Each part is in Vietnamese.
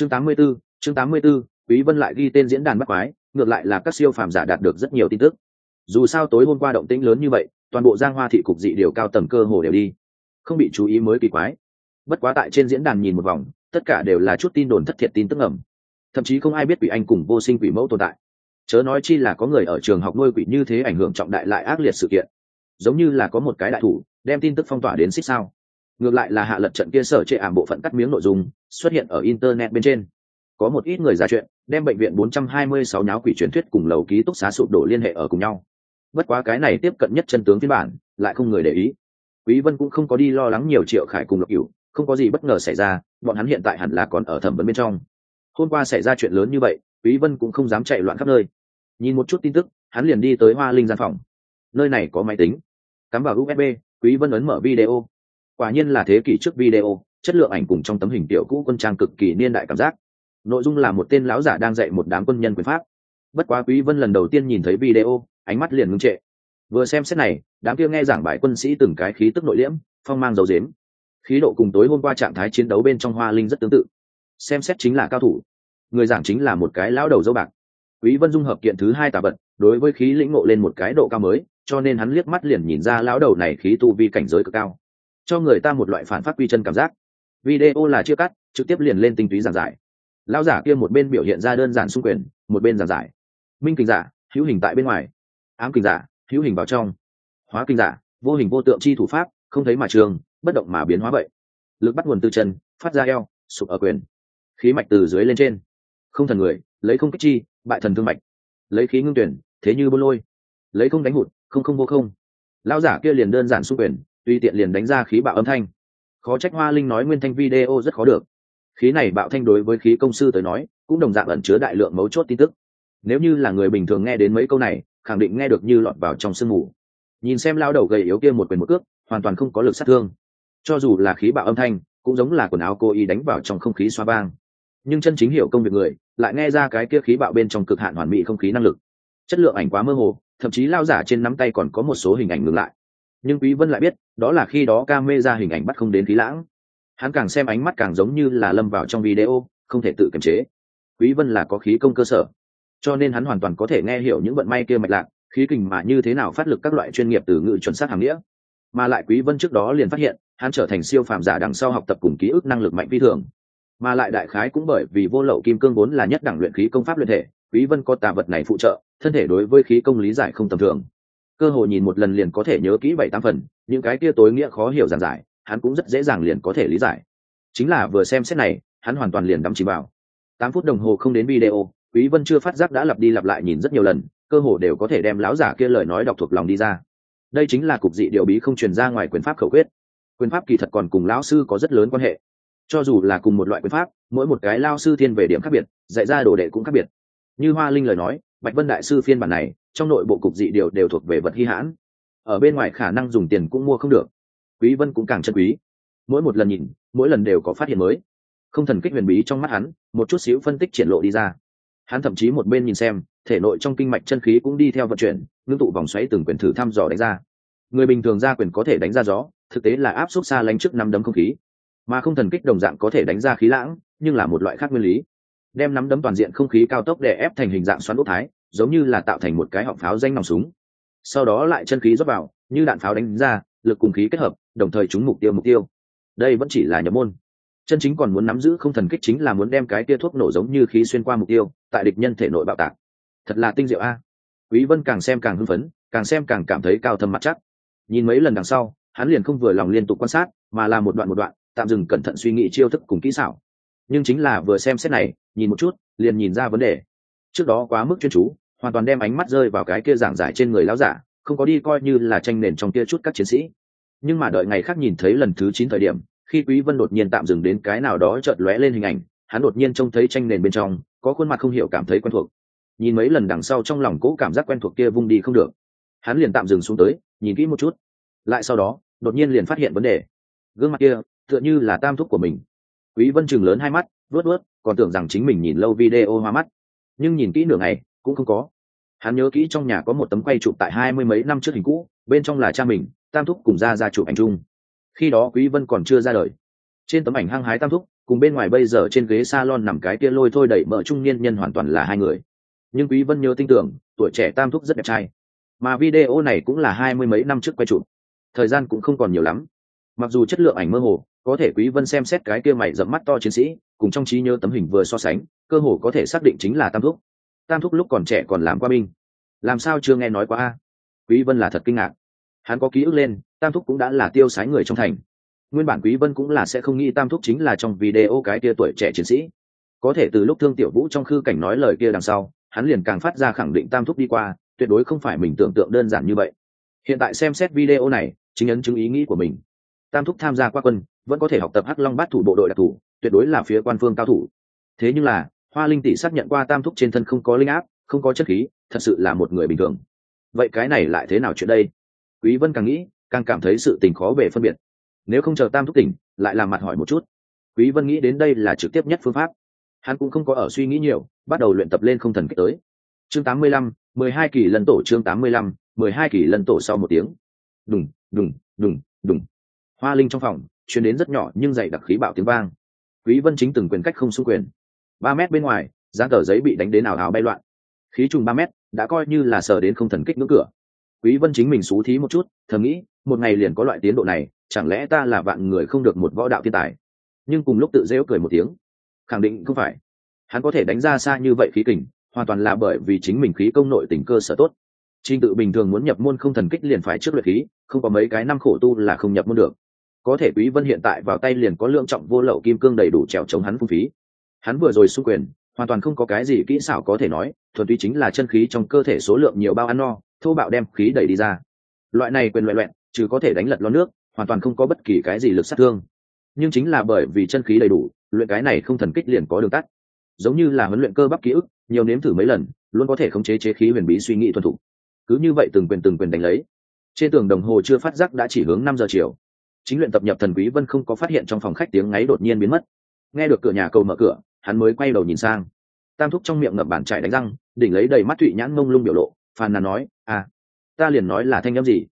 chương 84, chương 84, quý vân lại ghi tên diễn đàn bắt quái ngược lại là các siêu phàm giả đạt được rất nhiều tin tức. Dù sao tối hôm qua động tĩnh lớn như vậy toàn bộ giang hoa thị cục dị điều cao tầm cơ hồ đều đi. Không bị chú ý mới kỳ quái. Bất quá tại trên diễn đàn nhìn một vòng tất cả đều là chút tin đồn thất thiệt tin tức ẩm thậm chí không ai biết quỷ anh cùng vô sinh quỷ mẫu tồn tại. Chớ nói chi là có người ở trường học nuôi quỷ như thế ảnh hưởng trọng đại lại ác liệt sự kiện. Giống như là có một cái đại thủ đem tin tức phong tỏa đến xích sao ngược lại là hạ lật trận kia sở chệ ảm bộ phận cắt miếng nội dung, xuất hiện ở internet bên trên. Có một ít người ra chuyện, đem bệnh viện 426 nháo quỷ truyền thuyết cùng lầu ký túc xá sụp đổ liên hệ ở cùng nhau. Bất quá cái này tiếp cận nhất chân tướng phiên bản, lại không người để ý. Quý vân cũng không có đi lo lắng nhiều triệu khải cùng lộc cửu, không có gì bất ngờ xảy ra, bọn hắn hiện tại hẳn là còn ở thẩm vấn bên trong. Hôm qua xảy ra chuyện lớn như vậy, quý vân cũng không dám chạy loạn khắp nơi. Nhìn một chút tin tức, hắn liền đi tới hoa linh gian phòng. Nơi này có máy tính. Cắm vào usb quý vân ấn mở video quả nhiên là thế kỷ trước video, chất lượng ảnh cùng trong tấm hình tiểu cũ quân trang cực kỳ niên đại cảm giác. Nội dung là một tên lão giả đang dạy một đám quân nhân quyền pháp. Bất quá quý vân lần đầu tiên nhìn thấy video, ánh mắt liền ngưng trệ. Vừa xem xét này, đám kia nghe giảng bài quân sĩ từng cái khí tức nội liễm, phong mang dấu dếm. Khí độ cùng tối hôm qua trạng thái chiến đấu bên trong hoa linh rất tương tự. Xem xét chính là cao thủ. Người giảng chính là một cái lão đầu dâu bạc. Quý vân dung hợp kiện thứ hai tà vật, đối với khí lĩnh ngộ lên một cái độ cao mới, cho nên hắn liếc mắt liền nhìn ra lão đầu này khí tu vi cảnh giới cực cao cho người ta một loại phản phát quy chân cảm giác. Video là chia cắt, trực tiếp liền lên tinh túy giảng giải. Lão giả kia một bên biểu hiện ra đơn giản xung quyền, một bên giảng giải. Minh kình giả, hữu hình tại bên ngoài. Ám kình giả, hữu hình vào trong. Hóa kinh giả, vô hình vô tượng chi thủ pháp, không thấy mà trường, bất động mà biến hóa vậy. Lực bắt nguồn từ chân, phát ra eo, sụp ở quyền. Khí mạch từ dưới lên trên. Không thần người, lấy không kích chi, bại thần thương mạch. Lấy khí ngưng tuyển, thế như bôn lôi. Lấy không đánh hụt, không không vô không. Lao giả kia liền đơn giản xung quyền tùy tiện liền đánh ra khí bạo âm thanh. Khó trách hoa linh nói nguyên thanh video rất khó được. Khí này bạo thanh đối với khí công sư tới nói, cũng đồng dạng ẩn chứa đại lượng mấu chốt tin tức. Nếu như là người bình thường nghe đến mấy câu này, khẳng định nghe được như lọt vào trong sương mù. Nhìn xem lao đầu gầy yếu kia một quyền một cước, hoàn toàn không có lực sát thương. Cho dù là khí bạo âm thanh, cũng giống là quần áo cô y đánh vào trong không khí xoa bang. Nhưng chân chính hiểu công việc người, lại nghe ra cái kia khí bạo bên trong cực hạn hoàn mỹ không khí năng lực. Chất lượng ảnh quá mơ hồ, thậm chí lao giả trên nắm tay còn có một số hình ảnh ngừng lại nhưng quý vân lại biết, đó là khi đó ca mê ra hình ảnh bắt không đến khí lãng. Hắn càng xem ánh mắt càng giống như là lâm vào trong video, không thể tự kiềm chế. Quý vân là có khí công cơ sở, cho nên hắn hoàn toàn có thể nghe hiểu những vận may kia mạch lạc, khí kình mà như thế nào phát lực các loại chuyên nghiệp từ ngữ chuẩn xác hàng nghĩa. Mà lại quý vân trước đó liền phát hiện, hắn trở thành siêu phàm giả đằng sau học tập cùng ký ức năng lực mạnh phi thường. Mà lại đại khái cũng bởi vì vô lậu kim cương vốn là nhất đẳng luyện khí công pháp luyện thể, quý vân có tà vật này phụ trợ, thân thể đối với khí công lý giải không tầm thường cơ hội nhìn một lần liền có thể nhớ kỹ bảy tám phần, những cái kia tối nghĩa khó hiểu giản giải, hắn cũng rất dễ dàng liền có thể lý giải. Chính là vừa xem xét này, hắn hoàn toàn liền đắm chìm vào. Tám phút đồng hồ không đến video, quý vân chưa phát giác đã lặp đi lặp lại nhìn rất nhiều lần, cơ hồ đều có thể đem láo giả kia lời nói đọc thuộc lòng đi ra. Đây chính là cục dị điều bí không truyền ra ngoài quyền pháp khẩu quyết. Quyền pháp kỳ thật còn cùng lão sư có rất lớn quan hệ. Cho dù là cùng một loại quyền pháp, mỗi một cái lao sư thiên về điểm khác biệt, dạy ra đồ đệ cũng khác biệt. Như hoa linh lời nói, bạch vân đại sư phiên bản này trong nội bộ cục dị điều đều thuộc về vật hy hãn. Ở bên ngoài khả năng dùng tiền cũng mua không được. Quý vân cũng càng chân quý. Mỗi một lần nhìn, mỗi lần đều có phát hiện mới. Không thần kích huyền bí trong mắt hắn, một chút xíu phân tích triển lộ đi ra. Hắn thậm chí một bên nhìn xem, thể nội trong kinh mạch chân khí cũng đi theo vận chuyển, ngưng tụ vòng xoáy từng quyền thử thăm dò đánh ra. Người bình thường ra quyền có thể đánh ra gió, thực tế là áp suất xa lánh trước năm đấm không khí. Mà không thần kích đồng dạng có thể đánh ra khí lãng, nhưng là một loại khác nguyên lý. Đem nắm đấm toàn diện không khí cao tốc để ép thành hình dạng xoắn ốc thái giống như là tạo thành một cái họng pháo danh nòng súng. Sau đó lại chân khí rót vào, như đạn pháo đánh ra, lực cùng khí kết hợp, đồng thời trúng mục tiêu mục tiêu. Đây vẫn chỉ là nhập môn. Chân chính còn muốn nắm giữ không thần kích chính là muốn đem cái tia thuốc nổ giống như khí xuyên qua mục tiêu, tại địch nhân thể nội bạo tạc. Thật là tinh diệu a. Quý vân càng xem càng hưng phấn, càng xem càng cảm thấy cao thâm mặt chắc. Nhìn mấy lần đằng sau, hắn liền không vừa lòng liên tục quan sát, mà là một đoạn một đoạn, tạm dừng cẩn thận suy nghĩ chiêu thức cùng kỹ xảo. Nhưng chính là vừa xem xét này, nhìn một chút, liền nhìn ra vấn đề trước đó quá mức chuyên chú, hoàn toàn đem ánh mắt rơi vào cái kia giảng giải trên người lão giả, không có đi coi như là tranh nền trong kia chút các chiến sĩ. Nhưng mà đợi ngày khác nhìn thấy lần thứ chín thời điểm, khi quý vân đột nhiên tạm dừng đến cái nào đó chợt lóe lên hình ảnh, hắn đột nhiên trông thấy tranh nền bên trong, có khuôn mặt không hiểu cảm thấy quen thuộc. Nhìn mấy lần đằng sau trong lòng cố cảm giác quen thuộc kia vung đi không được. Hắn liền tạm dừng xuống tới, nhìn kỹ một chút. Lại sau đó, đột nhiên liền phát hiện vấn đề. Gương mặt kia, tựa như là tam thúc của mình. Quý vân chừng lớn hai mắt vớt vớt còn tưởng rằng chính mình nhìn lâu video hoa mắt nhưng nhìn kỹ nửa ngày cũng không có. Hắn nhớ kỹ trong nhà có một tấm quay chụp tại hai mươi mấy năm trước hình cũ, bên trong là cha mình, tam thúc cùng ra ra chụp ảnh chung. Khi đó quý vân còn chưa ra đời. Trên tấm ảnh hăng hái tam thúc, cùng bên ngoài bây giờ trên ghế salon nằm cái kia lôi thôi đẩy mỡ trung niên nhân hoàn toàn là hai người. Nhưng quý vân nhớ tin tưởng, tuổi trẻ tam thúc rất đẹp trai. Mà video này cũng là hai mươi mấy năm trước quay chụp. Thời gian cũng không còn nhiều lắm. Mặc dù chất lượng ảnh mơ hồ, có thể quý vân xem xét cái kia mày dẫm mắt to chiến sĩ, cùng trong trí nhớ tấm hình vừa so sánh cơ hồ có thể xác định chính là tam thúc. Tam thúc lúc còn trẻ còn làm qua binh. Làm sao chưa nghe nói qua a? Quý vân là thật kinh ngạc. Hắn có ký ức lên, tam thúc cũng đã là tiêu sái người trong thành. Nguyên bản quý vân cũng là sẽ không nghĩ tam thúc chính là trong video cái kia tuổi trẻ chiến sĩ. Có thể từ lúc thương tiểu vũ trong khư cảnh nói lời kia đằng sau, hắn liền càng phát ra khẳng định tam thúc đi qua, tuyệt đối không phải mình tưởng tượng đơn giản như vậy. Hiện tại xem xét video này, chính ấn chứng ý nghĩ của mình. Tam thúc tham gia qua quân, vẫn có thể học tập hắc long bát thủ bộ đội đặc thủ tuyệt đối là phía quan phương cao thủ. Thế nhưng là hoa linh tỷ xác nhận qua tam thúc trên thân không có linh áp không có chất khí thật sự là một người bình thường. Vậy cái này lại thế nào chuyện đây? Quý vân càng nghĩ càng cảm thấy sự tình khó bề phân biệt. Nếu không chờ tam thúc tỉnh lại làm mặt hỏi một chút. Quý vân nghĩ đến đây là trực tiếp nhất phương pháp. Hắn cũng không có ở suy nghĩ nhiều bắt đầu luyện tập lên không thần kích tới. Chương 85, 12 kỳ lần tổ chương 85, 12 kỳ lần tổ sau một tiếng. Đùng đùng đùng đùng. Hoa linh trong phòng truyền đến rất nhỏ nhưng dày đặc khí bạo tiếng vang. Quý vân chính từng quyền cách không xung quyền ba mét bên ngoài giang tờ giấy bị đánh đến ảo ảo bay loạn. Khí trùng ba mét đã coi như là sờ đến không thần kích ngưỡng cửa. Quý vân chính mình xú thí một chút, thầm nghĩ, một ngày liền có loại tiến độ này, chẳng lẽ ta là vạn người không được một võ đạo thiên tài? Nhưng cùng lúc tự dễu cười một tiếng. Khẳng định không phải. Hắn có thể đánh ra xa như vậy khí kình, hoàn toàn là bởi vì chính mình khí công nội tình cơ sở tốt. Trình tự bình thường muốn nhập môn không thần kích liền phải trước luyện khí, không có mấy cái năm khổ tu là không nhập môn được. Có thể quý vân hiện tại vào tay liền có lượng trọng vô lậu kim cương đầy đủ trèo chống hắn phung phí hắn vừa rồi xung quyền, hoàn toàn không có cái gì kỹ xảo có thể nói, thuần túy chính là chân khí trong cơ thể số lượng nhiều bao ăn no, thô bạo đem khí đẩy đi ra. Loại này quyền loại loẹn chứ có thể đánh lật lo nước, hoàn toàn không có bất kỳ cái gì lực sát thương. Nhưng chính là bởi vì chân khí đầy đủ, luyện cái này không thần kích liền có đường tắt. Giống như là huấn luyện cơ bắp ký ức, nhiều nếm thử mấy lần, luôn có thể khống chế chế khí huyền bí suy nghĩ thuần thục. Cứ như vậy từng quyền từng quyền đánh lấy, trên tường đồng hồ chưa phát giác đã chỉ hướng năm giờ chiều. Chính luyện tập nhập thần quý vân không có phát hiện trong phòng khách tiếng ngáy đột nhiên biến mất nghe được cửa nhà cầu mở cửa, hắn mới quay đầu nhìn sang. Tam thúc trong miệng ngậm bản trải đánh răng, đỉnh lấy đầy mắt thụy nhãn mông lung biểu lộ, phàn nàn nói à ta liền nói là thanh â gì?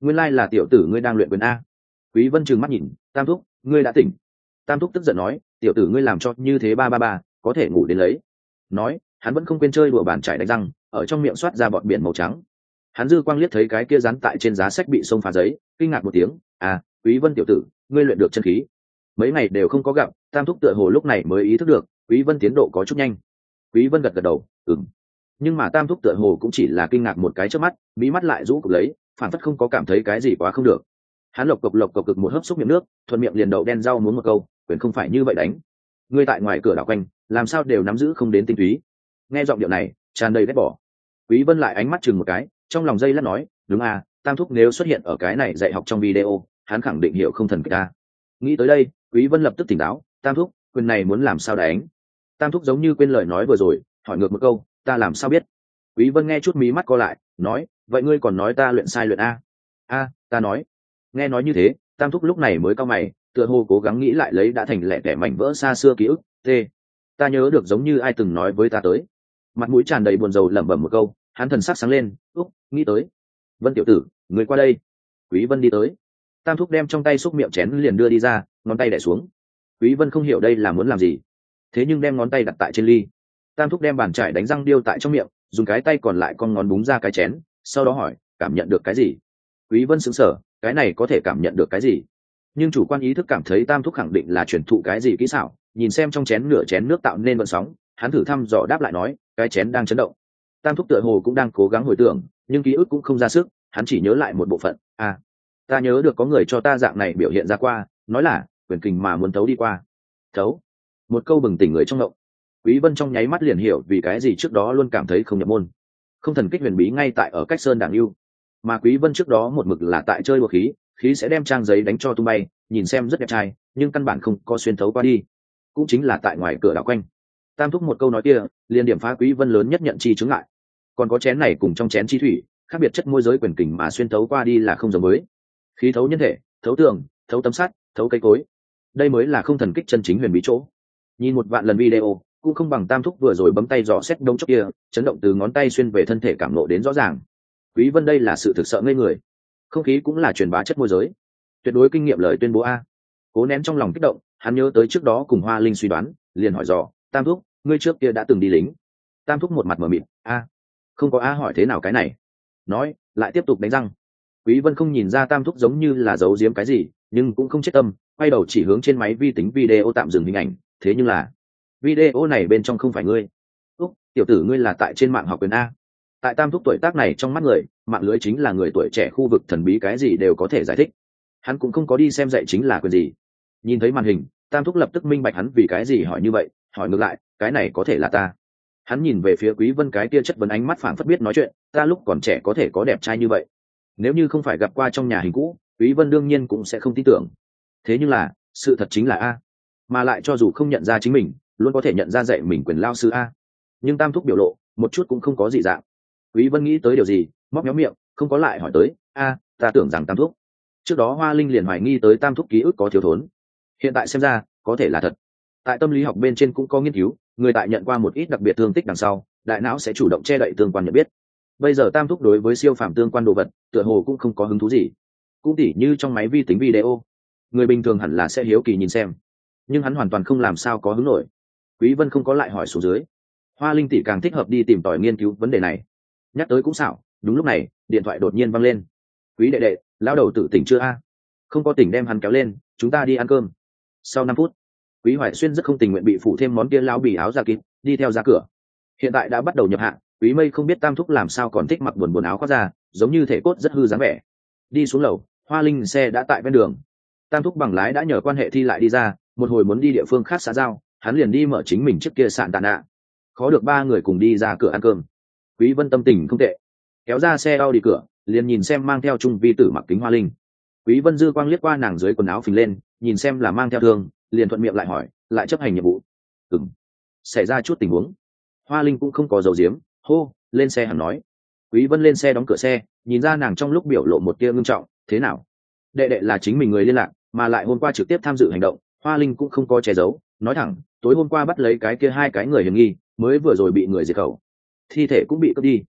Nguyên lai là tiểu tử ngươi đang luyện quyền a. Quý vân trừng mắt nhìn, tam thúc, ngươi đã tỉnh. Tam thúc tức giận nói, tiểu tử ngươi làm cho như thế ba ba ba, có thể ngủ đến lấy. Nói, hắn vẫn không quên chơi đùa bàn trải đánh răng, ở trong miệng xoát ra bọn biển màu trắng. Hắn dư quang liếc thấy cái kia dán tại trên giá sách bị xông phá giấy, kinh ngạc một tiếng à quý vân tiểu tử, ngươi luyện được chân khí. Mấy ngày đều không có gặp tam thúc tựa hồ lúc này mới ý thức được, quý vân tiến độ có chút nhanh. Quý vân gật gật đầu, ừm. Nhưng mà tam thúc tựa hồ cũng chỉ là kinh ngạc một cái trước mắt, mỹ mắt lại rũ cục lấy, phản phất không có cảm thấy cái gì quá không được. Hắn lộc cộc lộc cộc cực một hớp xúc miệng nước, thuận miệng liền đậu đen rau muốn một câu, quyền không phải như vậy đánh. Ngươi tại ngoài cửa đảo quanh, làm sao đều nắm giữ không đến tinh túy? Nghe giọng điệu này, tràn đầy ghét bỏ. Quý vân lại ánh mắt chừng một cái, trong lòng dây lát nói, đúng à tam thúc nếu xuất hiện ở cái này dạy học trong video, hắn khẳng định hiểu không thần kịch ta. Nghĩ tới đây, quý vân lập tức tỉnh táo tam thúc, quyền này muốn làm sao đánh? Tam thúc giống như quên lời nói vừa rồi, hỏi ngược một câu, ta làm sao biết? Quý vân nghe chút mí mắt co lại, nói, vậy ngươi còn nói ta luyện sai luyện a? A, ta nói. Nghe nói như thế, tam thúc lúc này mới cao mày, tựa hồ cố gắng nghĩ lại lấy đã thành lẻ tẻ mảnh vỡ xa xưa ký ức t ta nhớ được giống như ai từng nói với ta tới. Mặt mũi tràn đầy buồn rầu lẩm bẩm một câu, hắn thần sắc sáng lên, úc, nghĩ tới. Vân tiểu tử người qua đây. Quý vân đi tới. Tam thúc đem trong tay xúc miệng chén liền đưa đi ra, ngón tay đẻ xuống quý vân không hiểu đây là muốn làm gì. Thế nhưng đem ngón tay đặt tại trên ly. Tam thúc đem bàn trải đánh răng điêu tại trong miệng, dùng cái tay còn lại con ngón búng ra cái chén, sau đó hỏi, cảm nhận được cái gì? Quý vân sững sờ, cái này có thể cảm nhận được cái gì? Nhưng chủ quan ý thức cảm thấy tam thúc khẳng định là truyền thụ cái gì kỹ xảo, nhìn xem trong chén nửa chén nước tạo nên vận sóng, hắn thử thăm dò đáp lại nói, cái chén đang chấn động. Tam thúc tựa hồ cũng đang cố gắng hồi tưởng, nhưng ký ức cũng không ra sức, hắn chỉ nhớ lại một bộ phận à ta nhớ được có người cho ta dạng này biểu hiện ra qua, nói là quyền kình mà muốn thấu đi qua. Thấu? Một câu bừng tỉnh người trong động quý vân trong nháy mắt liền hiểu vì cái gì trước đó luôn cảm thấy không nhập môn. Không thần kích huyền bí ngay tại ở cách sơn đảng yêu mà quý vân trước đó một mực là tại chơi đùa khí khí sẽ đem trang giấy đánh cho tung bay, nhìn xem rất đẹp trai, nhưng căn bản không có xuyên thấu qua đi. Cũng chính là tại ngoài cửa đảo quanh. Tam thúc một câu nói kia, liền điểm phá quý vân lớn nhất nhận chi chứng lại. Còn có chén này cùng trong chén chi thủy, khác biệt chất môi giới quyền kình mà xuyên thấu qua đi là không giống mới khí thấu nhân thể, thấu tường, thấu tấm sắt, thấu cây cối đây mới là không thần kích chân chính huyền bí chỗ. Nhìn một vạn lần video, cũng không bằng tam thúc vừa rồi bấm tay dò xét đông chốc kia, chấn động từ ngón tay xuyên về thân thể cảm lộ đến rõ ràng. Quý vân đây là sự thực sợ ngây người. Không khí cũng là truyền bá chất môi giới. Tuyệt đối kinh nghiệm lời tuyên bố a. Cố nén trong lòng kích động, hắn nhớ tới trước đó cùng hoa linh suy đoán, liền hỏi dò, tam thúc, ngươi trước kia đã từng đi lính? Tam thúc một mặt mờ mịt, a, không có a hỏi thế nào cái này. Nói, lại tiếp tục đánh răng. Quý vân không nhìn ra tam thúc giống như là giấu giếm cái gì nhưng cũng không chết tâm, quay đầu chỉ hướng trên máy vi tính video tạm dừng hình ảnh, thế nhưng là, video này bên trong không phải ngươi. Úc, tiểu tử ngươi là tại trên mạng học quyền a. Tại tam thúc tuổi tác này trong mắt người, mạng lưới chính là người tuổi trẻ khu vực thần bí cái gì đều có thể giải thích. Hắn cũng không có đi xem dạy chính là quyền gì. Nhìn thấy màn hình, tam thúc lập tức minh bạch hắn vì cái gì hỏi như vậy, hỏi ngược lại, cái này có thể là ta. Hắn nhìn về phía quý vân cái kia chất vấn ánh mắt phảng phất biết nói chuyện, ta lúc còn trẻ có thể có đẹp trai như vậy. Nếu như không phải gặp qua trong nhà hình cũ quý vân đương nhiên cũng sẽ không tin tưởng. Thế nhưng là, sự thật chính là a. Mà lại cho dù không nhận ra chính mình, luôn có thể nhận ra dạy mình quyền lao sư a. Nhưng tam thúc biểu lộ, một chút cũng không có gì dạng. Quý vân nghĩ tới điều gì, móc méo miệng, không có lại hỏi tới, a, ta tưởng rằng tam thúc. Trước đó hoa linh liền hoài nghi tới tam thúc ký ức có thiếu thốn. Hiện tại xem ra, có thể là thật. Tại tâm lý học bên trên cũng có nghiên cứu, người tại nhận qua một ít đặc biệt thương tích đằng sau, đại não sẽ chủ động che đậy tương quan nhận biết. Bây giờ tam thúc đối với siêu phạm tương quan đồ vật, tựa hồ cũng không có hứng thú gì cũng tỉ như trong máy vi tính video. Người bình thường hẳn là sẽ hiếu kỳ nhìn xem. Nhưng hắn hoàn toàn không làm sao có hứng nổi. Quý vân không có lại hỏi xuống dưới. Hoa linh tỷ càng thích hợp đi tìm tòi nghiên cứu vấn đề này. Nhắc tới cũng xảo, đúng lúc này, điện thoại đột nhiên văng lên. Quý đệ đệ, lão đầu tự tỉnh chưa a? Không có tỉnh đem hắn kéo lên, chúng ta đi ăn cơm. Sau năm phút, quý hoài xuyên rất không tình nguyện bị phủ thêm món kia lão bì áo ra kín, đi theo ra cửa. Hiện tại đã bắt đầu nhập hạng quý mây không biết tam thúc làm sao còn thích mặc buồn buồn áo khoác ra, giống như thể cốt rất hư dáng vẻ đi xuống lầu hoa linh xe đã tại ven đường. Tam thúc bằng lái đã nhờ quan hệ thi lại đi ra một hồi muốn đi địa phương khác xã giao hắn liền đi mở chính mình trước kia sạn tàn ạ. Khó được ba người cùng đi ra cửa ăn cơm. Quý vân tâm tình không tệ. Kéo ra xe đau đi cửa liền nhìn xem mang theo trung vi tử mặc kính hoa linh. Quý vân dư quang liếc qua nàng dưới quần áo phình lên nhìn xem là mang theo thương liền thuận miệng lại hỏi lại chấp hành nhiệm vụ? Ừm, xảy ra chút tình huống. Hoa linh cũng không có dầu diếm hô lên xe hẳn nói quý vân lên xe đóng cửa xe, nhìn ra nàng trong lúc biểu lộ một tia ngưng trọng, thế nào? Đệ đệ là chính mình người liên lạc, mà lại hôm qua trực tiếp tham dự hành động, hoa linh cũng không có che giấu, nói thẳng, tối hôm qua bắt lấy cái kia hai cái người hiểm nghi, mới vừa rồi bị người diệt khẩu. Thi thể cũng bị cướp đi.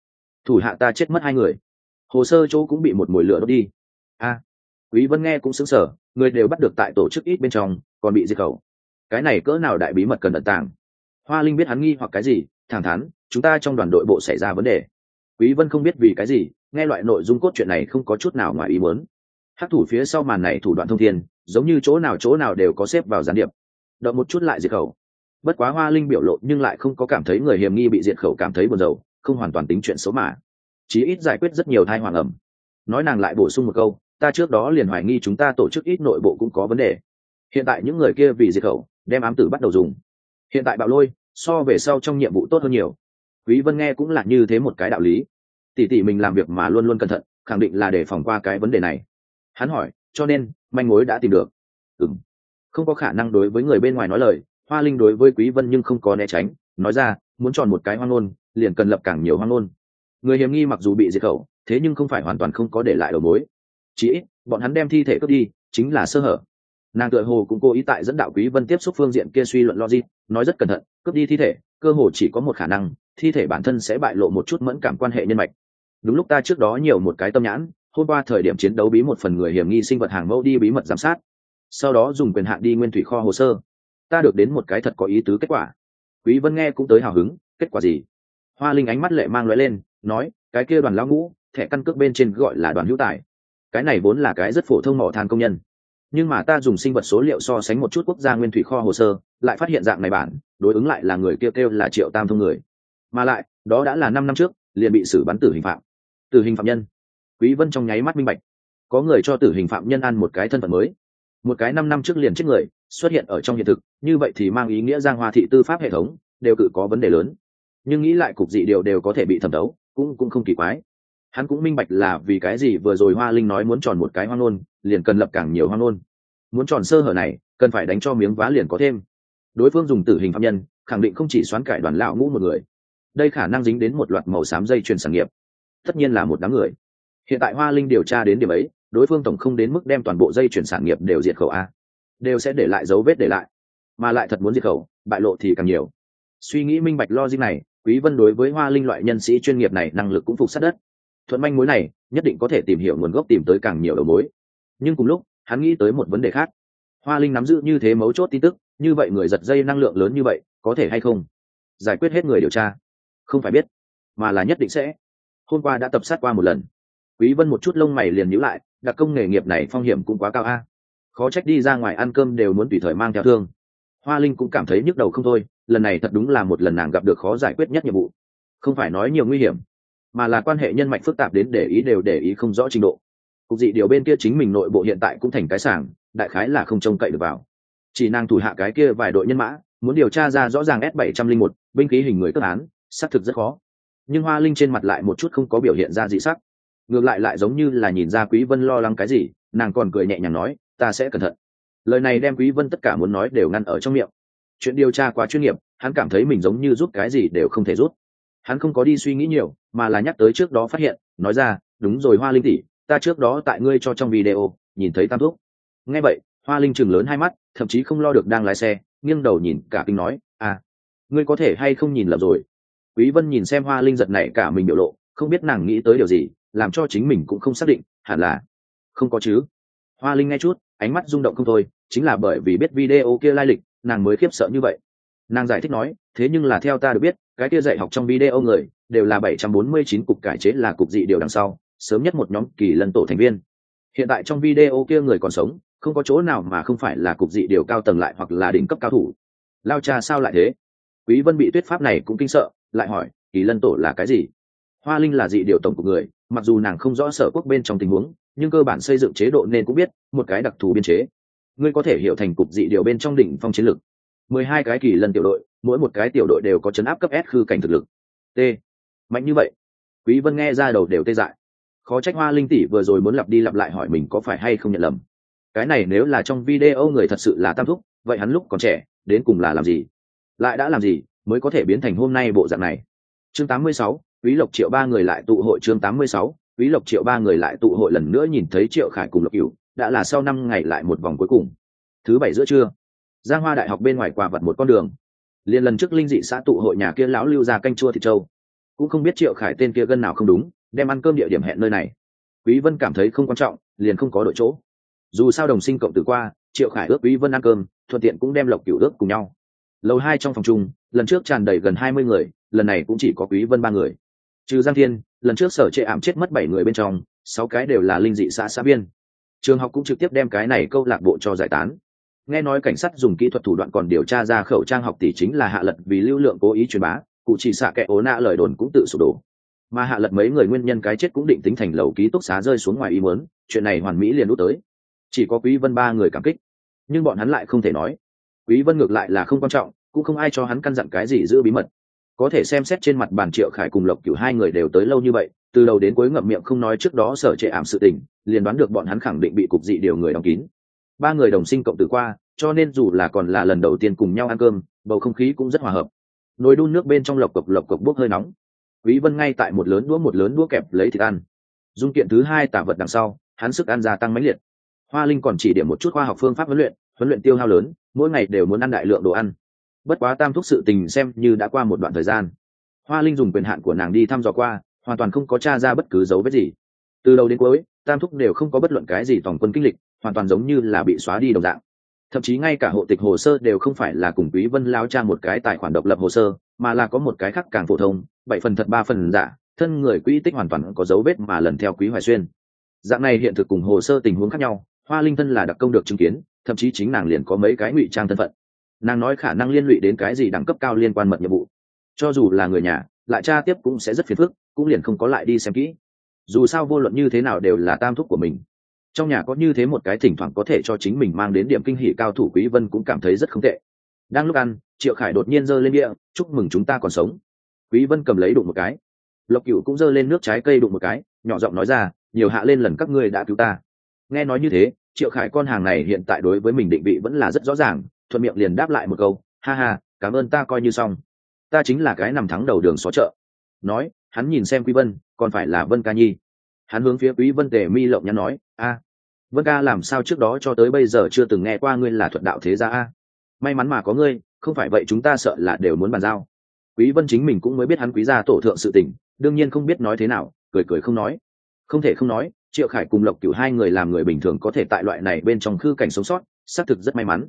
Thủ hạ ta chết mất hai người. Hồ sơ chỗ cũng bị một mùi lửa đốt đi. A. Quý vân nghe cũng sững sờ, người đều bắt được tại tổ chức ít bên trong, còn bị diệt khẩu. Cái này cỡ nào đại bí mật cần ẩn tàng? Hoa linh biết hắn nghi hoặc cái gì, thẳng thắn, chúng ta trong đoàn đội bộ xảy ra vấn đề quý vân không biết vì cái gì, nghe loại nội dung cốt truyện này không có chút nào ngoài ý muốn. Hát thủ phía sau màn này thủ đoạn thông thiên, giống như chỗ nào chỗ nào đều có xếp vào gián điệp. Đợi một chút lại diệt khẩu. Bất quá hoa linh biểu lộ nhưng lại không có cảm thấy người hiểm nghi bị diệt khẩu cảm thấy buồn rầu, không hoàn toàn tính chuyện xấu mà. Chí ít giải quyết rất nhiều thai hoàng ẩm nói nàng lại bổ sung một câu, ta trước đó liền hoài nghi chúng ta tổ chức ít nội bộ cũng có vấn đề. Hiện tại những người kia vì diệt khẩu, đem ám tử bắt đầu dùng. Hiện tại bạo lôi, so về sau trong nhiệm vụ tốt hơn nhiều quý vân nghe cũng là như thế một cái đạo lý. Tỷ tỷ mình làm việc mà luôn luôn cẩn thận, khẳng định là để phòng qua cái vấn đề này. Hắn hỏi, cho nên, manh mối đã tìm được. Ừm. Không có khả năng đối với người bên ngoài nói lời, hoa linh đối với quý vân nhưng không có né tránh, nói ra, muốn tròn một cái hoang ngôn, liền cần lập càng nhiều hoang ngôn. Người hiểm nghi mặc dù bị diệt khẩu, thế nhưng không phải hoàn toàn không có để lại đầu mối. Chỉ ít, bọn hắn đem thi thể cướp đi, chính là sơ hở. Nàng tựa hồ cũng cố ý tại dẫn đạo quý vân tiếp xúc phương diện kia suy luận logic, nói rất cẩn thận, cướp đi thi thể, cơ hồ chỉ có một khả năng thi thể bản thân sẽ bại lộ một chút mẫn cảm quan hệ nhân mạch. Đúng lúc ta trước đó nhiều một cái tâm nhãn, hôm qua thời điểm chiến đấu bí một phần người hiểm nghi sinh vật hàng mẫu đi bí mật giám sát. Sau đó dùng quyền hạn đi nguyên thủy kho hồ sơ. Ta được đến một cái thật có ý tứ kết quả. Quý vân nghe cũng tới hào hứng, kết quả gì? Hoa linh ánh mắt lệ mang lóe lên, nói, cái kia đoàn lão ngũ, thẻ căn cước bên trên gọi là đoàn hữu tài. Cái này vốn là cái rất phổ thông mỏ than công nhân. Nhưng mà ta dùng sinh vật số liệu so sánh một chút quốc gia nguyên thủy kho hồ sơ, lại phát hiện dạng này bản, đối ứng lại là người kêu kêu là triệu tam thông người mà lại, đó đã là năm năm trước, liền bị xử bắn tử hình phạm. Tử hình phạm nhân. Quý vân trong nháy mắt minh bạch. Có người cho tử hình phạm nhân ăn một cái thân phận mới. Một cái năm năm trước liền chết người, xuất hiện ở trong hiện thực, như vậy thì mang ý nghĩa giang hoa thị tư pháp hệ thống đều cự có vấn đề lớn. Nhưng nghĩ lại cục dị điều đều có thể bị thẩm đấu, cũng cũng không kỳ quái. Hắn cũng minh bạch là vì cái gì vừa rồi hoa linh nói muốn tròn một cái hoang nôn liền cần lập càng nhiều hoang nôn muốn tròn sơ hở này, cần phải đánh cho miếng vá liền có thêm. Đối phương dùng tử hình phạm nhân, khẳng định không chỉ xoán cải đoàn lão ngũ một người đây khả năng dính đến một loạt màu xám dây chuyền sản nghiệp. Tất nhiên là một đám người. Hiện tại hoa linh điều tra đến điểm ấy, đối phương tổng không đến mức đem toàn bộ dây chuyển sản nghiệp đều diệt khẩu a. Đều sẽ để lại dấu vết để lại. Mà lại thật muốn diệt khẩu, bại lộ thì càng nhiều. Suy nghĩ minh bạch logic này, quý vân đối với hoa linh loại nhân sĩ chuyên nghiệp này năng lực cũng phục sát đất. Thuận manh mối này, nhất định có thể tìm hiểu nguồn gốc tìm tới càng nhiều đầu mối. Nhưng cùng lúc, hắn nghĩ tới một vấn đề khác. Hoa linh nắm giữ như thế mấu chốt tin tức, như vậy người giật dây năng lượng lớn như vậy, có thể hay không? Giải quyết hết người điều tra không phải biết, mà là nhất định sẽ. Hôm qua đã tập sát qua một lần. Quý vân một chút lông mày liền nhíu lại, đặc công nghề nghiệp này phong hiểm cũng quá cao a. Khó trách đi ra ngoài ăn cơm đều muốn tùy thời mang theo thương. Hoa linh cũng cảm thấy nhức đầu không thôi, lần này thật đúng là một lần nàng gặp được khó giải quyết nhất nhiệm vụ. Không phải nói nhiều nguy hiểm, mà là quan hệ nhân mạch phức tạp đến để ý đều để ý không rõ trình độ. Cục dị điều bên kia chính mình nội bộ hiện tại cũng thành cái sảng, đại khái là không trông cậy được vào. Chỉ nàng thủ hạ cái kia vài đội nhân mã, muốn điều tra ra rõ ràng s bảy trăm linh một, binh khí hình người cướp án xác thực rất khó. Nhưng hoa linh trên mặt lại một chút không có biểu hiện ra dị sắc. Ngược lại lại giống như là nhìn ra quý vân lo lắng cái gì, nàng còn cười nhẹ nhàng nói, ta sẽ cẩn thận. Lời này đem quý vân tất cả muốn nói đều ngăn ở trong miệng. Chuyện điều tra quá chuyên nghiệp, hắn cảm thấy mình giống như giúp cái gì đều không thể rút hắn không có đi suy nghĩ nhiều, mà là nhắc tới trước đó phát hiện, nói ra, đúng rồi hoa linh tỷ, ta trước đó tại ngươi cho trong video, nhìn thấy tam thuốc. Nghe vậy, hoa linh chừng lớn hai mắt, thậm chí không lo được đang lái xe, nghiêng đầu nhìn cả kinh nói à ngươi có thể hay không nhìn lầm rồi quý vân nhìn xem hoa linh giật này cả mình biểu lộ, không biết nàng nghĩ tới điều gì, làm cho chính mình cũng không xác định, hẳn là không có chứ. Hoa linh nghe chút, ánh mắt rung động không thôi, chính là bởi vì biết video kia lai lịch, nàng mới khiếp sợ như vậy. Nàng giải thích nói, thế nhưng là theo ta được biết, cái kia dạy học trong video người, đều là 749 cục cải chế là cục dị điều đằng sau, sớm nhất một nhóm kỳ lân tổ thành viên. Hiện tại trong video kia người còn sống, không có chỗ nào mà không phải là cục dị điều cao tầng lại hoặc là đỉnh cấp cao thủ. Lao cha sao lại thế? Quý vân bị tuyết pháp này cũng kinh sợ lại hỏi, kỳ lân tổ là cái gì? Hoa linh là dị điều tổng của người, mặc dù nàng không rõ sở quốc bên trong tình huống, nhưng cơ bản xây dựng chế độ nên cũng biết, một cái đặc thù biên chế. Ngươi có thể hiểu thành cục dị điều bên trong đỉnh phong chiến lực mười hai cái kỳ lân tiểu đội, mỗi một cái tiểu đội đều có chấn áp cấp s khư cảnh thực lực. T. Mạnh như vậy. Quý vân nghe ra đầu đều tê dại. Khó trách hoa linh tỷ vừa rồi muốn lặp đi lặp lại hỏi mình có phải hay không nhận lầm. Cái này nếu là trong video người thật sự là tam thúc, vậy hắn lúc còn trẻ, đến cùng là làm gì? Lại đã làm gì? Mới có thể biến thành hôm nay bộ dạng này. Chương 86, quý lộc triệu ba người lại tụ hội. Chương 86, quý lộc triệu ba người lại tụ hội lần nữa nhìn thấy triệu khải cùng lộc cửu đã là sau năm ngày lại một vòng cuối cùng. Thứ bảy giữa trưa giang hoa đại học bên ngoài quả vật một con đường. Liền lần trước linh dị xã tụ hội nhà kia lão lưu ra canh chua thịt châu cũng không biết triệu khải tên kia gân nào không đúng đem ăn cơm địa điểm hẹn nơi này. Quý vân cảm thấy không quan trọng liền không có đội chỗ. Dù sao đồng sinh cộng tử qua triệu khải ước quý vân ăn cơm thuận tiện cũng đem lộc cửu ước cùng nhau. Lầu hai trong phòng chung lần trước tràn đầy gần hai mươi người, lần này cũng chỉ có quý vân ba người. Trừ giang thiên, lần trước sở trệ ảm chết mất bảy người bên trong, sáu cái đều là linh dị xã xã viên trường học cũng trực tiếp đem cái này câu lạc bộ cho giải tán. Nghe nói cảnh sát dùng kỹ thuật thủ đoạn còn điều tra ra khẩu trang học tỷ chính là hạ lật vì lưu lượng cố ý truyền bá, cụ chỉ xạ kẻ ố nạ lời đồn cũng tự sụp đổ. Mà hạ lật mấy người nguyên nhân cái chết cũng định tính thành lầu ký túc xá rơi xuống ngoài ý muốn, chuyện này hoàn mỹ liền út tới. Chỉ có quý vân ba người cảm kích. Nhưng bọn hắn lại không thể nói. Quý vân ngược lại là không quan trọng cũng không ai cho hắn căn dặn cái gì giữ bí mật. Có thể xem xét trên mặt bàn triệu khải cùng lộc cửu hai người đều tới lâu như vậy, từ đầu đến cuối ngậm miệng không nói trước đó sở trệ ảm sự tình, liền đoán được bọn hắn khẳng định bị cục dị điều người đóng kín. Ba người đồng sinh cộng tử qua, cho nên dù là còn là lần đầu tiên cùng nhau ăn cơm, bầu không khí cũng rất hòa hợp. Nồi đun nước bên trong lộc cộc lộc cộc bốc hơi nóng. Quý vân ngay tại một lớn đũa, một lớn đũa kẹp lấy thịt ăn. Dung kiện thứ hai tả vật đằng sau, hắn sức ăn gia tăng mãnh liệt. Hoa linh còn chỉ điểm một chút khoa học phương pháp huấn luyện huấn luyện tiêu hao lớn, mỗi ngày đều muốn ăn đại lượng đồ ăn bất quá tam thúc sự tình xem như đã qua một đoạn thời gian. Hoa linh dùng quyền hạn của nàng đi thăm dò qua, hoàn toàn không có t r a ra bất cứ dấu vết gì. Từ đầu đến cuối, tam thúc đều không có bất luận cái gì tổng quân kinh lịch, hoàn toàn giống như là bị xóa đi đồng dạng. Thậm chí ngay cả hộ tịch hồ sơ đều không phải là cùng quý vân lao trang một cái tài khoản độc lập hồ sơ, mà là có một cái khác càng phổ thông, bảy phần thật ba phần giả, thân người quỹ tích hoàn toàn có dấu vết mà lần theo quý hoài xuyên. Dạng này hiện thực cùng hồ sơ tình huống khác nhau, hoa linh thân là đặc công được chứng kiến, thậm chí chính nàng liền có mấy cái ngụy trang thân phận nàng nói khả năng liên lụy đến cái gì đẳng cấp cao liên quan mật nhiệm vụ. Cho dù là người nhà, lại tra tiếp cũng sẽ rất phiền phức, cũng liền không có lại đi xem kỹ. Dù sao vô luận như thế nào đều là tam thúc của mình. Trong nhà có như thế một cái thỉnh thoảng có thể cho chính mình mang đến điểm kinh hỷ cao thủ quý vân cũng cảm thấy rất không tệ. Đang lúc ăn, triệu khải đột nhiên giơ lên địa chúc mừng chúng ta còn sống. Quý vân cầm lấy đụng một cái. Lộc cửu cũng giơ lên nước trái cây đụng một cái, nhỏ giọng nói ra, nhiều hạ lên lần các ngươi đã cứu ta. Nghe nói như thế, triệu khải con hàng này hiện tại đối với mình định vị vẫn là rất rõ ràng thuận miệng liền đáp lại một câu, ha ha, cảm ơn ta coi như xong. Ta chính là cái nằm thắng đầu đường xó chợ. Nói, hắn nhìn xem quý vân, còn phải là vân ca nhi. Hắn hướng phía quý vân tề mi lộng nhắn nói, a, vân ca làm sao trước đó cho tới bây giờ chưa từng nghe qua ngươi là thuật đạo thế gia a? May mắn mà có ngươi, không phải vậy chúng ta sợ là đều muốn bàn giao. Quý vân chính mình cũng mới biết hắn quý gia tổ thượng sự tình, đương nhiên không biết nói thế nào, cười cười không nói. Không thể không nói, triệu khải cùng lộc cửu hai người làm người bình thường có thể tại loại này bên trong khư cảnh sống sót, xác thực rất may mắn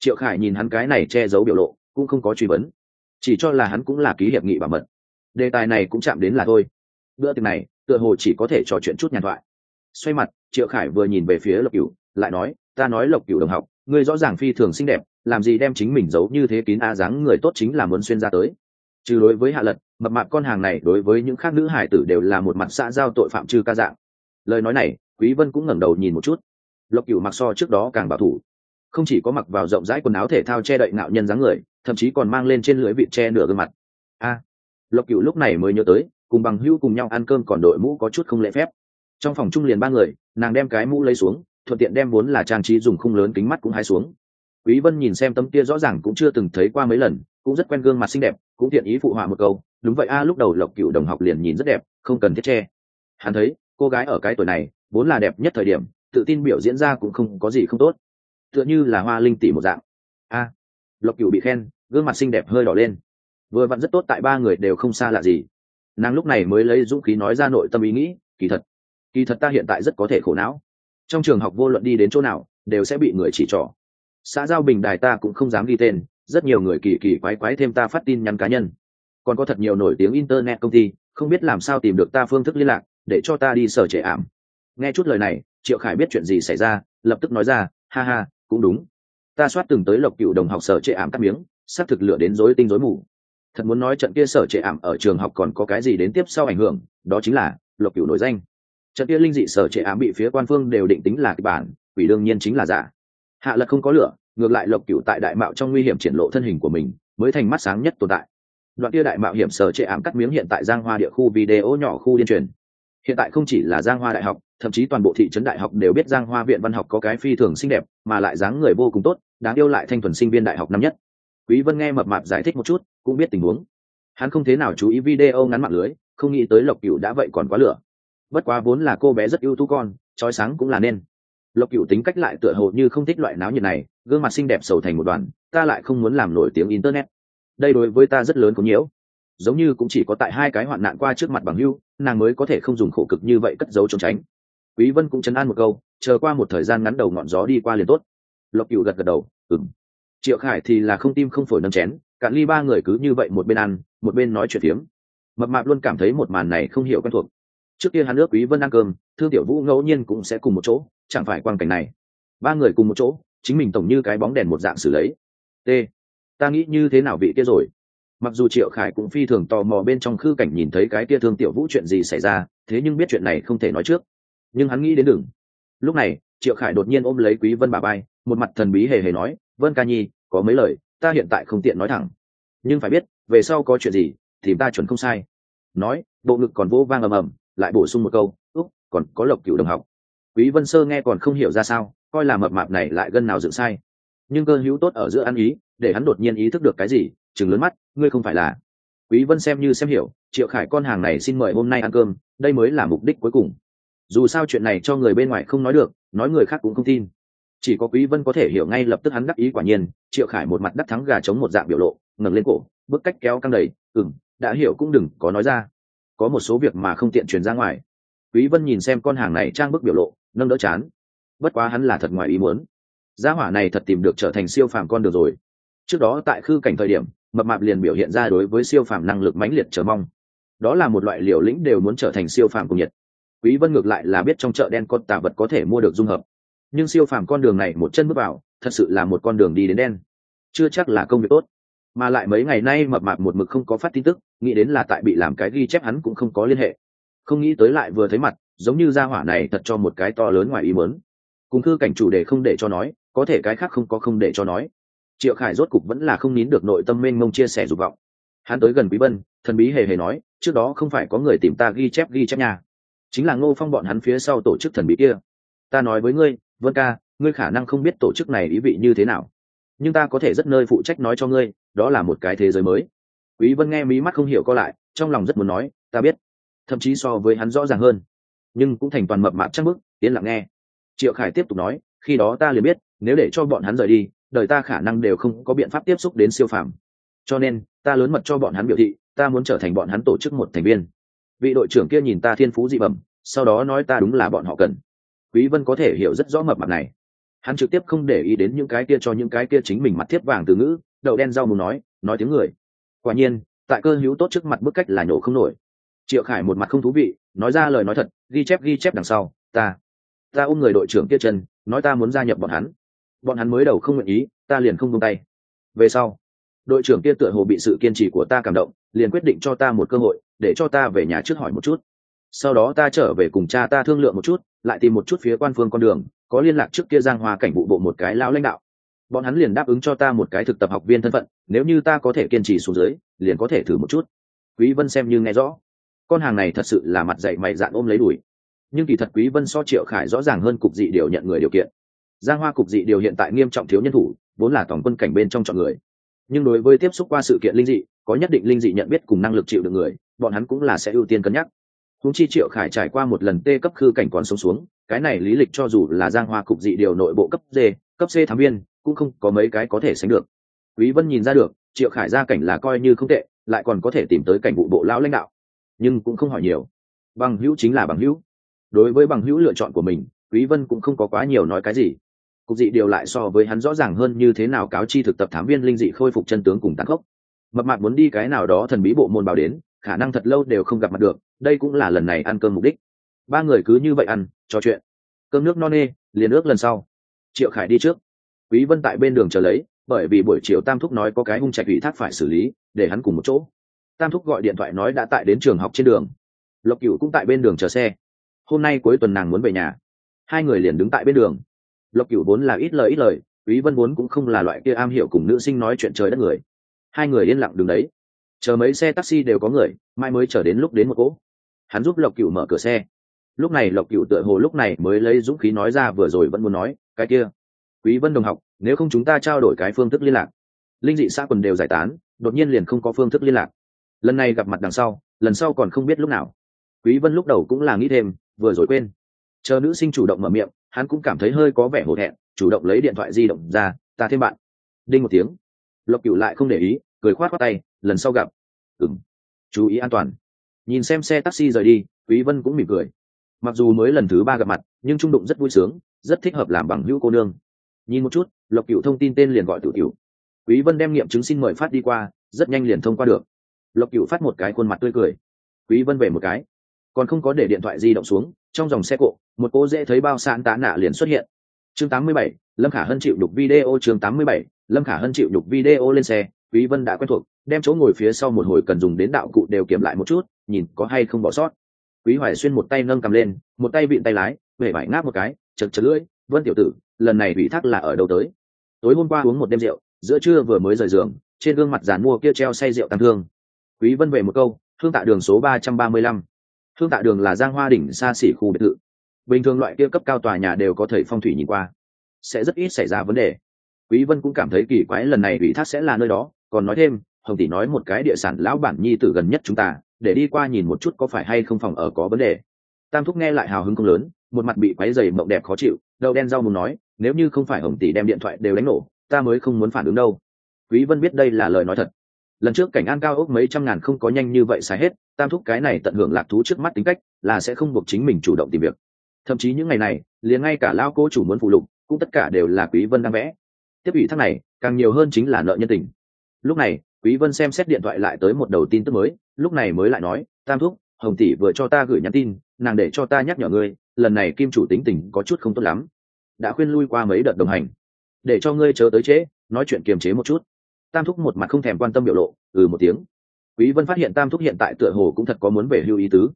triệu khải nhìn hắn cái này che giấu biểu lộ, cũng không có truy vấn. Chỉ cho là hắn cũng là ký hiệp nghị bảo mật. Đề tài này cũng chạm đến là thôi. Bữa tiệc này, tựa hồ chỉ có thể trò chuyện chút nhàn thoại. Xoay mặt, triệu khải vừa nhìn về phía lộc cửu, lại nói, ta nói lộc cửu đồng học, ngươi rõ ràng phi thường xinh đẹp, làm gì đem chính mình giấu như thế kín a dáng người tốt chính là muốn xuyên ra tới. Trừ đối với hạ lật, mập mạp con hàng này đối với những khác nữ hải tử đều là một mặt xã giao tội phạm trừ ca dạng. Lời nói này, quý vân cũng ngẩng đầu nhìn một chút. Lộc cửu mặc so trước đó càng bảo thủ không chỉ có mặc vào rộng rãi quần áo thể thao che đậy ngạo nhân dáng người, thậm chí còn mang lên trên lưới vịt che nửa gương mặt. A, lộc cựu lúc này mới nhớ tới, cùng bằng hữu cùng nhau ăn cơm còn đội mũ có chút không lễ phép. Trong phòng trung liền ba người, nàng đem cái mũ lấy xuống, thuận tiện đem vốn là trang trí dùng khung lớn kính mắt cũng hai xuống. Quý vân nhìn xem tấm kia rõ ràng cũng chưa từng thấy qua mấy lần, cũng rất quen gương mặt xinh đẹp, cũng tiện ý phụ họa một câu, đúng vậy a, lúc đầu lộc cựu đồng học liền nhìn rất đẹp, không cần thiết che. Hắn thấy, cô gái ở cái tuổi này, vốn là đẹp nhất thời điểm, tự tin biểu diễn ra cũng không có gì không tốt tựa như là hoa linh tỷ một dạng. A, lộc cửu bị khen, gương mặt xinh đẹp hơi đỏ lên. Vừa vặn rất tốt tại ba người đều không xa lạ gì. Nàng lúc này mới lấy dũng khí nói ra nội tâm ý nghĩ, kỳ thật kỳ thật ta hiện tại rất có thể khổ não. Trong trường học vô luận đi đến chỗ nào, đều sẽ bị người chỉ trỏ. Xã giao bình đài ta cũng không dám ghi tên, rất nhiều người kỳ kỳ quái quái thêm ta phát tin nhắn cá nhân. Còn có thật nhiều nổi tiếng internet công ty, không biết làm sao tìm được ta phương thức liên lạc, để cho ta đi sở trệ ảm. Nghe chút lời này, triệu khải biết chuyện gì xảy ra, lập tức nói ra, ha ha cũng đúng. Ta soát từng tới lộc cựu đồng học sở trệ ảm cắt miếng xác thực lửa đến rối tinh rối mù. Thật muốn nói trận kia sở trệ ảm ở trường học còn có cái gì đến tiếp sau ảnh hưởng, đó chính là lộc cựu nổi danh. Trận kia linh dị sở trệ ảm bị phía quan phương đều định tính là kịch bản, vì đương nhiên chính là giả. Hạ lật không có lửa, ngược lại lộc cựu tại đại mạo trong nguy hiểm triển lộ thân hình của mình, mới thành mắt sáng nhất tồn tại. Đoạn kia đại mạo hiểm sở trệ ảm cắt miếng hiện tại giang hoa địa khu video nhỏ khu liên truyền. Hiện tại không chỉ là giang hoa đại học thậm chí toàn bộ thị trấn đại học đều biết giang hoa viện văn học có cái phi thường xinh đẹp, mà lại dáng người vô cùng tốt, đáng yêu lại thanh thuần sinh viên đại học năm nhất. Quý vân nghe mập mạp giải thích một chút, cũng biết tình huống. Hắn không thế nào chú ý video ngắn mạng lưới, không nghĩ tới lộc cửu đã vậy còn quá lửa. Bất quá vốn là cô bé rất ưu tú con, trói sáng cũng là nên. Lộc cửu tính cách lại tựa hồ như không thích loại náo nhiệt này, gương mặt xinh đẹp sầu thành một đoàn, ta lại không muốn làm nổi tiếng internet. Đây đối với ta rất lớn có nhiễu. Giống như cũng chỉ có tại hai cái hoạn nạn qua trước mặt bằng hưu, nàng mới có thể không dùng khổ cực như vậy cất giấu trốn tránh quý vân cũng chấn an một câu, chờ qua một thời gian ngắn đầu ngọn gió đi qua liền tốt. Lộc cửu gật gật đầu, ừm. Triệu khải thì là không tim không phổi nâng chén, cạn ly ba người cứ như vậy một bên ăn, một bên nói chuyện tiếng mập mạp luôn cảm thấy một màn này không hiểu quen thuộc. Trước kia hắn nước quý vân ăn cơm, thương tiểu vũ ngẫu nhiên cũng sẽ cùng một chỗ, chẳng phải quang cảnh này. Ba người cùng một chỗ, chính mình tổng như cái bóng đèn một dạng xử lấy. T, ta nghĩ như thế nào vị kia rồi? Mặc dù triệu khải cũng phi thường tò mò bên trong khư cảnh nhìn thấy cái kia thương tiểu vũ chuyện gì xảy ra, thế nhưng biết chuyện này không thể nói trước nhưng hắn nghĩ đến đừng. Lúc này, triệu khải đột nhiên ôm lấy quý vân bà bay, một mặt thần bí hề hề nói, vân ca nhi, có mấy lời, ta hiện tại không tiện nói thẳng. Nhưng phải biết, về sau có chuyện gì, thì ta chuẩn không sai. Nói, bộ ngực còn vỗ vang ầm ầm, lại bổ sung một câu, úc, còn có lộc cửu đồng học. Quý vân sơ nghe còn không hiểu ra sao, coi là mập mạp này lại gân nào dựng sai. Nhưng cơ hữu tốt ở giữa ăn ý, để hắn đột nhiên ý thức được cái gì chừng lớn mắt, ngươi không phải là. Quý vân xem như xem hiểu, triệu khải con hàng này xin mời hôm nay ăn cơm, đây mới là mục đích cuối cùng dù sao chuyện này cho người bên ngoài không nói được, nói người khác cũng không tin. Chỉ có quý vân có thể hiểu ngay lập tức hắn đắc ý quả nhiên, triệu khải một mặt đắc thắng gà chống một dạng biểu lộ, ngẩng lên cổ, bước cách kéo căng đầy, ừm, đã hiểu cũng đừng có nói ra. Có một số việc mà không tiện truyền ra ngoài. Quý vân nhìn xem con hàng này trang bức biểu lộ, nâng đỡ chán. Bất quá hắn là thật ngoài ý muốn. Gia hỏa này thật tìm được trở thành siêu phàm con được rồi. Trước đó tại khư cảnh thời điểm, mập mạp liền biểu hiện ra đối với siêu phàm năng lực mãnh liệt chờ mong. Đó là một loại liều lĩnh đều muốn trở thành siêu phàm cùng nhiệt quý vân ngược lại là biết trong chợ đen con tà vật có thể mua được dung hợp. Nhưng siêu phàm con đường này một chân bước vào, thật sự là một con đường đi đến đen. Chưa chắc là công việc tốt. Mà lại mấy ngày nay mập mạp một mực không có phát tin tức, nghĩ đến là tại bị làm cái ghi chép hắn cũng không có liên hệ. Không nghĩ tới lại vừa thấy mặt, giống như gia hỏa này thật cho một cái to lớn ngoài ý muốn. Cùng thư cảnh chủ đề không để cho nói, có thể cái khác không có không để cho nói. Triệu khải rốt cục vẫn là không nín được nội tâm mênh mông chia sẻ dục vọng. Hắn tới gần quý bân thần bí hề hề nói, trước đó không phải có người tìm ta ghi chép ghi chép nhà chính là ngô phong bọn hắn phía sau tổ chức thần bí kia. Ta nói với ngươi, vân ca, ngươi khả năng không biết tổ chức này ý vị như thế nào. Nhưng ta có thể rất nơi phụ trách nói cho ngươi, đó là một cái thế giới mới. Quý vân nghe mí mắt không hiểu co lại, trong lòng rất muốn nói, ta biết. Thậm chí so với hắn rõ ràng hơn. Nhưng cũng thành toàn mập mạp chắc mức yên lặng nghe. Triệu khải tiếp tục nói, khi đó ta liền biết, nếu để cho bọn hắn rời đi, đời ta khả năng đều không có biện pháp tiếp xúc đến siêu phàm. Cho nên, ta lớn mật cho bọn hắn biểu thị, ta muốn trở thành bọn hắn tổ chức một thành viên vị đội trưởng kia nhìn ta thiên phú dị bẩm, sau đó nói ta đúng là bọn họ cần. Quý vân có thể hiểu rất rõ mập mặt này. Hắn trực tiếp không để ý đến những cái kia cho những cái kia chính mình mặt thiếp vàng từ ngữ, đậu đen rau mù nói nói tiếng người. Quả nhiên, tại cơ hữu tốt trước mặt bức cách là nhổ không nổi. Triệu khải một mặt không thú vị, nói ra lời nói thật, ghi chép ghi chép đằng sau, ta ta ôm người đội trưởng kia chân, nói ta muốn gia nhập bọn hắn. Bọn hắn mới đầu không nguyện ý, ta liền không buông tay. Về sau, đội trưởng kia tựa hồ bị sự kiên trì của ta cảm động, liền quyết định cho ta một cơ hội để cho ta về nhà trước hỏi một chút. Sau đó ta trở về cùng cha ta thương lượng một chút, lại tìm một chút phía quan phương con đường, có liên lạc trước kia giang hoa cảnh vụ bộ một cái lao lãnh đạo. Bọn hắn liền đáp ứng cho ta một cái thực tập học viên thân phận, nếu như ta có thể kiên trì xuống dưới, liền có thể thử một chút. Quý vân xem như nghe rõ. Con hàng này thật sự là mặt dạy mày dạn ôm lấy đuổi. Nhưng kỳ thật quý vân so triệu khải rõ ràng hơn cục dị điều nhận người điều kiện. Giang hoa cục dị điều hiện tại nghiêm trọng thiếu nhân thủ, vốn là tổng quân cảnh bên trong chọn người. Nhưng đối với tiếp xúc qua sự kiện linh dị, có nhất định linh dị nhận biết cùng năng lực chịu được người bọn hắn cũng là sẽ ưu tiên cân nhắc. Húng chi triệu khải trải qua một lần tê cấp khư cảnh còn sống xuống, cái này lý lịch cho dù là giang hoa cục dị điều nội bộ cấp d, cấp c thám viên, cũng không có mấy cái có thể sánh được. Quý vân nhìn ra được, triệu khải gia cảnh là coi như không tệ, lại còn có thể tìm tới cảnh vụ bộ lão lãnh đạo. Nhưng cũng không hỏi nhiều. Bằng hữu chính là bằng hữu. Đối với bằng hữu lựa chọn của mình, quý vân cũng không có quá nhiều nói cái gì. Cục dị điều lại so với hắn rõ ràng hơn như thế nào cáo chi thực tập thám viên linh dị khôi phục chân tướng cùng tăng khốc. Mập mạp muốn đi cái nào đó thần bí bộ môn bảo đến khả năng thật lâu đều không gặp mặt được, đây cũng là lần này ăn cơm mục đích. Ba người cứ như vậy ăn, trò chuyện. Cơm nước no nê, liền ước lần sau. Triệu khải đi trước. Quý vân tại bên đường chờ lấy, bởi vì buổi chiều tam thúc nói có cái hung trạch ủy thác phải xử lý, để hắn cùng một chỗ. Tam thúc gọi điện thoại nói đã tại đến trường học trên đường. Lộc cửu cũng tại bên đường chờ xe. Hôm nay cuối tuần nàng muốn về nhà. Hai người liền đứng tại bên đường. Lộc cửu vốn là ít lời ít lời, quý vân vốn cũng không là loại kia am hiểu cùng nữ sinh nói chuyện trời đất người. Hai người yên lặng đứng đấy chờ mấy xe taxi đều có người, mai mới chờ đến lúc đến một cỗ. Hắn giúp lộc cửu mở cửa xe. Lúc này lộc cửu tựa hồ lúc này mới lấy dũng khí nói ra vừa rồi vẫn muốn nói, cái kia, quý vân đồng học, nếu không chúng ta trao đổi cái phương thức liên lạc. Linh dị xã quần đều giải tán, đột nhiên liền không có phương thức liên lạc. Lần này gặp mặt đằng sau, lần sau còn không biết lúc nào. Quý vân lúc đầu cũng là nghĩ thêm, vừa rồi quên. Chờ nữ sinh chủ động mở miệng, hắn cũng cảm thấy hơi có vẻ hổ thẹn, chủ động lấy điện thoại di động ra, ta thêm bạn. Đinh một tiếng, lộc cửu lại không để ý, cười khoát khoát tay lần sau gặp. Ừng chú ý an toàn. Nhìn xem xe taxi rời đi quý vân cũng mỉm cười. Mặc dù mới lần thứ ba gặp mặt nhưng trung đụng rất vui sướng rất thích hợp làm bằng hữu cô nương. Nhìn một chút lộc cựu thông tin tên liền gọi tự tiểu. quý vân đem nghiệm chứng xin mời phát đi qua rất nhanh liền thông qua được. Lộc cựu phát một cái khuôn mặt tươi cười. Quý vân về một cái. Còn không có để điện thoại di động xuống trong dòng xe cộ một cô dễ thấy bao sạn tá nạ liền xuất hiện. Chương 87, lâm khả hân chịu đục video chương 87, lâm khả hân chịu đục video lên xe quý vân đã quen thuộc đem chỗ ngồi phía sau một hồi cần dùng đến đạo cụ đều kiểm lại một chút, nhìn có hay không bỏ sót. Quý hoài xuyên một tay nâng cầm lên, một tay vịn tay lái về vải ngáp một cái, chật chật lưỡi, vân tiểu tử, lần này ủy thác là ở đâu tới? Tối hôm qua uống một đêm rượu, giữa trưa vừa mới rời giường, trên gương mặt giàn mua kia treo say rượu tăng thương. Quý vân về một câu, thương tạ đường số ba trăm ba mươi lăm. Thương tạ đường là giang hoa đỉnh xa xỉ khu biệt thự. Bình thường loại kia cấp cao tòa nhà đều có thể phong thủy nhìn qua. Sẽ rất ít xảy ra vấn đề. Quý vân cũng cảm thấy kỳ quái, lần này ủy thác sẽ là nơi đó, còn nói thêm hồng tỷ nói một cái địa sản lão bản nhi tử gần nhất chúng ta, để đi qua nhìn một chút có phải hay không phòng ở có vấn đề. Tam thúc nghe lại hào hứng không lớn, một mặt bị quáy dày mộng đẹp khó chịu, đậu đen rau muốn nói, nếu như không phải hồng tỷ đem điện thoại đều đánh nổ, ta mới không muốn phản ứng đâu. Quý vân biết đây là lời nói thật. Lần trước cảnh an cao ốc mấy trăm ngàn không có nhanh như vậy xài hết, tam thúc cái này tận hưởng lạc thú trước mắt tính cách, là sẽ không buộc chính mình chủ động tìm việc. Thậm chí những ngày này, liền ngay cả lao cố chủ muốn phụ lục, cũng tất cả đều là quý vân đang vẽ. Tiếp ủy thác này, càng nhiều hơn chính là nợ nhân tình. Lúc này quý vân xem xét điện thoại lại tới một đầu tin tức mới, lúc này mới lại nói, tam thúc, hồng tỷ vừa cho ta gửi nhắn tin, nàng để cho ta nhắc nhở ngươi, lần này kim chủ tính tình có chút không tốt lắm. Đã khuyên lui qua mấy đợt đồng hành. Để cho ngươi chờ tới trễ, nói chuyện kiềm chế một chút. Tam thúc một mặt không thèm quan tâm biểu lộ ừ một tiếng. Quý vân phát hiện tam thúc hiện tại tựa hồ cũng thật có muốn về hưu ý tứ.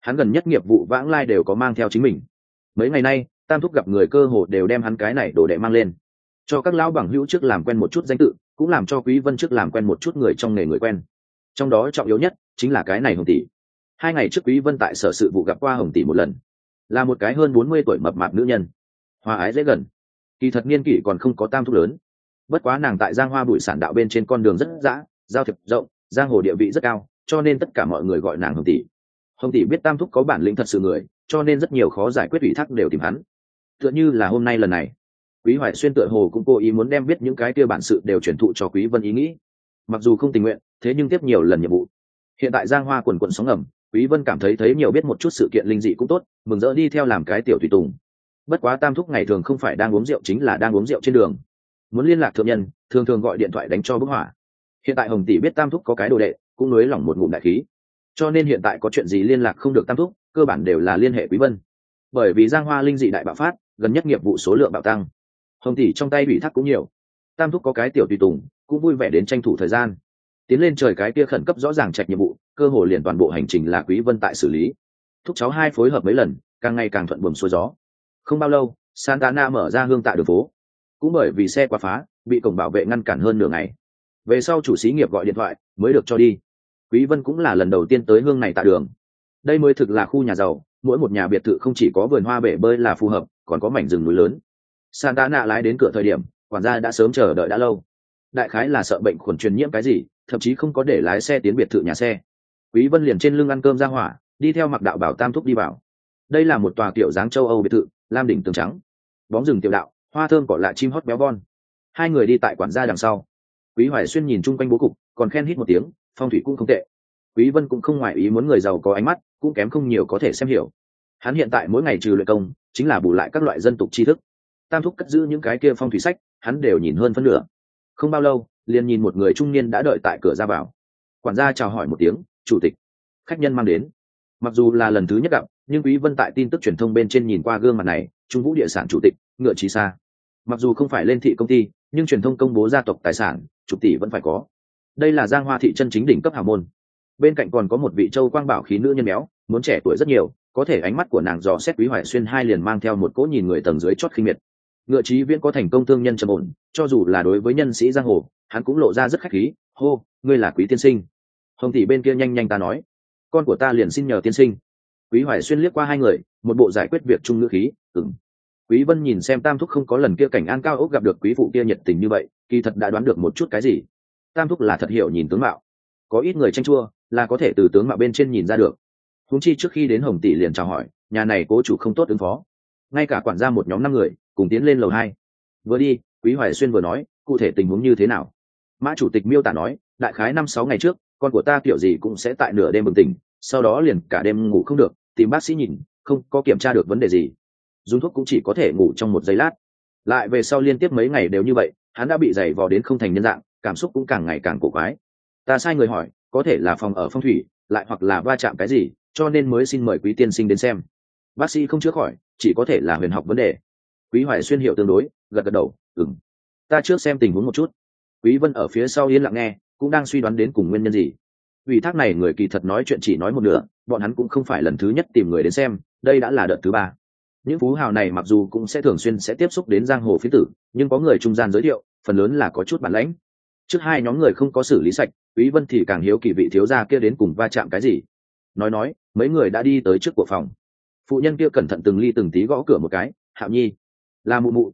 Hắn gần nhất nghiệp vụ vãng lai đều có mang theo chính mình. Mấy ngày nay, tam thúc gặp người cơ hồ đều đem hắn cái này đồ đệ mang lên. Cho các lão bằng hữu trước làm quen một chút danh tự cũng làm cho quý vân trước làm quen một chút người trong nghề người quen. Trong đó trọng yếu nhất chính là cái này hồng tỷ. Hai ngày trước quý vân tại sở sự vụ gặp qua hồng tỷ một lần. Là một cái hơn 40 tuổi mập mạp nữ nhân. Hòa ái dễ gần. Kỳ thật niên kỷ còn không có tam thúc lớn. Bất quá nàng tại giang hoa bụi sản đạo bên trên con đường rất dã, giao thiệp rộng, giang hồ địa vị rất cao, cho nên tất cả mọi người gọi nàng hồng tỷ. Hồng tỷ biết tam thúc có bản lĩnh thật sự người, cho nên rất nhiều khó giải quyết ủy thác đều tìm hắn. Tựa như là hôm nay lần này quý hoài xuyên tựa hồ cũng cố ý muốn đem biết những cái kia bản sự đều truyền thụ cho quý vân ý nghĩ. Mặc dù không tình nguyện, thế nhưng tiếp nhiều lần nhiệm vụ. Hiện tại giang hoa quần quần sóng ngầm, quý vân cảm thấy thấy nhiều biết một chút sự kiện linh dị cũng tốt, mừng rỡ đi theo làm cái tiểu tùy tùng. Bất quá tam thúc ngày thường không phải đang uống rượu chính là đang uống rượu trên đường. Muốn liên lạc thượng nhân, thường thường gọi điện thoại đánh cho bức hỏa hiện tại hồng tỷ biết tam thúc có cái đồ đệ, cũng nới lỏng một ngụm đại khí. Cho nên hiện tại có chuyện gì liên lạc không được tam thúc, cơ bản đều là liên hệ quý vân. Bởi vì giang hoa linh dị đại bạo phát, gần nhất nghiệp vụ số lượng bạo tăng hồng tỷ trong tay ủy thác cũng nhiều. Tam thúc có cái tiểu tùy tùng, cũng vui vẻ đến tranh thủ thời gian. Tiến lên trời cái kia khẩn cấp rõ ràng trạch nhiệm vụ, cơ hồ liền toàn bộ hành trình là quý vân tại xử lý. Thúc cháu hai phối hợp mấy lần, càng ngày càng thuận buồm xuôi gió. Không bao lâu, santana mở ra hương tại đường phố. Cũng bởi vì xe quá phá, bị cổng bảo vệ ngăn cản hơn nửa ngày. Về sau chủ xí nghiệp gọi điện thoại, mới được cho đi. Quý vân cũng là lần đầu tiên tới hương này tại đường. Đây mới thực là khu nhà giàu, mỗi một nhà biệt thự không chỉ có vườn hoa bể bơi là phù hợp, còn có mảnh rừng núi lớn santana lái đến cửa thời điểm, quản gia đã sớm chờ đợi đã lâu. Đại khái là sợ bệnh khuẩn truyền nhiễm cái gì, thậm chí không có để lái xe tiến biệt thự nhà xe. Quý vân liền trên lưng ăn cơm ra hỏa, đi theo mặc đạo bảo tam thúc đi vào. Đây là một tòa kiểu dáng châu âu biệt thự, lam đỉnh tường trắng. Bóng rừng tiểu đạo, hoa thơm cỏ lạ chim hót béo bon. Hai người đi tại quản gia đằng sau. Quý hoài xuyên nhìn chung quanh bố cục, còn khen hít một tiếng, phong thủy cũng không tệ. Quý vân cũng không ngoại ý muốn người giàu có ánh mắt, cũng kém không nhiều có thể xem hiểu. Hắn hiện tại mỗi ngày trừ luyện công, chính là bù lại các loại dân tục tri thức tam thúc cất giữ những cái kia phong thủy sách, hắn đều nhìn hơn phân nửa. Không bao lâu, liền nhìn một người trung niên đã đợi tại cửa ra vào. Quản gia chào hỏi một tiếng, chủ tịch. Khách nhân mang đến. Mặc dù là lần thứ nhất gặp, nhưng quý vân tại tin tức truyền thông bên trên nhìn qua gương mặt này, trung vũ địa sản chủ tịch, ngựa trí xa. Mặc dù không phải lên thị công ty, nhưng truyền thông công bố gia tộc tài sản chục tỷ vẫn phải có. Đây là giang hoa thị chân chính đỉnh cấp hào môn. Bên cạnh còn có một vị châu quang bảo khí nữ nhân béo, muốn trẻ tuổi rất nhiều, có thể ánh mắt của nàng dò xét quý hoài xuyên hai liền mang theo một cỗ nhìn người tầng dưới chót khinh miệt ngựa trí viễn có thành công thương nhân trầm ổn, cho dù là đối với nhân sĩ giang hồ, hắn cũng lộ ra rất khách khí, hô, ngươi là quý tiên sinh. Hồng tỷ bên kia nhanh nhanh ta nói, con của ta liền xin nhờ tiên sinh. Quý hoài xuyên liếc qua hai người, một bộ giải quyết việc chung ngữ khí ừng quý vân nhìn xem tam thúc không có lần kia cảnh an cao ốc gặp được quý phụ kia nhiệt tình như vậy, kỳ thật đã đoán được một chút cái gì. Tam thúc là thật hiểu nhìn tướng mạo. Có ít người tranh chua, là có thể từ tướng mạo bên trên nhìn ra được. Húng chi trước khi đến hồng tỷ liền chào hỏi, nhà này cố chủ không tốt ứng phó. Ngay cả quản gia một nhóm năm người cùng tiến lên lầu hai. Vừa đi, quý hoài xuyên vừa nói, cụ thể tình huống như thế nào? Mã chủ tịch miêu tả nói, đại khái năm sáu ngày trước, con của ta kiểu gì cũng sẽ tại nửa đêm bừng tỉnh, sau đó liền cả đêm ngủ không được, tìm bác sĩ nhìn, không có kiểm tra được vấn đề gì. Dùng thuốc cũng chỉ có thể ngủ trong một giây lát. Lại về sau liên tiếp mấy ngày đều như vậy, hắn đã bị dày vò đến không thành nhân dạng, cảm xúc cũng càng ngày càng cổ quái. Ta sai người hỏi, có thể là phòng ở phong thủy, lại hoặc là va chạm cái gì, cho nên mới xin mời quý tiên sinh đến xem. Bác sĩ không chữa khỏi, chỉ có thể là huyền học vấn đề quý hoài xuyên hiệu tương đối, gật gật đầu ừng ta trước xem tình huống một chút. Quý vân ở phía sau yên lặng nghe, cũng đang suy đoán đến cùng nguyên nhân gì. Ủy thác này người kỳ thật nói chuyện chỉ nói một nửa, bọn hắn cũng không phải lần thứ nhất tìm người đến xem, đây đã là đợt thứ ba. Những phú hào này mặc dù cũng sẽ thường xuyên sẽ tiếp xúc đến giang hồ phiến tử, nhưng có người trung gian giới thiệu, phần lớn là có chút bản lãnh. Trước hai nhóm người không có xử lý sạch, quý vân thì càng hiếu kỳ vị thiếu gia kia đến cùng va chạm cái gì. Nói nói, mấy người đã đi tới trước của phòng. Phụ nhân kia cẩn thận từng ly từng tí gõ cửa một cái, hạo nhi là mụ mụ.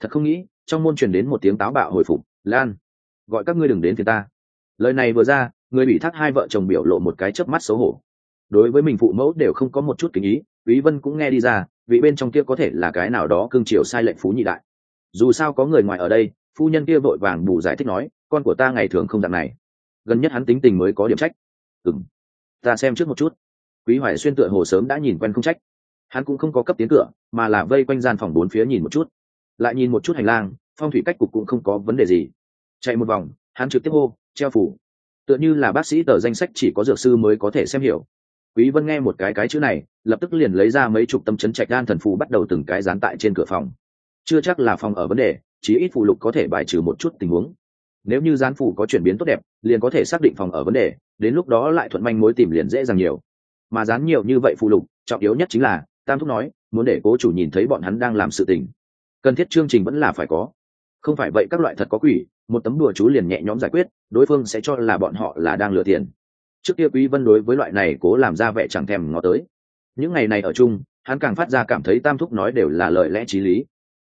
Thật không nghĩ, trong môn truyền đến một tiếng táo bạo hồi phục, lan, gọi các ngươi đừng đến thì ta. Lời này vừa ra, người bị thác hai vợ chồng biểu lộ một cái chớp mắt xấu hổ. Đối với mình phụ mẫu đều không có một chút kính ý, quý vân cũng nghe đi ra vị bên trong kia có thể là cái nào đó cương triều sai lệnh phú nhị đại. Dù sao có người ngoài ở đây, phu nhân kia vội vàng bù giải thích nói, con của ta ngày thường không dạng này. Gần nhất hắn tính tình mới có điểm trách. Ừm, ta xem trước một chút. Quý hoài xuyên tựa hồ sớm đã nhìn quen không trách hắn cũng không có cấp tiến cửa, mà là vây quanh gian phòng bốn phía nhìn một chút. Lại nhìn một chút hành lang, phong thủy cách cục cũng không có vấn đề gì. Chạy một vòng, hắn trực tiếp hô, treo phủ. Tựa như là bác sĩ tờ danh sách chỉ có dược sư mới có thể xem hiểu. Quý vân nghe một cái cái chữ này, lập tức liền lấy ra mấy chục tâm chấn trạch đan thần phù bắt đầu từng cái dán tại trên cửa phòng. Chưa chắc là phòng ở vấn đề chỉ ít phụ lục có thể bài trừ một chút tình huống. Nếu như gián phủ có chuyển biến tốt đẹp, liền có thể xác định phòng ở vấn đề, đến lúc đó lại thuận manh mối tìm liền dễ dàng nhiều. Mà dán nhiều như vậy phụ lục, trọng yếu nhất chính là tam thúc nói, muốn để cố chủ nhìn thấy bọn hắn đang làm sự tình. Cần thiết chương trình vẫn là phải có. Không phải vậy các loại thật có quỷ, một tấm đùa chú liền nhẹ nhõm giải quyết, đối phương sẽ cho là bọn họ là đang lừa tiền. Trước kia quý vân đối với loại này cố làm ra vẻ chẳng thèm ngó tới. Những ngày này ở chung, hắn càng phát ra cảm thấy tam thúc nói đều là lời lẽ trí lý.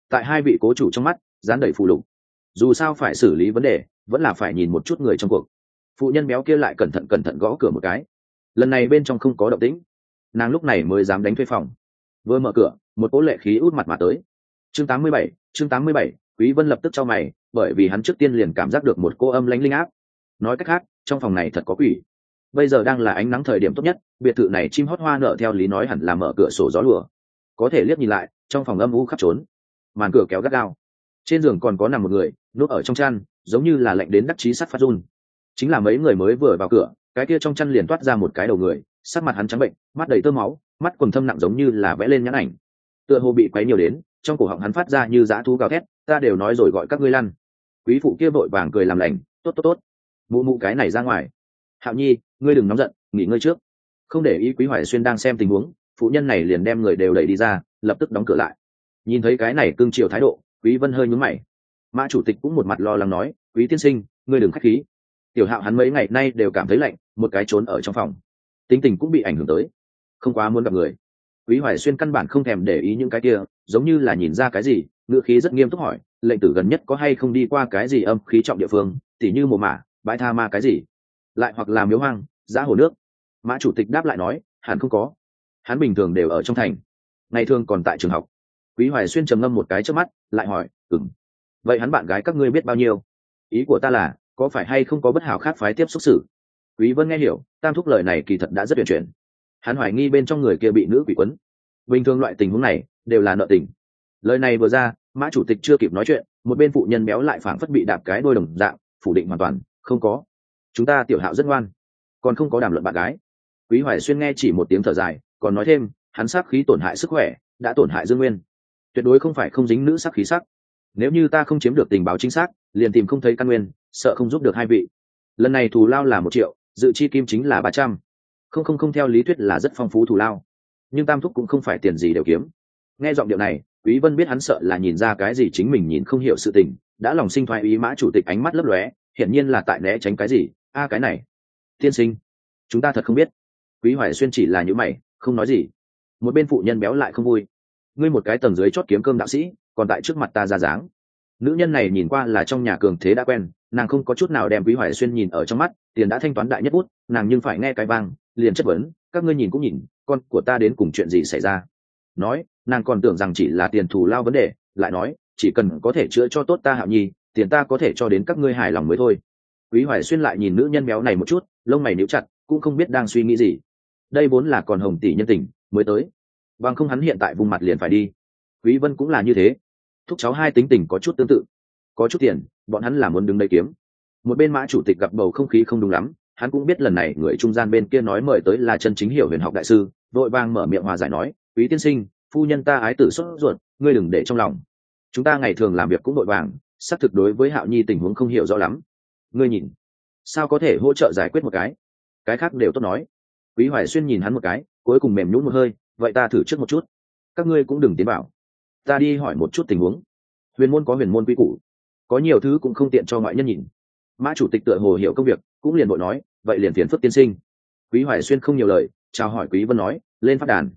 Tại hai vị cố chủ trong mắt, dán đẩy phụ lục. Dù sao phải xử lý vấn đề, vẫn là phải nhìn một chút người trong cuộc. Phụ nhân béo kia lại cẩn thận cẩn thận gõ cửa một cái. Lần này bên trong không có động tĩnh. Nàng lúc này mới dám đánh thuê phòng vừa mở cửa một cỗ lệ khí út mặt mà tới. Chương 87, chương 87, quý vân lập tức cho mày bởi vì hắn trước tiên liền cảm giác được một cô âm lãnh linh áp. Nói cách khác trong phòng này thật có quỷ. Bây giờ đang là ánh nắng thời điểm tốt nhất biệt thự này chim hót hoa nở theo lý nói hẳn là mở cửa sổ gió lùa. Có thể liếc nhìn lại trong phòng âm u khắp trốn. Màn cửa kéo gắt gao. Trên giường còn có nằm một người núp ở trong chăn giống như là lạnh đến đắc chí sắt phát run. Chính là mấy người mới vừa vào cửa cái kia trong chăn liền toát ra một cái đầu người sắc mặt hắn trắng bệnh mắt đầy tơ máu mắt quần thâm nặng giống như là vẽ lên nhãn ảnh. Tựa hồ bị quấy nhiều đến, trong cổ họng hắn phát ra như dã thú gào thét, ta đều nói rồi gọi các ngươi lăn. Quý phụ kia vội vàng cười làm lành, tốt tốt tốt. Mụ mụ cái này ra ngoài. Hạo nhi, ngươi đừng nóng giận, nghỉ ngơi trước. Không để ý quý hoài xuyên đang xem tình huống, phụ nhân này liền đem người đều đẩy đi ra, lập tức đóng cửa lại. Nhìn thấy cái này cương chiều thái độ, quý vân hơi nhún mày. Mã chủ tịch cũng một mặt lo lắng nói, quý tiên sinh, ngươi đừng khách khí. Tiểu hạo hắn mấy ngày nay đều cảm thấy lạnh, một cái trốn ở trong phòng. Tính tình cũng bị ảnh hưởng tới không quá muốn gặp người. Quý hoài xuyên căn bản không thèm để ý những cái kia, giống như là nhìn ra cái gì ngựa khí rất nghiêm túc hỏi, lệnh tử gần nhất có hay không đi qua cái gì âm khí trọng địa phương, tỉ như mồ mả, bãi tha ma cái gì? Lại hoặc là miếu hoang, giã hồ nước. Mã chủ tịch đáp lại nói, hẳn không có. Hắn bình thường đều ở trong thành, ngày thường còn tại trường học. Quý hoài xuyên trầm ngâm một cái trước mắt, lại hỏi ừng vậy hắn bạn gái các ngươi biết bao nhiêu? Ý của ta là, có phải hay không có bất hảo khác phái tiếp xúc xử? Quý vân nghe hiểu, tam thúc lời này kỳ thật đã rất tuyển chuyển hắn hoài nghi bên trong người kia bị nữ quỷ quấn. Bình thường loại tình huống này đều là nợ tình. Lời này vừa ra, mã chủ tịch chưa kịp nói chuyện, một bên phụ nhân béo lại phảng phất bị đạp cái đôi đồng dạng, phủ định hoàn toàn, không có. Chúng ta tiểu hạo rất ngoan, còn không có đàm luận bạn gái. Quý hoài xuyên nghe chỉ một tiếng thở dài, còn nói thêm, hắn sắc khí tổn hại sức khỏe, đã tổn hại dương nguyên. Tuyệt đối không phải không dính nữ sắc khí sắc. Nếu như ta không chiếm được tình báo chính xác, liền tìm không thấy căn nguyên, sợ không giúp được hai vị. Lần này thù lao là một triệu, dự chi kim chính là ba trăm không không không theo lý thuyết là rất phong phú thù lao. Nhưng tam thúc cũng không phải tiền gì đều kiếm. Nghe giọng điệu này, quý vân biết hắn sợ là nhìn ra cái gì chính mình nhìn không hiểu sự tình, đã lòng sinh thoái ý mã chủ tịch ánh mắt lấp lóe, hiển nhiên là tại né tránh cái gì. A, cái này. Tiên sinh, chúng ta thật không biết. Quý hoài xuyên chỉ là những mày, không nói gì. Một bên phụ nhân béo lại không vui. Ngươi một cái tầng dưới chót kiếm cơm đạo sĩ, còn tại trước mặt ta ra dáng. Nữ nhân này nhìn qua là trong nhà cường thế đã quen, nàng không có chút nào đem quý hoài xuyên nhìn ở trong mắt, tiền đã thanh toán đại nhất bút, nàng nhưng phải nghe cái vang liền chất vấn, các ngươi nhìn cũng nhìn, con của ta đến cùng chuyện gì xảy ra? Nói, nàng còn tưởng rằng chỉ là tiền thù lao vấn đề, lại nói, chỉ cần có thể chữa cho tốt ta hạo nhi, tiền ta có thể cho đến các ngươi hài lòng mới thôi. Quý hoài xuyên lại nhìn nữ nhân béo này một chút, lông mày níu chặt, cũng không biết đang suy nghĩ gì. Đây vốn là còn hồng tỷ nhân tình, mới tới. Bằng không hắn hiện tại vùng mặt liền phải đi. Quý vân cũng là như thế. Thúc cháu hai tính tình có chút tương tự. Có chút tiền, bọn hắn là muốn đứng đây kiếm. Một bên mã chủ tịch gặp bầu không khí không đúng lắm hắn cũng biết lần này người trung gian bên kia nói mời tới là chân chính hiểu huyền học đại sư, vội vàng mở miệng hòa giải nói, quý tiên sinh, phu nhân ta ái tử xuất ruột, ngươi đừng để trong lòng. Chúng ta ngày thường làm việc cũng vội vàng, xác thực đối với hạo nhi tình huống không hiểu rõ lắm. Ngươi nhìn, sao có thể hỗ trợ giải quyết một cái? Cái khác đều tốt nói. Quý hoài xuyên nhìn hắn một cái, cuối cùng mềm nhún một hơi, vậy ta thử trước một chút. Các ngươi cũng đừng tiến bảo ta đi hỏi một chút tình huống. Huyền môn có huyền môn quy củ. Có nhiều thứ cũng không tiện cho ngoại nhân nhìn. Mã chủ tịch tựa hồ hiểu công việc cũng liền bội nói vậy liền phiền phức tiên sinh. Quý hoài xuyên không nhiều lời chào hỏi quý vân nói lên phát đàn.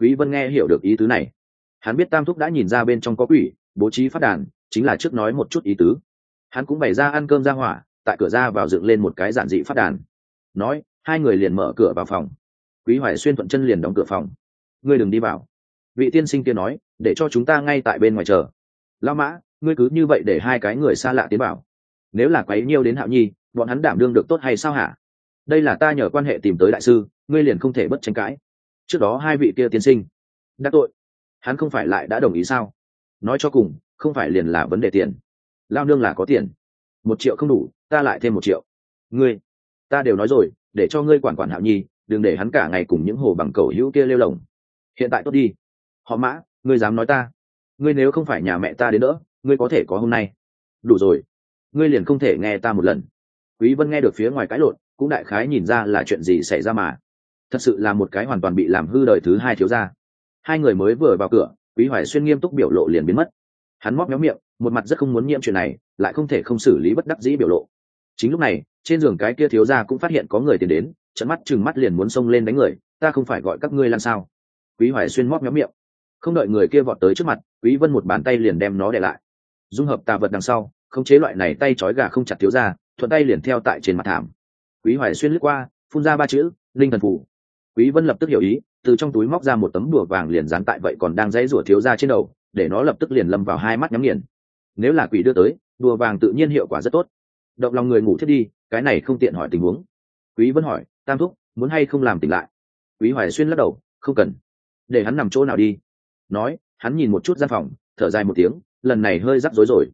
Quý vân nghe hiểu được ý tứ này. Hắn biết tam thúc đã nhìn ra bên trong có quỷ bố trí phát đàn chính là trước nói một chút ý tứ. Hắn cũng bày ra ăn cơm ra hỏa tại cửa ra vào dựng lên một cái giản dị phát đàn. Nói hai người liền mở cửa vào phòng. Quý hoài xuyên thuận chân liền đóng cửa phòng. Ngươi đừng đi vào. Vị tiên sinh kia nói để cho chúng ta ngay tại bên ngoài chờ. Lao mã ngươi cứ như vậy để hai cái người xa lạ tiến vào, nếu là quấy nhiêu đến hạo nhi bọn hắn đảm đương được tốt hay sao hả? Đây là ta nhờ quan hệ tìm tới đại sư, ngươi liền không thể bất tranh cãi. Trước đó hai vị kia tiên sinh đắc tội. Hắn không phải lại đã đồng ý sao? Nói cho cùng, không phải liền là vấn đề tiền. Lao nương là có tiền. Một triệu không đủ, ta lại thêm một triệu. Ngươi, ta đều nói rồi, để cho ngươi quản quản hạo nhi, đừng để hắn cả ngày cùng những hồ bằng cầu hữu kia lêu lồng. Hiện tại tốt đi. Họ mã, ngươi dám nói ta? Ngươi nếu không phải nhà mẹ ta đến nữa ngươi có thể có hôm nay. Đủ rồi. Ngươi liền không thể nghe ta một lần quý vân nghe được phía ngoài cái lộn, cũng đại khái nhìn ra là chuyện gì xảy ra mà. Thật sự là một cái hoàn toàn bị làm hư đời thứ hai thiếu gia. Hai người mới vừa vào cửa, quý hoài xuyên nghiêm túc biểu lộ liền biến mất. Hắn móc méo miệng, một mặt rất không muốn nhiễm chuyện này, lại không thể không xử lý bất đắc dĩ biểu lộ. Chính lúc này, trên giường cái kia thiếu gia cũng phát hiện có người tiến đến trận mắt chừng mắt liền muốn xông lên đánh người, ta không phải gọi các ngươi làm sao? Quý hoài xuyên móc méo miệng. Không đợi người kia vọt tới trước mặt, quý vân một bàn tay liền đem nó để lại. Dung hợp tà vật đằng sau không chế loại này tay trói gà không chặt thiếu gia thuận tay liền theo tại trên mặt thảm. Quý hoài xuyên lướt qua, phun ra ba chữ, linh thần phủ. Quý vân lập tức hiểu ý, từ trong túi móc ra một tấm đùa vàng liền dán tại vậy còn đang dãy rủa thiếu ra trên đầu, để nó lập tức liền lâm vào hai mắt nhắm nghiền. Nếu là quỷ đưa tới, đùa vàng tự nhiên hiệu quả rất tốt. Động lòng người ngủ thiết đi, cái này không tiện hỏi tình huống. Quý vân hỏi, tam thúc, muốn hay không làm tỉnh lại? Quý hoài xuyên lắc đầu, không cần. Để hắn nằm chỗ nào đi. Nói, hắn nhìn một chút gian phòng, thở dài một tiếng, lần này hơi rắc rối rồi.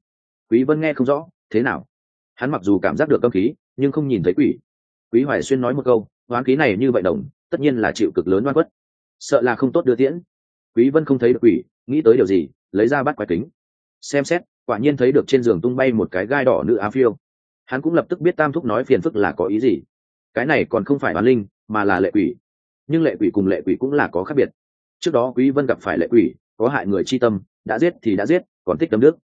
Quý vân nghe không rõ, thế nào? Hắn mặc dù cảm giác được âm khí, nhưng không nhìn thấy quỷ. Quý hoài xuyên nói một câu hoán khí này như vậy đồng, tất nhiên là chịu cực lớn oan quất sợ là không tốt đưa tiễn. Quý vân không thấy được quỷ, nghĩ tới điều gì, lấy ra bắt quái kính. Xem xét, quả nhiên thấy được trên giường tung bay một cái gai đỏ nữ á phiêu. Hắn cũng lập tức biết tam thúc nói phiền phức là có ý gì. Cái này còn không phải oan linh, mà là lệ quỷ. Nhưng lệ quỷ cùng lệ quỷ cũng là có khác biệt. Trước đó quý vân gặp phải lệ quỷ, có hại người chi tâm, đã giết thì đã giết, còn thích tâm nước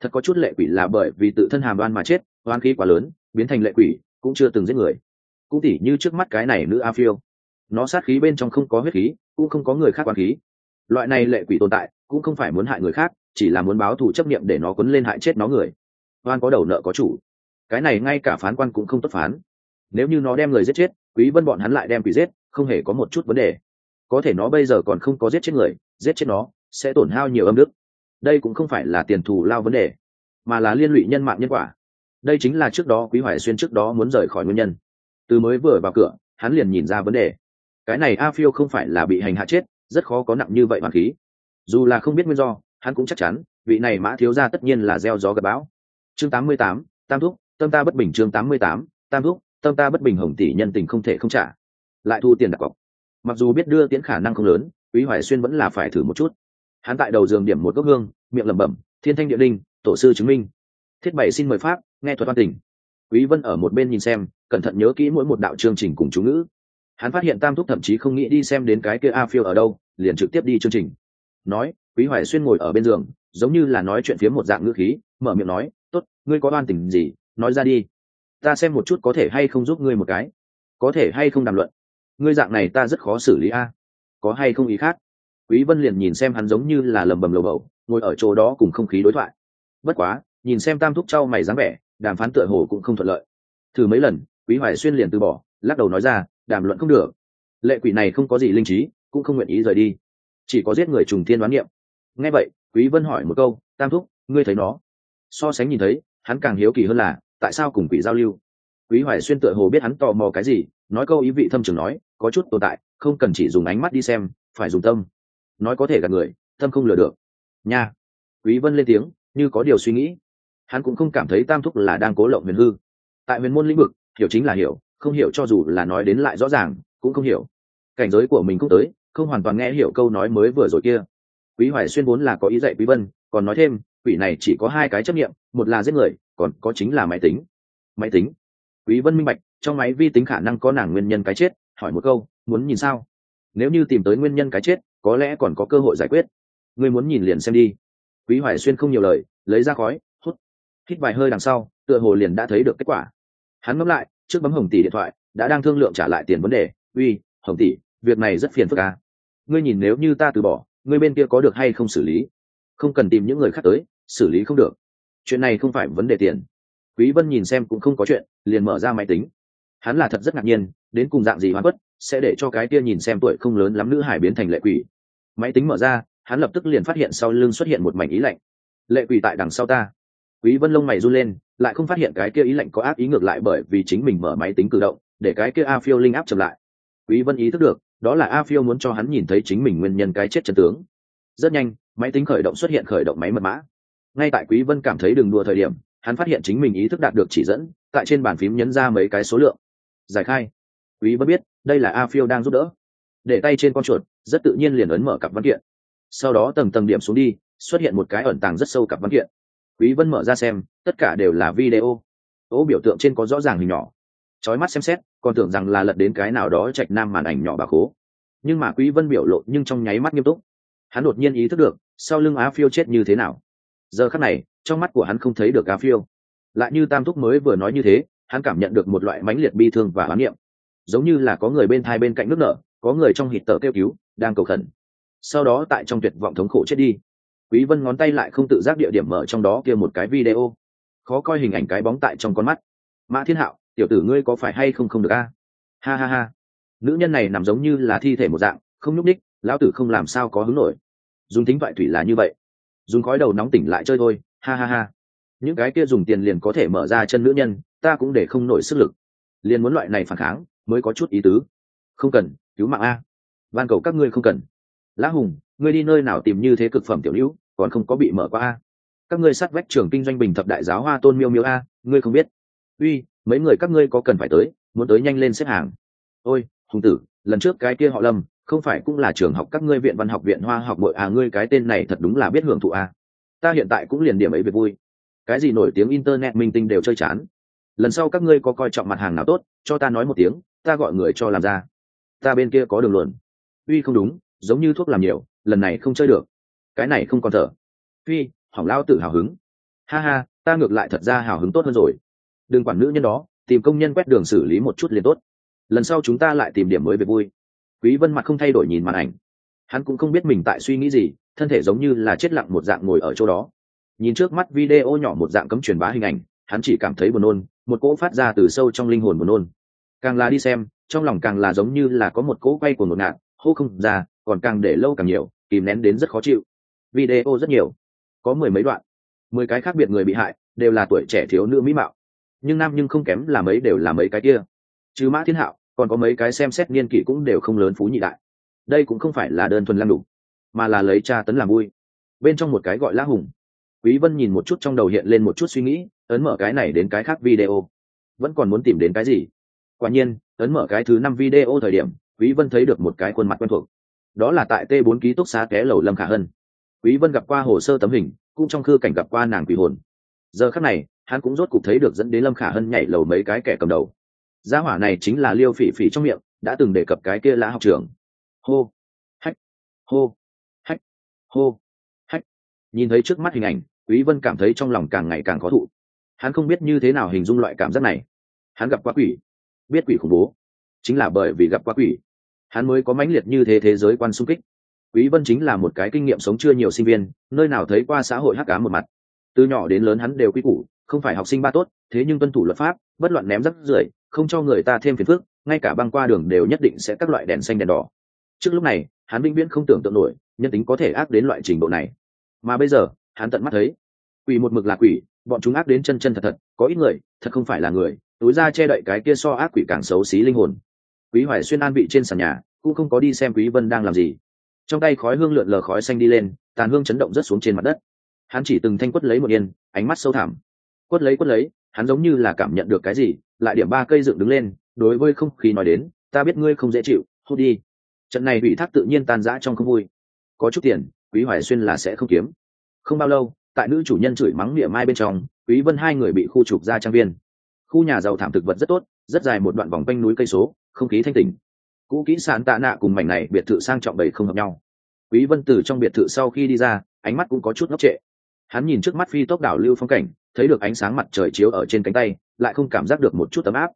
thật có chút lệ quỷ là bởi vì tự thân hàm đoan mà chết, oan khí quá lớn, biến thành lệ quỷ, cũng chưa từng giết người. Cũng tỉ như trước mắt cái này nữ a phiêu. Nó sát khí bên trong không có huyết khí, cũng không có người khác oan khí. Loại này lệ quỷ tồn tại, cũng không phải muốn hại người khác, chỉ là muốn báo thù chấp niệm để nó quấn lên hại chết nó người. Oan có đầu nợ có chủ. Cái này ngay cả phán quan cũng không tốt phán. Nếu như nó đem người giết chết, quý vân bọn hắn lại đem quỷ giết, không hề có một chút vấn đề. Có thể nó bây giờ còn không có giết chết người, giết chết nó, sẽ tổn hao nhiều âm đức đây cũng không phải là tiền thù lao vấn đề mà là liên lụy nhân mạng nhân quả. Đây chính là trước đó quý hoài xuyên trước đó muốn rời khỏi nguyên nhân. Từ mới vừa vào cửa hắn liền nhìn ra vấn đề. Cái này a phiêu không phải là bị hành hạ chết rất khó có nặng như vậy hoàng khí. Dù là không biết nguyên do hắn cũng chắc chắn vị này mã thiếu ra tất nhiên là gieo gió gặp bão. Chương 88, tam thúc tâm ta bất bình chương 88, tam thúc tâm ta bất bình hồng tỷ nhân tình không thể không trả. Lại thu tiền đặt cọc. Mặc dù biết đưa tiễn khả năng không lớn quý hoài xuyên vẫn là phải thử một chút hắn tại đầu giường điểm một gốc hương, miệng lẩm bẩm, thiên thanh địa linh, tổ sư chứng minh. Thiết bảy xin mời pháp, nghe thuật văn tình. Quý vân ở một bên nhìn xem, cẩn thận nhớ kỹ mỗi một đạo chương trình cùng chú ngữ. Hắn phát hiện tam thúc thậm chí không nghĩ đi xem đến cái kia a phiêu ở đâu, liền trực tiếp đi chương trình. Nói, quý hoài xuyên ngồi ở bên giường, giống như là nói chuyện phía một dạng ngữ khí, mở miệng nói, tốt, ngươi có đoan tình gì, nói ra đi. Ta xem một chút có thể hay không giúp ngươi một cái. Có thể hay không đàm luận? Ngươi dạng này ta rất khó xử lý a. Có hay không ý khác? Quý vân liền nhìn xem hắn giống như là lầm bầm lầu bầu, ngồi ở chỗ đó cùng không khí đối thoại. Bất quá, nhìn xem tam thúc trao mày dáng vẻ, đàm phán tựa hồ cũng không thuận lợi. Thử mấy lần, quý hoài xuyên liền từ bỏ, lắc đầu nói ra, đàm luận không được. Lệ quỷ này không có gì linh trí, cũng không nguyện ý rời đi. Chỉ có giết người trùng thiên đoán niệm. Nghe vậy, quý vân hỏi một câu, tam thúc, ngươi thấy nó? So sánh nhìn thấy, hắn càng hiếu kỳ hơn là, tại sao cùng quỷ giao lưu? Quý hoài xuyên tựa hồ biết hắn tò mò cái gì, nói câu ý vị thâm trường nói, có chút tồn tại, không cần chỉ dùng ánh mắt đi xem, phải dùng tâm nói có thể gạt người, tâm không lừa được. Nha. Quý vân lên tiếng, như có điều suy nghĩ. Hắn cũng không cảm thấy tam thúc là đang cố lộng huyền hư. Tại huyền môn lĩnh vực, hiểu chính là hiểu, không hiểu cho dù là nói đến lại rõ ràng, cũng không hiểu. Cảnh giới của mình cũng tới, không hoàn toàn nghe hiểu câu nói mới vừa rồi kia. Quý hoài xuyên vốn là có ý dạy quý vân, còn nói thêm, quỷ này chỉ có hai cái chấp nghiệm một là giết người, còn có chính là máy tính. Máy tính. Quý vân minh bạch, trong máy vi tính khả năng có nàng nguyên nhân cái chết, hỏi một câu, muốn nhìn sao? Nếu như tìm tới nguyên nhân cái chết có lẽ còn có cơ hội giải quyết. Ngươi muốn nhìn liền xem đi. Quý hoài xuyên không nhiều lời, lấy ra khói, hút. Hít vài hơi đằng sau, tựa hồ liền đã thấy được kết quả. Hắn ngẫm lại, trước bấm hồng tỷ điện thoại, đã đang thương lượng trả lại tiền vấn đề. Uy, hồng tỷ, việc này rất phiền phức à. ngươi nhìn nếu như ta từ bỏ, ngươi bên kia có được hay không xử lý? Không cần tìm những người khác tới, xử lý không được. Chuyện này không phải vấn đề tiền. Quý vân nhìn xem cũng không có chuyện, liền mở ra máy tính. Hắn là thật rất ngạc nhiên, đến cùng dạng gì hoàn bất sẽ để cho cái kia nhìn xem tuổi không lớn lắm nữ hải biến thành lệ quỷ máy tính mở ra, hắn lập tức liền phát hiện sau lưng xuất hiện một mảnh ý lạnh. Lệ quỷ tại đằng sau ta. Quý vân lông mày run lên, lại không phát hiện cái kia ý lạnh có ác ý ngược lại bởi vì chính mình mở máy tính cử động, để cái kia a phiêu linh áp chậm lại. Quý vân ý thức được, đó là a phiêu muốn cho hắn nhìn thấy chính mình nguyên nhân cái chết chân tướng. Rất nhanh, máy tính khởi động xuất hiện khởi động máy mật mã. Ngay tại quý vân cảm thấy đường đùa thời điểm, hắn phát hiện chính mình ý thức đạt được chỉ dẫn, tại trên bàn phím nhấn ra mấy cái số lượng. Giải khai. Quý vân biết, đây là a phiêu đang giúp đỡ. Để tay trên con chuột rất tự nhiên liền ấn mở cặp văn kiện. Sau đó tầng tầng điểm xuống đi, xuất hiện một cái ẩn tàng rất sâu cặp văn kiện. Quý vân mở ra xem, tất cả đều là video. Ố biểu tượng trên có rõ ràng hình nhỏ. Chói mắt xem xét, còn tưởng rằng là lật đến cái nào đó trạch nam màn ảnh nhỏ bà khố. Nhưng mà quý vân biểu lộ nhưng trong nháy mắt nghiêm túc. Hắn đột nhiên ý thức được, sau lưng á phiêu chết như thế nào. Giờ khắc này, trong mắt của hắn không thấy được á phiêu. Lại như tam thúc mới vừa nói như thế, hắn cảm nhận được một loại mãnh liệt bi thương và hoán niệm. Giống như là có người bên thai bên cạnh nước nở, có người trong hịt tờ kêu cứu đang cầu khẩn. Sau đó tại trong tuyệt vọng thống khổ chết đi. Quý vân ngón tay lại không tự giác địa điểm mở trong đó kia một cái video. Khó coi hình ảnh cái bóng tại trong con mắt. Mã thiên hạo, tiểu tử ngươi có phải hay không không được a? Ha ha ha. Nữ nhân này nằm giống như là thi thể một dạng, không nhúc ních lão tử không làm sao có hứng nổi. Dùng tính thoại thủy là như vậy. Dùng khói đầu nóng tỉnh lại chơi thôi, ha ha ha. Những cái kia dùng tiền liền có thể mở ra chân nữ nhân, ta cũng để không nổi sức lực. Liền muốn loại này phản kháng, mới có chút ý tứ. Không cần, cứu mạng a van cầu các ngươi không cần. Lã hùng, ngươi đi nơi nào tìm như thế cực phẩm tiểu hữu còn không có bị mở qua a? Các ngươi sát vách trường kinh doanh bình thập đại giáo hoa tôn miêu miêu a, ngươi không biết. Uy, mấy người các ngươi có cần phải tới, muốn tới nhanh lên xếp hàng. Ôi, hùng tử, lần trước cái kia họ lâm, không phải cũng là trường học các ngươi viện văn học viện hoa học bội à ngươi cái tên này thật đúng là biết hưởng thụ à. ta hiện tại cũng liền điểm ấy việc vui. Cái gì nổi tiếng internet minh tinh đều chơi chán. Lần sau các ngươi có coi trọng mặt hàng nào tốt, cho ta nói một tiếng, ta gọi người cho làm ra. Ta bên kia có đường luận uy không đúng, giống như thuốc làm nhiều, lần này không chơi được. Cái này không còn thở. Uy hỏng lao tự hào hứng. Ha ha, ta ngược lại thật ra hào hứng tốt hơn rồi. Đừng quản nữ nhân đó, tìm công nhân quét đường xử lý một chút liền tốt. Lần sau chúng ta lại tìm điểm mới về vui. Quý vân mặt không thay đổi nhìn màn ảnh. Hắn cũng không biết mình tại suy nghĩ gì, thân thể giống như là chết lặng một dạng ngồi ở chỗ đó. Nhìn trước mắt video nhỏ một dạng cấm truyền bá hình ảnh, hắn chỉ cảm thấy buồn nôn, một cỗ phát ra từ sâu trong linh hồn buồn nôn. Càng là đi xem, trong lòng càng là giống như là có một cỗ quay của một ngạn hô không ra, còn càng để lâu càng nhiều, kìm nén đến rất khó chịu. Video rất nhiều, có mười mấy đoạn. Mười cái khác biệt người bị hại, đều là tuổi trẻ thiếu nữ mỹ mạo. Nhưng nam nhưng không kém là mấy đều là mấy cái kia. Chứ mã thiên hạo, còn có mấy cái xem xét niên kỷ cũng đều không lớn phú nhị đại. Đây cũng không phải là đơn thuần lăng đủ mà là lấy cha tấn làm vui. Bên trong một cái gọi lã hùng. Quý vân nhìn một chút trong đầu hiện lên một chút suy nghĩ, ấn mở cái này đến cái khác video. Vẫn còn muốn tìm đến cái gì? Quả nhiên, ấn mở cái thứ năm video thời điểm quý vân thấy được một cái khuôn mặt quen thuộc. Đó là tại t 4 ký túc xá ké lầu lâm khả hân. Quý vân gặp qua hồ sơ tấm hình, cũng trong khư cảnh gặp qua nàng quỷ hồn. Giờ khắc này, hắn cũng rốt cục thấy được dẫn đến lâm khả hân nhảy lầu mấy cái kẻ cầm đầu. Gia hỏa này chính là liêu phỉ phỉ trong miệng, đã từng đề cập cái kia lã học trưởng. Hô, hách hô hách hô, hách. Nhìn thấy trước mắt hình ảnh, quý vân cảm thấy trong lòng càng ngày càng khó thụ. Hắn không biết như thế nào hình dung loại cảm giác này. Hắn gặp quá quỷ, biết quỷ khủng bố. Chính là bởi vì gặp quá quỷ hắn mới có mãnh liệt như thế thế giới quan xung kích. Quý vân chính là một cái kinh nghiệm sống chưa nhiều sinh viên, nơi nào thấy qua xã hội hắc ám một mặt. Từ nhỏ đến lớn hắn đều quy củ, không phải học sinh ba tốt, thế nhưng tuân thủ luật pháp, bất loạn ném rắc rưởi, không cho người ta thêm phiền phức, ngay cả băng qua đường đều nhất định sẽ các loại đèn xanh đèn đỏ. Trước lúc này, hắn vĩnh viễn không tưởng tượng nổi, nhân tính có thể ác đến loại trình độ này. Mà bây giờ, hắn tận mắt thấy, quỷ một mực là quỷ, bọn chúng ác đến chân chân thật thật, có ít người, thật không phải là người, túi ra che đậy cái kia so ác quỷ càng xấu xí linh hồn quý hoài xuyên an vị trên sàn nhà, cũng không có đi xem quý vân đang làm gì. Trong tay khói hương lượn lờ khói xanh đi lên, tàn hương chấn động rất xuống trên mặt đất. Hắn chỉ từng thanh quất lấy một yên, ánh mắt sâu thẳm. Quất lấy quất lấy, hắn giống như là cảm nhận được cái gì, lại điểm ba cây dựng đứng lên, đối với không khí nói đến, ta biết ngươi không dễ chịu, hút đi. Trận này ủy thác tự nhiên tan rã trong không vui. Có chút tiền, quý hoài xuyên là sẽ không kiếm. Không bao lâu, tại nữ chủ nhân chửi mắng miệng mai bên trong, quý vân hai người bị khu trục ra trang viên. Khu nhà giàu thảm thực vật rất tốt, rất dài một đoạn vòng quanh núi cây số không khí thanh tịnh cũ kỹ sàn tạ nạ cùng mảnh này biệt thự sang trọng bầy không hợp nhau. Quý vân từ trong biệt thự sau khi đi ra, ánh mắt cũng có chút ngốc trệ. Hắn nhìn trước mắt phi tốc đảo lưu phong cảnh, thấy được ánh sáng mặt trời chiếu ở trên cánh tay, lại không cảm giác được một chút ấm áp.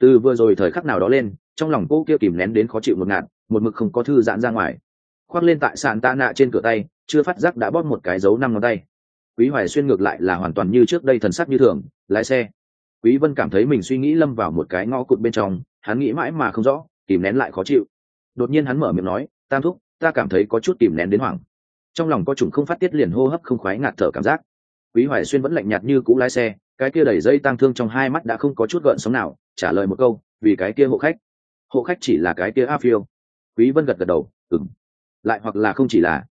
Từ vừa rồi thời khắc nào đó lên, trong lòng cô kia kìm nén đến khó chịu một ngạt, một mực không có thư giãn ra ngoài. Khoác lên tại sàn tạ nạ trên cửa tay, chưa phát giác đã bóp một cái dấu năm ngón tay. Quý hoài xuyên ngược lại là hoàn toàn như trước đây thần sắc như thường, lái xe. Quý vân cảm thấy mình suy nghĩ lâm vào một cái ngõ cụt bên trong hắn nghĩ mãi mà không rõ, kìm nén lại khó chịu. Đột nhiên hắn mở miệng nói, tam thúc, ta cảm thấy có chút kìm nén đến hoảng. Trong lòng có chủng không phát tiết liền hô hấp không khoái ngạt thở cảm giác. Quý hoài xuyên vẫn lạnh nhạt như cũ lái xe, cái kia đẩy dây tang thương trong hai mắt đã không có chút gợn sóng nào, trả lời một câu, vì cái kia hộ khách. Hộ khách chỉ là cái kia a phiêu. Quý vân gật gật đầu ừng lại hoặc là không chỉ là,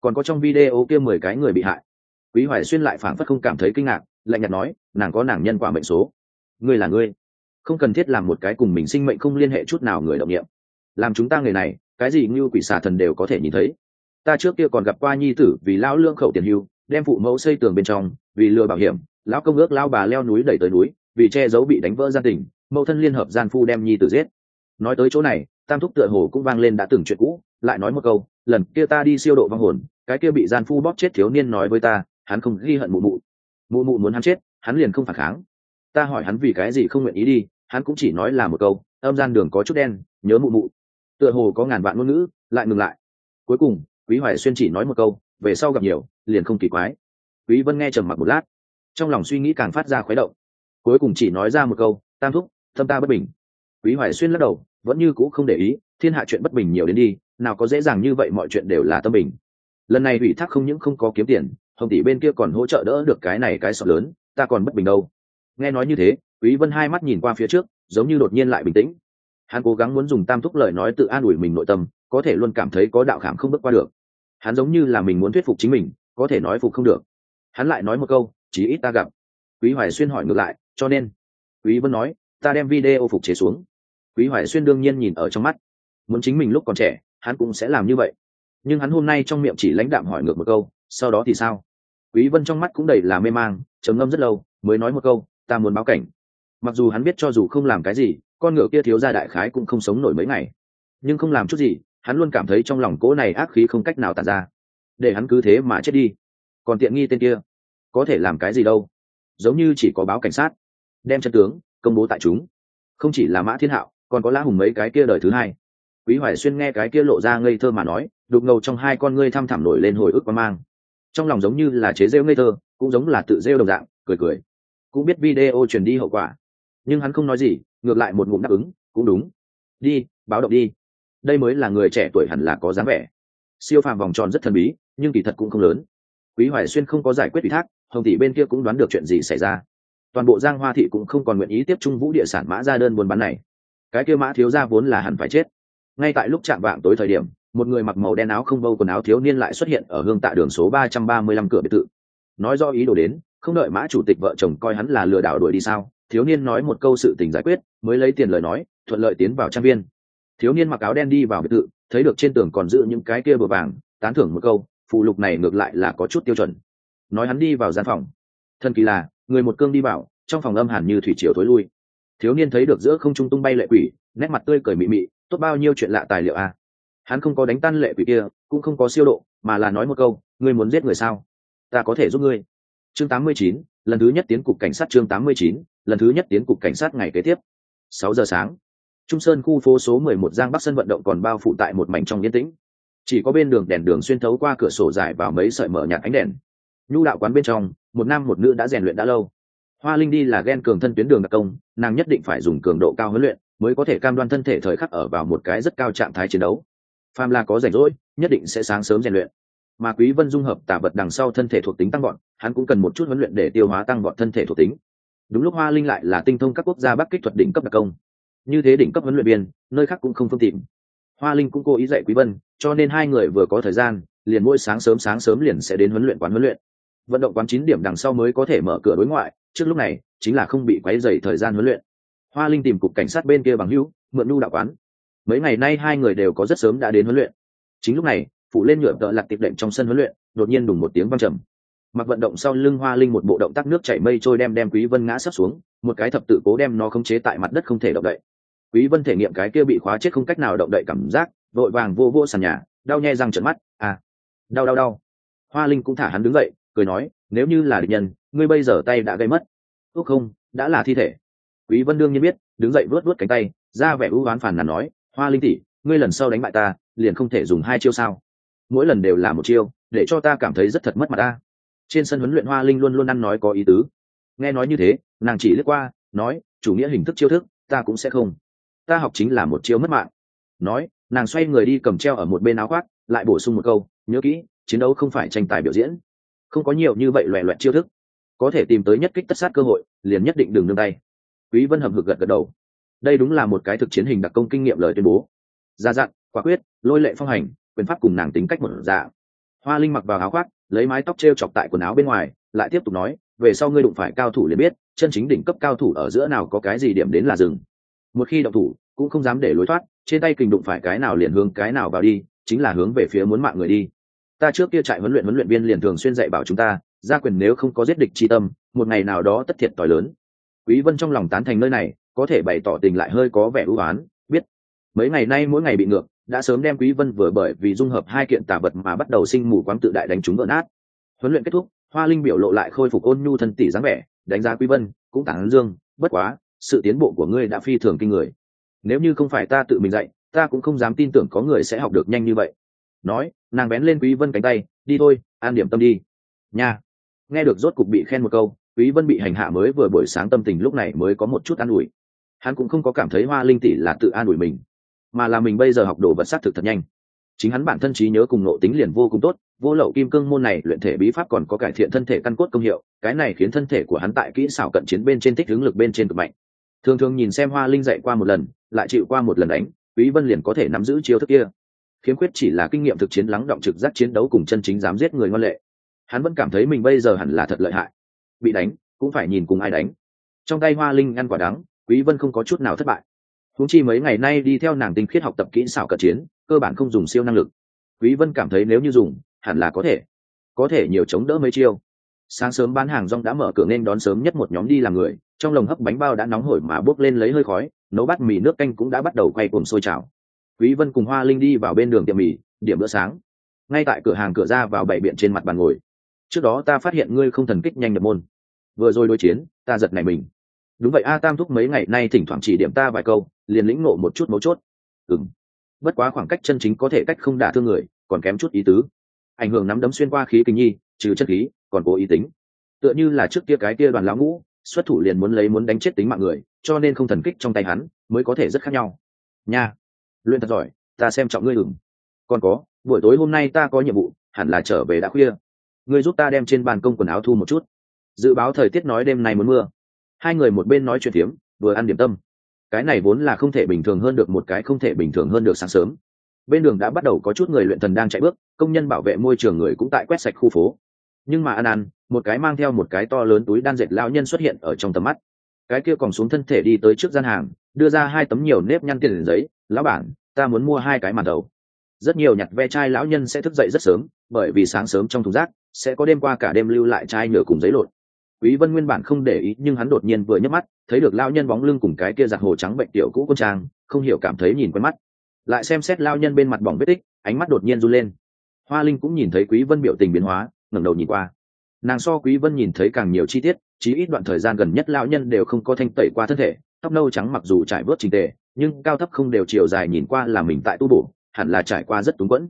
còn có trong video kia mười cái người bị hại. Quý hoài xuyên lại phảng phất không cảm thấy kinh ngạc, lạnh nhạt nói, nàng có nàng nhân quả mệnh số. Ngươi là ngươi không cần thiết làm một cái cùng mình sinh mệnh không liên hệ chút nào người động nghiệm làm chúng ta người này, cái gì như quỷ xà thần đều có thể nhìn thấy. Ta trước kia còn gặp qua nhi tử vì lão lương khẩu tiền hưu, đem phụ mẫu xây tường bên trong, vì lừa bảo hiểm, lão công ước lao bà leo núi đẩy tới núi, vì che giấu bị đánh vỡ gia tình mẫu thân liên hợp gian phu đem nhi tử giết. Nói tới chỗ này, tam thúc tựa hồ cũng vang lên đã từng chuyện cũ, lại nói một câu, lần kia ta đi siêu độ vong hồn, cái kia bị gian phu bóp chết thiếu niên nói với ta, hắn không ghi hận mụ mụ. Mụ mụ muốn hắn chết, hắn liền không phản kháng. Ta hỏi hắn vì cái gì không nguyện ý đi hắn cũng chỉ nói là một câu, âm gian đường có chút đen, nhớ mụ mụ. Tựa hồ có ngàn vạn ngôn ngữ, lại ngừng lại. Cuối cùng, quý hoài xuyên chỉ nói một câu, về sau gặp nhiều, liền không kỳ quái. Quý vân nghe trầm mặc một lát, trong lòng suy nghĩ càng phát ra khuấy động. Cuối cùng chỉ nói ra một câu, tam thúc thâm ta bất bình. Quý hoài xuyên lắc đầu, vẫn như cũ không để ý, thiên hạ chuyện bất bình nhiều đến đi, nào có dễ dàng như vậy mọi chuyện đều là tâm bình. Lần này ủy thác không những không có kiếm tiền, hồng tỷ bên kia còn hỗ trợ đỡ được cái này cái sọt lớn, ta còn bất bình đâu. Nghe nói như thế quý vân hai mắt nhìn qua phía trước, giống như đột nhiên lại bình tĩnh. Hắn cố gắng muốn dùng tam thúc lời nói tự an ủi mình nội tâm, có thể luôn cảm thấy có đạo khảm không bước qua được. Hắn giống như là mình muốn thuyết phục chính mình, có thể nói phục không được. Hắn lại nói một câu chỉ ít ta gặp. Quý hoài xuyên hỏi ngược lại, cho nên? Quý vân nói, ta đem video phục chế xuống. Quý hoài xuyên đương nhiên nhìn ở trong mắt. Muốn chính mình lúc còn trẻ, hắn cũng sẽ làm như vậy. Nhưng hắn hôm nay trong miệng chỉ lãnh đạm hỏi ngược một câu, sau đó thì sao? Quý vân trong mắt cũng đầy là mê mang, trầm ngâm rất lâu, mới nói một câu, ta muốn báo cảnh mặc dù hắn biết cho dù không làm cái gì, con ngựa kia thiếu gia đại khái cũng không sống nổi mấy ngày. Nhưng không làm chút gì, hắn luôn cảm thấy trong lòng cỗ này ác khí không cách nào tàn ra. Để hắn cứ thế mà chết đi. Còn tiện nghi tên kia, có thể làm cái gì đâu. Giống như chỉ có báo cảnh sát, đem chân tướng công bố tại chúng. Không chỉ là mã thiên hạo, còn có lã hùng mấy cái kia đời thứ hai. Quý hoài xuyên nghe cái kia lộ ra ngây thơ mà nói, đục ngầu trong hai con ngươi thăm thẳm nổi lên hồi ức qua mang. Trong lòng giống như là chế rêu ngây thơ, cũng giống là tự rêu đồng dạng, cười cười. Cũng biết video truyền đi hậu quả nhưng hắn không nói gì, ngược lại một ngụm đáp ứng, cũng đúng. Đi, báo động đi. Đây mới là người trẻ tuổi hẳn là có dáng vẻ. Siêu phàm vòng tròn rất thần bí, nhưng kỳ thật cũng không lớn. Quý hoài xuyên không có giải quyết ủy thác, hồng thị bên kia cũng đoán được chuyện gì xảy ra. Toàn bộ giang hoa thị cũng không còn nguyện ý tiếp trung vũ địa sản mã ra đơn buôn bán này. Cái kia mã thiếu ra vốn là hẳn phải chết. Ngay tại lúc chạm vạng tối thời điểm, một người mặc màu đen áo không bâu quần áo thiếu niên lại xuất hiện ở hương tạ đường số ba trăm ba mươi lăm cửa biệt thự. Nói do ý đồ đến, không đợi mã chủ tịch vợ chồng coi hắn là lừa đảo đuổi đi sao? Thiếu niên nói một câu sự tình giải quyết mới lấy tiền lời nói thuận lợi tiến vào trang viên. Thiếu niên mặc áo đen đi vào biệt thự thấy được trên tường còn giữ những cái kia bờ vàng tán thưởng một câu phụ lục này ngược lại là có chút tiêu chuẩn. Nói hắn đi vào gian phòng. Thần kỳ là người một cương đi vào trong phòng âm hẳn như thủy triều thối lui. Thiếu niên thấy được giữa không trung tung bay lệ quỷ nét mặt tươi cười mị mị tốt bao nhiêu chuyện lạ tài liệu à. hắn không có đánh tan lệ quỷ kia cũng không có siêu độ mà là nói một câu ngươi muốn giết người sao? Ta có thể giúp ngươi. Chương 89, lần thứ nhất tiến cục cảnh sát chương 89, lần thứ nhất tiến cục cảnh sát ngày kế tiếp, sáu giờ sáng. Trung sơn khu phố số 11 giang bắc sân vận động còn bao phủ tại một mảnh trong yên tĩnh. Chỉ có bên đường đèn đường xuyên thấu qua cửa sổ dài vào mấy sợi mở nhạt ánh đèn. Nhu đạo quán bên trong, một nam một nữ đã rèn luyện đã lâu. Hoa linh đi là ghen cường thân tuyến đường đặc công, nàng nhất định phải dùng cường độ cao huấn luyện mới có thể cam đoan thân thể thời khắc ở vào một cái rất cao trạng thái chiến đấu. Pham là có rảnh rỗi, nhất định sẽ sáng sớm rèn luyện. Mà quý vân dung hợp tả vật đằng sau thân thể thuộc tính tăng bọn hắn cũng cần một chút huấn luyện để tiêu hóa tăng bọn thân thể thuộc tính đúng lúc hoa linh lại là tinh thông các quốc gia bắc kích thuật đỉnh cấp đặc công. Như thế đỉnh cấp huấn luyện viên, nơi khác cũng không phương tiện. Hoa linh cũng cố ý dạy quý vân, cho nên hai người vừa có thời gian, liền mỗi sáng sớm sáng sớm liền sẽ đến huấn luyện quán huấn luyện. Vận động quán chín điểm đằng sau mới có thể mở cửa đối ngoại, trước lúc này, chính là không bị quấy dày thời gian huấn luyện. Hoa linh tìm cục cảnh sát bên kia bằng hữu, mượn nu đạo quán. Mấy ngày nay hai người đều có rất sớm đã đến huấn luyện. Chính lúc này phụ lên nhựa tợ lạc tiệp đệm trong sân huấn luyện, đột nhiên đùng một tiếng văng trầm mặc vận động sau lưng hoa linh một bộ động tác nước chảy mây trôi đem đem quý vân ngã sấp xuống, một cái thập tự cố đem nó khống chế tại mặt đất không thể động đậy. Quý vân thể nghiệm cái kia bị khóa chết không cách nào động đậy cảm giác, vội vàng vô vô sàn nhà, đau nhè răng trợn mắt à đau đau đau. Hoa linh cũng thả hắn đứng dậy, cười nói, nếu như là địch nhân, ngươi bây giờ tay đã gây mất. Ước không, đã là thi thể. Quý vân đương nhiên biết, đứng dậy vớt vớt cánh tay, ra vẻ ưu oán phản nàn nói, hoa linh tỷ, ngươi lần sau đánh bại ta, liền không thể dùng hai chiêu sao? Mỗi lần đều là một chiêu, để cho ta cảm thấy rất thật mất mặt ta trên sân huấn luyện hoa linh luôn luôn ăn nói có ý tứ. Nghe nói như thế, nàng chỉ lướt qua, nói, chủ nghĩa hình thức chiêu thức, ta cũng sẽ không. Ta học chính là một chiêu mất mạng. Nói, nàng xoay người đi cầm treo ở một bên áo khoác, lại bổ sung một câu, nhớ kỹ, chiến đấu không phải tranh tài biểu diễn. Không có nhiều như vậy loẹ loẹt chiêu thức. Có thể tìm tới nhất kích tất sát cơ hội, liền nhất định đừng nương tay. Quý vân hầm hực gật gật đầu. Đây đúng là một cái thực chiến hình đặc công kinh nghiệm lời tuyên bố. Gia dặn, quả quyết, lôi lệ phong hành, quyền pháp cùng nàng tính cách một dạ. Hoa linh mặc vào áo khoác lấy mái tóc treo chọc tại quần áo bên ngoài, lại tiếp tục nói, về sau ngươi đụng phải cao thủ liền biết, chân chính đỉnh cấp cao thủ ở giữa nào có cái gì điểm đến là dừng. Một khi động thủ, cũng không dám để lối thoát, trên tay kình đụng phải cái nào liền hướng cái nào vào đi, chính là hướng về phía muốn mạng người đi. Ta trước kia trại huấn luyện huấn luyện viên liền thường xuyên dạy bảo chúng ta, gia quyền nếu không có giết địch chi tâm, một ngày nào đó tất thiệt tỏi lớn. Quý vân trong lòng tán thành nơi này, có thể bày tỏ tình lại hơi có vẻ ưu ái biết, mấy ngày nay mỗi ngày bị ngược đã sớm đem quý vân vừa bởi vì dung hợp hai kiện tà vật mà bắt đầu sinh mù quáng tự đại đánh chúng vỡ nát. Huấn luyện kết thúc, hoa linh biểu lộ lại khôi phục ôn nhu thân tỷ dáng vẻ, đánh giá quý vân, cũng tảng dương, bất quá, sự tiến bộ của ngươi đã phi thường kinh người. Nếu như không phải ta tự mình dạy, ta cũng không dám tin tưởng có người sẽ học được nhanh như vậy. Nói, nàng bén lên quý vân cánh tay, đi thôi, an điểm tâm đi. Nha. Nghe được rốt cục bị khen một câu, quý vân bị hành hạ mới vừa buổi sáng tâm tình lúc này mới có một chút an ủi. Hắn cũng không có cảm thấy hoa linh tỷ là tự an ủi mình mà là mình bây giờ học đồ vật sát thực thật nhanh. Chính hắn bản thân trí nhớ cùng nộ tính liền vô cùng tốt, vô lậu kim cương môn này luyện thể bí pháp còn có cải thiện thân thể căn cốt công hiệu, cái này khiến thân thể của hắn tại kỹ xảo cận chiến bên trên tích hướng lực bên trên cực mạnh. Thường thường nhìn xem hoa linh dạy qua một lần, lại chịu qua một lần đánh, quý vân liền có thể nắm giữ chiêu thức kia. Khiếm khuyết chỉ là kinh nghiệm thực chiến lắng động trực giác chiến đấu cùng chân chính dám giết người ngoan lệ. Hắn vẫn cảm thấy mình bây giờ hẳn là thật lợi hại. Bị đánh, cũng phải nhìn cùng ai đánh. Trong tay hoa linh ăn quả đắng, quý vân không có chút nào thất bại huống chi mấy ngày nay đi theo nàng tinh khiết học tập kỹ xảo cận chiến, cơ bản không dùng siêu năng lực. Quý vân cảm thấy nếu như dùng, hẳn là có thể. Có thể nhiều chống đỡ mấy chiêu. Sáng sớm bán hàng rong đã mở cửa nên đón sớm nhất một nhóm đi làm người, trong lồng hấp bánh bao đã nóng hổi mà bốc lên lấy hơi khói, nấu bát mì nước canh cũng đã bắt đầu quay cuồng sôi trào. Quý vân cùng hoa linh đi vào bên đường tiệm mì, điểm bữa sáng. Ngay tại cửa hàng cửa ra vào bảy biện trên mặt bàn ngồi. Trước đó ta phát hiện ngươi không thần kích nhanh nhập môn. Vừa rồi đối chiến, ta giật này mình đúng vậy, a tam thúc mấy ngày nay thỉnh thoảng chỉ điểm ta vài câu, liền lĩnh ngộ một chút mấu chốt. Ừng bất quá khoảng cách chân chính có thể cách không đả thương người, còn kém chút ý tứ. Ảnh hưởng nắm đấm xuyên qua khí kinh nhi, trừ chất khí, còn cố ý tính. Tựa như là trước kia cái kia đoàn lão ngũ, xuất thủ liền muốn lấy muốn đánh chết tính mạng người, cho nên không thần kích trong tay hắn, mới có thể rất khác nhau. Nha. Luyện thật giỏi, ta xem trọng ngươi ừng còn có, buổi tối hôm nay ta có nhiệm vụ, hẳn là trở về đã khuya. Ngươi giúp ta đem trên bàn công quần áo thu một chút. Dự báo thời tiết nói đêm nay muốn mưa hai người một bên nói chuyện tiếm vừa ăn điểm tâm. Cái này vốn là không thể bình thường hơn được một cái không thể bình thường hơn được sáng sớm. Bên đường đã bắt đầu có chút người luyện thần đang chạy bước, công nhân bảo vệ môi trường người cũng tại quét sạch khu phố. Nhưng mà ăn ăn, một cái mang theo một cái to lớn túi đan dệt lão nhân xuất hiện ở trong tầm mắt. Cái kia còn xuống thân thể đi tới trước gian hàng, đưa ra hai tấm nhiều nếp nhăn tiền giấy. Lão bản, ta muốn mua hai cái màn đầu. Rất nhiều nhặt ve chai lão nhân sẽ thức dậy rất sớm, bởi vì sáng sớm trong thùng rác sẽ có đêm qua cả đêm lưu lại chai nhựa cùng giấy lột quý vân nguyên bản không để ý, nhưng hắn đột nhiên vừa nhấc mắt, thấy được lão nhân bóng lưng cùng cái kia giặt hồ trắng bệnh tiểu cũ quân trang, không hiểu cảm thấy nhìn quen mắt. Lại xem xét lão nhân bên mặt bỏng vết tích, ánh mắt đột nhiên run lên. Hoa linh cũng nhìn thấy quý vân biểu tình biến hóa, ngẩng đầu nhìn qua. Nàng so quý vân nhìn thấy càng nhiều chi tiết, chỉ ít đoạn thời gian gần nhất lão nhân đều không có thanh tẩy qua thân thể, tóc nâu trắng mặc dù trải vớt trình tề, nhưng cao thấp không đều chiều dài nhìn qua là mình tại tu bổ, hẳn là trải qua rất túng quẫn.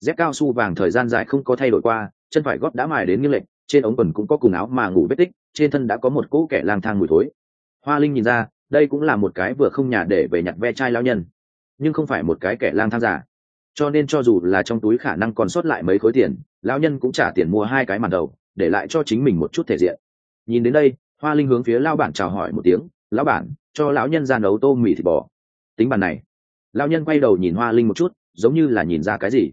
Dép cao su vàng thời gian dài không có thay đổi qua, chân phải gót đã mài đến nghiêng lệch trên ống quần cũng có cùng áo mà ngủ vết tích, trên thân đã có một cỗ kẻ lang thang mùi thối. Hoa linh nhìn ra, đây cũng là một cái vừa không nhà để về nhặt ve chai lao nhân, nhưng không phải một cái kẻ lang thang giả. Cho nên cho dù là trong túi khả năng còn sót lại mấy khối tiền, lão nhân cũng trả tiền mua hai cái màn đầu, để lại cho chính mình một chút thể diện. Nhìn đến đây, hoa linh hướng phía lao bản chào hỏi một tiếng, lão bản, cho lão nhân ra nấu tô mì thịt bò. Tính bàn này, lão nhân quay đầu nhìn hoa linh một chút, giống như là nhìn ra cái gì.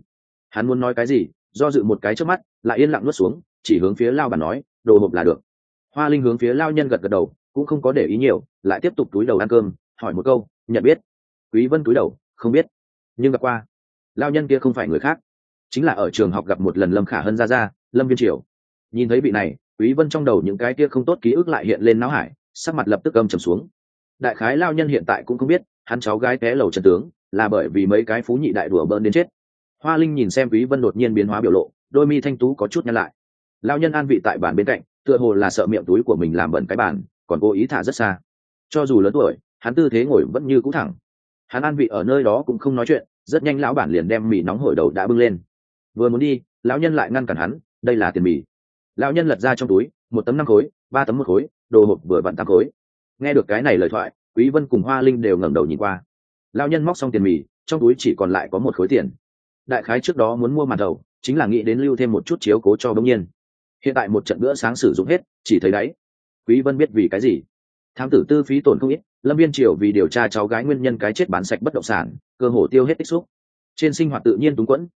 Hắn muốn nói cái gì, do dự một cái trước mắt, lại yên lặng nuốt xuống chỉ hướng phía lao bản nói, đồ hộp là được. Hoa linh hướng phía lao nhân gật gật đầu, cũng không có để ý nhiều, lại tiếp tục túi đầu ăn cơm, hỏi một câu, nhận biết? Quý vân túi đầu, không biết, nhưng gặp qua. Lao nhân kia không phải người khác, chính là ở trường học gặp một lần lâm khả hân ra ra, lâm viên triều. Nhìn thấy vị này, quý vân trong đầu những cái kia không tốt ký ức lại hiện lên não hải, sắc mặt lập tức âm trầm xuống. Đại khái lao nhân hiện tại cũng không biết, hắn cháu gái té lầu trần tướng, là bởi vì mấy cái phú nhị đại đùa bỡn đến chết. Hoa linh nhìn xem quý vân đột nhiên biến hóa biểu lộ, đôi mi thanh tú có chút nhăn lại lao nhân an vị tại bàn bên cạnh, tựa hồ là sợ miệng túi của mình làm bẩn cái bàn, còn cố ý thả rất xa. Cho dù lớn tuổi, hắn tư thế ngồi vẫn như cũ thẳng. Hắn an vị ở nơi đó cũng không nói chuyện, rất nhanh lão bản liền đem mì nóng hổi đầu đã bưng lên. Vừa muốn đi, lão nhân lại ngăn cản hắn, đây là tiền mì. Lão nhân lật ra trong túi, một tấm năm khối, ba tấm một khối, đồ hộp vừa vặn tám khối. Nghe được cái này lời thoại, quý vân cùng hoa linh đều ngẩng đầu nhìn qua. Lão nhân móc xong tiền mì, trong túi chỉ còn lại có một khối tiền. Đại khái trước đó muốn mua màn đầu chính là nghĩ đến lưu thêm một chút chiếu cố cho bỗng nhiên hiện tại một trận bữa sáng sử dụng hết, chỉ thấy đấy. Quý vân biết vì cái gì? Thám tử tư phí tổn không ít, lâm viên triều vì điều tra cháu gái nguyên nhân cái chết bán sạch bất động sản, cơ hồ tiêu hết tích xúc. Trên sinh hoạt tự nhiên túng quẫn.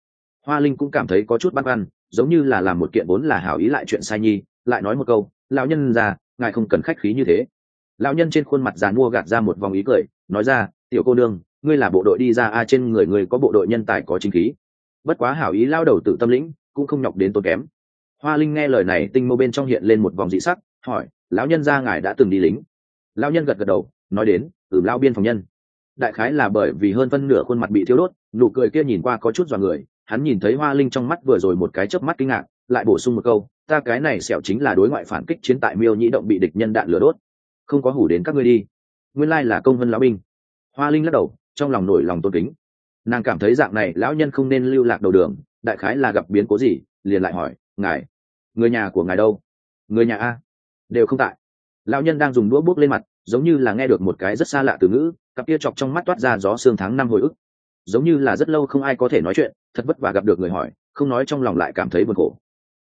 Hoa linh cũng cảm thấy có chút băn khoăn, giống như là làm một kiện vốn là hảo ý lại chuyện sai nhi, lại nói một câu, lão nhân già ngài không cần khách khí như thế. Lão nhân trên khuôn mặt già mua gạt ra một vòng ý cười, nói ra, tiểu cô nương, ngươi là bộ đội đi ra a, trên người người có bộ đội nhân tài có chính khí. Bất quá hảo ý lao đầu tự tâm lĩnh, cũng không nhọc đến tốn kém hoa linh nghe lời này, tinh mô bên trong hiện lên một vòng dị sắc, hỏi, lão nhân gia ngài đã từng đi lính? Lão nhân gật gật đầu, nói đến Từ lao biên phòng nhân. Đại khái là bởi vì hơn phân nửa khuôn mặt bị thiếu đốt, nụ cười kia nhìn qua có chút dọa người, hắn nhìn thấy hoa linh trong mắt vừa rồi một cái chớp mắt kinh ngạc, lại bổ sung một câu, ta cái này sẹo chính là đối ngoại phản kích chiến tại miêu nhĩ động bị địch nhân đạn lửa đốt. Không có hủ đến các ngươi đi. Nguyên lai là công vân lão binh. Hoa linh lắc đầu, trong lòng nổi lòng tôn kính. Nàng cảm thấy dạng này, lão nhân không nên lưu lạc đầu đường, đại khái là gặp biến cố gì, liền lại hỏi ngài. Người nhà của ngài đâu? Người nhà a. Đều không tại. Lão nhân đang dùng đũa bước lên mặt, giống như là nghe được một cái rất xa lạ từ ngữ, cặp kia chọc trong mắt toát ra gió xương tháng năm hồi ức. Giống như là rất lâu không ai có thể nói chuyện, thật vất vả gặp được người hỏi, không nói trong lòng lại cảm thấy buồn khổ.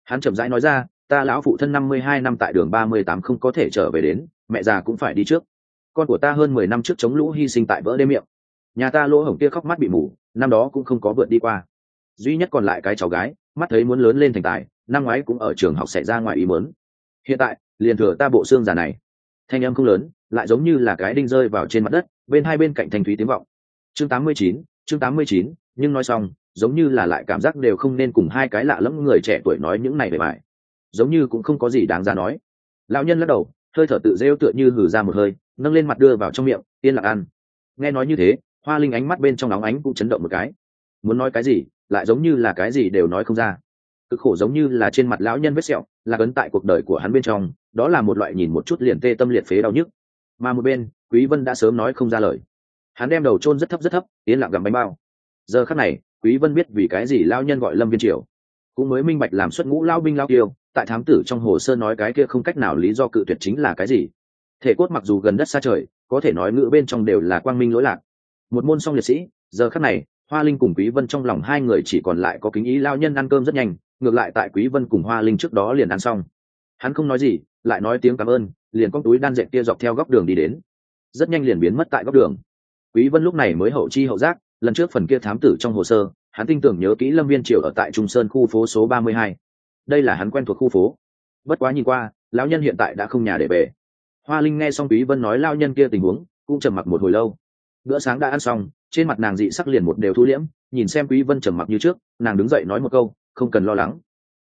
Hắn chậm rãi nói ra, ta lão phụ thân năm mươi hai năm tại đường ba mươi tám không có thể trở về đến, mẹ già cũng phải đi trước. Con của ta hơn mười năm trước chống lũ hy sinh tại vỡ đêm miệng. Nhà ta lỗ hổng kia khóc mắt bị mù, năm đó cũng không có vượt đi qua. Duy nhất còn lại cái cháu gái, mắt thấy muốn lớn lên thành tài năm ngoái cũng ở trường học xảy ra ngoài ý muốn. Hiện tại liền thừa ta bộ xương già này. Thanh âm không lớn lại giống như là cái đinh rơi vào trên mặt đất bên hai bên cạnh thanh thúy tiếng vọng. Chương 89, chương 89, nhưng nói xong giống như là lại cảm giác đều không nên cùng hai cái lạ lẫm người trẻ tuổi nói những này về bài. Giống như cũng không có gì đáng ra nói. Lão nhân lắc đầu hơi thở tự rêu tựa như hừ ra một hơi nâng lên mặt đưa vào trong miệng yên lặng ăn. Nghe nói như thế hoa linh ánh mắt bên trong nóng ánh cũng chấn động một cái. Muốn nói cái gì lại giống như là cái gì đều nói không ra cực khổ giống như là trên mặt lão nhân vết sẹo, là cấn tại cuộc đời của hắn bên trong, đó là một loại nhìn một chút liền tê tâm liệt phế đau nhức. Mà một bên, quý vân đã sớm nói không ra lời. Hắn đem đầu chôn rất thấp rất thấp, yên lặng gặm bánh bao. Giờ khắc này, quý vân biết vì cái gì lão nhân gọi lâm viên triều. Cũng mới minh bạch làm xuất ngũ lao binh lao kiêu, tại thám tử trong hồ sơ nói cái kia không cách nào lý do cự tuyệt chính là cái gì. Thể cốt mặc dù gần đất xa trời, có thể nói ngữ bên trong đều là quang minh lỗi lạc. Một môn song liệt sĩ, giờ khắc này, hoa linh cùng quý vân trong lòng hai người chỉ còn lại có kính ý lao nhân ăn cơm rất nhanh ngược lại tại quý vân cùng hoa linh trước đó liền ăn xong. Hắn không nói gì, lại nói tiếng cảm ơn, liền con túi đan dệt kia dọc theo góc đường đi đến. Rất nhanh liền biến mất tại góc đường. Quý vân lúc này mới hậu chi hậu giác, lần trước phần kia thám tử trong hồ sơ, hắn tin tưởng nhớ kỹ lâm viên triều ở tại trung sơn khu phố số 32. đây là hắn quen thuộc khu phố. Bất quá nhìn qua, lão nhân hiện tại đã không nhà để về. Hoa linh nghe xong quý vân nói lao nhân kia tình huống, cũng trầm mặc một hồi lâu. Bữa sáng đã ăn xong, trên mặt nàng dị sắc liền một đều thu liễm, nhìn xem quý vân trầm mặc như trước, nàng đứng dậy nói một câu không cần lo lắng.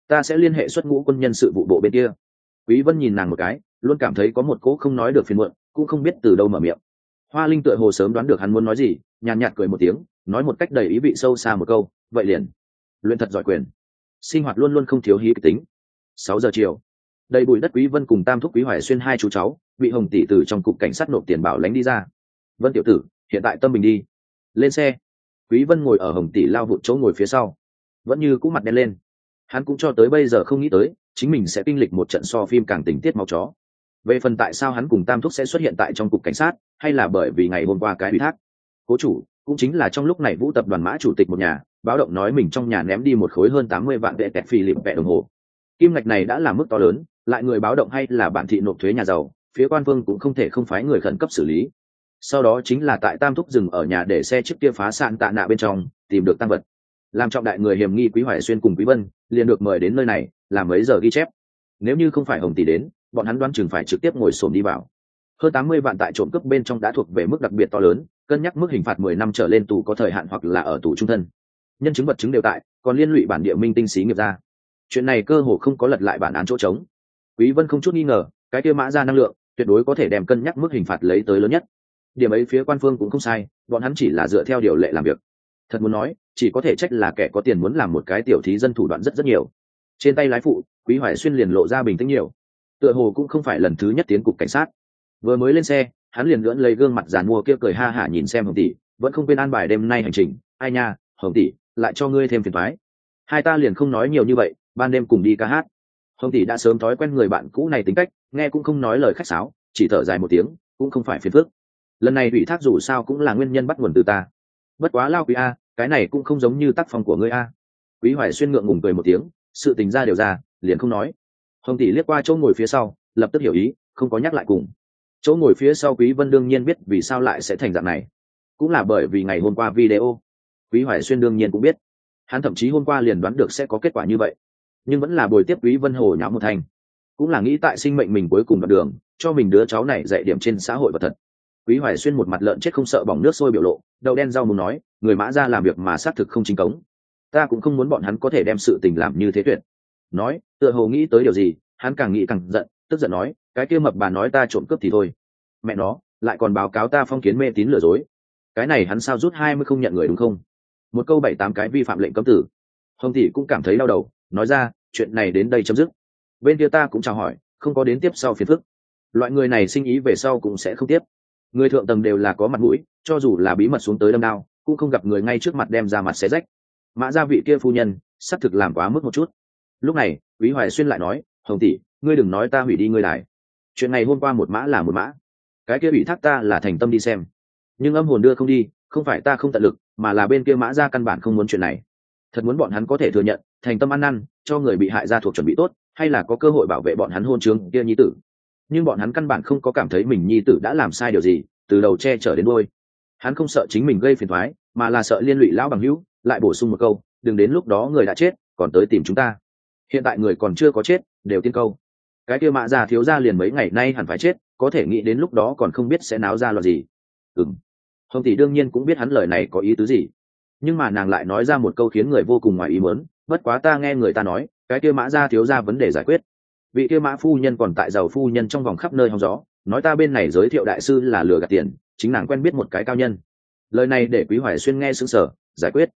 Ta sẽ liên hệ xuất ngũ quân nhân sự vụ bộ bên kia. Quý vân nhìn nàng một cái, luôn cảm thấy có một cố không nói được phiền muộn, cũng không biết từ đâu mở miệng. Hoa linh tựa hồ sớm đoán được hắn muốn nói gì, nhàn nhạt cười một tiếng, nói một cách đầy ý vị sâu xa một câu, vậy liền, luyện thật giỏi quyền. Sinh hoạt luôn luôn không thiếu hí kịch tính. Sáu giờ chiều, đầy bụi đất quý vân cùng tam thúc quý hoài xuyên hai chú cháu, bị hồng tỷ từ trong cục cảnh sát nộp tiền bảo lãnh đi ra. Vân tiểu tử, hiện tại tâm bình đi. Lên xe, quý vân ngồi ở hồng tỷ lao vụt chỗ ngồi phía sau vẫn như cũ mặt đen lên. Hắn cũng cho tới bây giờ không nghĩ tới, chính mình sẽ kinh lịch một trận so phim càng tình tiết máu chó. Về phần tại sao hắn cùng tam thúc sẽ xuất hiện tại trong cục cảnh sát, hay là bởi vì ngày hôm qua cái ủy thác? Cố chủ, cũng chính là trong lúc này vũ tập đoàn mã chủ tịch một nhà, báo động nói mình trong nhà ném đi một khối hơn tám mươi vạn vệ tẹt phi liệm vẹ đồng hồ. Kim ngạch này đã là mức to lớn, lại người báo động hay là bản thị nộp thuế nhà giàu, phía quan vương cũng không thể không phái người khẩn cấp xử lý. Sau đó chính là tại tam thúc dừng ở nhà để xe trước kia phá sạn tạ nạ bên trong, tìm được tăng vật làm trọng đại người hiểm nghi quý hoài xuyên cùng quý vân, liền được mời đến nơi này, làm mấy giờ ghi chép. Nếu như không phải hồng tỷ đến, bọn hắn đoán chừng phải trực tiếp ngồi xổm đi vào. Hơn tám mươi vạn tại trộm cướp bên trong đã thuộc về mức đặc biệt to lớn, cân nhắc mức hình phạt mười năm trở lên tù có thời hạn hoặc là ở tù trung thân. Nhân chứng vật chứng đều tại, còn liên lụy bản địa minh tinh xí nghiệp ra. Chuyện này cơ hồ không có lật lại bản án chỗ trống. Quý vân không chút nghi ngờ, cái kia mã ra năng lượng, tuyệt đối có thể đem cân nhắc mức hình phạt lấy tới lớn nhất. Điểm ấy phía quan phương cũng không sai, bọn hắn chỉ là dựa theo điều lệ làm việc thật muốn nói, chỉ có thể trách là kẻ có tiền muốn làm một cái tiểu thí dân thủ đoạn rất rất nhiều. Trên tay lái phụ, quý hoài xuyên liền lộ ra bình tĩnh nhiều. Tựa hồ cũng không phải lần thứ nhất tiến cục cảnh sát. Vừa mới lên xe, hắn liền lưỡn lấy gương mặt giàn mua kia cười ha hả nhìn xem hồng tỷ, vẫn không quên an bài đêm nay hành trình. Ai nha, hồng tỷ, lại cho ngươi thêm phiền thoái hai ta liền không nói nhiều như vậy, ban đêm cùng đi ca hát. Hồng tỷ đã sớm thói quen người bạn cũ này tính cách, nghe cũng không nói lời khách sáo, chỉ thở dài một tiếng, cũng không phải phiền phức. Lần này ủy thác dù sao cũng là nguyên nhân bắt nguồn từ ta. Bất quá lao quý a cái này cũng không giống như tác phong của ngươi a. Quý hoài xuyên ngượng ngùng cười một tiếng, sự tình ra đều ra, liền không nói. Hồng tỷ liếc qua chỗ ngồi phía sau, lập tức hiểu ý, không có nhắc lại cùng. Chỗ ngồi phía sau quý vân đương nhiên biết vì sao lại sẽ thành dạng này. Cũng là bởi vì ngày hôm qua video, quý hoài xuyên đương nhiên cũng biết. Hắn thậm chí hôm qua liền đoán được sẽ có kết quả như vậy. Nhưng vẫn là buổi tiếp quý vân hồ nháo một thành. Cũng là nghĩ tại sinh mệnh mình cuối cùng đoạn đường, cho mình đứa cháu này dạy điểm trên xã hội và thật quý hoài xuyên một mặt lợn chết không sợ bỏng nước sôi biểu lộ đầu đen rau muốn nói, người mã ra làm việc mà xác thực không chính cống. Ta cũng không muốn bọn hắn có thể đem sự tình làm như thế tuyệt. Nói, tựa hồ nghĩ tới điều gì, hắn càng nghĩ càng giận, tức giận nói, cái kia mập bà nói ta trộm cướp thì thôi. Mẹ nó, lại còn báo cáo ta phong kiến mê tín lừa dối. Cái này hắn sao rút hai mươi không nhận người đúng không? Một câu bảy tám cái vi phạm lệnh cấm tử. Hồng tỷ cũng cảm thấy đau đầu, nói ra, chuyện này đến đây chấm dứt. Bên kia ta cũng chào hỏi, không có đến tiếp sau phiền phức. Loại người này sinh ý về sau cũng sẽ không tiếp người thượng tầng đều là có mặt mũi, cho dù là bí mật xuống tới đâm đao, cũng không gặp người ngay trước mặt đem ra mặt xé rách. Mã gia vị kia phu nhân xác thực làm quá mức một chút. Lúc này, quý hoài xuyên lại nói, hồng tỷ, ngươi đừng nói ta hủy đi ngươi đài. Chuyện này hôm qua một mã là một mã. Cái kia bị thác ta là thành tâm đi xem. Nhưng âm hồn đưa không đi, không phải ta không tận lực, mà là bên kia mã ra căn bản không muốn chuyện này. Thật muốn bọn hắn có thể thừa nhận, thành tâm ăn năn, cho người bị hại ra thuộc chuẩn bị tốt, hay là có cơ hội bảo vệ bọn hắn hôn trướng kia nhi tử nhưng bọn hắn căn bản không có cảm thấy mình nhi tử đã làm sai điều gì, từ đầu che chở đến đôi hắn không sợ chính mình gây phiền thoái mà là sợ liên lụy lão bằng hữu, lại bổ sung một câu, đừng đến lúc đó người đã chết, còn tới tìm chúng ta. Hiện tại người còn chưa có chết, đều tiên câu. Cái kia mạ già thiếu ra liền mấy ngày nay hẳn phải chết, có thể nghĩ đến lúc đó còn không biết sẽ náo ra loạt gì. Ừ m hồng tỷ đương nhiên cũng biết hắn lời này có ý tứ gì. Nhưng mà nàng lại nói ra một câu khiến người vô cùng ngoài ý muốn, bất quá ta nghe người ta nói, cái kia mã ra thiếu ra vấn đề giải quyết vị kia mã phu nhân còn tại giàu phu nhân trong vòng khắp nơi hóng gió, nói ta bên này giới thiệu đại sư là lừa gạt tiền, chính nàng quen biết một cái cao nhân. Lời này để quý hoài xuyên nghe xứng sở giải quyết.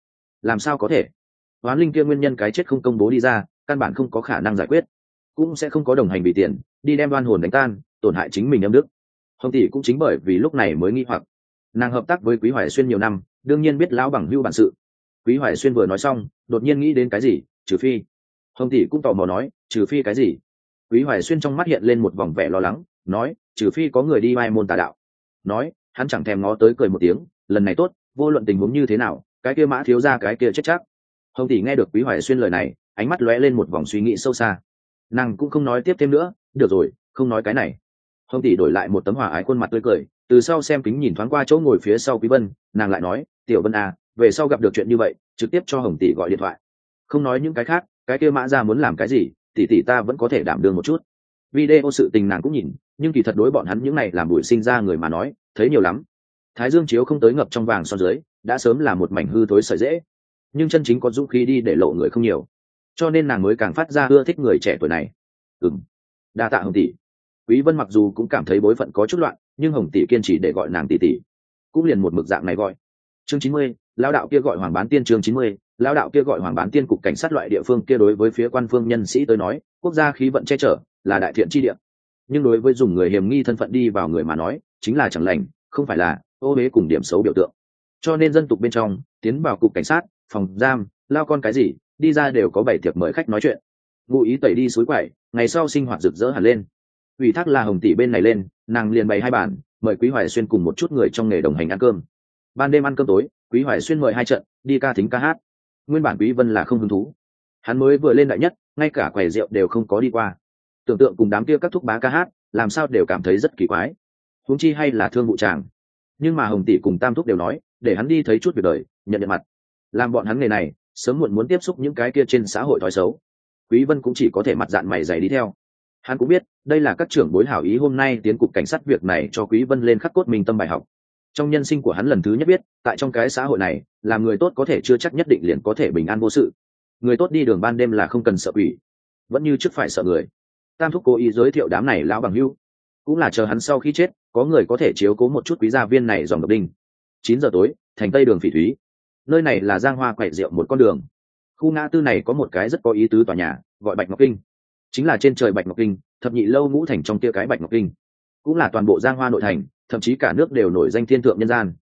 Làm sao có thể? Hoán linh kia nguyên nhân cái chết không công bố đi ra, căn bản không có khả năng giải quyết. Cũng sẽ không có đồng hành vì tiền, đi đem đoan hồn đánh tan, tổn hại chính mình âm đức. Hồng tỷ cũng chính bởi vì lúc này mới nghi hoặc. Nàng hợp tác với quý hoài xuyên nhiều năm, đương nhiên biết lão bằng hưu bản sự. Quý hoài xuyên vừa nói xong, đột nhiên nghĩ đến cái gì? Trừ phi. Hồng tỷ cũng tò mò nói, trừ phi cái gì? Quý hoài xuyên trong mắt hiện lên một vòng vẻ lo lắng, nói, trừ phi có người đi mai môn tà đạo. Nói, hắn chẳng thèm ngó tới cười một tiếng, lần này tốt, vô luận tình huống như thế nào, cái kia mã thiếu ra cái kia chết chắc. Hồng tỷ nghe được quý hoài xuyên lời này, ánh mắt lóe lên một vòng suy nghĩ sâu xa. Nàng cũng không nói tiếp thêm nữa, được rồi, không nói cái này. Hồng tỷ đổi lại một tấm hỏa ái khuôn mặt tươi cười, từ sau xem kính nhìn thoáng qua chỗ ngồi phía sau quý vân, nàng lại nói, tiểu vân à về sau gặp được chuyện như vậy, trực tiếp cho hồng tỷ gọi điện thoại. Không nói những cái khác, cái kia mã ra muốn làm cái gì tỷ tỷ ta vẫn có thể đảm đương một chút. Video sự tình nàng cũng nhìn, nhưng kỳ thật đối bọn hắn những này làm bụi sinh ra người mà nói, thấy nhiều lắm. Thái dương chiếu không tới ngập trong vàng son dưới, đã sớm là một mảnh hư thối sợi dễ. Nhưng chân chính có dũng khí đi để lộ người không nhiều. Cho nên nàng mới càng phát ra ưa thích người trẻ tuổi này. Ừng đa tạ hồng tỷ. Quý vân mặc dù cũng cảm thấy bối phận có chút loạn, nhưng hồng tỷ kiên trì để gọi nàng tỷ tỷ. Cũng liền một mực dạng này gọi. Chương chín mươi đạo kia gọi hoàng bán tiên chương chín mươi lao đạo kia gọi hoàng bán tiên cục cảnh sát loại địa phương kia đối với phía quan phương nhân sĩ tới nói, quốc gia khí vận che chở, là đại thiện chi địa. Nhưng đối với dùng người hiểm nghi thân phận đi vào người mà nói, chính là chẳng lành, không phải là ô huế cùng điểm xấu biểu tượng. Cho nên dân tục bên trong, tiến vào cục cảnh sát, phòng giam, lao con cái gì, đi ra đều có bảy tiệc mời khách nói chuyện. Ngụ ý tẩy đi suối quậy ngày sau sinh hoạt rực rỡ hẳn lên. Ủy thác là hồng tỷ bên này lên, nàng liền bày hai bản mời quý hoài xuyên cùng một chút người trong nghề đồng hành ăn cơm. Ban đêm ăn cơm tối, quý hoài xuyên mời hai trận, đi ca thính ca hát nguyên bản quý vân là không hứng thú. Hắn mới vừa lên đại nhất, ngay cả quầy rượu đều không có đi qua. Tưởng tượng cùng đám kia các thúc bá ca hát, làm sao đều cảm thấy rất kỳ quái. Huống chi hay là thương vụ chàng. nhưng mà hồng tỷ cùng tam thúc đều nói, để hắn đi thấy chút việc đời, nhận nhận mặt. Làm bọn hắn nghề này, sớm muộn muốn tiếp xúc những cái kia trên xã hội thói xấu. Quý vân cũng chỉ có thể mặt dạng mày dày đi theo. Hắn cũng biết, đây là các trưởng bối hảo ý hôm nay tiến cục cảnh sát việc này cho quý vân lên khắc cốt mình tâm bài học trong nhân sinh của hắn lần thứ nhất biết, tại trong cái xã hội này, làm người tốt có thể chưa chắc nhất định liền có thể bình an vô sự. Người tốt đi đường ban đêm là không cần sợ quỷ, vẫn như trước phải sợ người. Tam thúc cố ý giới thiệu đám này lão bằng hưu cũng là chờ hắn sau khi chết, có người có thể chiếu cố một chút quý gia viên này dòng độc đinh. Chín giờ tối, thành tây đường phỉ thúy. Nơi này là giang hoa quậy rượu một con đường. Khu ngã tư này có một cái rất có ý tứ tòa nhà, gọi bạch ngọc kinh. Chính là trên trời bạch ngọc kinh, thập nhị lâu ngũ thành trong tia cái bạch ngọc kinh. Cũng là toàn bộ giang hoa nội thành thậm chí cả nước đều nổi danh thiên thượng nhân gian.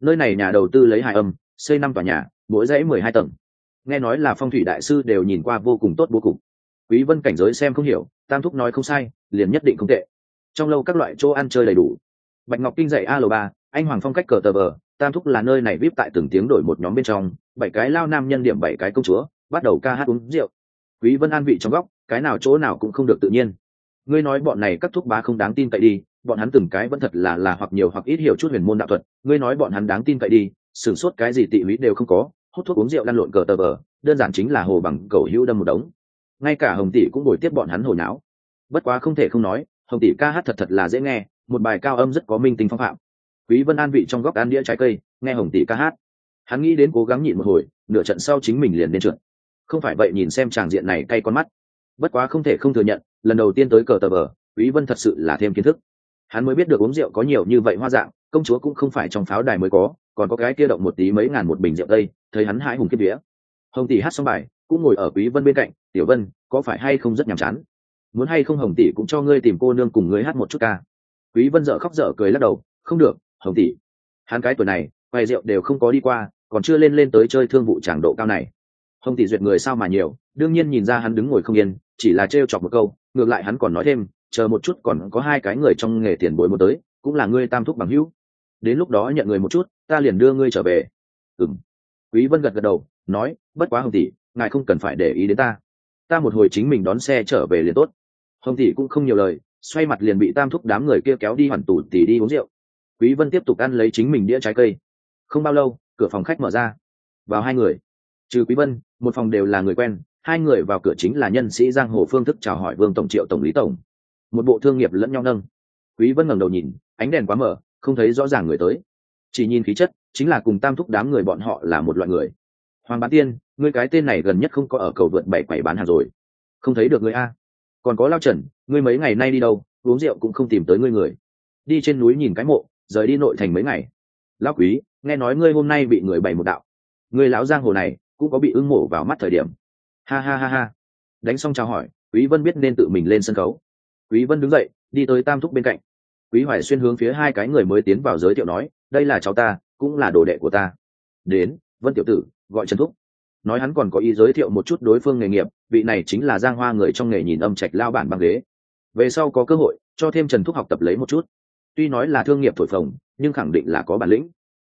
Nơi này nhà đầu tư lấy hài âm, xây năm tòa nhà, mỗi dãy mười hai tầng. Nghe nói là phong thủy đại sư đều nhìn qua vô cùng tốt vô cùng quý vân cảnh giới xem không hiểu, tam thúc nói không sai, liền nhất định không tệ. Trong lâu các loại chỗ ăn chơi đầy đủ. Bạch ngọc kinh dạy a lô ba, anh hoàng phong cách cờ tờ vờ, tam thúc là nơi này vip tại từng tiếng đổi một nhóm bên trong, bảy cái lao nam nhân điểm bảy cái công chúa, bắt đầu ca hát uống rượu. Quý vân an vị trong góc, cái nào chỗ nào cũng không được tự nhiên. Ngươi nói bọn này các thúc bá không đáng tin cậy đi bọn hắn từng cái vẫn thật là là hoặc nhiều hoặc ít hiểu chút huyền môn đạo thuật, ngươi nói bọn hắn đáng tin cậy đi, sửng sốt cái gì tị lý đều không có, hút thuốc uống rượu lăn lộn cờ tờ vờ đơn giản chính là hồ bằng cầu hữu đâm một đống. Ngay cả hồng tỷ cũng ngồi tiếp bọn hắn hồi não bất quá không thể không nói, hồng tỷ ca hát thật thật là dễ nghe, một bài cao âm rất có minh tinh phong phạm. Quý vân an vị trong góc ăn đĩa trái cây, nghe hồng tỷ ca hát. Hắn nghĩ đến cố gắng nhịn một hồi, nửa trận sau chính mình liền lên trượt. Không phải vậy nhìn xem tràng diện này cay con mắt. Bất quá không thể không thừa nhận, lần đầu tiên tới cờ tờ bờ, quý vân thật sự là thêm kiến thức hắn mới biết được uống rượu có nhiều như vậy hoa dạng, công chúa cũng không phải trong pháo đài mới có, còn có cái kia động một tí mấy ngàn một bình rượu đây thấy hắn hãi hùng kiếp vía. Hồng tỷ hát xong bài, cũng ngồi ở quý vân bên cạnh, tiểu vân, có phải hay không rất nhàm chán? Muốn hay không hồng tỷ cũng cho ngươi tìm cô nương cùng ngươi hát một chút ca? Quý vân dở khóc dở cười lắc đầu, không được, hồng tỷ. Hắn cái tuổi này, quay rượu đều không có đi qua, còn chưa lên lên tới chơi thương vụ chẳng độ cao này. Hồng tỷ duyệt người sao mà nhiều, đương nhiên nhìn ra hắn đứng ngồi không yên, chỉ là trêu chọc một câu, ngược lại hắn còn nói thêm chờ một chút còn có hai cái người trong nghề tiền bối một tới, cũng là ngươi tam thúc bằng hữu. Đến lúc đó nhận người một chút, ta liền đưa ngươi trở về. Ừm. Quý vân gật gật đầu, nói, bất quá hồng tỷ, ngài không cần phải để ý đến ta. Ta một hồi chính mình đón xe trở về liền tốt. Hồng tỷ cũng không nhiều lời, xoay mặt liền bị tam thúc đám người kia kéo đi hoàn tủ tỷ đi uống rượu. Quý vân tiếp tục ăn lấy chính mình đĩa trái cây. Không bao lâu, cửa phòng khách mở ra. Vào hai người. Trừ quý vân, một phòng đều là người quen, hai người vào cửa chính là nhân sĩ giang hồ phương thức chào hỏi vương tổng, triệu tổng, lý tổng một bộ thương nghiệp lẫn nhau nâng. Quý vân ngẩng đầu nhìn, ánh đèn quá mở không thấy rõ ràng người tới. Chỉ nhìn khí chất, chính là cùng tam thúc đám người bọn họ là một loại người. Hoàng bán tiên, ngươi cái tên này gần nhất không có ở cầu vượt bảy quầy bán hàng rồi. Không thấy được ngươi a. Còn có lao trần, ngươi mấy ngày nay đi đâu, uống rượu cũng không tìm tới ngươi người. Đi trên núi nhìn cái mộ, rời đi nội thành mấy ngày. Lão quý, nghe nói ngươi hôm nay bị người bày một đạo. Ngươi lão giang hồ này, cũng có bị ưng mổ vào mắt thời điểm. Ha ha ha ha. Đánh xong chào hỏi, quý vân biết nên tự mình lên sân khấu quý vân đứng dậy, đi tới tam thúc bên cạnh. Quý hoài xuyên hướng phía hai cái người mới tiến vào giới thiệu nói, đây là cháu ta, cũng là đồ đệ của ta. Đến, vân tiểu tử, gọi trần thúc. Nói hắn còn có ý giới thiệu một chút đối phương nghề nghiệp, vị này chính là giang hoa người trong nghề nhìn âm trạch lao bản băng ghế. Về sau có cơ hội, cho thêm trần thúc học tập lấy một chút. Tuy nói là thương nghiệp thổi phồng, nhưng khẳng định là có bản lĩnh.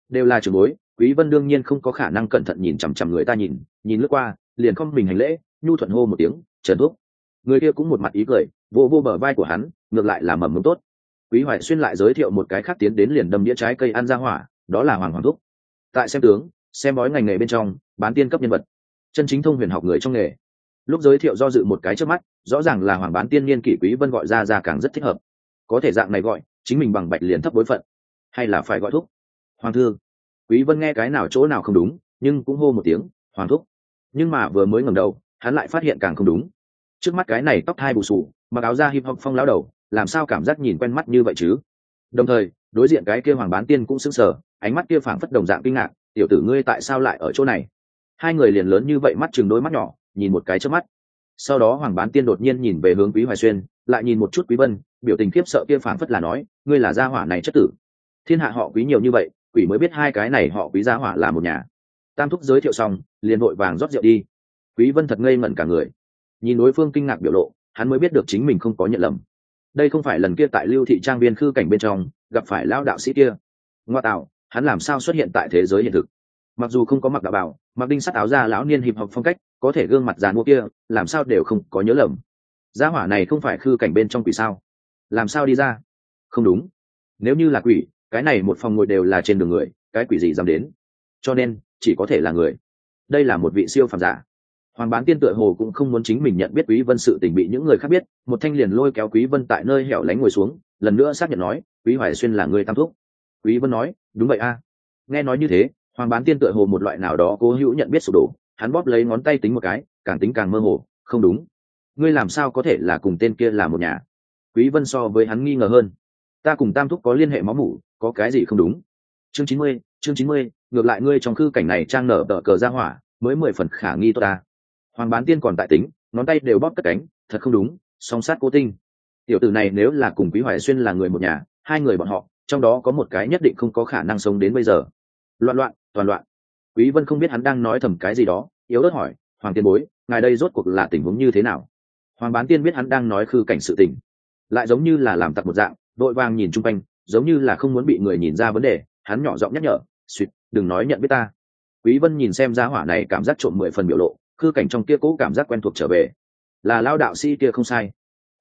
Đều là trường bối, quý vân đương nhiên không có khả năng cẩn thận nhìn chằm chằm người ta nhìn nhìn lướt qua, liền không mình hành lễ, nhu thuận hô một tiếng, trần thúc. Người kia cũng một mặt ý cười vô vô bờ vai của hắn, ngược lại là mầm mống tốt. Quý hoài xuyên lại giới thiệu một cái khác tiến đến liền đâm đĩa trái cây ăn ra hỏa, đó là hoàng hoàng thúc. Tại xem tướng, xem bói ngành nghề bên trong, bán tiên cấp nhân vật. Chân chính thông huyền học người trong nghề. Lúc giới thiệu do dự một cái trước mắt, rõ ràng là hoàng bán tiên niên kỷ quý vân gọi ra ra càng rất thích hợp. Có thể dạng này gọi, chính mình bằng bạch liền thấp bối phận. Hay là phải gọi thúc? Hoàng thư. Quý vân nghe cái nào chỗ nào không đúng, nhưng cũng hô một tiếng, hoàng thúc. Nhưng mà vừa mới ngẩng đầu, hắn lại phát hiện càng không đúng trước mắt cái này tóc hai bù sù, mặc áo da hip hop phong lão đầu, làm sao cảm giác nhìn quen mắt như vậy chứ? Đồng thời, đối diện cái kia hoàng bán tiên cũng sững sờ, ánh mắt kia phảng phất đồng dạng kinh ngạc, tiểu tử ngươi tại sao lại ở chỗ này? Hai người liền lớn như vậy mắt chừng đôi mắt nhỏ, nhìn một cái trước mắt. Sau đó hoàng bán tiên đột nhiên nhìn về hướng quý hoài xuyên, lại nhìn một chút quý vân, biểu tình khiếp sợ kia phảng phất là nói, ngươi là gia hỏa này chất tử. Thiên hạ họ quý nhiều như vậy, quỷ mới biết hai cái này họ quý gia hỏa là một nhà. Tam thúc giới thiệu xong, liền vội vàng rót rượu đi. Quý vân thật ngây ngẩn cả người nhìn đối phương kinh ngạc biểu lộ, hắn mới biết được chính mình không có nhận lầm. Đây không phải lần kia tại lưu thị trang viên khư cảnh bên trong, gặp phải lao đạo sĩ kia. Ngoa tạo, hắn làm sao xuất hiện tại thế giới hiện thực? Mặc dù không có mặc đạo bảo mặc đinh sắt áo ra lão niên hiệp học phong cách, có thể gương mặt dàn mua kia, làm sao đều không có nhớ lầm. Gia hỏa này không phải khư cảnh bên trong quỷ sao? Làm sao đi ra? Không đúng. Nếu như là quỷ, cái này một phòng ngồi đều là trên đường người, cái quỷ gì dám đến? Cho nên, chỉ có thể là người. Đây là một vị siêu phàm giả hoàng bán tiên tựa hồ cũng không muốn chính mình nhận biết quý vân sự tình bị những người khác biết một thanh liền lôi kéo quý vân tại nơi hẻo lánh ngồi xuống lần nữa xác nhận nói quý hoài xuyên là người tam thúc. Quý vân nói đúng vậy a. Nghe nói như thế hoàng bán tiên tựa hồ một loại nào đó cố hữu nhận biết sụp đổ hắn bóp lấy ngón tay tính một cái càng tính càng mơ hồ không đúng. Ngươi làm sao có thể là cùng tên kia là một nhà? Quý vân so với hắn nghi ngờ hơn. Ta cùng tam thúc có liên hệ máu mủ có cái gì không đúng? Chương 90, chương 90, ngược lại ngươi trong khư cảnh này trang nở tờ cờ ra hỏa mới mười phần khả nghi tốt ta hoàng bán tiên còn tại tính, ngón tay đều bóp cất cánh, thật không đúng, song sát cố tinh. Tiểu tử này nếu là cùng quý hoài xuyên là người một nhà, hai người bọn họ, trong đó có một cái nhất định không có khả năng sống đến bây giờ. Loạn loạn, toàn loạn. Quý vân không biết hắn đang nói thầm cái gì đó, yếu ớt hỏi, hoàng tiên bối, ngài đây rốt cuộc là tình huống như thế nào? Hoàng bán tiên biết hắn đang nói khư cảnh sự tình, lại giống như là làm tặc một dạng, đội vàng nhìn chung quanh, giống như là không muốn bị người nhìn ra vấn đề, hắn nhỏ giọng nhắc nhở suýt đừng nói nhận biết ta. Quý vân nhìn xem gia hỏa này cảm giác trộm mười phần biểu lộ cư cảnh trong kia cố cảm giác quen thuộc trở về. Là lao đạo sĩ kia không sai.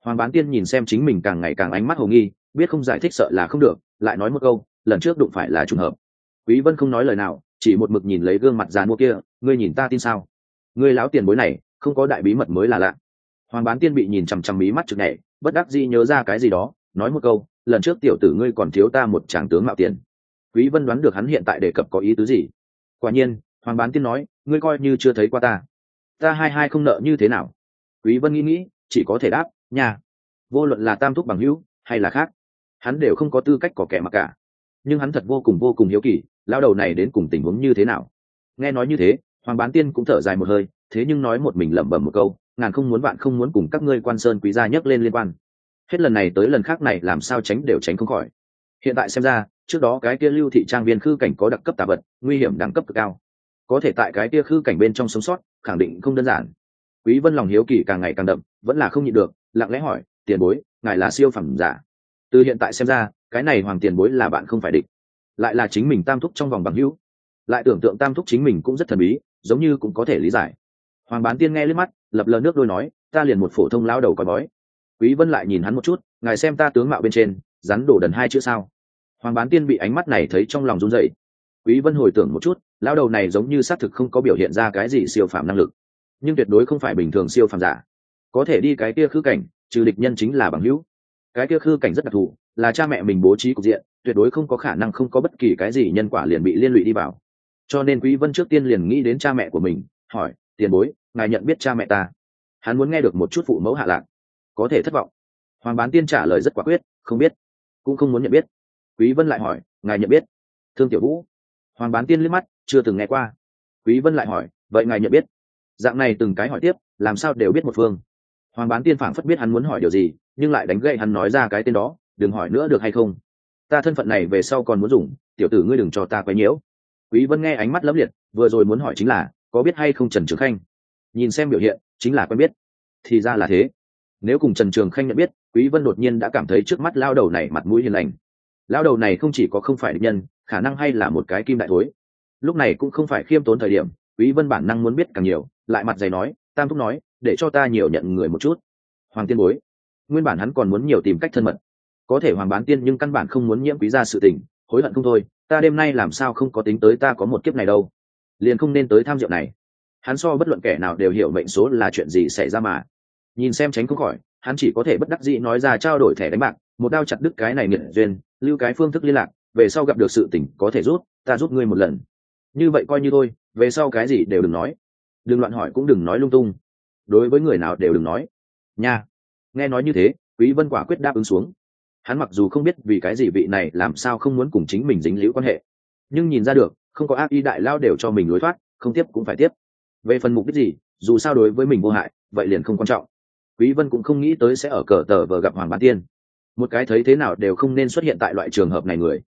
Hoàng bán tiên nhìn xem chính mình càng ngày càng ánh mắt hồ nghi, biết không giải thích sợ là không được, lại nói một câu, lần trước đụng phải là trùng hợp. Quý vân không nói lời nào, chỉ một mực nhìn lấy gương mặt già mua kia, ngươi nhìn ta tin sao? Ngươi lão tiền bối này, không có đại bí mật mới là lạ. Hoàng bán tiên bị nhìn chằm chằm mí mắt chực nhảy, bất đắc dĩ nhớ ra cái gì đó, nói một câu, lần trước tiểu tử ngươi còn thiếu ta một tràng tướng mạo tiền. Quý vân đoán được hắn hiện tại đề cập có ý tứ gì. Quả nhiên, hoàng bán tiên nói, ngươi coi như chưa thấy qua ta ta hai hai không nợ như thế nào? Quý vân nghĩ nghĩ, chỉ có thể đáp nhà vô luận là tam thúc bằng hữu hay là khác, hắn đều không có tư cách có kẻ mà cả. Nhưng hắn thật vô cùng vô cùng hiếu kỳ lao đầu này đến cùng tình huống như thế nào? Nghe nói như thế, hoàng bán tiên cũng thở dài một hơi, thế nhưng nói một mình lẩm bẩm một câu, ngàn không muốn bạn không muốn cùng các ngươi quan sơn quý gia nhấc lên liên quan. Hết lần này tới lần khác này làm sao tránh đều tránh không khỏi. Hiện tại xem ra, trước đó cái kia lưu thị trang viên khư cảnh có đặc cấp tà vật, nguy hiểm đẳng cấp cực cao. Có thể tại cái kia khư cảnh bên trong sống sót khẳng định không đơn giản. Quý vân lòng hiếu kỳ càng ngày càng đậm, vẫn là không nhịn được, lặng lẽ hỏi, tiền bối, ngài là siêu phẩm giả? Từ hiện tại xem ra, cái này hoàng tiền bối là bạn không phải địch, lại là chính mình tam thúc trong vòng bằng hữu. Lại tưởng tượng tam thúc chính mình cũng rất thần bí, giống như cũng có thể lý giải. Hoàng bán tiên nghe lên mắt, lập lờ nước đôi nói, ta liền một phổ thông lao đầu coi bói. Quý vân lại nhìn hắn một chút, ngài xem ta tướng mạo bên trên, rắn đổ đần hai chữ sao? Hoàng bán tiên bị ánh mắt này thấy trong lòng run dậy quý vân hồi tưởng một chút lao đầu này giống như xác thực không có biểu hiện ra cái gì siêu phàm năng lực. Nhưng tuyệt đối không phải bình thường siêu phàm giả. Có thể đi cái kia khư cảnh, trừ địch nhân chính là bằng hữu. Cái kia khư cảnh rất đặc thù, là cha mẹ mình bố trí cục diện, tuyệt đối không có khả năng không có bất kỳ cái gì nhân quả liền bị liên lụy đi vào. Cho nên quý vân trước tiên liền nghĩ đến cha mẹ của mình, hỏi, tiền bối, ngài nhận biết cha mẹ ta? Hắn muốn nghe được một chút phụ mẫu hạ lạc. Có thể thất vọng. Hoàng bán tiên trả lời rất quả quyết, không biết. Cũng không muốn nhận biết. Quý vân lại hỏi, ngài nhận biết? Thương tiểu vũ hoàng bán tiên liếc mắt, chưa từng nghe qua. Quý vân lại hỏi, vậy ngài nhận biết? Dạng này từng cái hỏi tiếp, làm sao đều biết một phương. Hoàng bán tiên phảng phất biết hắn muốn hỏi điều gì, nhưng lại đánh gậy hắn nói ra cái tên đó, đừng hỏi nữa được hay không? Ta thân phận này về sau còn muốn dùng, tiểu tử ngươi đừng cho ta quấy nhiễu. Quý vân nghe ánh mắt lấp liệt, vừa rồi muốn hỏi chính là, có biết hay không trần trường khanh? Nhìn xem biểu hiện, chính là quen biết. Thì ra là thế. Nếu cùng trần trường khanh nhận biết, quý vân đột nhiên đã cảm thấy trước mắt lao đầu này mặt mũi hiền lành lao đầu này không chỉ có không phải định nhân, khả năng hay là một cái kim đại thối. Lúc này cũng không phải khiêm tốn thời điểm, quý vân bản năng muốn biết càng nhiều, lại mặt dày nói, tam thúc nói, để cho ta nhiều nhận người một chút. Hoàng tiên bối. Nguyên bản hắn còn muốn nhiều tìm cách thân mật. Có thể hoàng bán tiên nhưng căn bản không muốn nhiễm quý gia sự tình, hối hận không thôi, ta đêm nay làm sao không có tính tới ta có một kiếp này đâu. Liền không nên tới tham rượu này. Hắn so bất luận kẻ nào đều hiểu mệnh số là chuyện gì xảy ra mà. Nhìn xem tránh không khỏi, hắn chỉ có thể bất đắc dĩ nói ra trao đổi thẻ đánh bạc một đao chặt đứt cái này nghiệt duyên, lưu cái phương thức liên lạc, về sau gặp được sự tình có thể rút ta rút ngươi một lần. Như vậy coi như thôi, về sau cái gì đều đừng nói. Đừng loạn hỏi cũng đừng nói lung tung. Đối với người nào đều đừng nói. Nha. Nghe nói như thế, quý vân quả quyết đáp ứng xuống. Hắn mặc dù không biết vì cái gì vị này làm sao không muốn cùng chính mình dính liễu quan hệ, nhưng nhìn ra được, không có ác ý đại lao đều cho mình lối thoát, không tiếp cũng phải tiếp. Về phần mục đích gì, dù sao đối với mình vô hại, vậy liền không quan trọng. Quý vân cũng không nghĩ tới sẽ ở cờ tờ vờ gặp hoàng bán tiên một cái thấy thế nào đều không nên xuất hiện tại loại trường hợp này người.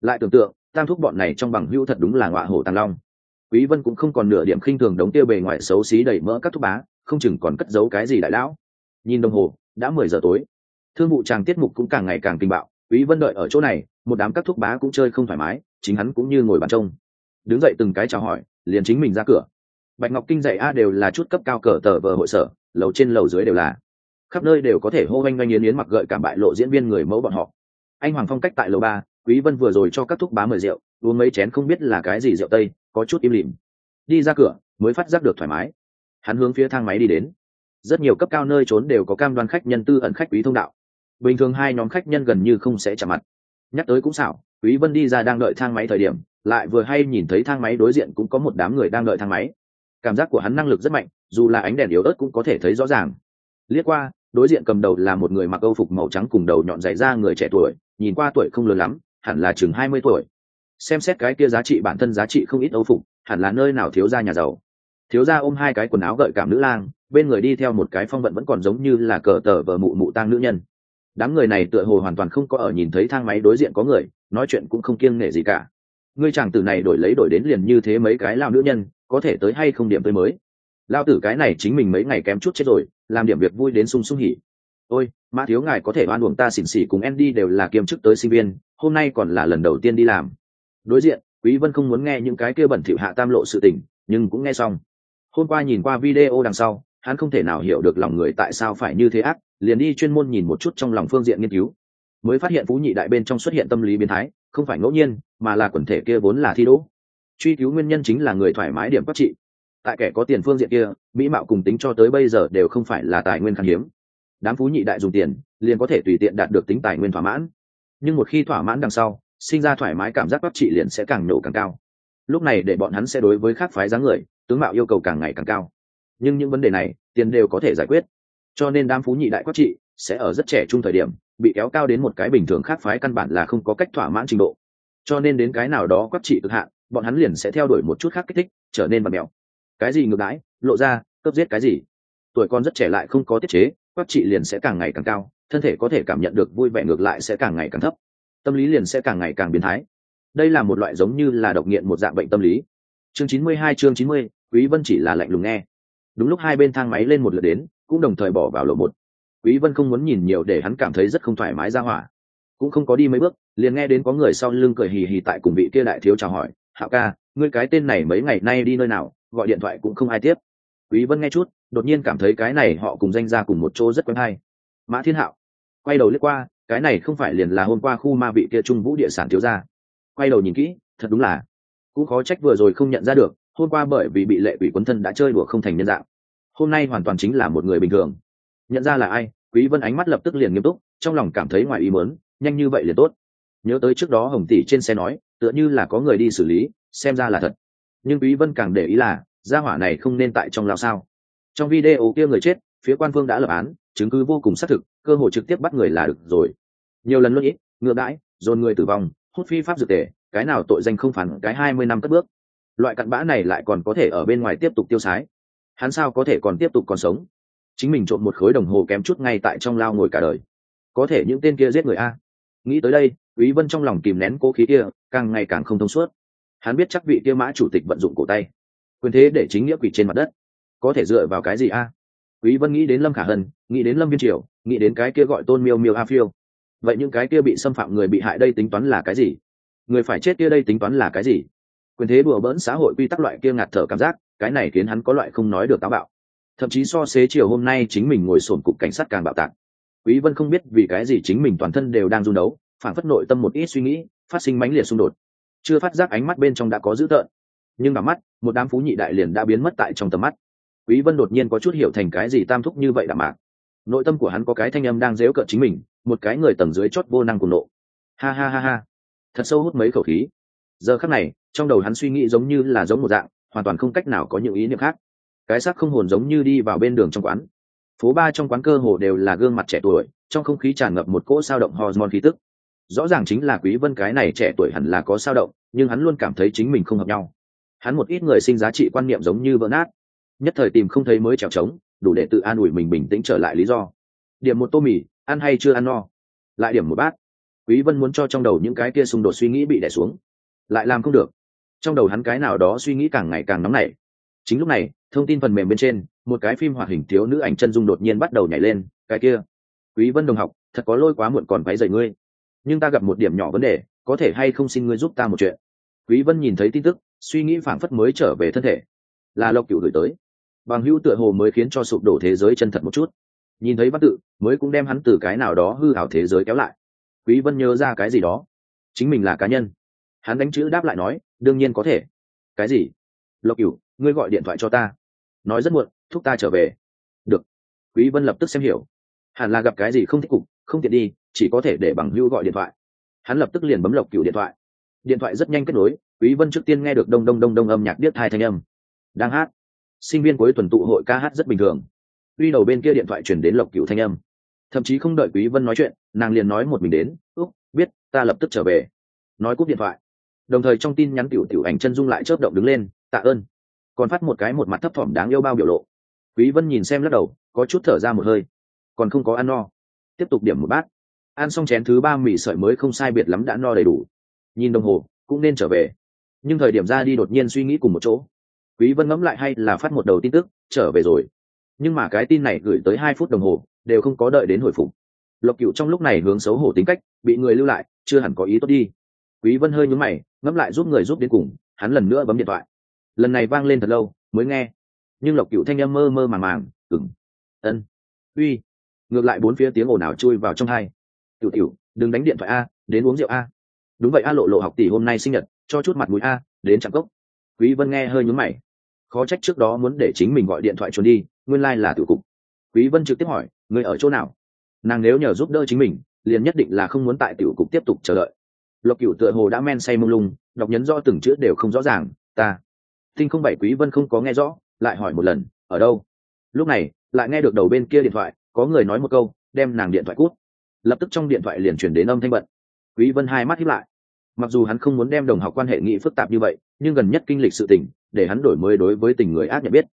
Lại tưởng tượng, tam thúc bọn này trong bằng hữu thật đúng là ngọa hổ tàng long. Quý vân cũng không còn nửa điểm khinh thường đống tiêu bề ngoài xấu xí đầy mỡ các thúc bá, không chừng còn cất giấu cái gì đại lão. Nhìn đồng hồ, đã mười giờ tối. Thương vụ chàng tiết mục cũng càng ngày càng kinh bạo, quý vân đợi ở chỗ này, một đám các thúc bá cũng chơi không thoải mái, chính hắn cũng như ngồi bàn trông. Đứng dậy từng cái chào hỏi, liền chính mình ra cửa. Bạch ngọc kinh dạy a đều là chút cấp cao cờ tờ vờ hội sở, lầu trên lầu dưới đều là khắp nơi đều có thể hô oanh oanh yến yến mặc gợi cảm bại lộ diễn viên người mẫu bọn họ. Anh hoàng phong cách tại lầu ba, quý vân vừa rồi cho các thúc bá mời rượu, uống mấy chén không biết là cái gì rượu tây, có chút im lìm. Đi ra cửa, mới phát giác được thoải mái. Hắn hướng phía thang máy đi đến. Rất nhiều cấp cao nơi trốn đều có cam đoan khách nhân tư ẩn khách quý thông đạo. Bình thường hai nhóm khách nhân gần như không sẽ chạm mặt. Nhắc tới cũng xảo, quý vân đi ra đang đợi thang máy thời điểm, lại vừa hay nhìn thấy thang máy đối diện cũng có một đám người đang đợi thang máy. Cảm giác của hắn năng lực rất mạnh, dù là ánh đèn yếu ớt cũng có thể thấy rõ ràng. Liếc qua đối diện cầm đầu là một người mặc âu phục màu trắng cùng đầu nhọn dày ra người trẻ tuổi, nhìn qua tuổi không lớn lắm, hẳn là chừng hai mươi tuổi. Xem xét cái kia giá trị bản thân giá trị không ít âu phục, hẳn là nơi nào thiếu gia nhà giàu. Thiếu gia ôm hai cái quần áo gợi cảm nữ lang, bên người đi theo một cái phong vận vẫn còn giống như là cờ tờ vờ mụ mụ tang nữ nhân. Đám người này tựa hồ hoàn toàn không có ở nhìn thấy thang máy đối diện có người, nói chuyện cũng không kiêng nể gì cả. Ngươi chàng tử này đổi lấy đổi đến liền như thế mấy cái lao nữ nhân, có thể tới hay không điểm tới mới lao tử cái này chính mình mấy ngày kém chút chết rồi, làm điểm việc vui đến sung sung hỉ. Ôi, mã thiếu ngài có thể oan uổng ta xỉn xỉ cùng andy đều là kiêm chức tới sinh viên, hôm nay còn là lần đầu tiên đi làm. Đối diện, quý vân không muốn nghe những cái kia bẩn thỉu hạ tam lộ sự tình, nhưng cũng nghe xong. Hôm qua nhìn qua video đằng sau, hắn không thể nào hiểu được lòng người tại sao phải như thế ác, liền đi chuyên môn nhìn một chút trong lòng phương diện nghiên cứu. Mới phát hiện phú nhị đại bên trong xuất hiện tâm lý biến thái, không phải ngẫu nhiên, mà là quần thể kia vốn là thi đỗ. Truy cứu nguyên nhân chính là người thoải mái điểm bất trị tại kẻ có tiền phương diện kia, mỹ mạo cùng tính cho tới bây giờ đều không phải là tài nguyên khan hiếm. Đám phú nhị đại dùng tiền, liền có thể tùy tiện đạt được tính tài nguyên thỏa mãn. Nhưng một khi thỏa mãn đằng sau, sinh ra thoải mái cảm giác phát trị liền sẽ càng nổ càng cao. Lúc này để bọn hắn sẽ đối với khác phái dáng người, tướng mạo yêu cầu càng ngày càng cao. Nhưng những vấn đề này, tiền đều có thể giải quyết. Cho nên đám phú nhị đại quát trị sẽ ở rất trẻ trung thời điểm, bị kéo cao đến một cái bình thường khác phái căn bản là không có cách thỏa mãn trình độ. Cho nên đến cái nào đó quát trị cực hạn, bọn hắn liền sẽ theo đuổi một chút khác kích thích, trở nên bật mèo cái gì ngược đãi, lộ ra cấp giết cái gì. Tuổi con rất trẻ lại không có tiết chế quắc trị liền sẽ càng ngày càng cao, thân thể có thể cảm nhận được vui vẻ ngược lại sẽ càng ngày càng thấp. Tâm lý liền sẽ càng ngày càng biến thái. Đây là một loại giống như là độc nghiện một dạng bệnh tâm lý. Chương chín mươi hai, chương chín mươi, quý vân chỉ là lạnh lùng nghe. Đúng lúc hai bên thang máy lên một lượt đến, cũng đồng thời bỏ vào lỗ một. Quý vân không muốn nhìn nhiều để hắn cảm thấy rất không thoải mái ra hỏa. Cũng không có đi mấy bước, liền nghe đến có người sau lưng cười hì hì tại cùng vị kia đại thiếu chào hỏi. Hạo ca, ngươi cái tên này mấy ngày nay đi nơi nào? Gọi điện thoại cũng không ai tiếp. Quý vân nghe chút, đột nhiên cảm thấy cái này họ cùng danh ra cùng một chỗ rất quen hay. Mã thiên hạo, quay đầu lướt qua, cái này không phải liền là hôm qua khu ma vị kia trung vũ địa sản thiếu ra quay đầu nhìn kỹ, thật đúng là, cũng khó trách vừa rồi không nhận ra được, hôm qua bởi vì bị lệ quỷ quấn thân đã chơi đùa không thành nhân dạng. Hôm nay hoàn toàn chính là một người bình thường. Nhận ra là ai, quý vân ánh mắt lập tức liền nghiêm túc, trong lòng cảm thấy ngoài ý muốn, nhanh như vậy liền tốt. Nhớ tới trước đó hồng tỷ trên xe nói, tựa như là có người đi xử lý, xem ra là thật nhưng quý vân càng để ý là, gia hỏa này không nên tại trong lao sao. Trong video kia người chết, phía quan phương đã lập án, chứng cứ vô cùng xác thực, cơ hội trực tiếp bắt người là được rồi. Nhiều lần luôn ít ngược đãi, dồn người tử vong, hút phi pháp dược tề cái nào tội danh không phản, cái hai mươi năm cất bước. Loại cặn bã này lại còn có thể ở bên ngoài tiếp tục tiêu sái. Hắn sao có thể còn tiếp tục còn sống? Chính mình trộn một khối đồng hồ kém chút ngay tại trong lao ngồi cả đời. Có thể những tên kia giết người a. Nghĩ tới đây, quý vân trong lòng kìm nén cố khí kia, càng ngày càng không thông suốt hắn biết chắc vị kia mã chủ tịch vận dụng cổ tay. Quyền thế để chính nghĩa quỷ trên mặt đất. Có thể dựa vào cái gì a? Quý vân nghĩ đến lâm khả hân, nghĩ đến lâm viên triều, nghĩ đến cái kia gọi tôn miêu miêu a phiêu. Vậy những cái kia bị xâm phạm người bị hại đây tính toán là cái gì? Người phải chết kia đây tính toán là cái gì? Quyền thế đùa bỡn xã hội quy tắc loại kia ngạt thở cảm giác, cái này khiến hắn có loại không nói được táo bạo. Thậm chí so xế chiều hôm nay chính mình ngồi sồn cục cảnh sát càng bạo tạc. Quý vân không biết vì cái gì chính mình toàn thân đều đang run đấu, phản phất nội tâm một ít suy nghĩ, phát sinh mãnh liệt xung đột chưa phát giác ánh mắt bên trong đã có dữ tợn. Nhưng bằng mắt, một đám phú nhị đại liền đã biến mất tại trong tầm mắt. Quý vân đột nhiên có chút hiểu thành cái gì tam thúc như vậy đạm mạc. Nội tâm của hắn có cái thanh âm đang dếu cợt chính mình, một cái người tầng dưới chót vô năng cùng nộ. Ha ha ha ha. Thật sâu hút mấy khẩu khí. Giờ khắc này, trong đầu hắn suy nghĩ giống như là giống một dạng, hoàn toàn không cách nào có những ý niệm khác. Cái xác không hồn giống như đi vào bên đường trong quán. Phố ba trong quán cơ hồ đều là gương mặt trẻ tuổi, trong không khí tràn ngập một cỗ sao động hormone khí tức rõ ràng chính là quý vân cái này trẻ tuổi hẳn là có sao động, nhưng hắn luôn cảm thấy chính mình không hợp nhau. Hắn một ít người sinh giá trị quan niệm giống như vỡ nát. Nhất thời tìm không thấy mới trèo trống, đủ để tự an ủi mình bình tĩnh trở lại lý do. Điểm một tô mì, ăn hay chưa ăn no? Lại điểm một bát. Quý vân muốn cho trong đầu những cái kia xung đột suy nghĩ bị đè xuống. Lại làm không được. Trong đầu hắn cái nào đó suy nghĩ càng ngày càng nóng nảy. Chính lúc này, thông tin phần mềm bên trên, một cái phim hoạt hình thiếu nữ ảnh chân dung đột nhiên bắt đầu nhảy lên. Cái kia. Quý vân đồng học, thật có lôi quá muộn còn váy dày ngươi nhưng ta gặp một điểm nhỏ vấn đề, có thể hay không xin ngươi giúp ta một chuyện? Quý vân nhìn thấy tin tức, suy nghĩ phảng phất mới trở về thân thể. Là lộc cửu gửi tới. Bằng hữu tựa hồ mới khiến cho sụp đổ thế giới chân thật một chút. Nhìn thấy văn tự, mới cũng đem hắn từ cái nào đó hư hảo thế giới kéo lại. Quý vân nhớ ra cái gì đó? Chính mình là cá nhân. Hắn đánh chữ đáp lại nói, đương nhiên có thể. Cái gì? Lộc cửu, ngươi gọi điện thoại cho ta. Nói rất muộn, thúc ta trở về. Được. Quý vân lập tức xem hiểu. Hẳn là gặp cái gì không thích cục không tiện đi, chỉ có thể để bằng hưu gọi điện thoại. Hắn lập tức liền bấm lộc cửu điện thoại. Điện thoại rất nhanh kết nối, quý vân trước tiên nghe được đông đông đông đông âm nhạc điếc hai thanh âm. Đang hát. Sinh viên cuối tuần tụ hội ca hát rất bình thường. Uy đầu bên kia điện thoại chuyển đến lộc cửu thanh âm. Thậm chí không đợi quý vân nói chuyện, nàng liền nói một mình đến, úc, biết, ta lập tức trở về. Nói cúp điện thoại. Đồng thời trong tin nhắn tiểu tiểu ảnh chân dung lại chớp động đứng lên, tạ ơn. Còn phát một cái một mặt thấp thỏm đáng yêu bao biểu lộ. Quý vân nhìn xem lắc đầu, có chút thở ra một hơi. Còn không có ăn no tiếp tục điểm một bát. Ăn xong chén thứ ba mì sợi mới không sai biệt lắm đã no đầy đủ. Nhìn đồng hồ, cũng nên trở về. Nhưng thời điểm ra đi đột nhiên suy nghĩ cùng một chỗ. Quý vân ngẫm lại hay là phát một đầu tin tức, trở về rồi. Nhưng mà cái tin này gửi tới hai phút đồng hồ, đều không có đợi đến hồi phục. Lộc cựu trong lúc này hướng xấu hổ tính cách, bị người lưu lại, chưa hẳn có ý tốt đi. Quý vân hơi nhướng mày, ngẫm lại giúp người giúp đến cùng, hắn lần nữa bấm điện thoại. Lần này vang lên thật lâu, mới nghe. Nhưng lộc cựu thanh âm mơ mơ màng màng ừng ân, uy ngược lại bốn phía tiếng ồn ào chui vào trong hai. Tiểu tiểu, đừng đánh điện thoại a, đến uống rượu a. Đúng vậy a, lộ lộ học tỷ hôm nay sinh nhật, cho chút mặt mũi a, đến chạm cốc. Quý vân nghe hơi nhún mày. Khó trách trước đó muốn để chính mình gọi điện thoại trốn đi, nguyên lai là tiểu cục. Quý vân trực tiếp hỏi người ở chỗ nào? Nàng nếu nhờ giúp đỡ chính mình, liền nhất định là không muốn tại tiểu cục tiếp tục chờ đợi. Lộc cửu tựa hồ đã men say mông lung, đọc nhấn rõ từng chữ đều không rõ ràng, ta. Tinh không bảy quý vân không có nghe rõ, lại hỏi một lần, ở đâu? Lúc này, lại nghe được đầu bên kia điện thoại có người nói một câu, đem nàng điện thoại cút. Lập tức trong điện thoại liền chuyển đến âm thanh bận. Quý vân hai mắt hiếp lại. Mặc dù hắn không muốn đem đồng học quan hệ nghị phức tạp như vậy, nhưng gần nhất kinh lịch sự tình, để hắn đổi mới đối với tình người ác nhận biết.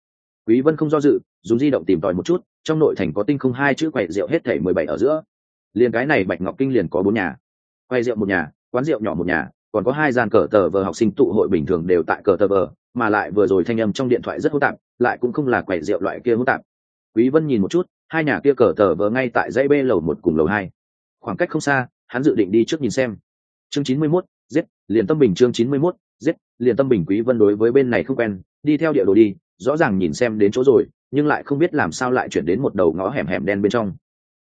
Quý vân không do dự, dùng di động tìm tòi một chút, trong nội thành có tinh không hai chữ quầy rượu hết thảy 17 ở giữa. Liền cái này bạch ngọc kinh liền có bốn nhà. Quầy rượu một nhà, quán rượu nhỏ một nhà, còn có hai gian cờ tờ vờ học sinh tụ hội bình thường đều tại cờ tờ vờ, mà lại vừa rồi thanh âm trong điện thoại rất hỗn tạp, lại cũng không là quầy rượu loại kia hỗn tạp. Quý vân nhìn một chút hai nhà kia cờ tờ vờ ngay tại dãy b lầu một cùng lầu hai. Khoảng cách không xa hắn dự định đi trước nhìn xem. Chương 91, giết liền tâm bình chương 91, giết liền tâm bình quý vân đối với bên này không quen đi theo địa đồ đi rõ ràng nhìn xem đến chỗ rồi nhưng lại không biết làm sao lại chuyển đến một đầu ngõ hẻm hẻm đen bên trong.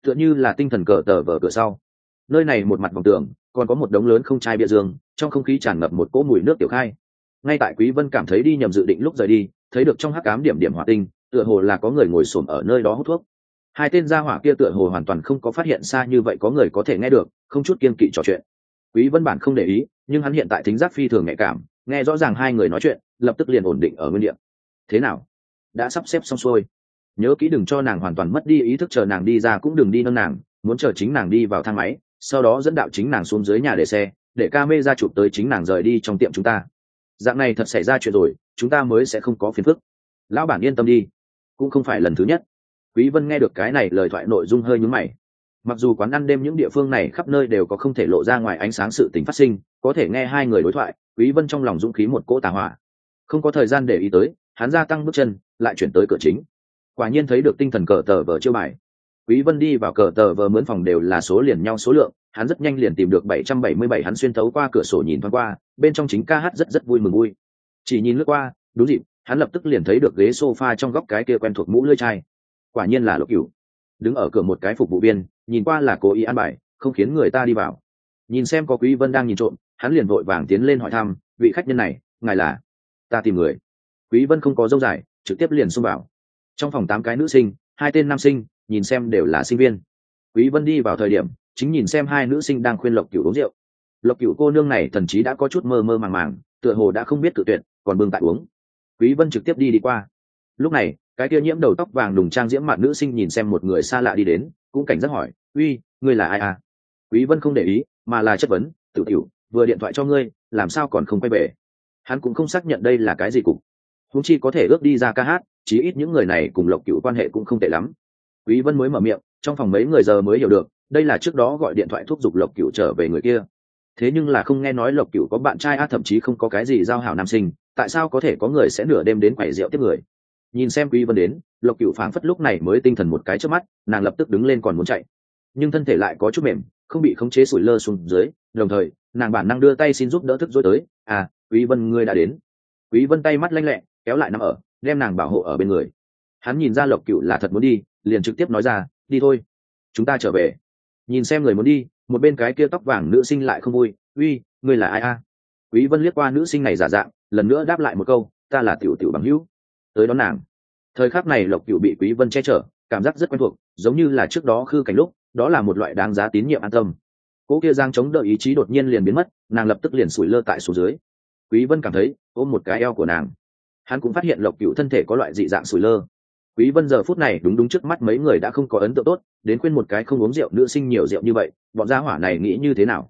Tựa như là tinh thần cờ tờ vờ cửa sau. Nơi này một mặt vòng tường còn có một đống lớn không chai bia dương trong không khí tràn ngập một cỗ mùi nước tiểu khai. Ngay tại quý vân cảm thấy đi nhầm dự định lúc rời đi thấy được trong hắc ám điểm điểm hỏa tinh tựa hồ là có người ngồi xổm ở nơi đó hút thuốc hai tên gia hỏa kia tựa hồ hoàn toàn không có phát hiện xa như vậy có người có thể nghe được, không chút kiên kỵ trò chuyện. Quý vân bản không để ý, nhưng hắn hiện tại thính giác phi thường nhạy cảm, nghe rõ ràng hai người nói chuyện, lập tức liền ổn định ở nguyên địa. Thế nào? Đã sắp xếp xong xuôi. Nhớ kỹ đừng cho nàng hoàn toàn mất đi ý thức chờ nàng đi ra cũng đừng đi nâng nàng, muốn chờ chính nàng đi vào thang máy, sau đó dẫn đạo chính nàng xuống dưới nhà để xe, để ca mê ra chụp tới chính nàng rời đi trong tiệm chúng ta. Dạng này thật xảy ra chuyện rồi, chúng ta mới sẽ không có phiền phức. Lão bản yên tâm đi. Cũng không phải lần thứ nhất quý vân nghe được cái này lời thoại nội dung hơi nhướng mày. Mặc dù quán ăn đêm những địa phương này khắp nơi đều có không thể lộ ra ngoài ánh sáng sự tình phát sinh, có thể nghe hai người đối thoại, quý vân trong lòng dũng khí một cỗ tà hỏa. Không có thời gian để ý tới, hắn gia tăng bước chân, lại chuyển tới cửa chính. Quả nhiên thấy được tinh thần cờ tờ vờ chiêu bài. Quý vân đi vào cờ tờ vờ mướn phòng đều là số liền nhau số lượng, hắn rất nhanh liền tìm được 777 hắn xuyên thấu qua cửa sổ nhìn thoáng qua, bên trong chính ca hát rất rất vui mừng vui. Chỉ nhìn lướt qua, đúng dịp, hắn lập tức liền thấy được ghế sofa trong góc cái kia quen thuộc mũ lưỡi chai quả nhiên là lục cửu. Đứng ở cửa một cái phục vụ viên, nhìn qua là cố ý ăn bài, không khiến người ta đi vào. Nhìn xem có quý vân đang nhìn trộm, hắn liền vội vàng tiến lên hỏi thăm, vị khách nhân này, ngài là? Ta tìm người. Quý vân không có dâu dài, trực tiếp liền xông vào. Trong phòng tám cái nữ sinh, hai tên nam sinh, nhìn xem đều là sinh viên. Quý vân đi vào thời điểm, chính nhìn xem hai nữ sinh đang khuyên lộc cửu uống rượu. Lộc cửu cô nương này thần chí đã có chút mơ mơ màng màng, tựa hồ đã không biết tự tuyệt, còn bưng tại uống. Quý vân trực tiếp đi đi qua. Lúc này cái kia nhiễm đầu tóc vàng đùng trang diễm mặt nữ sinh nhìn xem một người xa lạ đi đến, cũng cảnh giác hỏi, uy, ngươi là ai à? Quý vân không để ý, mà là chất vấn tự tiểu, vừa điện thoại cho ngươi, làm sao còn không quay về? Hắn cũng không xác nhận đây là cái gì cục. Húng chi có thể ước đi ra ca hát, chí ít những người này cùng lộc cựu quan hệ cũng không tệ lắm. Quý vân mới mở miệng, trong phòng mấy người giờ mới hiểu được, đây là trước đó gọi điện thoại thúc giục lộc cựu trở về người kia. Thế nhưng là không nghe nói lộc cựu có bạn trai, a, thậm chí không có cái gì giao hảo nam sinh, tại sao có thể có người sẽ nửa đêm đến quầy rượu tiếp người? Nhìn xem quý vân đến, lộc cựu phảng phất lúc này mới tinh thần một cái trước mắt, nàng lập tức đứng lên còn muốn chạy. Nhưng thân thể lại có chút mềm, không bị khống chế sủi lơ xuống dưới, đồng thời, nàng bản năng đưa tay xin giúp đỡ thức dối tới. À quý vân ngươi đã đến. Quý vân tay mắt lanh lẹ, kéo lại nằm ở, đem nàng bảo hộ ở bên người. Hắn nhìn ra lộc cựu là thật muốn đi, liền trực tiếp nói ra, đi thôi, chúng ta trở về. Nhìn xem người muốn đi, một bên cái kia tóc vàng nữ sinh lại không vui, uy, ngươi là ai a? Quý vân liếc qua nữ sinh này giả dạng, lần nữa đáp lại một câu, ta là tiểu tiểu bằng hữu tới đón nàng. Thời khắc này lộc cựu bị quý vân che chở, cảm giác rất quen thuộc, giống như là trước đó khư cảnh lúc, đó là một loại đáng giá tín nhiệm an tâm. Cỗ kia giang chống đợi ý chí đột nhiên liền biến mất, nàng lập tức liền sủi lơ tại số dưới. Quý vân cảm thấy, ôm một cái eo của nàng. Hắn cũng phát hiện lộc cựu thân thể có loại dị dạng sủi lơ. Quý vân giờ phút này đúng đúng trước mắt mấy người đã không có ấn tượng tốt, đến khuyên một cái không uống rượu nữ sinh nhiều rượu như vậy, bọn gia hỏa này nghĩ như thế nào?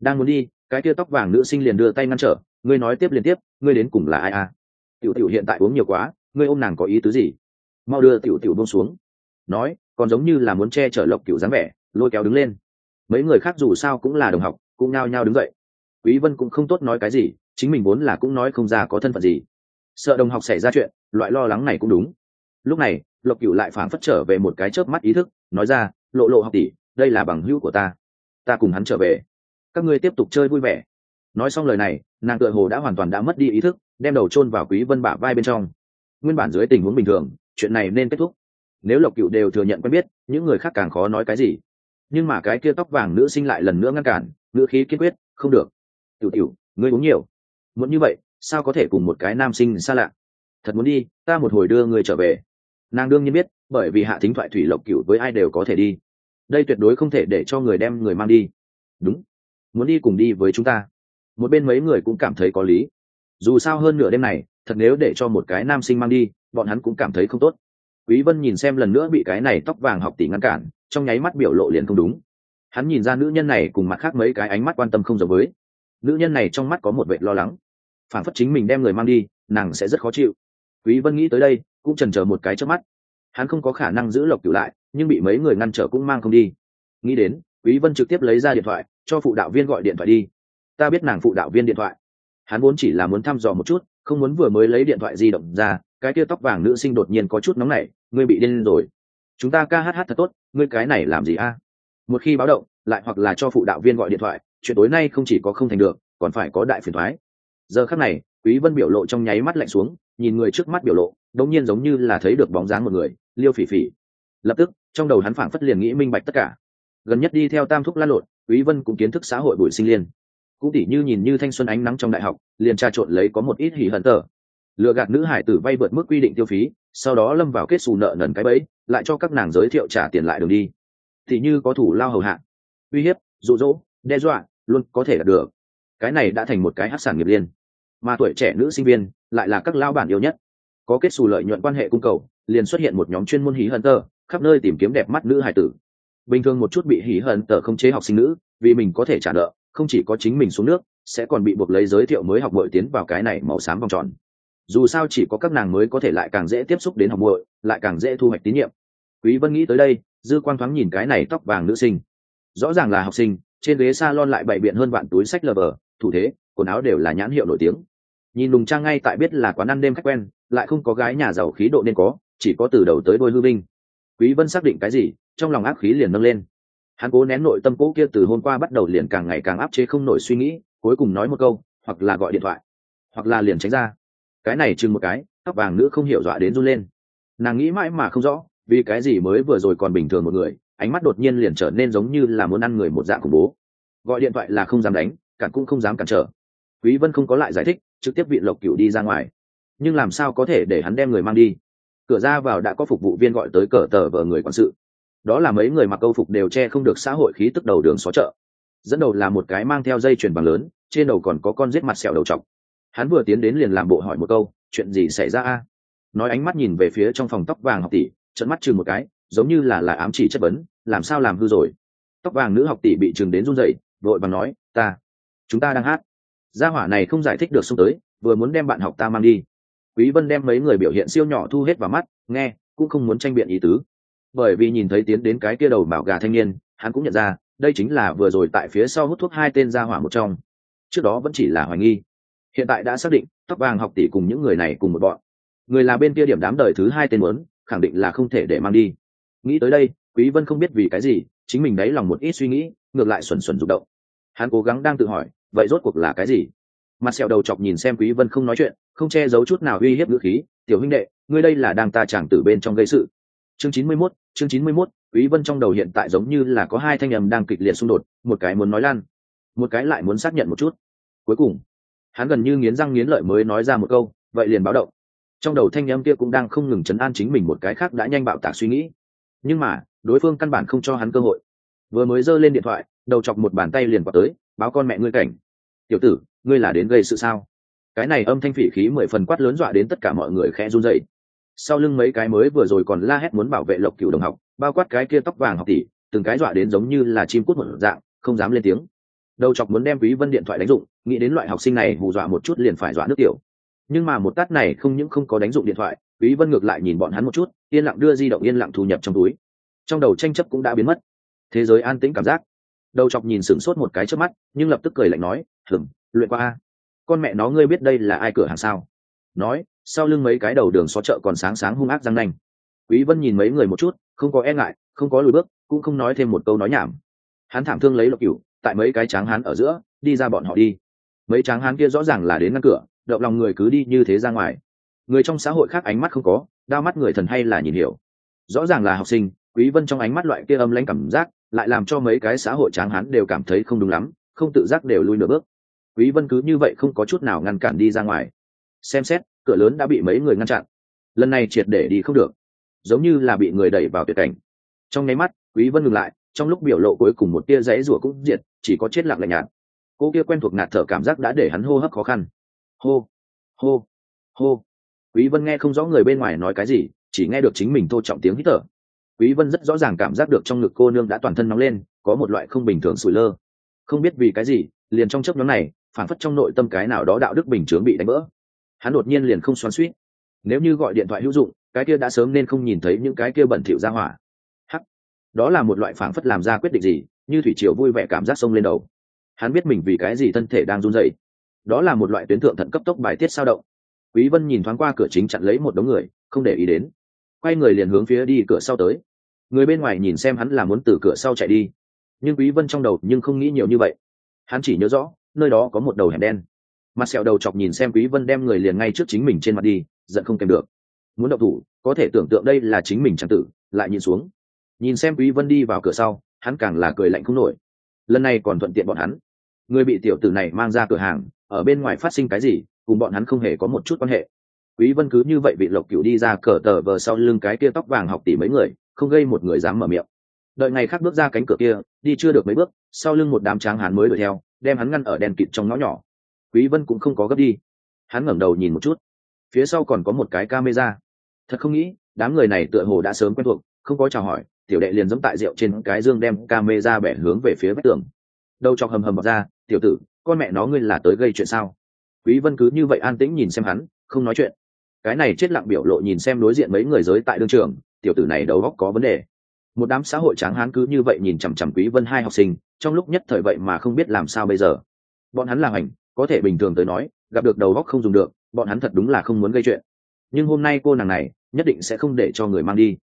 Đang muốn đi, cái kia tóc vàng nữ sinh liền đưa tay ngăn trở, ngươi nói tiếp liên tiếp, ngươi đến cùng là ai à? Tiểu tiểu hiện tại uống nhiều quá ngươi ôm nàng có ý tứ gì? Mau đưa tiểu tiểu buông xuống. Nói, còn giống như là muốn che chở lộc cựu dáng vẻ, lôi kéo đứng lên. Mấy người khác dù sao cũng là đồng học, cũng nao nhao đứng dậy. Quý vân cũng không tốt nói cái gì, chính mình vốn là cũng nói không ra có thân phận gì. Sợ đồng học xảy ra chuyện, loại lo lắng này cũng đúng. Lúc này, lộc cửu lại phảng phất trở về một cái chớp mắt ý thức, nói ra, lộ lộ học tỷ, đây là bằng hữu của ta. Ta cùng hắn trở về. Các ngươi tiếp tục chơi vui vẻ. Nói xong lời này, nàng tựa hồ đã hoàn toàn đã mất đi ý thức, đem đầu chôn vào quý vân bả vai bên trong nguyên bản dưới tình huống bình thường, chuyện này nên kết thúc. Nếu lộc cựu đều thừa nhận quen biết, những người khác càng khó nói cái gì. Nhưng mà cái kia tóc vàng nữ sinh lại lần nữa ngăn cản, ngữ khí kiên quyết, không được. Tiểu tiểu ngươi uống nhiều. Muốn như vậy, sao có thể cùng một cái nam sinh xa lạ? Thật muốn đi, ta một hồi đưa người trở về. Nàng đương nhiên biết, bởi vì hạ thính thoại thủy lộc cựu với ai đều có thể đi. Đây tuyệt đối không thể để cho người đem người mang đi. Đúng. Muốn đi cùng đi với chúng ta. Một bên mấy người cũng cảm thấy có lý. Dù sao hơn nửa đêm này thật nếu để cho một cái nam sinh mang đi, bọn hắn cũng cảm thấy không tốt. Quý vân nhìn xem lần nữa bị cái này tóc vàng học tỷ ngăn cản, trong nháy mắt biểu lộ liền không đúng. Hắn nhìn ra nữ nhân này cùng mặt khác mấy cái ánh mắt quan tâm không giống với. Nữ nhân này trong mắt có một vệ lo lắng. Phản phất chính mình đem người mang đi, nàng sẽ rất khó chịu. Quý vân nghĩ tới đây, cũng chần chờ một cái trước mắt. Hắn không có khả năng giữ lộc cửu lại, nhưng bị mấy người ngăn trở cũng mang không đi. Nghĩ đến, quý vân trực tiếp lấy ra điện thoại, cho phụ đạo viên gọi điện thoại đi. Ta biết nàng phụ đạo viên điện thoại. Hắn vốn chỉ là muốn thăm dò một chút không muốn vừa mới lấy điện thoại di động ra, cái kia tóc vàng nữ sinh đột nhiên có chút nóng nảy, ngươi bị điên rồi. Chúng ta ca hát hát thật tốt, ngươi cái này làm gì a? Một khi báo động, lại hoặc là cho phụ đạo viên gọi điện thoại, chuyện tối nay không chỉ có không thành được, còn phải có đại phiền thoái giờ khắc này, quý vân biểu lộ trong nháy mắt lạnh xuống, nhìn người trước mắt biểu lộ, đống nhiên giống như là thấy được bóng dáng một người, liêu phỉ phỉ. Lập tức, trong đầu hắn phảng phất liền nghĩ minh bạch tất cả. Gần nhất đi theo tam thúc lan lộn, quý vân cũng kiến thức xã hội buổi sinh liên cũng tỉ như nhìn như thanh xuân ánh nắng trong đại học, liền tra trộn lấy có một ít hỉ hận tờ. Lừa gạt nữ hải tử vay vượt mức quy định tiêu phí, sau đó lâm vào kết xù nợ nần cái bẫy, lại cho các nàng giới thiệu trả tiền lại đường đi. Thì như có thủ lao hầu hạ, uy hiếp, dụ dỗ, đe dọa, luôn có thể đạt được. Cái này đã thành một cái hát sản nghiệp liên. Mà tuổi trẻ nữ sinh viên lại là các lao bản yêu nhất. Có kết xù lợi nhuận quan hệ cung cầu, liền xuất hiện một nhóm chuyên môn hí hận tờ, khắp nơi tìm kiếm đẹp mắt nữ hải tử. Bình thường một chút bị hí hận tờ không chế học sinh nữ, vì mình có thể trả nợ không chỉ có chính mình xuống nước, sẽ còn bị buộc lấy giới thiệu mới học bội tiến vào cái này màu xám vòng tròn. Dù sao chỉ có các nàng mới có thể lại càng dễ tiếp xúc đến học bội lại càng dễ thu hoạch tín nhiệm. Quý vân nghĩ tới đây, dư quan thoáng nhìn cái này tóc vàng nữ sinh. Rõ ràng là học sinh, trên ghế salon lại bày biện hơn vạn túi sách lờ vờ thủ thế, quần áo đều là nhãn hiệu nổi tiếng. Nhìn lùng trang ngay tại biết là quán ăn đêm khách quen, lại không có gái nhà giàu khí độ nên có, chỉ có từ đầu tới đôi hư vinh quý vân xác định cái gì, trong lòng ác khí liền nâng lên hắn cố nén nội tâm cố kia từ hôm qua bắt đầu liền càng ngày càng áp chế không nổi suy nghĩ, cuối cùng nói một câu, hoặc là gọi điện thoại, hoặc là liền tránh ra. Cái này chừng một cái, tóc vàng nữ không hiểu dọa đến run lên. Nàng nghĩ mãi mà không rõ, vì cái gì mới vừa rồi còn bình thường một người, ánh mắt đột nhiên liền trở nên giống như là muốn ăn người một dạng khủng bố. Gọi điện thoại là không dám đánh, cản cũng không dám cản trở. Quý vân không có lại giải thích, trực tiếp bị lộc cửu đi ra ngoài. Nhưng làm sao có thể để hắn đem người mang đi? Cửa ra vào đã có phục vụ viên gọi tới cờ tờ vợ người quản sự đó là mấy người mặc câu phục đều che không được xã hội khí tức đầu đường xó chợ. Dẫn đầu là một cái mang theo dây chuyền bằng lớn, trên đầu còn có con rết mặt sẹo đầu trọc. Hắn vừa tiến đến liền làm bộ hỏi một câu, chuyện gì xảy ra a? Nói ánh mắt nhìn về phía trong phòng tóc vàng học tỷ trận mắt chừng một cái, giống như là là ám chỉ chất vấn, làm sao làm hư rồi? Tóc vàng nữ học tỷ bị chừng đến run rẩy, vội bằng nói, ta, chúng ta đang hát. Gia hỏa này không giải thích được xung tới, vừa muốn đem bạn học ta mang đi. Quý vân đem mấy người biểu hiện siêu nhỏ thu hết vào mắt, nghe, cũng không muốn tranh biện ý tứ bởi vì nhìn thấy tiến đến cái kia đầu bảo gà thanh niên, hắn cũng nhận ra, đây chính là vừa rồi tại phía sau hút thuốc hai tên gia hỏa một trong. Trước đó vẫn chỉ là hoài nghi. Hiện tại đã xác định, tóc vàng học tỷ cùng những người này cùng một bọn. Người là bên kia điểm đám đời thứ hai tên muốn, khẳng định là không thể để mang đi. Nghĩ tới đây, quý vân không biết vì cái gì, chính mình đáy lòng một ít suy nghĩ, ngược lại xuẩn xuẩn rụng động. Hắn cố gắng đang tự hỏi, vậy rốt cuộc là cái gì? Mặt sẹo đầu chọc nhìn xem quý vân không nói chuyện, không che giấu chút nào uy hiếp ngữ khí, tiểu huynh đệ, ngươi đây là đang ta chẳng tử bên trong gây sự chương 91, chương 91, quý vân trong đầu hiện tại giống như là có hai thanh âm đang kịch liệt xung đột một cái muốn nói lan một cái lại muốn xác nhận một chút. Cuối cùng hắn gần như nghiến răng nghiến lợi mới nói ra một câu vậy liền báo động. Trong đầu thanh âm kia cũng đang không ngừng chấn an chính mình một cái khác đã nhanh bạo tạc suy nghĩ. Nhưng mà đối phương căn bản không cho hắn cơ hội. Vừa mới giơ lên điện thoại đầu chọc một bàn tay liền vào tới báo con mẹ ngươi cảnh. Tiểu tử ngươi là đến gây sự sao? Cái này âm thanh phỉ khí mười phần quát lớn dọa đến tất cả mọi người khẽ run rẩy sau lưng mấy cái mới vừa rồi còn la hét muốn bảo vệ lộc cửu đồng học, bao quát cái kia tóc vàng học tỷ, từng cái dọa đến giống như là chim cút một dạng, không dám lên tiếng. Đầu chọc muốn đem quý vân điện thoại đánh dụng, nghĩ đến loại học sinh này hù dọa một chút liền phải dọa nước tiểu. Nhưng mà một tát này không những không có đánh dụng điện thoại, quý vân ngược lại nhìn bọn hắn một chút, yên lặng đưa di động yên lặng thu nhập trong túi. Trong đầu tranh chấp cũng đã biến mất. Thế giới an tĩnh cảm giác. Đầu chọc nhìn sửng sốt một cái trước mắt, nhưng lập tức cười lạnh nói hửng luyện qua a. Con mẹ nó ngươi biết đây là ai cửa hàng sao? Nói, sau lưng mấy cái đầu đường xó chợ còn sáng sáng hung ác răng nanh. Quý vân nhìn mấy người một chút, không có e ngại, không có lùi bước, cũng không nói thêm một câu nói nhảm. Hắn thảm thương lấy lộc cửu, tại mấy cái tráng hắn ở giữa, đi ra bọn họ đi. Mấy tráng hắn kia rõ ràng là đến ngăn cửa, động lòng người cứ đi như thế ra ngoài. Người trong xã hội khác ánh mắt không có đau mắt người thần hay là nhìn hiểu. Rõ ràng là học sinh, quý vân trong ánh mắt loại kia âm lãnh cảm giác, lại làm cho mấy cái xã hội tráng hắn đều cảm thấy không đúng lắm, không tự giác đều lui nửa bước. Quý vân cứ như vậy không có chút nào ngăn cản đi ra ngoài xem xét, cửa lớn đã bị mấy người ngăn chặn. Lần này triệt để đi không được. Giống như là bị người đẩy vào tuyệt cảnh. Trong nháy mắt, quý vân ngừng lại, trong lúc biểu lộ cuối cùng một tia giấy rủa cũng diệt, chỉ có chết lặng lạnh nhạt. Cô kia quen thuộc ngạt thở cảm giác đã để hắn hô hấp khó khăn. Hô hô hô. Quý vân nghe không rõ người bên ngoài nói cái gì, chỉ nghe được chính mình thô trọng tiếng hít thở. Quý vân rất rõ ràng cảm giác được trong ngực cô nương đã toàn thân nóng lên, có một loại không bình thường sủi lơ. Không biết vì cái gì, liền trong chớp nhóm này phản phất trong nội tâm cái nào đó đạo đức bình thường bị đánh vỡ hắn đột nhiên liền không xoắn suýt. Nếu như gọi điện thoại hữu dụng, cái kia đã sớm nên không nhìn thấy những cái kia bẩn thỉu ra hỏa. Hắc. Đó là một loại phảng phất làm ra quyết định gì, như thủy triều vui vẻ cảm giác sông lên đầu. Hắn biết mình vì cái gì thân thể đang run rẩy. Đó là một loại tuyến thượng thận cấp tốc bài tiết sao động. Quý vân nhìn thoáng qua cửa chính chặn lấy một đống người, không để ý đến. Quay người liền hướng phía đi cửa sau tới. Người bên ngoài nhìn xem hắn là muốn từ cửa sau chạy đi. Nhưng quý vân trong đầu nhưng không nghĩ nhiều như vậy. Hắn chỉ nhớ rõ, nơi đó có một đầu hẻm đen mặt sẹo đầu chọc nhìn xem quý vân đem người liền ngay trước chính mình trên mặt đi, giận không kèm được. Muốn động thủ, có thể tưởng tượng đây là chính mình trang tử, lại nhìn xuống. Nhìn xem quý vân đi vào cửa sau, hắn càng là cười lạnh không nổi. Lần này còn thuận tiện bọn hắn. Người bị tiểu tử này mang ra cửa hàng, ở bên ngoài phát sinh cái gì, cùng bọn hắn không hề có một chút quan hệ. Quý vân cứ như vậy bị lộc cửu đi ra cờ tờ vờ sau lưng cái kia tóc vàng học tỷ mấy người, không gây một người dám mở miệng. Đợi ngày khác bước ra cánh cửa kia, đi chưa được mấy bước, sau lưng một đám tráng hán mới đuổi theo, đem hắn ngăn ở đèn kịt trong ngõ nhỏ quý vân cũng không có gấp đi. Hắn ngẩng đầu nhìn một chút. Phía sau còn có một cái camera. Thật không nghĩ, đám người này tựa hồ đã sớm quen thuộc, không có chào hỏi, tiểu đệ liền dẫm tại rượu trên cái dương đem camera bẻ hướng về phía vách tường. Đầu chọc hầm hầm bọc ra, tiểu tử, con mẹ nó ngươi là tới gây chuyện sao? Quý vân cứ như vậy an tĩnh nhìn xem hắn, không nói chuyện. Cái này chết lặng biểu lộ nhìn xem đối diện mấy người giới tại đương trường, tiểu tử này đầu góc có vấn đề. Một đám xã hội tráng hán cứ như vậy nhìn chằm chằm quý vân hai học sinh, trong lúc nhất thời vậy mà không biết làm sao bây giờ. Bọn hắn là hành có thể bình thường tới nói, gặp được đầu góc không dùng được, bọn hắn thật đúng là không muốn gây chuyện. Nhưng hôm nay cô nàng này, nhất định sẽ không để cho người mang đi.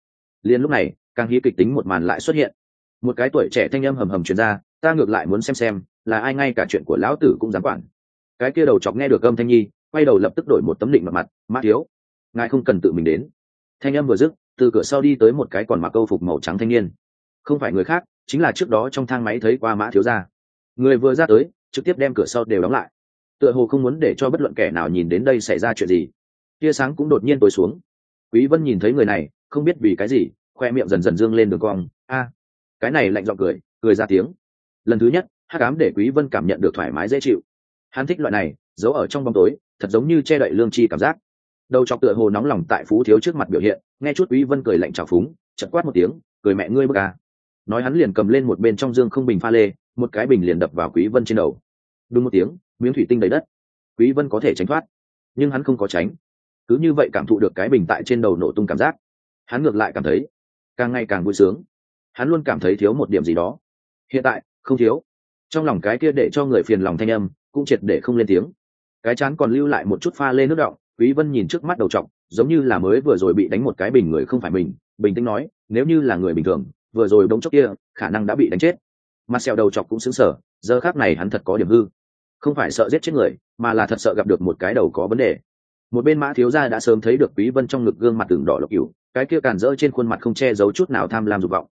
Liền lúc này, càng hí kịch tính một màn lại xuất hiện. Một cái tuổi trẻ thanh âm hầm hầm truyền ra, ta ngược lại muốn xem xem, là ai ngay cả chuyện của lão tử cũng dám quản. Cái kia đầu chọc nghe được âm thanh nhi, quay đầu lập tức đổi một tấm định mặt mặt, mã thiếu, ngài không cần tự mình đến. Thanh âm vừa dứt, từ cửa sau đi tới một cái còn mặc câu phục màu trắng thanh niên. Không phải người khác, chính là trước đó trong thang máy thấy qua mã thiếu gia. Người vừa ra tới, trực tiếp đem cửa sau đều đóng lại tựa hồ không muốn để cho bất luận kẻ nào nhìn đến đây xảy ra chuyện gì. Tia sáng cũng đột nhiên tối xuống. Quý vân nhìn thấy người này, không biết vì cái gì, khoe miệng dần dần dương lên đường cong. A, cái này lạnh giọng cười cười ra tiếng. Lần thứ nhất hát cám để quý vân cảm nhận được thoải mái dễ chịu. Hắn thích loại này, giấu ở trong bóng tối, thật giống như che đậy lương chi cảm giác. Đầu chọc tựa hồ nóng lòng tại phú thiếu trước mặt biểu hiện, nghe chút quý vân cười lạnh trào phúng chật quát một tiếng, cười mẹ ngươi bức à. nói hắn liền cầm lên một bên trong dương không bình pha lê, một cái bình liền đập vào quý vân trên đầu đúng một tiếng, miếng thủy tinh đầy đất. Quý vân có thể tránh thoát, nhưng hắn không có tránh. Cứ như vậy cảm thụ được cái bình tại trên đầu nổ tung cảm giác. Hắn ngược lại cảm thấy, càng ngày càng vui sướng. Hắn luôn cảm thấy thiếu một điểm gì đó. Hiện tại, không thiếu. Trong lòng cái kia để cho người phiền lòng thanh âm, cũng triệt để không lên tiếng. Cái chán còn lưu lại một chút pha lên nước động quý vân nhìn trước mắt đầu trọc, giống như là mới vừa rồi bị đánh một cái bình người không phải mình, bình tĩnh nói, nếu như là người bình thường, vừa rồi đống chốc kia, khả năng đã bị đánh chết. Mặt sẹo đầu chọc cũng sững sờ, giờ khác này hắn thật có điểm hư không phải sợ giết chết người, mà là thật sợ gặp được một cái đầu có vấn đề. Một bên mã thiếu gia đã sớm thấy được quý vân trong ngực gương mặt từng đỏ lộc cửu cái kia càn rỡ trên khuôn mặt không che giấu chút nào tham lam dục vọng.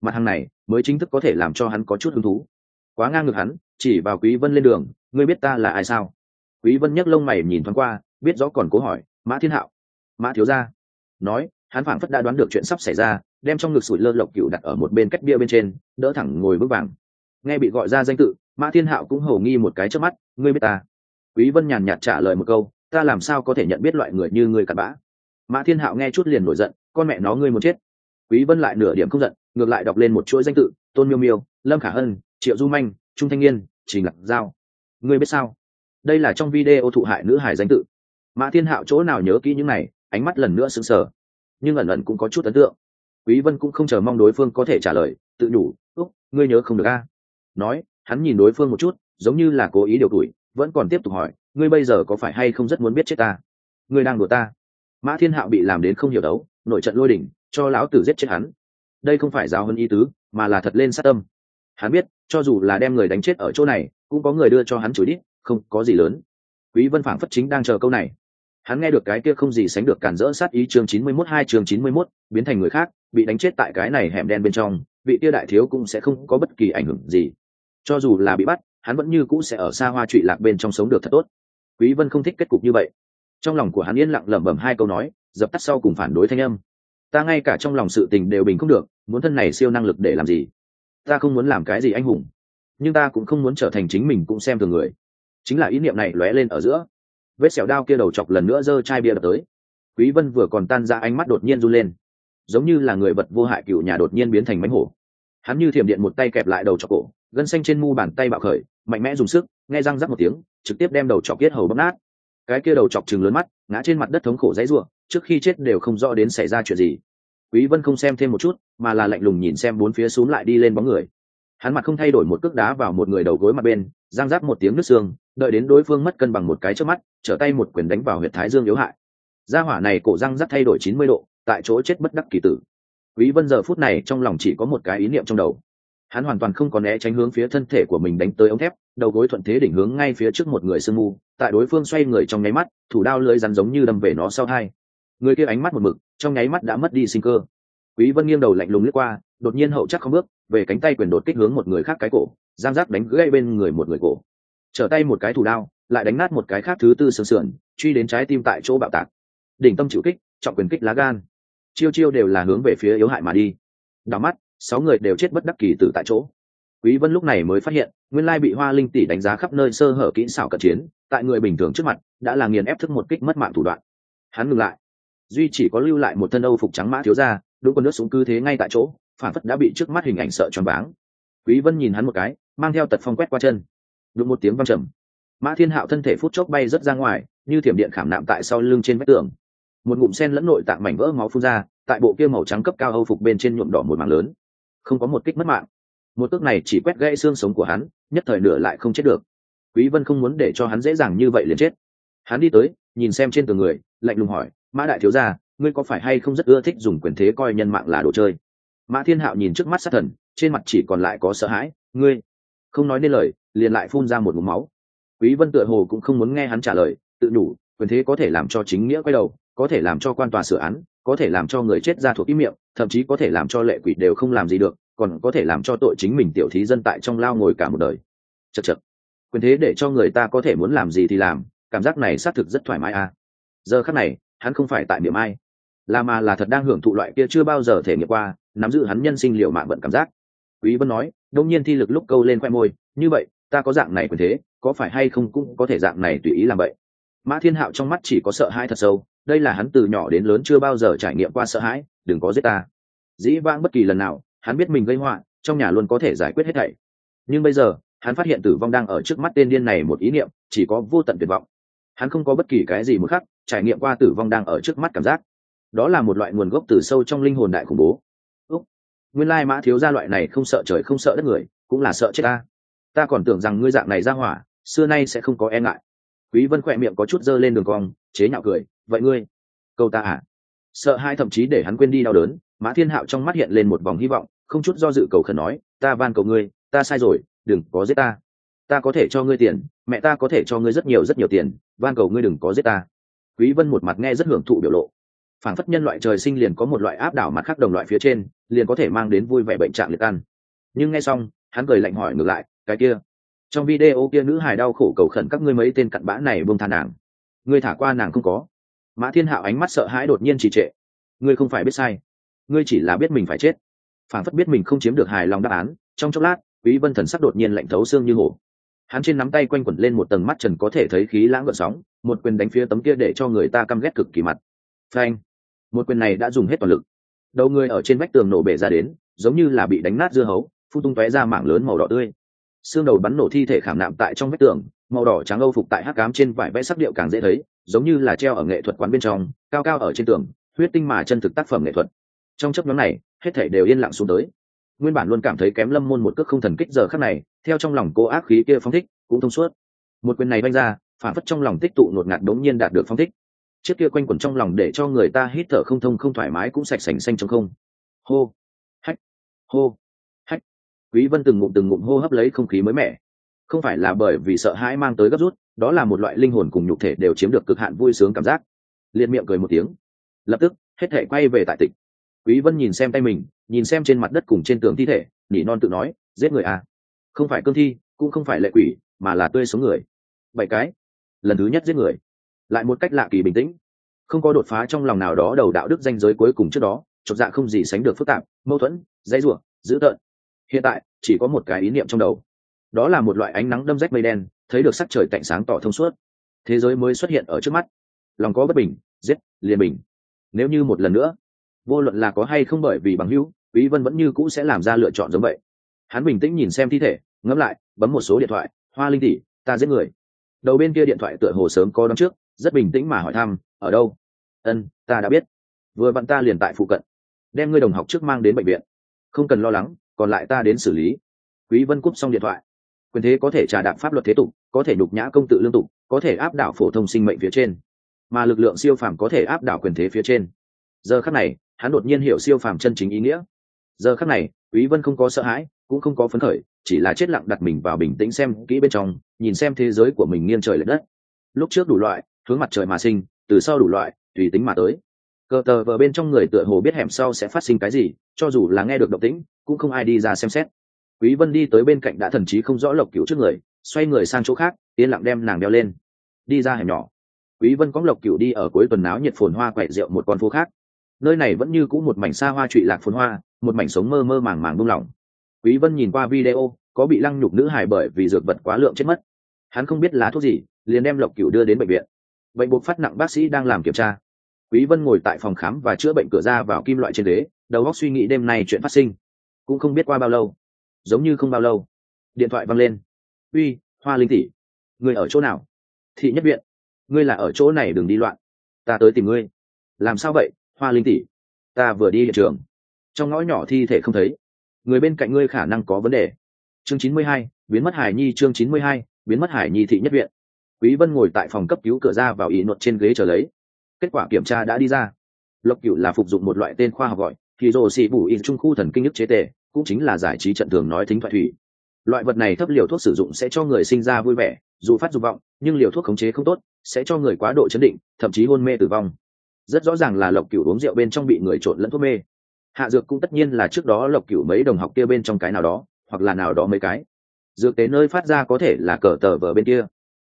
Mặt hàng này mới chính thức có thể làm cho hắn có chút hứng thú. Quá ngang ngược hắn, chỉ vào quý vân lên đường, ngươi biết ta là ai sao? Quý vân nhấc lông mày nhìn thoáng qua, biết rõ còn cố hỏi, mã thiên hạo. Mã thiếu gia nói, hắn phảng phất đã đoán được chuyện sắp xảy ra, đem trong ngực sủi lơ lộc cửu đặt ở một bên cách bia bên trên, đỡ thẳng ngồi vững vàng. Nghe bị gọi ra danh tự mã thiên hạo cũng hầu nghi một cái trước mắt ngươi biết ta? Quý vân nhàn nhạt trả lời một câu ta làm sao có thể nhận biết loại người như ngươi cặn bã? Mã thiên hạo nghe chút liền nổi giận con mẹ nó ngươi muốn chết. Quý vân lại nửa điểm không giận ngược lại đọc lên một chuỗi danh tự tôn miêu miêu lâm khả hân triệu du manh trung thanh niên trình lạc giao. Ngươi biết sao? Đây là trong video thụ hại nữ hải danh tự. Mã thiên hạo chỗ nào nhớ kỹ những này ánh mắt lần nữa sững sờ nhưng ẩn ẩn cũng có chút ấn tượng. Quý vân cũng không chờ mong đối phương có thể trả lời tự nhủ, úc ngươi nhớ không được a? Nói hắn nhìn đối phương một chút giống như là cố ý điều tuổi vẫn còn tiếp tục hỏi ngươi bây giờ có phải hay không rất muốn biết chết ta? Ngươi đang đùa ta? Mã thiên hạo bị làm đến không hiểu đấu nội trận lôi đỉnh cho lão tử giết chết hắn. Đây không phải giáo hơn ý tứ mà là thật lên sát tâm. Hắn biết cho dù là đem người đánh chết ở chỗ này cũng có người đưa cho hắn chửi đít không có gì lớn. Quý vân phảng phất chính đang chờ câu này. Hắn nghe được cái kia không gì sánh được cản rỡ sát ý chương chín mươi 91 hai chương chín mươi 91, biến thành người khác bị đánh chết tại cái này hẻm đen bên trong vị kia đại thiếu cũng sẽ không có bất kỳ ảnh hưởng gì cho dù là bị bắt, hắn vẫn như cũ sẽ ở xa hoa trụy lạc bên trong sống được thật tốt. Quý vân không thích kết cục như vậy. Trong lòng của hắn yên lặng lẩm bẩm hai câu nói, dập tắt sau cùng phản đối thanh âm. Ta ngay cả trong lòng sự tình đều bình không được, muốn thân này siêu năng lực để làm gì? Ta không muốn làm cái gì anh hùng. Nhưng ta cũng không muốn trở thành chính mình cũng xem thường người. Chính là ý niệm này lóe lên ở giữa. Vết xẻo đao kia đầu chọc lần nữa giơ chai bia đập tới. Quý vân vừa còn tan ra ánh mắt đột nhiên run lên. Giống như là người vật vô hại cựu nhà đột nhiên biến thành mánh hổ. Hắn như thiểm điện một tay kẹp lại đầu chọc cổ gân xanh trên mu bàn tay bạo khởi, mạnh mẽ dùng sức, nghe răng rắc một tiếng, trực tiếp đem đầu chọc kết hầu bóp nát. Cái kia đầu chọc trừng lớn mắt, ngã trên mặt đất thống khổ dãy ruộng trước khi chết đều không rõ đến xảy ra chuyện gì. Quý vân không xem thêm một chút, mà là lạnh lùng nhìn xem bốn phía xuống lại đi lên bóng người. Hắn mặt không thay đổi một cước đá vào một người đầu gối mặt bên giang giáp một tiếng nước xương, đợi đến đối phương mất cân bằng một cái trước mắt, trở tay một quyền đánh vào huyệt thái dương yếu hại. Gia hỏa này cổ răng rắc thay đổi chín mươi độ, tại chỗ chết bất đắc kỳ tử. Quý vân giờ phút này trong lòng chỉ có một cái ý niệm trong đầu hắn hoàn toàn không có né tránh hướng phía thân thể của mình đánh tới ống thép, đầu gối thuận thế đỉnh hướng ngay phía trước một người sương mù, tại đối phương xoay người trong nháy mắt, thủ đao lưới rắn giống như đâm về nó sau hai người kia ánh mắt một mực, trong nháy mắt đã mất đi sinh cơ. Quý vân nghiêng đầu lạnh lùng lướt qua, đột nhiên hậu chắc không bước, về cánh tay quyền đột kích hướng một người khác cái cổ, giang giác đánh gãy bên người một người cổ. Trở tay một cái thủ đao, lại đánh nát một cái khác thứ tư sườn sườn, truy đến trái tim tại chỗ bạo tạc. Đỉnh tâm chịu kích, trọng quyền kích lá gan. Chiêu chiêu đều là hướng về phía yếu hại mà đi. Đảo mắt sáu người đều chết bất đắc kỳ tử tại chỗ. Quý vân lúc này mới phát hiện, nguyên lai bị hoa linh tỷ đánh giá khắp nơi sơ hở kỹ xảo cận chiến, tại người bình thường trước mặt, đã là nghiền ép thức một kích mất mạng thủ đoạn. Hắn ngừng lại. Duy chỉ có lưu lại một thân âu phục trắng mã thiếu ra đúng con nước súng cứ thế ngay tại chỗ, phản phất đã bị trước mắt hình ảnh sợ choáng váng. Quý vân nhìn hắn một cái, mang theo tật phong quét qua chân. Đụng một tiếng vang trầm. Mã thiên hạo thân thể phút chốc bay rất ra ngoài, như thiểm điện khảm nạm tại sau lưng trên vách tường. Một ngụm sen lẫn nội tạng mảnh vỡ máu phun ra, tại bộ kia màu trắng cấp cao âu phục bên trên nhuộm đỏ một mảng lớn không có một kích mất mạng. Một cước này chỉ quét gãy xương sống của hắn, nhất thời nửa lại không chết được. Quý vân không muốn để cho hắn dễ dàng như vậy liền chết. Hắn đi tới, nhìn xem trên tường người, lạnh lùng hỏi, mã đại thiếu gia, ngươi có phải hay không rất ưa thích dùng quyền thế coi nhân mạng là đồ chơi? Mã thiên hạo nhìn trước mắt sát thần, trên mặt chỉ còn lại có sợ hãi, ngươi, không nói nên lời, liền lại phun ra một ngụm máu. Quý vân tựa hồ cũng không muốn nghe hắn trả lời, tự nhủ, quyền thế có thể làm cho chính nghĩa quay đầu, có thể làm cho quan tòa sửa án có thể làm cho người chết ra thuộc ý miệng, thậm chí có thể làm cho lệ quỷ đều không làm gì được, còn có thể làm cho tội chính mình tiểu thí dân tại trong lao ngồi cả một đời. Chật chật quyền thế để cho người ta có thể muốn làm gì thì làm, cảm giác này xác thực rất thoải mái à giờ khắc này, hắn không phải tại miệng ai. Là mà là thật đang hưởng thụ loại kia chưa bao giờ thể nghiệm qua, nắm giữ hắn nhân sinh liệu mạng vận cảm giác. Quý vân nói, đông nhiên thi lực lúc câu lên khoe môi, như vậy, ta có dạng này quyền thế, có phải hay không cũng có thể dạng này tùy ý làm vậy? Mã thiên hạo trong mắt chỉ có sợ hãi thật sâu đây là hắn từ nhỏ đến lớn chưa bao giờ trải nghiệm qua sợ hãi, đừng có giết ta. Dĩ vãng bất kỳ lần nào, hắn biết mình gây họa, trong nhà luôn có thể giải quyết hết thảy. Nhưng bây giờ, hắn phát hiện tử vong đang ở trước mắt tên điên này một ý niệm, chỉ có vô tận tuyệt vọng. Hắn không có bất kỳ cái gì một khắc, trải nghiệm qua tử vong đang ở trước mắt cảm giác. Đó là một loại nguồn gốc từ sâu trong linh hồn đại khủng bố. Úc. nguyên lai mã thiếu gia loại này không sợ trời không sợ đất người, cũng là sợ chết ta. Ta còn tưởng rằng ngươi dạng này ra hỏa, xưa nay sẽ không có e ngại quý vân khỏe miệng có chút dơ lên đường cong, chế nhạo cười, vậy ngươi, câu ta à? Sợ hai thậm chí để hắn quên đi đau đớn, mã thiên hạo trong mắt hiện lên một vòng hy vọng, không chút do dự cầu khẩn nói, ta van cầu ngươi, ta sai rồi, đừng có giết ta. Ta có thể cho ngươi tiền, mẹ ta có thể cho ngươi rất nhiều rất nhiều tiền, van cầu ngươi đừng có giết ta. Quý vân một mặt nghe rất hưởng thụ biểu lộ. Phản phất nhân loại trời sinh liền có một loại áp đảo mặt khác đồng loại phía trên, liền có thể mang đến vui vẻ bệnh trạng liệt ăn nhưng nghe xong, hắn cười lạnh hỏi ngược lại, cái kia trong video kia nữ hài đau khổ cầu khẩn các ngươi mấy tên cặn bã này buông tha nàng. Ngươi thả qua nàng không có. Mã thiên hạo ánh mắt sợ hãi đột nhiên trì trệ. Ngươi không phải biết sai. Ngươi chỉ là biết mình phải chết. Phản phất biết mình không chiếm được hài lòng đáp án, trong chốc lát, quý vân thần sắc đột nhiên lạnh thấu xương như hổ. Hắn trên nắm tay quanh quẩn lên một tầng mắt trần có thể thấy khí lãng gợn sóng, một quyền đánh phía tấm kia để cho người ta căm ghét cực kỳ mặt. Phanh! Một quyền này đã dùng hết toàn lực. Đầu người ở trên vách tường nổ bể ra đến, giống như là bị đánh nát dưa hấu, phun tung tóe ra mảng lớn màu đỏ tươi xương đầu bắn nổ thi thể khảm nạm tại trong vách tường, màu đỏ trắng âu phục tại hắc cám trên vải vẽ sắc điệu càng dễ thấy, giống như là treo ở nghệ thuật quán bên trong, cao cao ở trên tường, huyết tinh mà chân thực tác phẩm nghệ thuật. Trong chấp nhóm này, hết thể đều yên lặng xuống tới. Nguyên bản luôn cảm thấy kém lâm môn một cước không thần kích giờ khắc này, theo trong lòng cô ác khí kia phong thích, cũng thông suốt. Một quyền này vanh ra, phản phất trong lòng tích tụ ngột ngạt đống nhiên đạt được phong thích. Chiếc kia quanh quẩn trong lòng để cho người ta hít thở không thông không thoải mái cũng sạch sành xanh trong không. Hô. Hách. Hô quý vân từng ngụm từng ngụm hô hấp lấy không khí mới mẻ. Không phải là bởi vì sợ hãi mang tới gấp rút, đó là một loại linh hồn cùng nhục thể đều chiếm được cực hạn vui sướng cảm giác. Liệt miệng cười một tiếng. Lập tức, hết thể quay về tại tịch. Quý vân nhìn xem tay mình, nhìn xem trên mặt đất cùng trên tường thi thể, nỉ non tự nói, giết người à? Không phải cương thi, cũng không phải lệ quỷ, mà là tươi sống người. Bảy cái. Lần thứ nhất giết người. Lại một cách lạ kỳ bình tĩnh. Không có đột phá trong lòng nào đó đầu đạo đức danh giới cuối cùng trước đó, chột dạ không gì sánh được phức tạp, mâu thuẫn, dãy rủa, dữ tợn hiện tại, chỉ có một cái ý niệm trong đầu. Đó là một loại ánh nắng đâm rách mây đen, thấy được sắc trời tạnh sáng tỏ thông suốt. Thế giới mới xuất hiện ở trước mắt. Lòng có bất bình, giết, liền bình. Nếu như một lần nữa, vô luận là có hay không bởi vì bằng hữu, quý vân vẫn như cũ sẽ làm ra lựa chọn giống vậy. Hắn bình tĩnh nhìn xem thi thể, ngẫm lại, bấm một số điện thoại, hoa linh tỷ, ta giết người. Đầu bên kia điện thoại tựa hồ sớm có đón trước, rất bình tĩnh mà hỏi thăm, ở đâu? Ân, ta đã biết. Vừa bạn ta liền tại phụ cận. Đem ngươi đồng học trước mang đến bệnh viện. Không cần lo lắng còn lại ta đến xử lý. Quý vân cúp xong điện thoại. Quyền thế có thể trà đạp pháp luật thế tục, có thể nhục nhã công tự lương tục, có thể áp đảo phổ thông sinh mệnh phía trên. Mà lực lượng siêu phàm có thể áp đảo quyền thế phía trên. Giờ khắc này, hắn đột nhiên hiểu siêu phàm chân chính ý nghĩa. Giờ khắc này, quý vân không có sợ hãi, cũng không có phấn khởi, chỉ là chết lặng đặt mình vào bình tĩnh xem kỹ bên trong, nhìn xem thế giới của mình nghiêng trời lệch đất. Lúc trước đủ loại, hướng mặt trời mà sinh, từ sau đủ loại, tùy tính mà tới. Cờ tờ vờ bên trong người tựa hồ biết hẻm sau sẽ phát sinh cái gì, cho dù là nghe được động tĩnh cũng không ai đi ra xem xét. Quý vân đi tới bên cạnh đã thần trí không rõ lộc cửu trước người xoay người sang chỗ khác yên lặng đem nàng đeo lên. Đi ra hẻm nhỏ. Quý vân có lộc cửu đi ở cuối tuần náo nhiệt phồn hoa quẹt rượu một con phố khác. Nơi này vẫn như cũ một mảnh xa hoa trụy lạc phồn hoa một mảnh sống mơ mơ màng màng buông lỏng. Quý vân nhìn qua video có bị lăng nhục nữ hài bởi vì dược vật quá lượng chết mất. Hắn không biết lá thuốc gì liền đem lộc cửu đưa đến bệnh viện. Bệnh buộc phát nặng bác sĩ đang làm kiểm tra. Quý vân ngồi tại phòng khám và chữa bệnh cửa ra vào kim loại trên đế, đầu óc suy nghĩ đêm nay chuyện phát sinh cũng không biết qua bao lâu. Giống như không bao lâu. Điện thoại văng lên. Uy, hoa linh tỷ người ở chỗ nào? Thị nhất viện. Ngươi là ở chỗ này, đừng đi loạn. Ta tới tìm ngươi. Làm sao vậy, hoa linh tỷ? Ta vừa đi hiện trường. Trong ngõ nhỏ thi thể không thấy. Người bên cạnh ngươi khả năng có vấn đề. Chương chín mươi hai, biến mất hải nhi, chương chín mươi hai, biến mất hải nhi, thị nhất viện. Quý vân ngồi tại phòng cấp cứu cửa ra vào ý nuột trên ghế chờ lấy. Kết quả kiểm tra đã đi ra. Lộc cựu là phục dụng một loại tên khoa học gọi thì rồ xì bù in trung khu thần kinh nhất chế tệ cũng chính là giải trí trận thường nói thính thoại thủy. Loại vật này thấp liều thuốc sử dụng sẽ cho người sinh ra vui vẻ, dù phát dục vọng, nhưng liều thuốc khống chế không tốt, sẽ cho người quá độ chấn định, thậm chí hôn mê tử vong. Rất rõ ràng là lộc cửu uống rượu bên trong bị người trộn lẫn thuốc mê. Hạ dược cũng tất nhiên là trước đó lộc cửu mấy đồng học kia bên trong cái nào đó, hoặc là nào đó mấy cái. Dược tế nơi phát ra có thể là cờ tờ vờ bên kia.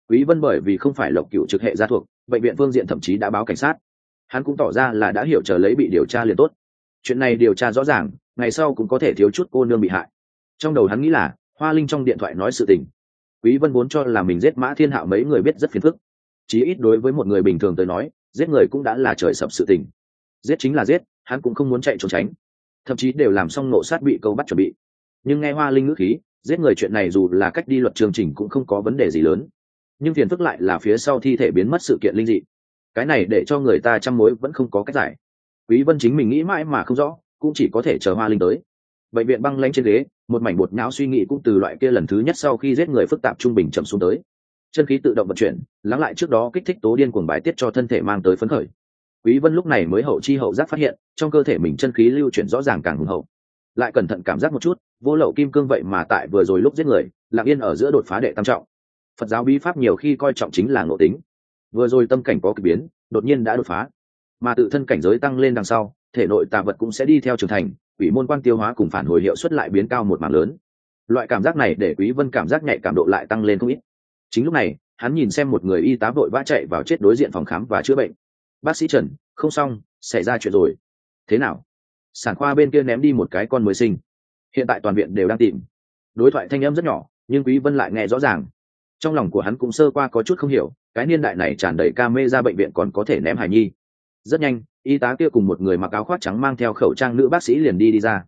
Quý vân bởi vì không phải lộc cửu trực hệ gia thuộc, bệnh viện phương diện thậm chí đã báo cảnh sát. Hắn cũng tỏ ra là đã hiểu chờ lấy bị điều tra liền tốt chuyện này điều tra rõ ràng, ngày sau cũng có thể thiếu chút cô nương bị hại. Trong đầu hắn nghĩ là, hoa linh trong điện thoại nói sự tình. Quý vân muốn cho là mình giết mã thiên hạo mấy người biết rất phiền phức. Chí ít đối với một người bình thường tới nói, giết người cũng đã là trời sập sự tình. Giết chính là giết, hắn cũng không muốn chạy trốn tránh. Thậm chí đều làm xong nộ sát bị câu bắt chuẩn bị. Nhưng nghe hoa linh ngữ khí, giết người chuyện này dù là cách đi luật chương trình cũng không có vấn đề gì lớn. Nhưng phiền phức lại là phía sau thi thể biến mất sự kiện linh dị. Cái này để cho người ta chăm mối vẫn không có cách giải quý vân chính mình nghĩ mãi mà không rõ, cũng chỉ có thể chờ hoa linh tới. Bệnh viện băng lanh trên ghế, một mảnh bột não suy nghĩ cũng từ loại kia lần thứ nhất sau khi giết người phức tạp trung bình chậm xuống tới. Chân khí tự động vận chuyển, lắng lại trước đó kích thích tố điên cuồng bài tiết cho thân thể mang tới phấn khởi. Quý vân lúc này mới hậu chi hậu giác phát hiện, trong cơ thể mình chân khí lưu chuyển rõ ràng càng hùng hậu. Lại cẩn thận cảm giác một chút, vô lậu kim cương vậy mà tại vừa rồi lúc giết người, lặng yên ở giữa đột phá đệ tam trọng. Phật giáo bí pháp nhiều khi coi trọng chính là ngộ tính. Vừa rồi tâm cảnh có kỳ biến, đột nhiên đã đột phá mà tự thân cảnh giới tăng lên đằng sau, thể nội tà vật cũng sẽ đi theo trưởng thành, quỷ môn quan tiêu hóa cùng phản hồi hiệu suất lại biến cao một mảng lớn. Loại cảm giác này để quý vân cảm giác nhạy cảm độ lại tăng lên không ít. Chính lúc này, hắn nhìn xem một người y tá vội vã chạy vào chết đối diện phòng khám và chữa bệnh. Bác sĩ trần, không xong, xảy ra chuyện rồi. Thế nào? Sản khoa bên kia ném đi một cái con mới sinh. Hiện tại toàn viện đều đang tìm. Đối thoại thanh âm rất nhỏ, nhưng quý vân lại nghe rõ ràng. Trong lòng của hắn cũng sơ qua có chút không hiểu, cái niên đại này tràn đầy ca mê ra bệnh viện còn có thể ném hải nhi rất nhanh, y tá kia cùng một người mặc áo khoác trắng mang theo khẩu trang nữ bác sĩ liền đi đi ra.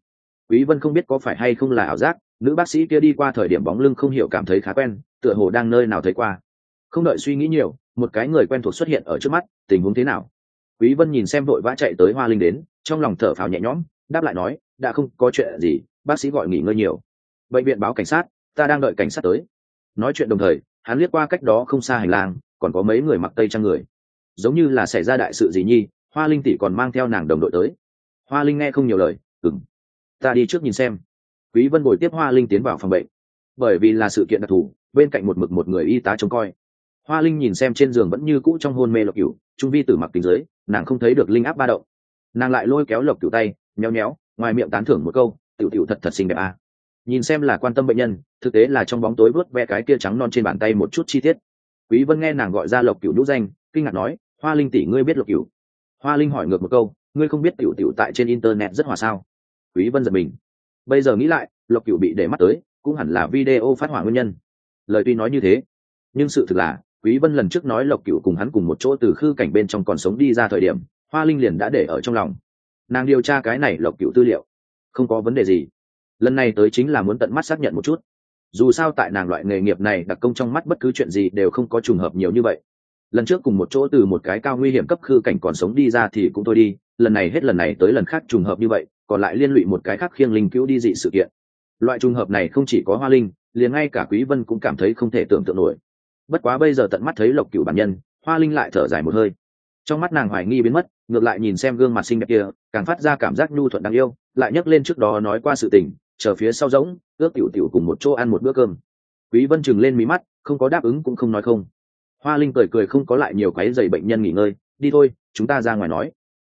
Quý vân không biết có phải hay không là ảo giác, nữ bác sĩ kia đi qua thời điểm bóng lưng không hiểu cảm thấy khá quen, tựa hồ đang nơi nào thấy qua. Không đợi suy nghĩ nhiều, một cái người quen thuộc xuất hiện ở trước mắt, tình huống thế nào? Quý vân nhìn xem vội vã chạy tới hoa linh đến, trong lòng thở phào nhẹ nhõm, đáp lại nói, đã không có chuyện gì, bác sĩ gọi nghỉ ngơi nhiều. Bệnh viện báo cảnh sát, ta đang đợi cảnh sát tới. Nói chuyện đồng thời, hắn liếc qua cách đó không xa hành lang, còn có mấy người mặc tây trang người giống như là xảy ra đại sự gì nhi, hoa linh tỷ còn mang theo nàng đồng đội tới. Hoa linh nghe không nhiều lời ừng ta đi trước nhìn xem. Quý vân bồi tiếp hoa linh tiến vào phòng bệnh. Bởi vì là sự kiện đặc thù, bên cạnh một mực một người y tá trông coi. Hoa linh nhìn xem trên giường vẫn như cũ trong hôn mê lộc cửu, trung vi tử mặc kính dưới, nàng không thấy được linh áp ba động. Nàng lại lôi kéo lộc cửu tay nhéo nhéo ngoài miệng tán thưởng một câu, tiểu tiểu thật thật xinh đẹp a à. nhìn xem là quan tâm bệnh nhân, thực tế là trong bóng tối vớt ve cái kia trắng non trên bàn tay một chút chi tiết. Quý vân nghe nàng gọi ra lộc cửu nhũ danh, kinh ngạc nói hoa linh tỷ, ngươi biết lộc cửu? Hoa linh hỏi ngược một câu, ngươi không biết tiểu tiểu tại trên internet rất hòa sao? Quý vân giật mình. Bây giờ nghĩ lại lộc cửu bị để mắt tới, cũng hẳn là video phát hỏa nguyên nhân. Lời tuy nói như thế, nhưng sự thực là, quý vân lần trước nói lộc cửu cùng hắn cùng một chỗ từ khư cảnh bên trong còn sống đi ra thời điểm, hoa linh liền đã để ở trong lòng. Nàng điều tra cái này lộc cửu tư liệu, không có vấn đề gì. Lần này tới chính là muốn tận mắt xác nhận một chút. Dù sao tại nàng loại nghề nghiệp này đặc công trong mắt bất cứ chuyện gì đều không có trùng hợp nhiều như vậy lần trước cùng một chỗ từ một cái cao nguy hiểm cấp khư cảnh còn sống đi ra thì cũng thôi đi, lần này hết lần này tới lần khác trùng hợp như vậy, còn lại liên lụy một cái khác khiêng linh cứu đi dị sự kiện. Loại trùng hợp này không chỉ có hoa linh, liền ngay cả quý vân cũng cảm thấy không thể tưởng tượng nổi. Bất quá bây giờ tận mắt thấy lộc cửu bản nhân, hoa linh lại thở dài một hơi. Trong mắt nàng hoài nghi biến mất, ngược lại nhìn xem gương mặt xinh đẹp kia, càng phát ra cảm giác nhu thuận đáng yêu, lại nhắc lên trước đó nói qua sự tình, chờ phía sau rỗng ước tiểu tiểu cùng một chỗ ăn một bữa cơm. Quý vân chừng lên mí mắt, không có đáp ứng cũng không nói không hoa linh cười cười không có lại nhiều cái giày bệnh nhân nghỉ ngơi, đi thôi, chúng ta ra ngoài nói.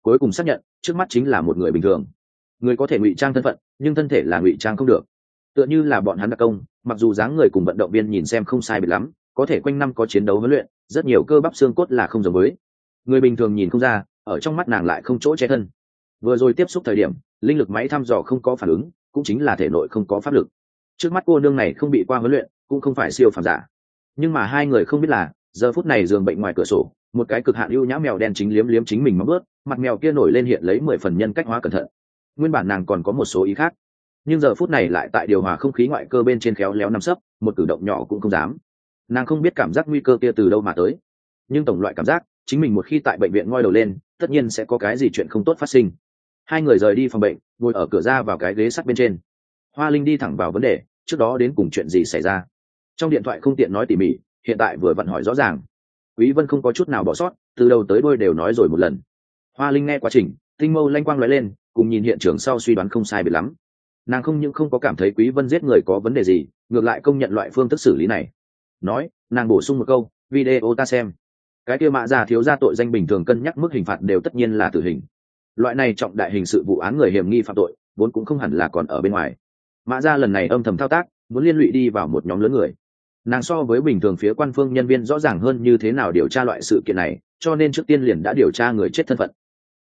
Cuối cùng xác nhận, trước mắt chính là một người bình thường. Người có thể ngụy trang thân phận, nhưng thân thể là ngụy trang không được. Tựa như là bọn hắn đặc công, mặc dù dáng người cùng vận động viên nhìn xem không sai biệt lắm, có thể quanh năm có chiến đấu huấn luyện, rất nhiều cơ bắp xương cốt là không giống với. Người bình thường nhìn không ra, ở trong mắt nàng lại không chỗ che thân. Vừa rồi tiếp xúc thời điểm, linh lực máy thăm dò không có phản ứng, cũng chính là thể nội không có pháp lực. Trước mắt cô nương này không bị qua huấn luyện, cũng không phải siêu phàm giả. Nhưng mà hai người không biết là giờ phút này giường bệnh ngoài cửa sổ, một cái cực hạn ưu nhã mèo đen chính liếm liếm chính mình móng ướt mặt mèo kia nổi lên hiện lấy mười phần nhân cách hóa cẩn thận. Nguyên bản nàng còn có một số ý khác, nhưng giờ phút này lại tại điều hòa không khí ngoại cơ bên trên khéo léo nằm sấp, một cử động nhỏ cũng không dám. Nàng không biết cảm giác nguy cơ kia từ đâu mà tới, nhưng tổng loại cảm giác, chính mình một khi tại bệnh viện ngoi đầu lên, tất nhiên sẽ có cái gì chuyện không tốt phát sinh. Hai người rời đi phòng bệnh, ngồi ở cửa ra vào cái ghế sắt bên trên. Hoa linh đi thẳng vào vấn đề, trước đó đến cùng chuyện gì xảy ra. Trong điện thoại không tiện nói tỉ mỉ hiện tại vừa vặn hỏi rõ ràng. Quý vân không có chút nào bỏ sót, từ đầu tới đuôi đều nói rồi một lần. Hoa linh nghe quá trình, tinh mâu lanh quang lóe lên, cùng nhìn hiện trường sau suy đoán không sai biệt lắm. Nàng không những không có cảm thấy quý vân giết người có vấn đề gì, ngược lại công nhận loại phương thức xử lý này. Nói, nàng bổ sung một câu, video ta xem. Cái kia mạ già thiếu ra tội danh bình thường cân nhắc mức hình phạt đều tất nhiên là tử hình. Loại này trọng đại hình sự vụ án người hiểm nghi phạm tội, vốn cũng không hẳn là còn ở bên ngoài. Mã Gia lần này âm thầm thao tác, muốn liên lụy đi vào một nhóm lớn người nàng so với bình thường phía quan phương nhân viên rõ ràng hơn như thế nào điều tra loại sự kiện này, cho nên trước tiên liền đã điều tra người chết thân phận.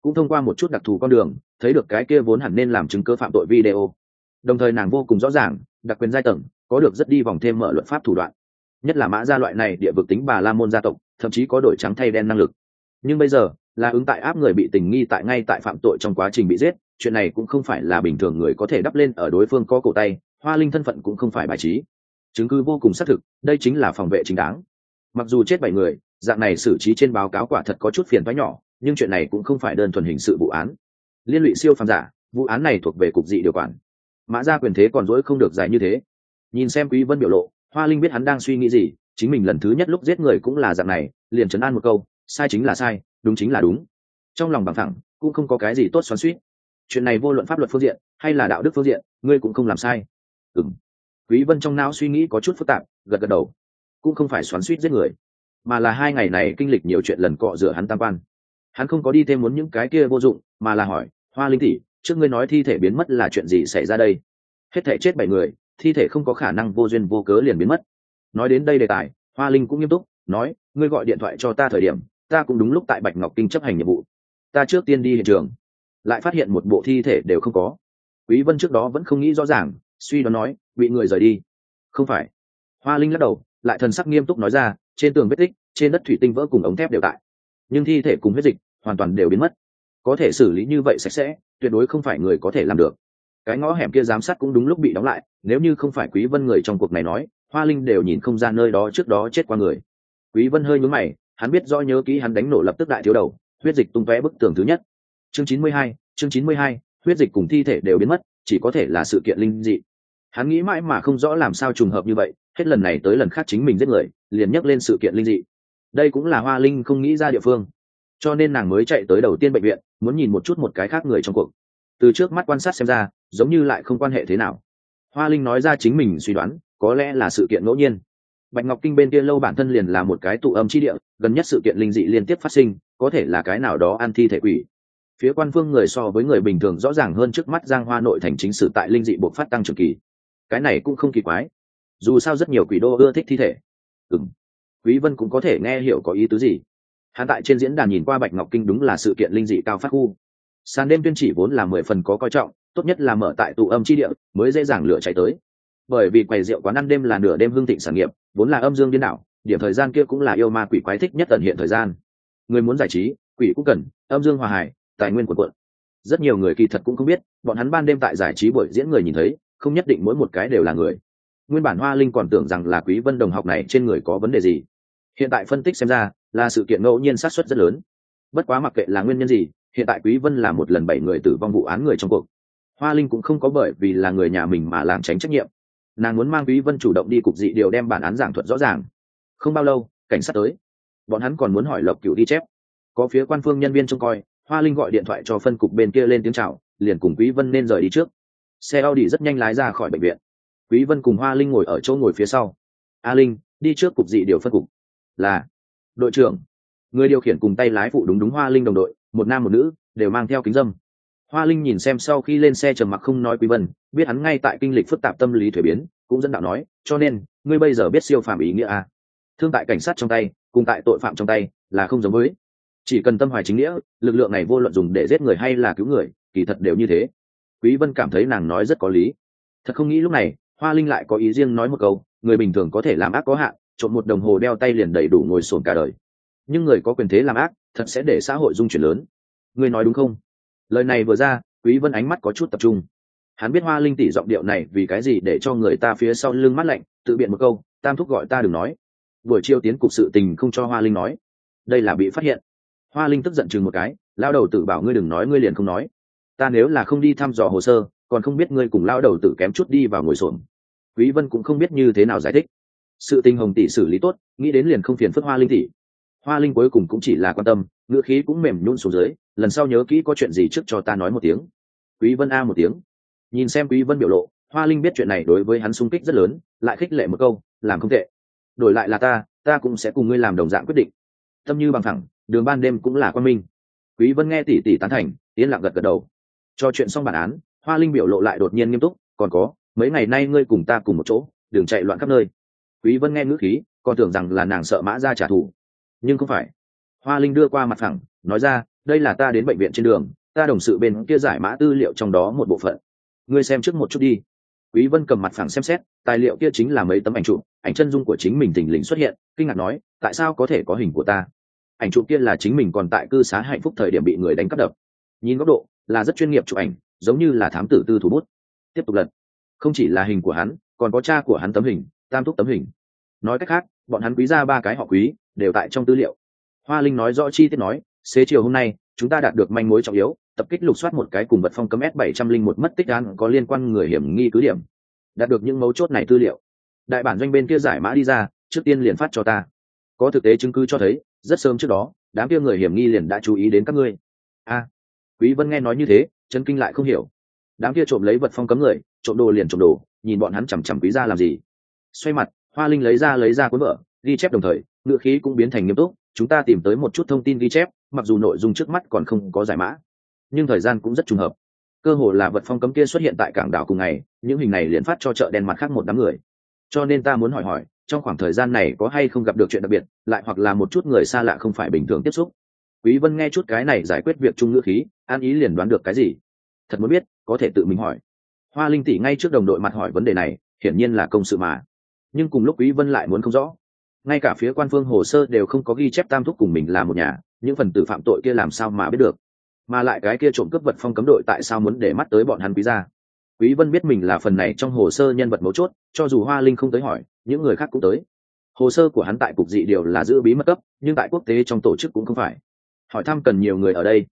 Cũng thông qua một chút đặc thù con đường, thấy được cái kia vốn hẳn nên làm chứng cơ phạm tội video. Đồng thời nàng vô cùng rõ ràng, đặc quyền giai tầng, có được rất đi vòng thêm mở luật pháp thủ đoạn. Nhất là mã gia loại này địa vực tính bà la môn gia tộc, thậm chí có đổi trắng thay đen năng lực. Nhưng bây giờ, là ứng tại áp người bị tình nghi tại ngay tại phạm tội trong quá trình bị giết, chuyện này cũng không phải là bình thường người có thể đắp lên ở đối phương có cổ tay, hoa linh thân phận cũng không phải bài trí chứng cứ vô cùng xác thực, đây chính là phòng vệ chính đáng. Mặc dù chết bảy người, dạng này xử trí trên báo cáo quả thật có chút phiền thoái nhỏ, nhưng chuyện này cũng không phải đơn thuần hình sự vụ án. Liên lụy siêu phàm giả, vụ án này thuộc về cục dị điều quản. Mã ra quyền thế còn dỗi không được dài như thế. Nhìn xem quý vân biểu lộ, hoa linh biết hắn đang suy nghĩ gì, chính mình lần thứ nhất lúc giết người cũng là dạng này, liền chấn an một câu, sai chính là sai, đúng chính là đúng. Trong lòng bằng thẳng cũng không có cái gì tốt xoắn suýt chuyện này vô luận pháp luật phương diện, hay là đạo đức phương diện, ngươi cũng không làm sai. Ừng quý vân trong não suy nghĩ có chút phức tạp, gật gật đầu. Cũng không phải xoắn suýt giết người, mà là hai ngày này kinh lịch nhiều chuyện lần cọ rửa hắn tam quan. Hắn không có đi thêm muốn những cái kia vô dụng, mà là hỏi, hoa linh tỷ, trước ngươi nói thi thể biến mất là chuyện gì xảy ra đây? Hết thể chết bảy người, thi thể không có khả năng vô duyên vô cớ liền biến mất. Nói đến đây đề tài, hoa linh cũng nghiêm túc, nói, ngươi gọi điện thoại cho ta thời điểm, ta cũng đúng lúc tại bạch ngọc kinh chấp hành nhiệm vụ. Ta trước tiên đi hiện trường, lại phát hiện một bộ thi thể đều không có. Quý vân trước đó vẫn không nghĩ rõ ràng, suy đoán nói bị người rời đi. Không phải. Hoa linh lắc đầu lại thần sắc nghiêm túc nói ra trên tường vết tích trên đất thủy tinh vỡ cùng ống thép đều tại. Nhưng thi thể cùng huyết dịch hoàn toàn đều biến mất. Có thể xử lý như vậy sạch sẽ tuyệt đối không phải người có thể làm được. Cái ngõ hẻm kia giám sát cũng đúng lúc bị đóng lại nếu như không phải quý vân người trong cuộc này nói hoa linh đều nhìn không ra nơi đó trước đó chết qua người. Quý vân hơi nhướng mày hắn biết do nhớ kỹ hắn đánh nổ lập tức đại thiếu đầu huyết dịch tung tóe bức tường thứ nhất. Chương 92, chương 92, huyết dịch cùng thi thể đều biến mất chỉ có thể là sự kiện linh dị hắn nghĩ mãi mà không rõ làm sao trùng hợp như vậy, hết lần này tới lần khác chính mình giết người, liền nhắc lên sự kiện linh dị. Đây cũng là hoa linh không nghĩ ra địa phương. Cho nên nàng mới chạy tới đầu tiên bệnh viện, muốn nhìn một chút một cái khác người trong cuộc. Từ trước mắt quan sát xem ra, giống như lại không quan hệ thế nào. Hoa linh nói ra chính mình suy đoán, có lẽ là sự kiện ngẫu nhiên. Bạch ngọc kinh bên kia lâu bản thân liền là một cái tụ âm chi địa, gần nhất sự kiện linh dị liên tiếp phát sinh, có thể là cái nào đó ăn thi thể quỷ. Phía quan phương người so với người bình thường rõ ràng hơn trước mắt giang hoa nội thành chính sử tại linh dị buộc phát tăng trưởng kỳ cái này cũng không kỳ quái. Dù sao rất nhiều quỷ đô ưa thích thi thể. Ừng quý vân cũng có thể nghe hiểu có ý tứ gì. Hắn tại trên diễn đàn nhìn qua bạch ngọc kinh đúng là sự kiện linh dị cao phát khu. Sàn đêm tuyên chỉ vốn là mười phần có coi trọng, tốt nhất là mở tại tụ âm chi địa, mới dễ dàng lửa chạy tới. Bởi vì quầy rượu quán ăn đêm là nửa đêm hương thịnh sản nghiệp, vốn là âm dương điên đảo, điểm thời gian kia cũng là yêu ma quỷ quái thích nhất tận hiện thời gian. Người muốn giải trí, quỷ cũng cần, âm dương hòa hải, tài nguyên của quận rất nhiều người kỳ thật cũng không biết, bọn hắn ban đêm tại giải trí buổi diễn người nhìn thấy không nhất định mỗi một cái đều là người. Nguyên bản hoa linh còn tưởng rằng là quý vân đồng học này trên người có vấn đề gì. Hiện tại phân tích xem ra, là sự kiện ngẫu nhiên sát xuất rất lớn. Bất quá mặc kệ là nguyên nhân gì, hiện tại quý vân là một lần bảy người tử vong vụ án người trong cuộc. Hoa linh cũng không có bởi vì là người nhà mình mà làm tránh trách nhiệm. Nàng muốn mang quý vân chủ động đi cục dị điều đem bản án giảng thuật rõ ràng. Không bao lâu, cảnh sát tới. Bọn hắn còn muốn hỏi lộc cửu đi chép. Có phía quan phương nhân viên trông coi, hoa linh gọi điện thoại cho phân cục bên kia lên tiếng chào, liền cùng quý vân nên rời đi trước xe audi rất nhanh lái ra khỏi bệnh viện. Quý vân cùng hoa linh ngồi ở chỗ ngồi phía sau. A linh, đi trước cục dị điều phân cục. Là. Đội trưởng. Người điều khiển cùng tay lái phụ đúng đúng hoa linh đồng đội, một nam một nữ, đều mang theo kính dâm. Hoa linh nhìn xem sau khi lên xe trầm mặc không nói quý vân, biết hắn ngay tại kinh lịch phức tạp tâm lý thuế biến, cũng dẫn đạo nói, cho nên, ngươi bây giờ biết siêu phàm ý nghĩa à? thương tại cảnh sát trong tay, cùng tại tội phạm trong tay, là không giống với. Chỉ cần tâm hoài chính nghĩa, lực lượng này vô luận dùng để giết người hay là cứu người, kỳ thật đều như thế quý vân cảm thấy nàng nói rất có lý. Thật không nghĩ lúc này, hoa linh lại có ý riêng nói một câu, người bình thường có thể làm ác có hạn, trộm một đồng hồ đeo tay liền đầy đủ ngồi sồn cả đời. Nhưng người có quyền thế làm ác, thật sẽ để xã hội dung chuyển lớn. Ngươi nói đúng không? Lời này vừa ra, quý vân ánh mắt có chút tập trung. Hắn biết hoa linh tỷ giọng điệu này vì cái gì để cho người ta phía sau lưng mắt lạnh, tự biện một câu, tam thúc gọi ta đừng nói. Buổi chiều tiến cục sự tình không cho hoa linh nói. Đây là bị phát hiện. Hoa linh tức giận chừng một cái, lao đầu tự bảo ngươi đừng nói, ngươi liền không nói ta nếu là không đi thăm dò hồ sơ, còn không biết ngươi cùng lao đầu tử kém chút đi vào ngồi xổm. Quý vân cũng không biết như thế nào giải thích. Sự tình hồng tỷ xử lý tốt, nghĩ đến liền không phiền phức hoa linh tỷ. Hoa linh cuối cùng cũng chỉ là quan tâm ngựa khí cũng mềm nhún xuống dưới, lần sau nhớ kỹ có chuyện gì trước cho ta nói một tiếng. Quý vân a một tiếng. Nhìn xem quý vân biểu lộ, hoa linh biết chuyện này đối với hắn sung kích rất lớn, lại khích lệ một câu, làm không tệ. Đổi lại là ta ta cũng sẽ cùng ngươi làm đồng dạng quyết định. Tâm như bằng thẳng đường ban đêm cũng là quan minh. Quý vân nghe tỷ tỷ tán thành, yên lặng gật gật đầu cho chuyện xong bản án, hoa linh biểu lộ lại đột nhiên nghiêm túc, còn có, mấy ngày nay ngươi cùng ta cùng một chỗ, đừng chạy loạn khắp nơi. Quý vân nghe ngữ khí, còn tưởng rằng là nàng sợ mã ra trả thù. Nhưng không phải. Hoa linh đưa qua mặt thẳng nói ra, đây là ta đến bệnh viện trên đường, ta đồng sự bên kia giải mã tư liệu trong đó một bộ phận. Ngươi xem trước một chút đi. Quý vân cầm mặt phẳng xem xét, tài liệu kia chính là mấy tấm ảnh chụp, ảnh chân dung của chính mình thình lình xuất hiện, kinh ngạc nói, tại sao có thể có hình của ta? Ảnh chụp kia là chính mình còn tại cư xá hạnh phúc thời điểm bị người đánh cắp đập. Nhìn góc độ là rất chuyên nghiệp chụp ảnh, giống như là thám tử tư thủ bút. Tiếp tục lật. Không chỉ là hình của hắn, còn có cha của hắn tấm hình, tam túc tấm hình. Nói cách khác, bọn hắn quý ra ba cái họ quý, đều tại trong tư liệu. Hoa linh nói rõ chi tiết nói, xế chiều hôm nay, chúng ta đạt được manh mối trọng yếu, tập kích lục soát một cái cùng vật phong cấm s bảy trăm linh một mất tích án có liên quan người hiểm nghi cứ điểm. Đạt được những mấu chốt này tư liệu. Đại bản doanh bên kia giải mã đi ra, trước tiên liền phát cho ta. Có thực tế chứng cứ cho thấy, rất sớm trước đó, đám kia người hiểm nghi liền đã chú ý đến các ngươi. A quý vân nghe nói như thế chân kinh lại không hiểu. Đám kia trộm lấy vật phong cấm người, trộm đồ liền trộm đồ, nhìn bọn hắn chằm chằm quý ra làm gì. Xoay mặt, hoa linh lấy ra lấy ra cuốn vợ ghi chép đồng thời ngựa khí cũng biến thành nghiêm túc, chúng ta tìm tới một chút thông tin ghi chép, mặc dù nội dung trước mắt còn không có giải mã, nhưng thời gian cũng rất trùng hợp. Cơ hồ là vật phong cấm kia xuất hiện tại cảng đảo cùng ngày, những hình này liền phát cho chợ đen mặt khác một đám người. Cho nên ta muốn hỏi hỏi, trong khoảng thời gian này có hay không gặp được chuyện đặc biệt, lại hoặc là một chút người xa lạ không phải bình thường tiếp xúc? Quý vân nghe chút cái này giải quyết việc chung ngữ khí, an ý liền đoán được cái gì? Thật muốn biết, có thể tự mình hỏi. Hoa linh tỷ ngay trước đồng đội mặt hỏi vấn đề này, hiển nhiên là công sự mà. Nhưng cùng lúc quý vân lại muốn không rõ. Ngay cả phía quan phương hồ sơ đều không có ghi chép tam thúc cùng mình là một nhà, những phần tử phạm tội kia làm sao mà biết được? Mà lại cái kia trộm cướp vật phong cấm đội tại sao muốn để mắt tới bọn hắn quý gia? Quý vân biết mình là phần này trong hồ sơ nhân vật mấu chốt, cho dù hoa linh không tới hỏi, những người khác cũng tới. Hồ sơ của hắn tại cục dị điều là giữ bí mật cấp, nhưng tại quốc tế trong tổ chức cũng không phải hỏi thăm cần nhiều người ở đây.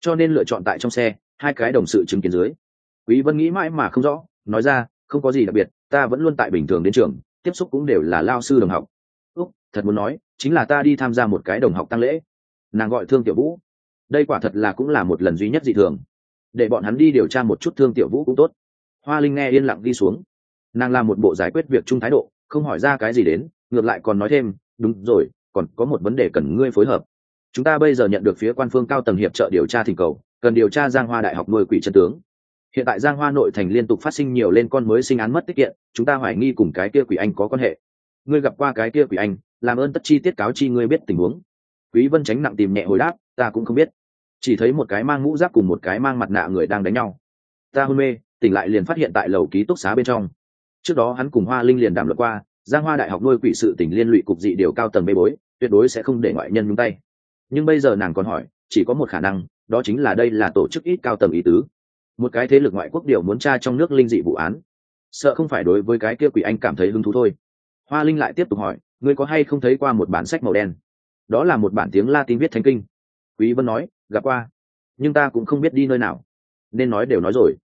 Cho nên lựa chọn tại trong xe, hai cái đồng sự chứng kiến dưới. Quý vân nghĩ mãi mà không rõ, nói ra, không có gì đặc biệt, ta vẫn luôn tại bình thường đến trường, tiếp xúc cũng đều là lao sư đồng học. Úc, thật muốn nói, chính là ta đi tham gia một cái đồng học tăng lễ. Nàng gọi thương tiểu vũ. Đây quả thật là cũng là một lần duy nhất dị thường. Để bọn hắn đi điều tra một chút thương tiểu vũ cũng tốt. Hoa linh nghe yên lặng đi xuống. Nàng làm một bộ giải quyết việc chung thái độ, không hỏi ra cái gì đến, ngược lại còn nói thêm, đúng rồi, còn có một vấn đề cần ngươi phối hợp chúng ta bây giờ nhận được phía quan phương cao tầng hiệp trợ điều tra thỉnh cầu, cần điều tra giang hoa đại học nuôi quỷ chân tướng. Hiện tại giang hoa nội thành liên tục phát sinh nhiều lên con mới sinh án mất tích kiện, chúng ta hoài nghi cùng cái kia quỷ anh có quan hệ. Ngươi gặp qua cái kia quỷ anh, làm ơn tất chi tiết cáo chi ngươi biết tình huống. Quý vân tránh nặng tìm nhẹ hồi đáp, ta cũng không biết. Chỉ thấy một cái mang mũ giáp cùng một cái mang mặt nạ người đang đánh nhau. Ta hôn mê, tỉnh lại liền phát hiện tại lầu ký túc xá bên trong. Trước đó hắn cùng hoa linh liền đàm luận qua, giang hoa đại học nuôi quỷ sự tỉnh liên lụy cục dị điều cao tầng bê bối, tuyệt đối sẽ không để ngoại nhân nhúng tay nhưng bây giờ nàng còn hỏi, chỉ có một khả năng, đó chính là đây là tổ chức ít cao tầng ý tứ. Một cái thế lực ngoại quốc điều muốn tra trong nước linh dị vụ án. Sợ không phải đối với cái kia quỷ anh cảm thấy hứng thú thôi. Hoa linh lại tiếp tục hỏi, ngươi có hay không thấy qua một bản sách màu đen? Đó là một bản tiếng latin viết thánh kinh. Quý vân nói, gặp qua. Nhưng ta cũng không biết đi nơi nào. Nên nói đều nói rồi.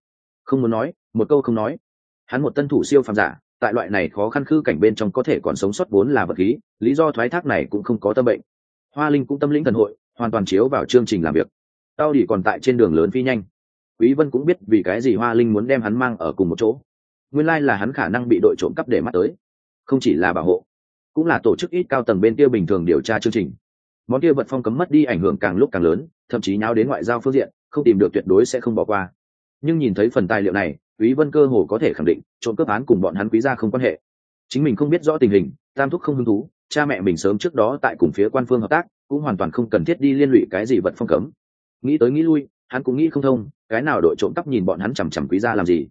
Không muốn nói, một câu không nói. Hắn một tân thủ siêu phàm giả, tại loại này khó khăn khư cảnh bên trong có thể còn sống sót vốn là vật khí, lý do thoái thác này cũng không có tâm bệnh hoa linh cũng tâm lĩnh thần hội, hoàn toàn chiếu vào chương trình làm việc. Tao đi còn tại trên đường lớn phi nhanh. Quý vân cũng biết vì cái gì hoa linh muốn đem hắn mang ở cùng một chỗ. Nguyên lai like là hắn khả năng bị đội trộm cắp để mắt tới. Không chỉ là bảo hộ, cũng là tổ chức ít cao tầng bên kia bình thường điều tra chương trình. Món kia vật phong cấm mất đi ảnh hưởng càng lúc càng lớn, thậm chí nháo đến ngoại giao phương diện, không tìm được tuyệt đối sẽ không bỏ qua. Nhưng nhìn thấy phần tài liệu này, quý vân cơ hồ có thể khẳng định, trộm cướp án cùng bọn hắn quý gia không quan hệ. Chính mình không biết rõ tình hình, tam thúc không hứng thú cha mẹ mình sớm trước đó tại cùng phía quan phương hợp tác cũng hoàn toàn không cần thiết đi liên lụy cái gì vật phong cấm. Nghĩ tới nghĩ lui hắn cũng nghĩ không thông cái nào đội trộm cắp nhìn bọn hắn chằm chằm quý gia làm gì.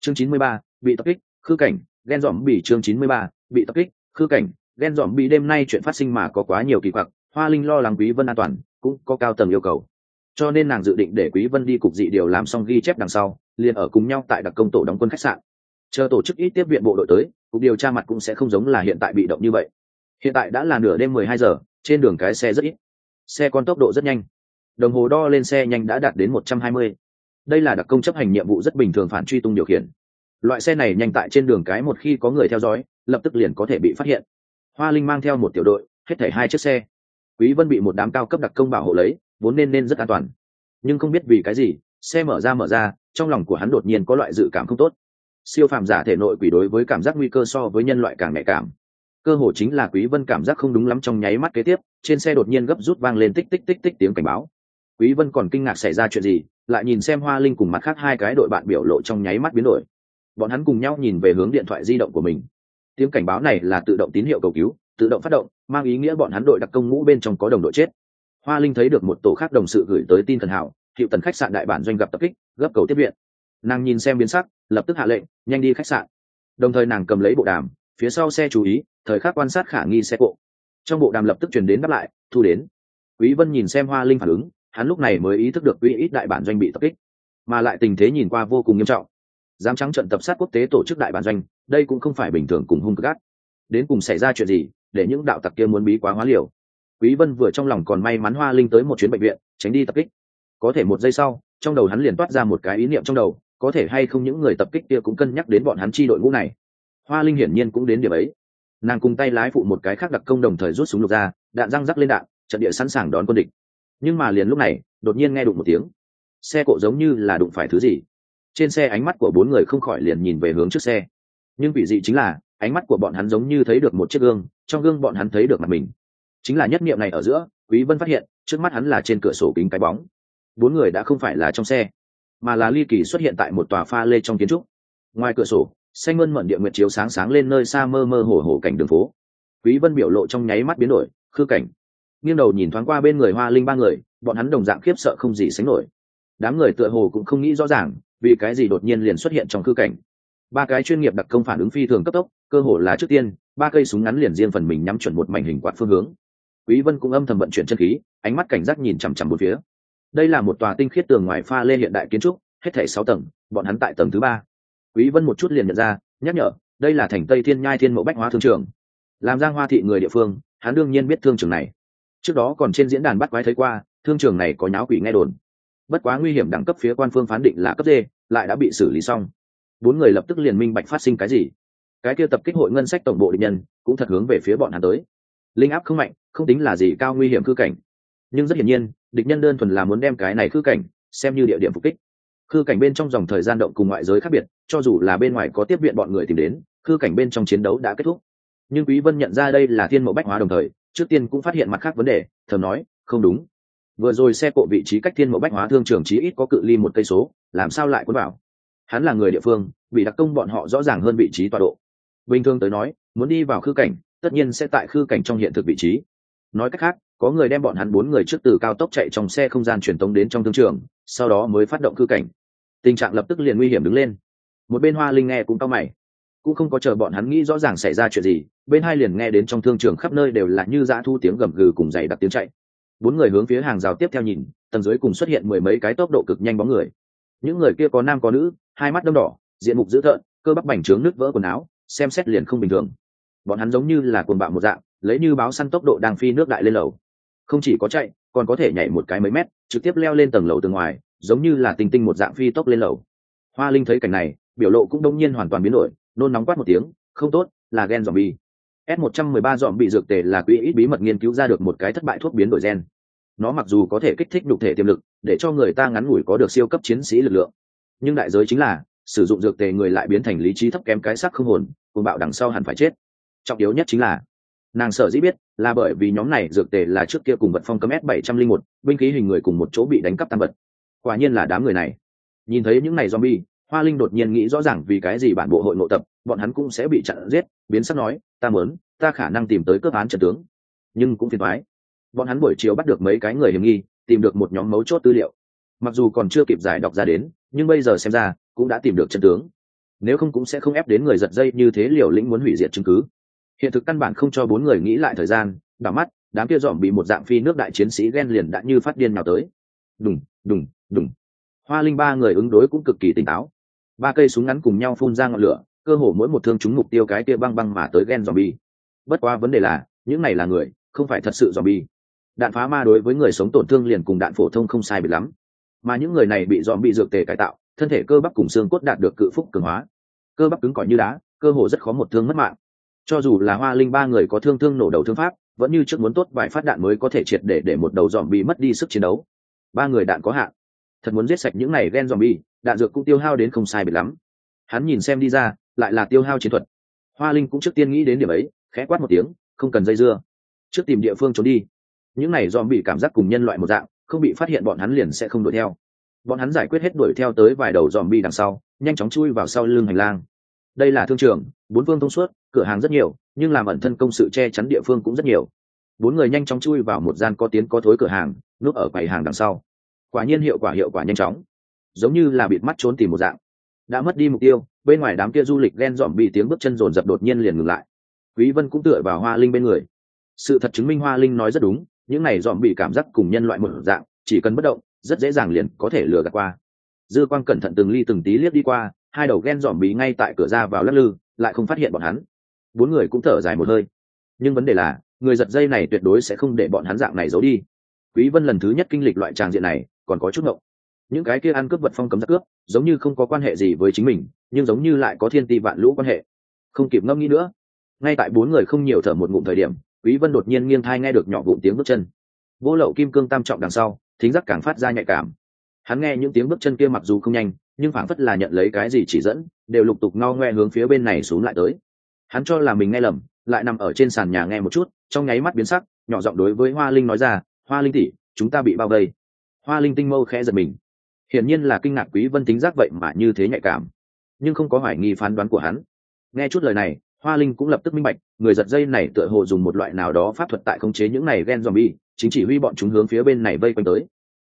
Chương 93, bị tập kích khư cảnh ghen dòm bị chương 93, bị tập kích khư cảnh ghen dòm bị đêm nay chuyện phát sinh mà có quá nhiều kỳ quặc hoa linh lo lắng quý vân an toàn cũng có cao tầng yêu cầu. Cho nên nàng dự định để quý vân đi cục dị điều làm xong ghi chép đằng sau liền ở cùng nhau tại đặc công tổ đóng quân khách sạn. Chờ tổ chức ít tiếp viện bộ đội tới cục điều tra mặt cũng sẽ không giống là hiện tại bị động như vậy hiện tại đã là nửa đêm 12 giờ, trên đường cái xe rất ít. Xe con tốc độ rất nhanh. Đồng hồ đo lên xe nhanh đã đạt đến 120. đây là đặc công chấp hành nhiệm vụ rất bình thường phản truy tung điều khiển. Loại xe này nhanh tại trên đường cái một khi có người theo dõi, lập tức liền có thể bị phát hiện. Hoa linh mang theo một tiểu đội, hết thảy hai chiếc xe. Quý vân bị một đám cao cấp đặc công bảo hộ lấy, vốn nên nên rất an toàn. Nhưng không biết vì cái gì, xe mở ra mở ra, trong lòng của hắn đột nhiên có loại dự cảm không tốt. Siêu phàm giả thể nội quỷ đối với cảm giác nguy cơ so với nhân loại càng nhạy cảm cơ hồ chính là quý vân cảm giác không đúng lắm trong nháy mắt kế tiếp, trên xe đột nhiên gấp rút vang lên tích tích tích tích tiếng cảnh báo. Quý vân còn kinh ngạc xảy ra chuyện gì, lại nhìn xem hoa linh cùng mặt khác hai cái đội bạn biểu lộ trong nháy mắt biến đổi. Bọn hắn cùng nhau nhìn về hướng điện thoại di động của mình. Tiếng cảnh báo này là tự động tín hiệu cầu cứu, tự động phát động, mang ý nghĩa bọn hắn đội đặc công ngũ bên trong có đồng đội chết. Hoa linh thấy được một tổ khác đồng sự gửi tới tin thần hảo, hiệu tần khách sạn đại bản doanh gặp tập kích, gấp cầu tiếp viện. Nàng nhìn xem biến sắc, lập tức hạ lệnh, nhanh đi khách sạn. Đồng thời nàng cầm lấy bộ đàm phía sau xe chú ý, thời khắc quan sát khả nghi xe cộ. Trong bộ đàm lập tức chuyển đến đáp lại, thu đến. Quý vân nhìn xem hoa linh phản ứng, hắn lúc này mới ý thức được quỹ ít đại bản doanh bị tập kích, mà lại tình thế nhìn qua vô cùng nghiêm trọng. Dám trắng trận tập sát quốc tế tổ chức đại bản doanh, đây cũng không phải bình thường cùng hung cực gắt đến cùng xảy ra chuyện gì, để những đạo tặc kia muốn bí quá hóa liều? Quý vân vừa trong lòng còn may mắn hoa linh tới một chuyến bệnh viện, tránh đi tập kích. Có thể một giây sau, trong đầu hắn liền toát ra một cái ý niệm trong đầu, có thể hay không những người tập kích kia cũng cân nhắc đến bọn hắn chi đội ngũ này hoa linh hiển nhiên cũng đến điểm ấy. Nàng cùng tay lái phụ một cái khác đặc công đồng thời rút súng lục ra, đạn răng rắc lên đạn, trận địa sẵn sàng đón quân địch. Nhưng mà liền lúc này, đột nhiên nghe đụng một tiếng. Xe cộ giống như là đụng phải thứ gì. Trên xe ánh mắt của bốn người không khỏi liền nhìn về hướng trước xe. Nhưng vị dị chính là, ánh mắt của bọn hắn giống như thấy được một chiếc gương, trong gương bọn hắn thấy được mặt mình. Chính là nhất niệm này ở giữa, quý vân phát hiện, trước mắt hắn là trên cửa sổ kính cái bóng. Bốn người đã không phải là trong xe, mà là ly kỳ xuất hiện tại một tòa pha lê trong kiến trúc. Ngoài cửa sổ xanh mơn mận địa nguyệt chiếu sáng sáng lên nơi xa mơ mơ hồ hồ cảnh đường phố. Quý vân biểu lộ trong nháy mắt biến đổi, khư cảnh. Nghiêng đầu nhìn thoáng qua bên người hoa linh ba người, bọn hắn đồng dạng khiếp sợ không gì sánh nổi. Đám người tựa hồ cũng không nghĩ rõ ràng, vì cái gì đột nhiên liền xuất hiện trong khư cảnh. Ba cái chuyên nghiệp đặc công phản ứng phi thường cấp tốc, cơ hồ là trước tiên, ba cây súng ngắn liền riêng phần mình nhắm chuẩn một mảnh hình quạt phương hướng. Quý vân cũng âm thầm vận chuyển chân khí, ánh mắt cảnh giác nhìn chằm chằm một phía. Đây là một tòa tinh khiết tường ngoài pha lê hiện đại kiến trúc, hết thảy sáu tầng, bọn hắn tại tầng thứ ba quý vân một chút liền nhận ra, nhắc nhở, đây là thành tây thiên nhai thiên mộ bách hóa thương trường. Làm giang hoa thị người địa phương, hắn đương nhiên biết thương trường này. Trước đó còn trên diễn đàn bắt quái thấy qua, thương trường này có nháo quỷ nghe đồn. Bất quá nguy hiểm đẳng cấp phía quan phương phán định là cấp d, lại đã bị xử lý xong. Bốn người lập tức liền minh bạch phát sinh cái gì. Cái kia tập kích hội ngân sách tổng bộ địch nhân, cũng thật hướng về phía bọn hắn tới. Linh áp không mạnh, không tính là gì cao nguy hiểm khư cảnh. Nhưng rất hiển nhiên, địch nhân đơn thuần là muốn đem cái này khư cảnh, xem như địa điểm phục kích. Khư cảnh bên trong dòng thời gian động cùng ngoại giới khác biệt cho dù là bên ngoài có tiếp viện bọn người tìm đến, khư cảnh bên trong chiến đấu đã kết thúc. Nhưng quý vân nhận ra đây là thiên mộ bách hóa đồng thời, trước tiên cũng phát hiện mặt khác vấn đề, thầm nói, không đúng. Vừa rồi xe cộ vị trí cách thiên mộ bách hóa thương trường chí ít có cự ly một cây số, làm sao lại cuốn vào? Hắn là người địa phương, bị đặc công bọn họ rõ ràng hơn vị trí tọa độ. Bình thường tới nói, muốn đi vào khư cảnh, tất nhiên sẽ tại khư cảnh trong hiện thực vị trí. Nói cách khác, có người đem bọn hắn bốn người trước từ cao tốc chạy trong xe không gian truyền tống đến trong thương trường, sau đó mới phát động khư cảnh. Tình trạng lập tức liền nguy hiểm đứng lên một bên hoa linh nghe cũng cao mày. Cũng không có chờ bọn hắn nghĩ rõ ràng xảy ra chuyện gì, bên hai liền nghe đến trong thương trường khắp nơi đều là như dã thu tiếng gầm gừ cùng dày đặc tiếng chạy. Bốn người hướng phía hàng rào tiếp theo nhìn, tầng dưới cùng xuất hiện mười mấy cái tốc độ cực nhanh bóng người. Những người kia có nam có nữ, hai mắt đâm đỏ, diện mục dữ thợn cơ bắp bành trướng nước vỡ quần áo, xem xét liền không bình thường. Bọn hắn giống như là cuồng bạo một dạng, lấy như báo săn tốc độ đang phi nước đại lên lầu. Không chỉ có chạy, còn có thể nhảy một cái mấy mét, trực tiếp leo lên tầng lầu từ ngoài, giống như là tinh tinh một dạng phi tốc lên lầu. Hoa linh thấy cảnh này biểu lộ cũng đông nhiên hoàn toàn biến đổi, nôn nóng quát một tiếng, không tốt, là gen dòm bi s 113 dòm bị dược tề là quỹ ít bí mật nghiên cứu ra được một cái thất bại thuốc biến đổi gen. Nó mặc dù có thể kích thích nhục thể tiềm lực, để cho người ta ngắn ngủi có được siêu cấp chiến sĩ lực lượng. Nhưng đại giới chính là, sử dụng dược tề người lại biến thành lý trí thấp kém cái sắc không hồn cùng bạo đằng sau hẳn phải chết. Trọng yếu nhất chính là, nàng sở dĩ biết là bởi vì nhóm này dược tề là trước kia cùng vật phong cấm s bảy trăm linh một, binh khí hình người cùng một chỗ bị đánh cắp tăng vật. Quả nhiên là đám người này. Nhìn thấy những này zombie hoa linh đột nhiên nghĩ rõ ràng vì cái gì bản bộ hội ngộ tập, bọn hắn cũng sẽ bị chặn giết, biến sắc nói, ta muốn, ta khả năng tìm tới cướp án trận tướng. Nhưng cũng phiền thoái bọn hắn buổi chiều bắt được mấy cái người hiểm nghi, tìm được một nhóm mấu chốt tư liệu. Mặc dù còn chưa kịp giải đọc ra đến, nhưng bây giờ xem ra, cũng đã tìm được chân tướng. Nếu không cũng sẽ không ép đến người giật dây như thế liều lĩnh muốn hủy diệt chứng cứ. Hiện thực căn bản không cho bốn người nghĩ lại thời gian, đảo mắt, đám kia dòm bị một dạng phi nước đại chiến sĩ ghen liền đã như phát điên nào tới. Đùng đùng đùng. Hoa linh ba người ứng đối cũng cực kỳ tỉnh táo ba cây súng ngắn cùng nhau phun ra ngọn lửa, cơ hồ mỗi một thương chúng mục tiêu cái kia băng băng mà tới ghen dòm bi bất qua vấn đề là, những này là người, không phải thật sự dòm bi đạn phá ma đối với người sống tổn thương liền cùng đạn phổ thông không sai biệt lắm. Mà những người này bị dòm bị dược tề cải tạo, thân thể cơ bắp cùng xương cốt đạt được cự phúc cường hóa. Cơ bắp cứng cỏi như đá, cơ hồ rất khó một thương mất mạng. Cho dù là hoa linh ba người có thương thương nổ đầu thương pháp, vẫn như trước muốn tốt vài phát đạn mới có thể triệt để để một đầu dòm bị mất đi sức chiến đấu. Ba người đạn có hạn thật muốn giết sạch những này ghen dòm bi đạn dược cũng tiêu hao đến không sai biệt lắm. Hắn nhìn xem đi ra, lại là tiêu hao chiến thuật. Hoa linh cũng trước tiên nghĩ đến điểm ấy, khẽ quát một tiếng, không cần dây dưa. Trước tìm địa phương trốn đi. Những này dòm bị cảm giác cùng nhân loại một dạng, không bị phát hiện bọn hắn liền sẽ không đuổi theo. Bọn hắn giải quyết hết đuổi theo tới vài đầu dòm bi đằng sau, nhanh chóng chui vào sau lưng hành lang. Đây là thương trường, bốn phương thông suốt, cửa hàng rất nhiều, nhưng làm ẩn thân công sự che chắn địa phương cũng rất nhiều. Bốn người nhanh chóng chui vào một gian có tiến có thối cửa hàng, núp ở quầy hàng đằng sau quả nhiên hiệu quả hiệu quả nhanh chóng. Giống như là bịt mắt trốn tìm một dạng. Đã mất đi mục tiêu, bên ngoài đám kia du lịch ghen dọn bị tiếng bước chân rồn rập đột nhiên liền ngừng lại. Quý vân cũng tựa vào hoa linh bên người. Sự thật chứng minh hoa linh nói rất đúng, những này dọn bị cảm giác cùng nhân loại một dạng, chỉ cần bất động, rất dễ dàng liền có thể lừa gạt qua. Dư quang cẩn thận từng ly từng tí liếc đi qua, hai đầu ghen dọn bị ngay tại cửa ra vào lắc lư, lại không phát hiện bọn hắn. Bốn người cũng thở dài một hơi. Nhưng vấn đề là, người giật dây này tuyệt đối sẽ không để bọn hắn dạng này giấu đi. Quý vân lần thứ nhất kinh lịch loại tràng diện này còn có chút ngộng. Những cái kia ăn cướp vật phong cấm giặc cướp, giống như không có quan hệ gì với chính mình, nhưng giống như lại có thiên ti vạn lũ quan hệ. Không kịp ngâm nghĩ nữa, ngay tại bốn người không nhiều thở một ngụm thời điểm, quý vân đột nhiên nghiêng thai nghe được nhỏ vụn tiếng bước chân. Vô lậu kim cương tam trọng đằng sau, thính giác càng phát ra nhạy cảm. Hắn nghe những tiếng bước chân kia mặc dù không nhanh, nhưng phảng phất là nhận lấy cái gì chỉ dẫn, đều lục tục ngao ngoe hướng phía bên này xuống lại tới. Hắn cho là mình nghe lầm, lại nằm ở trên sàn nhà nghe một chút, trong nháy mắt biến sắc, nhỏ giọng đối với hoa linh nói ra, hoa linh tỷ, chúng ta bị bao vây hoa linh tinh mâu khẽ giật mình. Hiển nhiên là kinh ngạc quý vân tính giác vậy mà như thế nhạy cảm, nhưng không có hoài nghi phán đoán của hắn. Nghe chút lời này, hoa linh cũng lập tức minh bạch, người giật dây này tựa hồ dùng một loại nào đó pháp thuật tại khống chế những này gen zombie, chính chỉ huy bọn chúng hướng phía bên này vây quanh tới.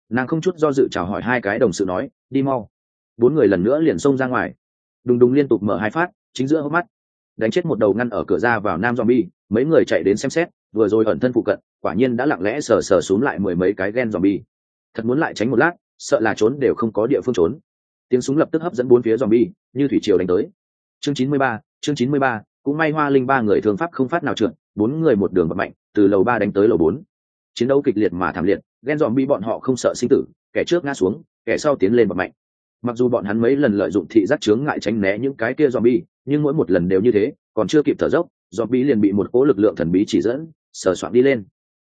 Nàng không chút do dự chào hỏi hai cái đồng sự nói, đi mau. Bốn người lần nữa liền xông ra ngoài. Đùng đùng liên tục mở hai phát, chính giữa hốc mắt, đánh chết một đầu ngăn ở cửa ra vào nam zombie, mấy người chạy đến xem xét, vừa rồi ẩn thân phụ cận, quả nhiên đã lặng lẽ sờ sờ xuống lại mười mấy cái gen zombie thật muốn lại tránh một lát sợ là trốn đều không có địa phương trốn. Tiếng súng lập tức hấp dẫn bốn phía zombie như thủy triều đánh tới. Chương chín mươi ba, chương chín mươi ba, cũng may hoa linh ba người thương pháp không phát nào trượt bốn người một đường bật mạnh từ lầu ba đánh tới lầu bốn. Chiến đấu kịch liệt mà thảm liệt ghen dòm bi bọn họ không sợ sinh tử kẻ trước ngã xuống kẻ sau tiến lên bật mạnh. Mặc dù bọn hắn mấy lần lợi dụng thị giác chướng ngại tránh né những cái kia dòm bi nhưng mỗi một lần đều như thế còn chưa kịp thở dốc dòm bi liền bị một cố lực lượng thần bí chỉ dẫn sờ soạn đi lên.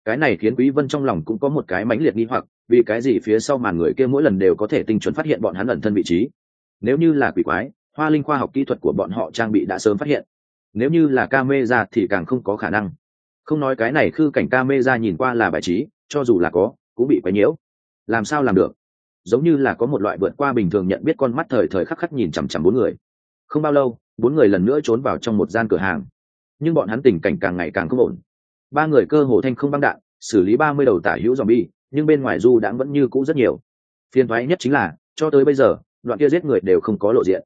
Cái này khiến quý vân trong lòng cũng có một cái mãnh liệt nghi hoặc vì cái gì phía sau màn người kia mỗi lần đều có thể tinh chuẩn phát hiện bọn hắn ẩn thân vị trí? Nếu như là quỷ quái, hoa linh khoa học kỹ thuật của bọn họ trang bị đã sớm phát hiện. Nếu như là camera thì càng không có khả năng. Không nói cái này khư cảnh camera nhìn qua là bài trí, cho dù là có, cũng bị quấy nhiễu. Làm sao làm được? Giống như là có một loại vượt qua bình thường nhận biết con mắt thời thời khắc khắc nhìn chằm chằm bốn người. Không bao lâu, bốn người lần nữa trốn vào trong một gian cửa hàng. Nhưng bọn hắn tình cảnh càng ngày càng không ổn. Ba người cơ hồ thanh không băng đạn, xử lý ba mươi đầu tả hữu dòm bi nhưng bên ngoài du đãng vẫn như cũ rất nhiều. Phiền thoái nhất chính là, cho tới bây giờ, đoạn kia giết người đều không có lộ diện.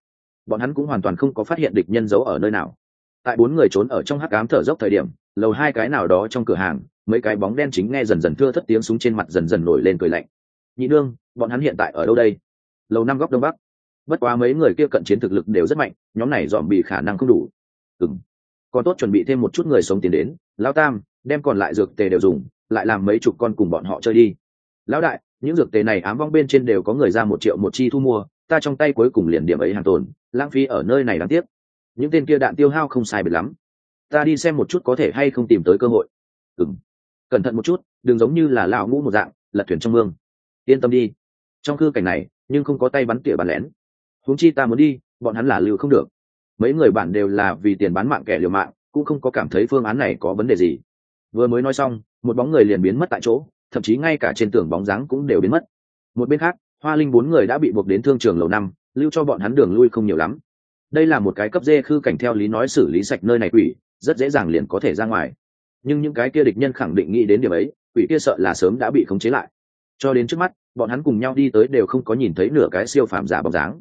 Bọn hắn cũng hoàn toàn không có phát hiện địch nhân giấu ở nơi nào. Tại bốn người trốn ở trong hắc ám thở dốc thời điểm, lầu hai cái nào đó trong cửa hàng, mấy cái bóng đen chính nghe dần dần thưa thất tiếng súng trên mặt dần dần nổi lên cười lạnh. Nhị đương bọn hắn hiện tại ở đâu đây? Lầu năm góc đông bắc. Bất quá mấy người kia cận chiến thực lực đều rất mạnh, nhóm này dọn bị khả năng không đủ. Ừng còn tốt chuẩn bị thêm một chút người sống tiến đến lao tam, đem còn lại dược tề đều dùng lại làm mấy chục con cùng bọn họ chơi đi. Lão đại, những dược tề này ám vong bên trên đều có người ra một triệu một chi thu mua, ta trong tay cuối cùng liền điểm ấy hàng tồn, lãng phí ở nơi này đáng tiếc. Những tên kia đạn tiêu hao không sai biệt lắm. Ta đi xem một chút có thể hay không tìm tới cơ hội. Ừm. cẩn thận một chút, đừng giống như là lão ngũ một dạng, lật thuyền trong mương. Yên tâm đi. Trong khư cảnh này, nhưng không có tay bắn tỉa bắn lén. Huống chi ta muốn đi, bọn hắn là lưu không được. Mấy người bạn đều là vì tiền bán mạng kẻ liều mạng, cũng không có cảm thấy phương án này có vấn đề gì. Vừa mới nói xong một bóng người liền biến mất tại chỗ, thậm chí ngay cả trên tường bóng dáng cũng đều biến mất. Một bên khác, hoa linh bốn người đã bị buộc đến thương trường lầu năm, lưu cho bọn hắn đường lui không nhiều lắm. Đây là một cái cấp dê khư cảnh theo lý nói xử lý sạch nơi này quỷ, rất dễ dàng liền có thể ra ngoài. Nhưng những cái kia địch nhân khẳng định nghĩ đến điểm ấy, quỷ kia sợ là sớm đã bị khống chế lại. Cho đến trước mắt, bọn hắn cùng nhau đi tới đều không có nhìn thấy nửa cái siêu phàm giả bóng dáng.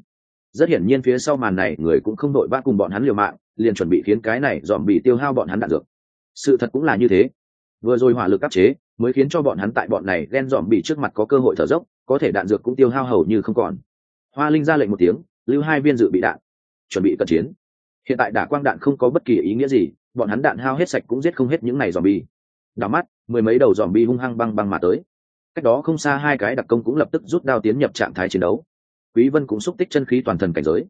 Rất hiển nhiên phía sau màn này, người cũng không đội vã cùng bọn hắn liều mạng, liền chuẩn bị khiến cái này dòm bị tiêu hao bọn hắn đạn dược. Sự thật cũng là như thế vừa rồi hỏa lực áp chế, mới khiến cho bọn hắn tại bọn này ghen dòm bị trước mặt có cơ hội thở dốc, có thể đạn dược cũng tiêu hao hầu như không còn. Hoa linh ra lệnh một tiếng, lưu hai viên dự bị đạn, chuẩn bị cận chiến. Hiện tại đả quang đạn không có bất kỳ ý nghĩa gì, bọn hắn đạn hao hết sạch cũng giết không hết những này dòm bi đảo mắt, mười mấy đầu dòm bi hung hăng băng băng mà tới. Cách đó không xa hai cái đặc công cũng lập tức rút đao tiến nhập trạng thái chiến đấu. Quý vân cũng xúc tích chân khí toàn thần cảnh giới.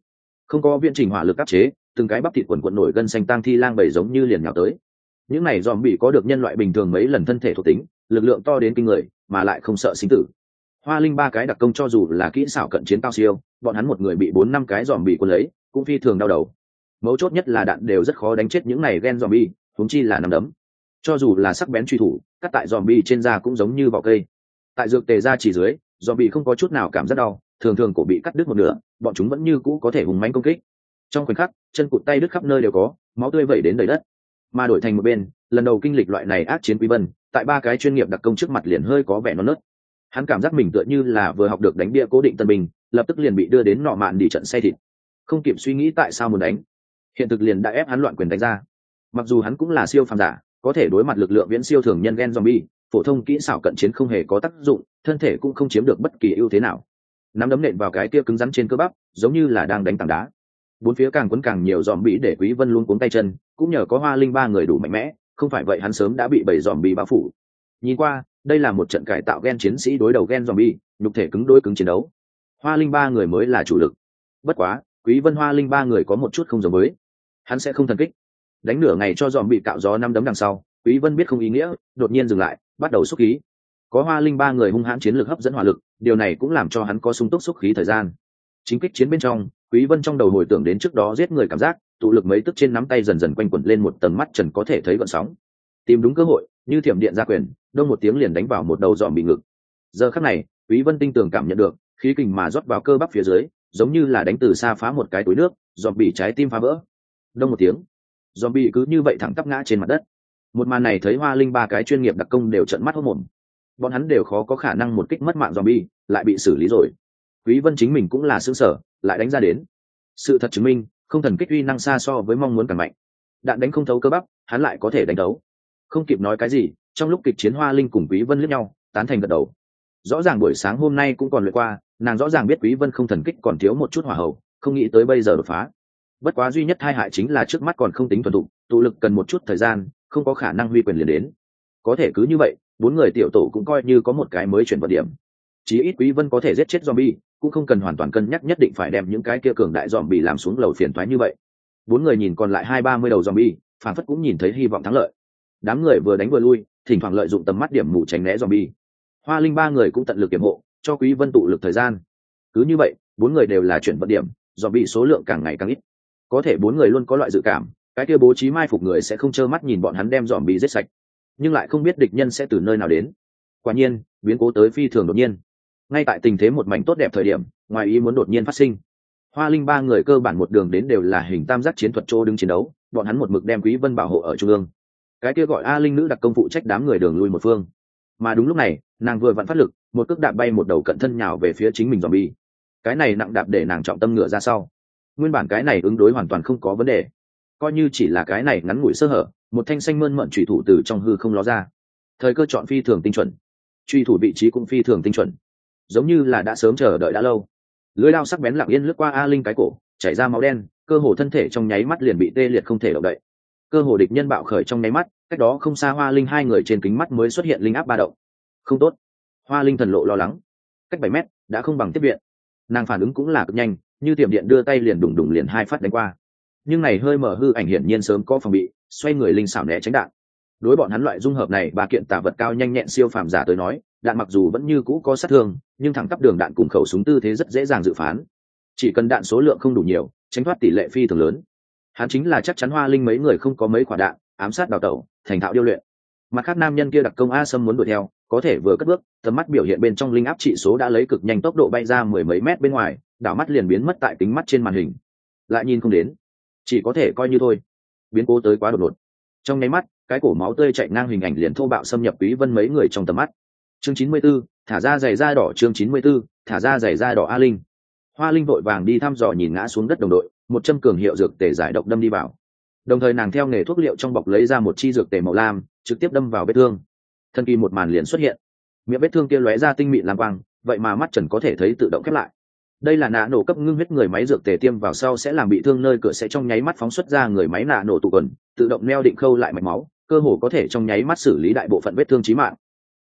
Không có viện trình hỏa lực áp chế, từng cái bắp thịt quần quần nổi gân xanh tang thi lang bầy giống như liền nhào tới những này dòm bị có được nhân loại bình thường mấy lần thân thể thuộc tính, lực lượng to đến kinh người, mà lại không sợ sinh tử. Hoa linh ba cái đặc công cho dù là kỹ xảo cận chiến cao siêu, bọn hắn một người bị bốn năm cái dòm bị quân lấy, cũng phi thường đau đầu. Mấu chốt nhất là đạn đều rất khó đánh chết những này ghen dòm bi thúng chi là nằm đấm. Cho dù là sắc bén truy thủ, cắt tại dòm bi trên da cũng giống như vỏ cây. Tại dược tề da chỉ dưới dòm bị không có chút nào cảm giác đau, thường thường cổ bị cắt đứt một nửa, bọn chúng vẫn như cũ có thể hùng mánh công kích. Trong khoảnh khắc, chân cụt tay đứt khắp nơi đều có, máu tươi vẩy đến đầy đất mà đổi thành một bên, lần đầu kinh lịch loại này ác chiến quý vân, tại ba cái chuyên nghiệp đặc công trước mặt liền hơi có vẻ non nớt. Hắn cảm giác mình tựa như là vừa học được đánh bia cố định tân bình lập tức liền bị đưa đến nọ mạn đi trận say thịt. Không kịp suy nghĩ tại sao muốn đánh, hiện thực liền đã ép hắn loạn quyền đánh ra. Mặc dù hắn cũng là siêu phàm giả, có thể đối mặt lực lượng viễn siêu thường nhân gen zombie, phổ thông kỹ xảo cận chiến không hề có tác dụng, thân thể cũng không chiếm được bất kỳ ưu thế nào. Nắm đấm nện vào cái kia cứng rắn trên cơ bắp, giống như là đang đánh tảng đá. Bốn phía càng quấn càng nhiều dòm bị để quý vân luôn cuống tay chân cũng nhờ có hoa linh ba người đủ mạnh mẽ, không phải vậy hắn sớm đã bị bảy dòm bị bao phủ. Nhìn qua, đây là một trận cải tạo gen chiến sĩ đối đầu gen dòm bi, nhục thể cứng đối cứng chiến đấu. Hoa linh ba người mới là chủ lực. Bất quá, quý vân hoa linh ba người có một chút không giống với. Hắn sẽ không thần kích. Đánh nửa ngày cho dòm bị cạo gió năm đấm đằng sau, quý vân biết không ý nghĩa, đột nhiên dừng lại, bắt đầu xúc khí. Có hoa linh ba người hung hãn chiến lược hấp dẫn hỏa lực, điều này cũng làm cho hắn có sung túc xúc khí thời gian. Chính kích chiến bên trong, quý vân trong đầu hồi tưởng đến trước đó giết người cảm giác tụ lực mấy tức trên nắm tay dần dần quanh quẩn lên một tầng mắt trần có thể thấy gợn sóng. Tìm đúng cơ hội, như thiểm điện ra quyền, đông một tiếng liền đánh vào một đầu dòm bị ngực. Giờ khắc này, quý vân tinh tường cảm nhận được, khí kình mà rót vào cơ bắp phía dưới, giống như là đánh từ xa phá một cái túi nước, dòm bị trái tim phá vỡ. Đông một tiếng, dòm bị cứ như vậy thẳng tắp ngã trên mặt đất. Một màn này thấy hoa linh ba cái chuyên nghiệp đặc công đều trận mắt hốt mồm. Bọn hắn đều khó có khả năng một kích mất mạng dòm bị, lại bị xử lý rồi. Quý vân chính mình cũng là xương sở, lại đánh ra đến. Sự thật chứng minh không thần kích uy năng xa so với mong muốn càng mạnh. Đạn đánh không thấu cơ bắp, hắn lại có thể đánh thấu không kịp nói cái gì, trong lúc kịch chiến hoa linh cùng quý vân lướt nhau, tán thành gật đầu. Rõ ràng buổi sáng hôm nay cũng còn lượt qua, nàng rõ ràng biết quý vân không thần kích còn thiếu một chút hỏa hậu không nghĩ tới bây giờ đột phá. Bất quá duy nhất hai hại chính là trước mắt còn không tính thuần thục, tụ lực cần một chút thời gian, không có khả năng huy quyền liền đến. Có thể cứ như vậy, bốn người tiểu tổ cũng coi như có một cái mới chuyển vật điểm chí ít quý vân có thể giết chết zombie, cũng không cần hoàn toàn cân nhắc nhất định phải đem những cái kia cường đại zombie làm xuống lầu phiền toái như vậy. Bốn người nhìn còn lại hai ba mươi đầu zombie phản phất cũng nhìn thấy hy vọng thắng lợi. Đám người vừa đánh vừa lui, thỉnh thoảng lợi dụng tầm mắt điểm mù tránh né zombie. Hoa linh ba người cũng tận lực kiểm hộ, cho quý vân tụ lực thời gian. Cứ như vậy, bốn người đều là chuyển vận điểm, zombie số lượng càng ngày càng ít. Có thể bốn người luôn có loại dự cảm, cái kia bố trí mai phục người sẽ không trơ mắt nhìn bọn hắn đem zombie giết sạch, nhưng lại không biết địch nhân sẽ từ nơi nào đến. Quả nhiên, biến cố tới phi thường đột nhiên ngay tại tình thế một mảnh tốt đẹp thời điểm, ngoài ý muốn đột nhiên phát sinh. Hoa linh ba người cơ bản một đường đến đều là hình tam giác chiến thuật chỗ đứng chiến đấu, bọn hắn một mực đem quý vân bảo hộ ở trung ương. Cái kia gọi a linh nữ đặc công phụ trách đám người đường lui một phương. Mà đúng lúc này, nàng vừa vặn phát lực, một cước đạp bay một đầu cận thân nhào về phía chính mình dòm bi cái này nặng đạp để nàng trọng tâm ngựa ra sau. Nguyên bản cái này ứng đối hoàn toàn không có vấn đề. Coi như chỉ là cái này ngắn ngủi sơ hở, một thanh xanh mơn mận trùy thủ từ trong hư không ló ra. Thời cơ chọn phi thường tinh chuẩn. Truy thủ vị trí cũng phi thường tinh chuẩn giống như là đã sớm chờ đợi đã lâu. Lưới lao sắc bén lặng yên lướt qua a linh cái cổ, chảy ra máu đen, cơ hồ thân thể trong nháy mắt liền bị tê liệt không thể động đậy. Cơ hồ địch nhân bạo khởi trong nháy mắt, cách đó không xa hoa linh hai người trên kính mắt mới xuất hiện linh áp ba động. Không tốt. Hoa linh thần lộ lo lắng. Cách bảy mét, đã không bằng tiếp viện. Nàng phản ứng cũng là cực nhanh, như tiệm điện đưa tay liền đùng đùng liền hai phát đánh qua. Nhưng này hơi mở hư ảnh hiển nhiên sớm có phòng bị, xoay người linh xảo né tránh đạn. Đối bọn hắn loại dung hợp này bà kiện tả vật cao nhanh nhẹn siêu phàm giả tới nói đạn mặc dù vẫn như cũ có sát thương, nhưng thẳng tắp đường đạn cùng khẩu súng tư thế rất dễ dàng dự phán. Chỉ cần đạn số lượng không đủ nhiều, tránh thoát tỷ lệ phi thường lớn. Hắn chính là chắc chắn hoa linh mấy người không có mấy quả đạn, ám sát đào tẩu, thành thạo điêu luyện. Mặt khác nam nhân kia đặc công a sâm muốn đuổi theo, có thể vừa cất bước, tầm mắt biểu hiện bên trong linh áp trị số đã lấy cực nhanh tốc độ bay ra mười mấy mét bên ngoài, đảo mắt liền biến mất tại kính mắt trên màn hình. Lại nhìn không đến. Chỉ có thể coi như thôi. Biến cố tới quá đột ngột. Trong nháy mắt, cái cổ máu tươi chạy ngang hình ảnh liền thô bạo xâm nhập quý vân mấy người trong tầm mắt chương 94, thả ra giày da đỏ chương 94, thả ra giày da đỏ a linh. Hoa linh vội vàng đi thăm dò nhìn ngã xuống đất đồng đội một châm cường hiệu dược tề giải độc đâm đi vào. Đồng thời nàng theo nghề thuốc liệu trong bọc lấy ra một chi dược tề màu lam trực tiếp đâm vào vết thương. Thân kỳ một màn liền xuất hiện. Miệng vết thương kia lóe ra tinh mịn làm quang vậy mà mắt trần có thể thấy tự động khép lại. Đây là nạ nổ cấp ngưng huyết người máy dược tề tiêm vào sau sẽ làm bị thương nơi cửa sẽ trong nháy mắt phóng xuất ra người máy nạ nổ tụ quần tự động neo định khâu lại mạch máu cơ hồ có thể trong nháy mắt xử lý đại bộ phận vết thương trí mạng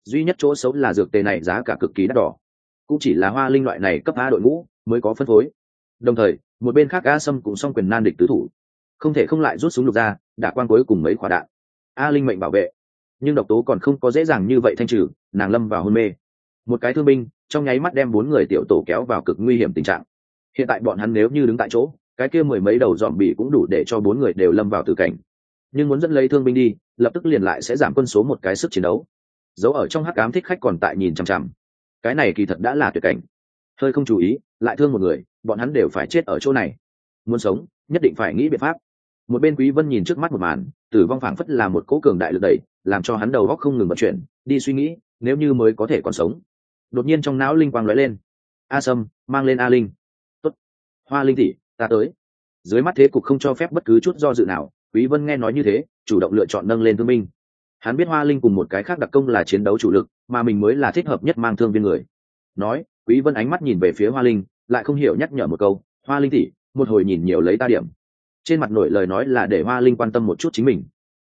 duy nhất chỗ xấu là dược tề này giá cả cực kỳ đắt đỏ. Cũng chỉ là hoa linh loại này cấp a đội ngũ mới có phân phối. Đồng thời, một bên khác a sâm cũng xong quyền nan địch tứ thủ. Không thể không lại rút súng lục ra, đả quan cuối cùng mấy quả đạn. A linh mệnh bảo vệ. Nhưng độc tố còn không có dễ dàng như vậy thanh trừ, nàng lâm vào hôn mê. Một cái thương binh, trong nháy mắt đem bốn người tiểu tổ kéo vào cực nguy hiểm tình trạng. Hiện tại bọn hắn nếu như đứng tại chỗ, cái kia mười mấy đầu dòm bị cũng đủ để cho bốn người đều lâm vào tử cảnh. Nhưng muốn dẫn lấy thương binh đi, lập tức liền lại sẽ giảm quân số một cái sức chiến đấu dấu ở trong hắc cám thích khách còn tại nhìn chằm chằm. Cái này kỳ thật đã là tuyệt cảnh. Hơi không chú ý, lại thương một người, bọn hắn đều phải chết ở chỗ này. Muốn sống, nhất định phải nghĩ biện pháp. Một bên quý vân nhìn trước mắt một màn, tử vong phảng phất là một cố cường đại lực đẩy, làm cho hắn đầu óc không ngừng vận chuyển, đi suy nghĩ, nếu như mới có thể còn sống. Đột nhiên trong não linh quang lóe lên. A sâm, mang lên a linh. Tốt. hoa linh tỷ, ta tới. Dưới mắt thế cục không cho phép bất cứ chút do dự nào, quý vân nghe nói như thế, chủ động lựa chọn nâng lên thương minh hắn biết hoa linh cùng một cái khác đặc công là chiến đấu chủ lực, mà mình mới là thích hợp nhất mang thương viên người. Nói, quý vân ánh mắt nhìn về phía hoa linh, lại không hiểu nhắc nhở một câu, hoa linh tỷ, một hồi nhìn nhiều lấy ta điểm. Trên mặt nổi lời nói là để hoa linh quan tâm một chút chính mình.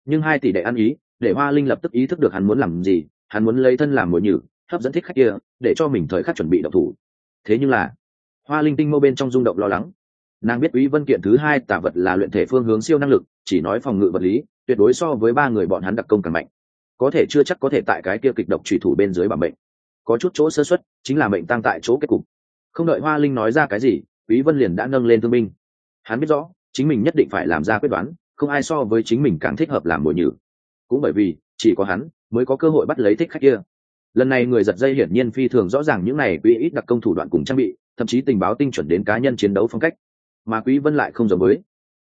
Nhưng hai tỷ đệ ăn ý, để hoa linh lập tức ý thức được hắn muốn làm gì, hắn muốn lấy thân làm mồi nhử, hấp dẫn thích khách kia, để cho mình thời khắc chuẩn bị độc thủ. Thế nhưng là, hoa linh tinh mâu bên trong rung động lo lắng. Nàng biết quý vân kiện thứ hai tả vật là luyện thể phương hướng siêu năng lực, chỉ nói phòng ngự vật lý tuyệt đối so với ba người bọn hắn đặc công càng mạnh. Có thể chưa chắc có thể tại cái kia kịch độc thủy thủ bên dưới bản mệnh. Có chút chỗ sơ xuất chính là mệnh tăng tại chỗ kết cục. Không đợi hoa linh nói ra cái gì, quý vân liền đã nâng lên thương binh. Hắn biết rõ, chính mình nhất định phải làm ra quyết đoán, không ai so với chính mình càng thích hợp làm mồi nhử. Cũng bởi vì, chỉ có hắn mới có cơ hội bắt lấy thích khách kia. Lần này người giật dây hiển nhiên phi thường rõ ràng những này quý ít đặc công thủ đoạn cùng trang bị, thậm chí tình báo tinh chuẩn đến cá nhân chiến đấu phong cách. Mà quý vân lại không giống với.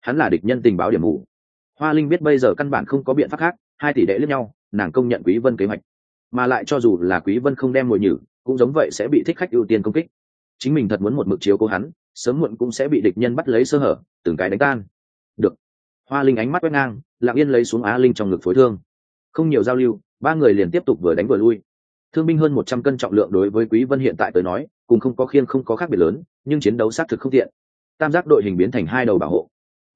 Hắn là địch nhân tình báo điểm mù hoa linh biết bây giờ căn bản không có biện pháp khác, hai tỷ đệ lẫn nhau, nàng công nhận quý vân kế hoạch. Mà lại cho dù là quý vân không đem mồi nhử, cũng giống vậy sẽ bị thích khách ưu tiên công kích. Chính mình thật muốn một mực chiếu cố hắn, sớm muộn cũng sẽ bị địch nhân bắt lấy sơ hở, từng cái đánh tan. Được. Hoa linh ánh mắt quét ngang, lặng yên lấy xuống á linh trong ngực phối thương. Không nhiều giao lưu, ba người liền tiếp tục vừa đánh vừa lui. Thương binh hơn một trăm cân trọng lượng đối với quý vân hiện tại tới nói cùng không có khiên không có khác biệt lớn, nhưng chiến đấu xác thực không tiện. Tam giác đội hình biến thành hai đầu bảo hộ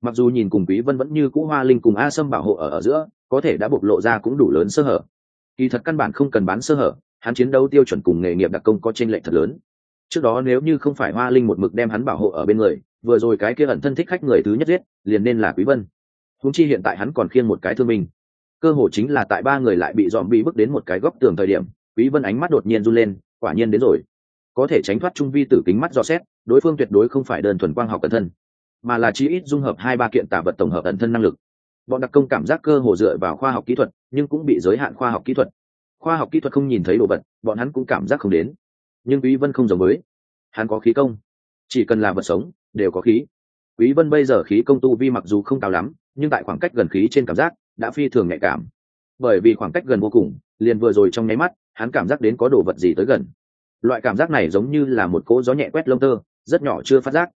mặc dù nhìn cùng quý vân vẫn như cũ hoa linh cùng a sâm bảo hộ ở ở giữa, có thể đã bộc lộ ra cũng đủ lớn sơ hở. Kỳ thật căn bản không cần bán sơ hở, hắn chiến đấu tiêu chuẩn cùng nghề nghiệp đặc công có trên lệnh thật lớn. Trước đó nếu như không phải hoa linh một mực đem hắn bảo hộ ở bên người, vừa rồi cái kia ẩn thân thích khách người thứ nhất giết, liền nên là quý vân. Huống chi hiện tại hắn còn khiêng một cái thương mình cơ hội chính là tại ba người lại bị dòm bị bước đến một cái góc tường thời điểm, quý vân ánh mắt đột nhiên run lên, quả nhiên đến rồi. Có thể tránh thoát trung vi tử kính mắt do xét, đối phương tuyệt đối không phải đơn thuần quang học cẩn thân mà là chí ít dung hợp hai ba kiện tà vật tổng hợp ẩn thân năng lực. Bọn đặc công cảm giác cơ hồ dựa vào khoa học kỹ thuật, nhưng cũng bị giới hạn khoa học kỹ thuật. Khoa học kỹ thuật không nhìn thấy đồ vật, bọn hắn cũng cảm giác không đến. Nhưng quý vân không giống với. Hắn có khí công. Chỉ cần là vật sống, đều có khí. Quý vân bây giờ khí công tu vi mặc dù không cao lắm, nhưng tại khoảng cách gần khí trên cảm giác, đã phi thường nhạy cảm. Bởi vì khoảng cách gần vô cùng, liền vừa rồi trong nháy mắt, hắn cảm giác đến có đồ vật gì tới gần. Loại cảm giác này giống như là một cỗ gió nhẹ quét lông tơ, rất nhỏ chưa phát giác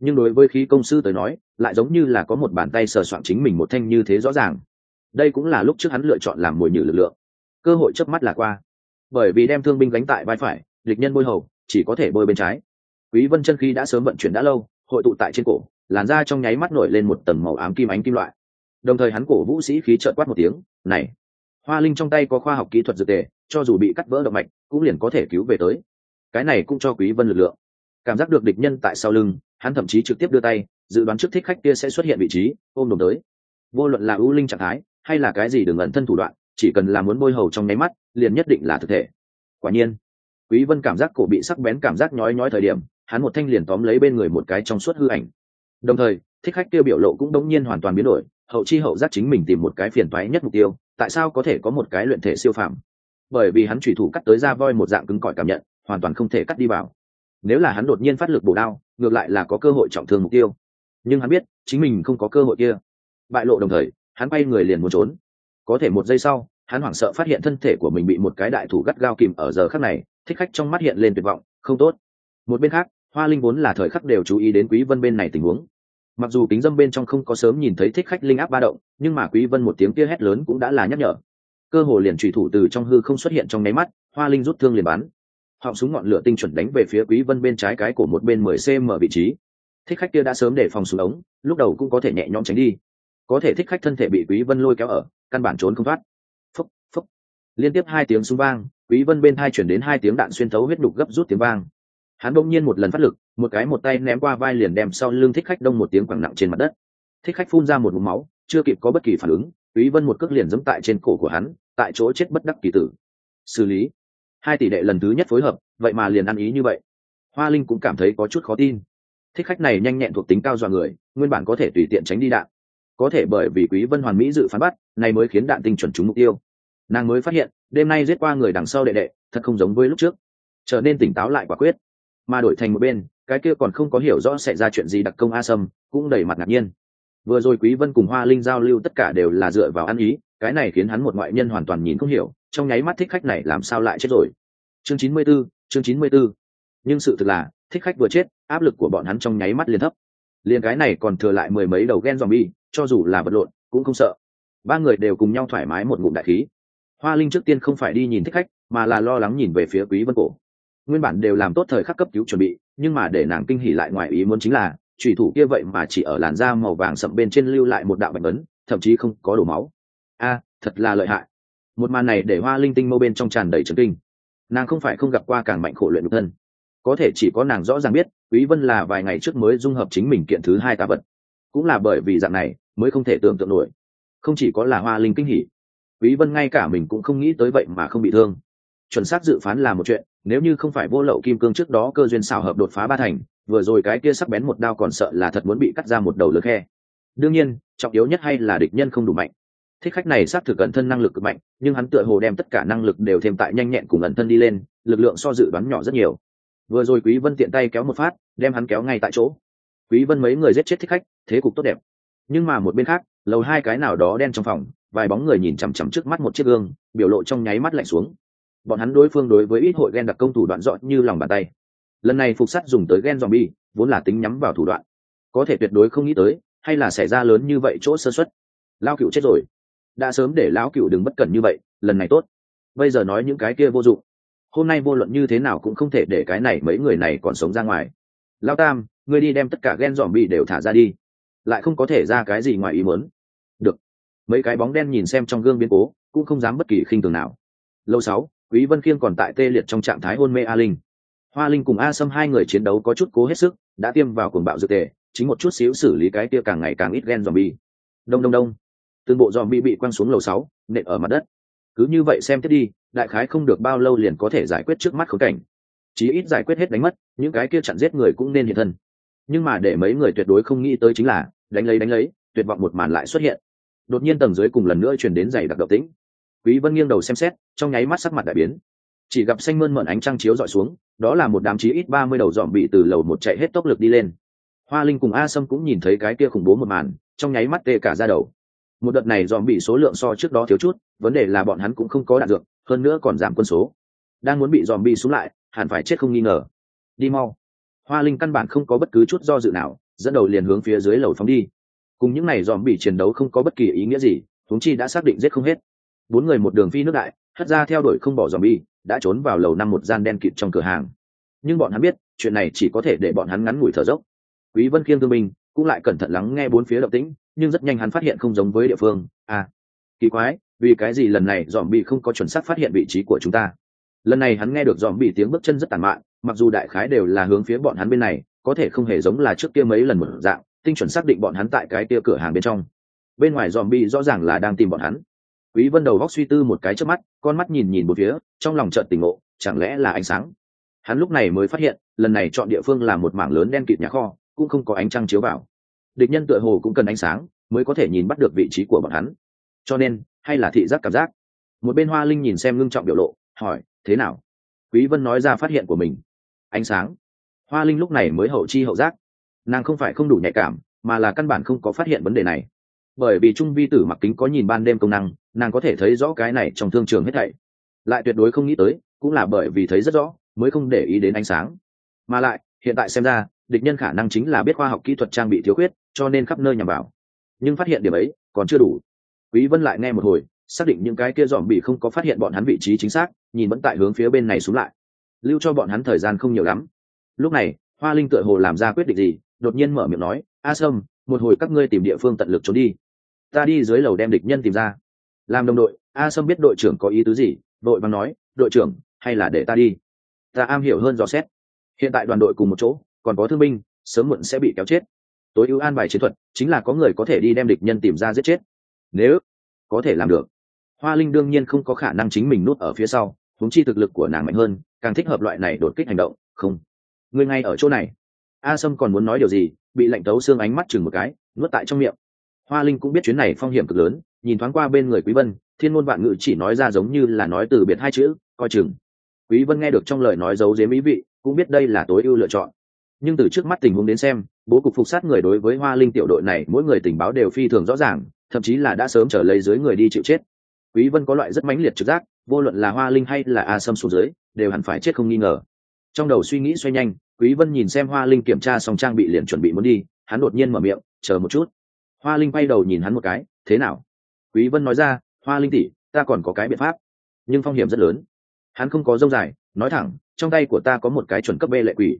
nhưng đối với khí công sư tới nói, lại giống như là có một bàn tay sờ soạn chính mình một thanh như thế rõ ràng. Đây cũng là lúc trước hắn lựa chọn làm mồi nhử lực lượng. Cơ hội chớp mắt là qua. Bởi vì đem thương binh gánh tại vai phải, địch nhân bôi hầu, chỉ có thể bôi bên trái. Quý vân chân khí đã sớm vận chuyển đã lâu, hội tụ tại trên cổ, làn da trong nháy mắt nổi lên một tầng màu ám kim ánh kim loại. Đồng thời hắn cổ vũ sĩ khí trợn quát một tiếng, này, hoa linh trong tay có khoa học kỹ thuật dược tề, cho dù bị cắt vỡ động mạch, cũng liền có thể cứu về tới. Cái này cũng cho quý vân lực lượng cảm giác được địch nhân tại sau lưng, hắn thậm chí trực tiếp đưa tay, dự đoán trước thích khách kia sẽ xuất hiện vị trí, ôm đồm tới. Vô luận là ưu linh trạng thái, hay là cái gì đừng ẩn thân thủ đoạn, chỉ cần là muốn bôi hầu trong nháy mắt, liền nhất định là thực thể. Quả nhiên, quý vân cảm giác cổ bị sắc bén cảm giác nhói nhói thời điểm, hắn một thanh liền tóm lấy bên người một cái trong suốt hư ảnh. Đồng thời, thích khách kia biểu lộ cũng đống nhiên hoàn toàn biến đổi, hậu chi hậu giác chính mình tìm một cái phiền toái nhất mục tiêu, tại sao có thể có một cái luyện thể siêu phàm? Bởi vì hắn chủy thủ cắt tới ra voi một dạng cứng cỏi cảm nhận, hoàn toàn không thể cắt đi vào nếu là hắn đột nhiên phát lực bổ đao, ngược lại là có cơ hội trọng thương mục tiêu. Nhưng hắn biết, chính mình không có cơ hội kia. Bại lộ đồng thời, hắn bay người liền muốn trốn. Có thể một giây sau, hắn hoảng sợ phát hiện thân thể của mình bị một cái đại thủ gắt gao kìm ở giờ khắc này, thích khách trong mắt hiện lên tuyệt vọng, không tốt. Một bên khác, hoa linh vốn là thời khắc đều chú ý đến quý vân bên này tình huống. Mặc dù kính dâm bên trong không có sớm nhìn thấy thích khách linh áp ba động, nhưng mà quý vân một tiếng kia hét lớn cũng đã là nhắc nhở. Cơ hồ liền trùy thủ từ trong hư không xuất hiện trong nháy mắt, hoa linh rút thương liền bắn họng súng ngọn lửa tinh chuẩn đánh về phía quý vân bên trái cái của một bên 10 cm vị trí. Thích khách kia đã sớm để phòng súng ống, lúc đầu cũng có thể nhẹ nhõm tránh đi. Có thể thích khách thân thể bị quý vân lôi kéo ở, căn bản trốn không thoát. Phúc phúc liên tiếp hai tiếng súng vang, quý vân bên hai chuyển đến hai tiếng đạn xuyên thấu huyết đục gấp rút tiếng vang. Hắn bỗng nhiên một lần phát lực, một cái một tay ném qua vai liền đem sau lưng thích khách đông một tiếng quẳng nặng trên mặt đất. Thích khách phun ra một mũ máu, chưa kịp có bất kỳ phản ứng, quý vân một cước liền giẫm tại trên cổ của hắn, tại chỗ chết bất đắc kỳ tử. Xử lý hai tỷ đệ lần thứ nhất phối hợp, vậy mà liền ăn ý như vậy. Hoa linh cũng cảm thấy có chút khó tin. Thích khách này nhanh nhẹn thuộc tính cao dọa người, nguyên bản có thể tùy tiện tránh đi đạn. Có thể bởi vì quý vân hoàn mỹ dự phán bắt, này mới khiến đạn tinh chuẩn trúng mục tiêu. Nàng mới phát hiện, đêm nay giết qua người đằng sau đệ đệ, thật không giống với lúc trước. Trở nên tỉnh táo lại quả quyết. Mà đổi thành một bên, cái kia còn không có hiểu rõ sẽ ra chuyện gì đặc công a sâm, cũng đầy mặt ngạc nhiên. Vừa rồi quý vân cùng hoa linh giao lưu tất cả đều là dựa vào ăn ý cái này khiến hắn một ngoại nhân hoàn toàn nhìn không hiểu trong nháy mắt thích khách này làm sao lại chết rồi. Chương 94, chương 94. nhưng sự thực là thích khách vừa chết áp lực của bọn hắn trong nháy mắt liền thấp. Liền cái này còn thừa lại mười mấy đầu ghen zombie cho dù là vật lộn cũng không sợ. Ba người đều cùng nhau thoải mái một ngụm đại khí. Hoa linh trước tiên không phải đi nhìn thích khách mà là lo lắng nhìn về phía quý vân cổ. Nguyên bản đều làm tốt thời khắc cấp cứu chuẩn bị nhưng mà để nàng kinh hỉ lại ngoài ý muốn chính là trùy thủ kia vậy mà chỉ ở làn da màu vàng sậm bên trên lưu lại một đạo bệnh ấn thậm chí không có đổ máu a, thật là lợi hại. Một màn này để hoa linh tinh mâu bên trong tràn đầy trấn kinh. Nàng không phải không gặp qua càng mạnh khổ luyện nhục thân. Có thể chỉ có nàng rõ ràng biết, quý vân là vài ngày trước mới dung hợp chính mình kiện thứ hai tà vật. Cũng là bởi vì dạng này, mới không thể tưởng tượng nổi. Không chỉ có là hoa linh kinh hỉ, quý vân ngay cả mình cũng không nghĩ tới vậy mà không bị thương. Chuẩn xác dự phán là một chuyện, nếu như không phải vô lậu kim cương trước đó cơ duyên xào hợp đột phá ba thành, vừa rồi cái kia sắc bén một đao còn sợ là thật muốn bị cắt ra một đầu lưỡi khe. Đương nhiên, trọng yếu nhất hay là địch nhân không đủ mạnh thích khách này xác thực ẩn thân năng lực cực mạnh, nhưng hắn tựa hồ đem tất cả năng lực đều thêm tại nhanh nhẹn cùng ẩn thân đi lên, lực lượng so dự đoán nhỏ rất nhiều. Vừa rồi quý vân tiện tay kéo một phát, đem hắn kéo ngay tại chỗ. Quý vân mấy người giết chết thích khách, thế cục tốt đẹp. Nhưng mà một bên khác, lầu hai cái nào đó đen trong phòng, vài bóng người nhìn chằm chằm trước mắt một chiếc gương, biểu lộ trong nháy mắt lạnh xuống. Bọn hắn đối phương đối với ít hội ghen đặc công thủ đoạn dọn như lòng bàn tay. Lần này phục sắt dùng tới ghen zombie, vốn là tính nhắm vào thủ đoạn. Có thể tuyệt đối không nghĩ tới, hay là xảy ra lớn như vậy chỗ sơ xuất lao cựu chết rồi đã sớm để lão cựu đừng bất cẩn như vậy, lần này tốt. Bây giờ nói những cái kia vô dụng. Hôm nay vô luận như thế nào cũng không thể để cái này mấy người này còn sống ra ngoài. Lao tam, ngươi đi đem tất cả ghen dòm bị đều thả ra đi. Lại không có thể ra cái gì ngoài ý muốn. Được. Mấy cái bóng đen nhìn xem trong gương biến cố, cũng không dám bất kỳ khinh thường nào. Lâu sáu, quý vân khiêng còn tại tê liệt trong trạng thái hôn mê a linh. Hoa linh cùng a sâm hai người chiến đấu có chút cố hết sức, đã tiêm vào cuồng bạo dược tề, chính một chút xíu xử lý cái kia càng ngày càng ít ghen dòm bi đông đông đông từng bộ dòm bị bị quăng xuống lầu sáu, nện ở mặt đất. Cứ như vậy xem tiếp đi, đại khái không được bao lâu liền có thể giải quyết trước mắt khốn cảnh. Chí ít giải quyết hết đánh mất, những cái kia chặn giết người cũng nên hiện thân. Nhưng mà để mấy người tuyệt đối không nghĩ tới chính là, đánh lấy đánh lấy, tuyệt vọng một màn lại xuất hiện. Đột nhiên tầng dưới cùng lần nữa truyền đến giày đặc động tĩnh. Quý vân nghiêng đầu xem xét, trong nháy mắt sắc mặt đại biến. Chỉ gặp xanh mơn mởn ánh trăng chiếu dọi xuống, đó là một đám chí ít ba mươi đầu dòm bị từ lầu một chạy hết tốc lực đi lên. Hoa linh cùng a sâm cũng nhìn thấy cái kia khủng bố một màn, trong nháy mắt tê cả ra đầu một đợt này dòm bị số lượng so trước đó thiếu chút, vấn đề là bọn hắn cũng không có đạn dược, hơn nữa còn giảm quân số. Đang muốn bị dòm bị xuống lại, hẳn phải chết không nghi ngờ. Đi mau. Hoa linh căn bản không có bất cứ chút do dự nào, dẫn đầu liền hướng phía dưới lầu phóng đi. Cùng những này dòm bị chiến đấu không có bất kỳ ý nghĩa gì thúng chi đã xác định giết không hết. Bốn người một đường phi nước đại, hất ra theo đuổi không bỏ dòm bi đã trốn vào lầu năm một gian đen kịt trong cửa hàng. Nhưng bọn hắn biết, chuyện này chỉ có thể để bọn hắn ngắn ngủi thở dốc. Quý vân khiêng thương binh, cũng lại cẩn thận lắng nghe bốn phía động tĩnh nhưng rất nhanh hắn phát hiện không giống với địa phương. À kỳ quái, vì cái gì lần này dòm bị không có chuẩn xác phát hiện vị trí của chúng ta? Lần này hắn nghe được dòm bị tiếng bước chân rất tàn mạn, mặc dù đại khái đều là hướng phía bọn hắn bên này, có thể không hề giống là trước kia mấy lần một dạng, tinh chuẩn xác định bọn hắn tại cái kia cửa hàng bên trong. Bên ngoài dòm bị rõ ràng là đang tìm bọn hắn. Quý vân đầu góc suy tư một cái trước mắt, con mắt nhìn nhìn một phía, trong lòng chợt tỉnh ngộ, chẳng lẽ là ánh sáng? Hắn lúc này mới phát hiện, lần này chọn địa phương là một mảng lớn đen kịt nhà kho, cũng không có ánh trăng chiếu vào địch nhân tựa hồ cũng cần ánh sáng mới có thể nhìn bắt được vị trí của bọn hắn. Cho nên, hay là thị giác cảm giác. Một bên hoa linh nhìn xem ngưng trọng biểu lộ, hỏi, thế nào? Quý vân nói ra phát hiện của mình. Ánh sáng. Hoa linh lúc này mới hậu chi hậu giác. Nàng không phải không đủ nhạy cảm, mà là căn bản không có phát hiện vấn đề này. Bởi vì trung vi tử mặc kính có nhìn ban đêm công năng, nàng có thể thấy rõ cái này trong thương trường hết thảy. Lại tuyệt đối không nghĩ tới, cũng là bởi vì thấy rất rõ, mới không để ý đến ánh sáng. Mà lại, hiện tại xem ra, địch nhân khả năng chính là biết khoa học kỹ thuật trang bị thiếu khuyết cho nên khắp nơi nhằm vào. Nhưng phát hiện điểm ấy còn chưa đủ. Quý vân lại nghe một hồi, xác định những cái kia dòm bị không có phát hiện bọn hắn vị trí chính xác, nhìn vẫn tại hướng phía bên này xuống lại. Lưu cho bọn hắn thời gian không nhiều lắm. Lúc này, hoa linh tựa hồ làm ra quyết định gì, đột nhiên mở miệng nói, a sâm, một hồi các ngươi tìm địa phương tận lực trốn đi. Ta đi dưới lầu đem địch nhân tìm ra. Làm đồng đội, a sâm biết đội trưởng có ý tứ gì, đội bằng nói, đội trưởng, hay là để ta đi. Ta am hiểu hơn dò xét. Hiện tại đoàn đội cùng một chỗ, còn có thương binh, sớm muộn sẽ bị kéo chết tối ưu an bài chiến thuật, chính là có người có thể đi đem địch nhân tìm ra giết chết. Nếu có thể làm được, hoa linh đương nhiên không có khả năng chính mình nút ở phía sau húng chi thực lực của nàng mạnh hơn, càng thích hợp loại này đột kích hành động, không. Người ngay ở chỗ này. A sâm còn muốn nói điều gì, bị lạnh tấu xương ánh mắt chừng một cái, nuốt tại trong miệng. Hoa linh cũng biết chuyến này phong hiểm cực lớn, nhìn thoáng qua bên người quý vân, thiên môn vạn ngự chỉ nói ra giống như là nói từ biệt hai chữ, coi chừng. Quý vân nghe được trong lời nói giấu giếm ý vị, cũng biết đây là tối ưu lựa chọn nhưng từ trước mắt tình huống đến xem, bố cục phục sát người đối với hoa linh tiểu đội này mỗi người tình báo đều phi thường rõ ràng, thậm chí là đã sớm trở lấy dưới người đi chịu chết. Quý vân có loại rất mãnh liệt trực giác, vô luận là hoa linh hay là a sâm xuống dưới, đều hẳn phải chết không nghi ngờ. Trong đầu suy nghĩ xoay nhanh, quý vân nhìn xem hoa linh kiểm tra xong trang bị liền chuẩn bị muốn đi, hắn đột nhiên mở miệng, chờ một chút. Hoa linh quay đầu nhìn hắn một cái, thế nào? Quý vân nói ra, hoa linh tỷ, ta còn có cái biện pháp. Nhưng phong hiểm rất lớn. Hắn không có dông dài, nói thẳng, trong tay của ta có một cái chuẩn cấp bê lệ quỷ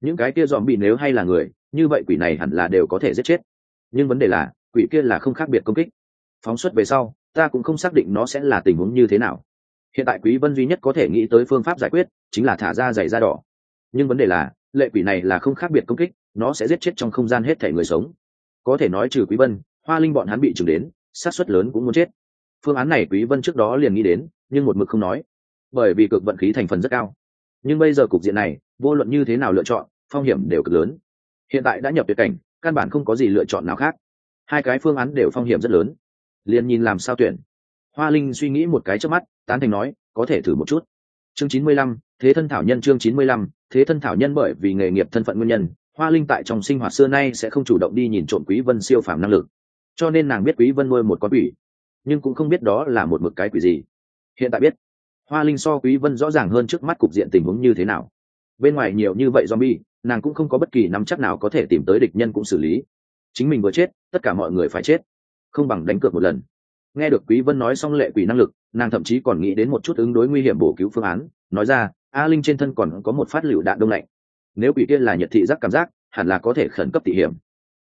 những cái kia dòm bị nếu hay là người, như vậy quỷ này hẳn là đều có thể giết chết. Nhưng vấn đề là, quỷ kia là không khác biệt công kích. Phóng xuất về sau, ta cũng không xác định nó sẽ là tình huống như thế nào. Hiện tại quý vân duy nhất có thể nghĩ tới phương pháp giải quyết, chính là thả ra giày da đỏ. Nhưng vấn đề là, lệ quỷ này là không khác biệt công kích, nó sẽ giết chết trong không gian hết thể người sống. Có thể nói trừ quý vân, hoa linh bọn hắn bị trừng đến sát suất lớn cũng muốn chết. Phương án này quý vân trước đó liền nghĩ đến, nhưng một mực không nói. Bởi vì cực vận khí thành phần rất cao nhưng bây giờ cục diện này, vô luận như thế nào lựa chọn, phong hiểm đều cực lớn. Hiện tại đã nhập tuyệt cảnh, căn bản không có gì lựa chọn nào khác. Hai cái phương án đều phong hiểm rất lớn. Liền nhìn làm sao tuyển. Hoa linh suy nghĩ một cái trước mắt, tán thành nói, có thể thử một chút. Chương chín mươi lăm, thế thân thảo nhân chương chín mươi lăm, thế thân thảo nhân bởi vì nghề nghiệp thân phận nguyên nhân, hoa linh tại trong sinh hoạt xưa nay sẽ không chủ động đi nhìn trộm quý vân siêu phàm năng lực. Cho nên nàng biết quý vân nuôi một con quỷ, nhưng cũng không biết đó là một mực cái quỷ gì. Hiện tại biết hoa linh so quý vân rõ ràng hơn trước mắt cục diện tình huống như thế nào. Bên ngoài nhiều như vậy zombie, nàng cũng không có bất kỳ nắm chắc nào có thể tìm tới địch nhân cũng xử lý. Chính mình vừa chết, tất cả mọi người phải chết. Không bằng đánh cược một lần. Nghe được quý vân nói xong lệ quỷ năng lực, nàng thậm chí còn nghĩ đến một chút ứng đối nguy hiểm bổ cứu phương án, nói ra, a linh trên thân còn có một phát lựu đạn đông lạnh. Nếu quỷ kia là nhiệt thị giác cảm giác, hẳn là có thể khẩn cấp tỉ hiểm.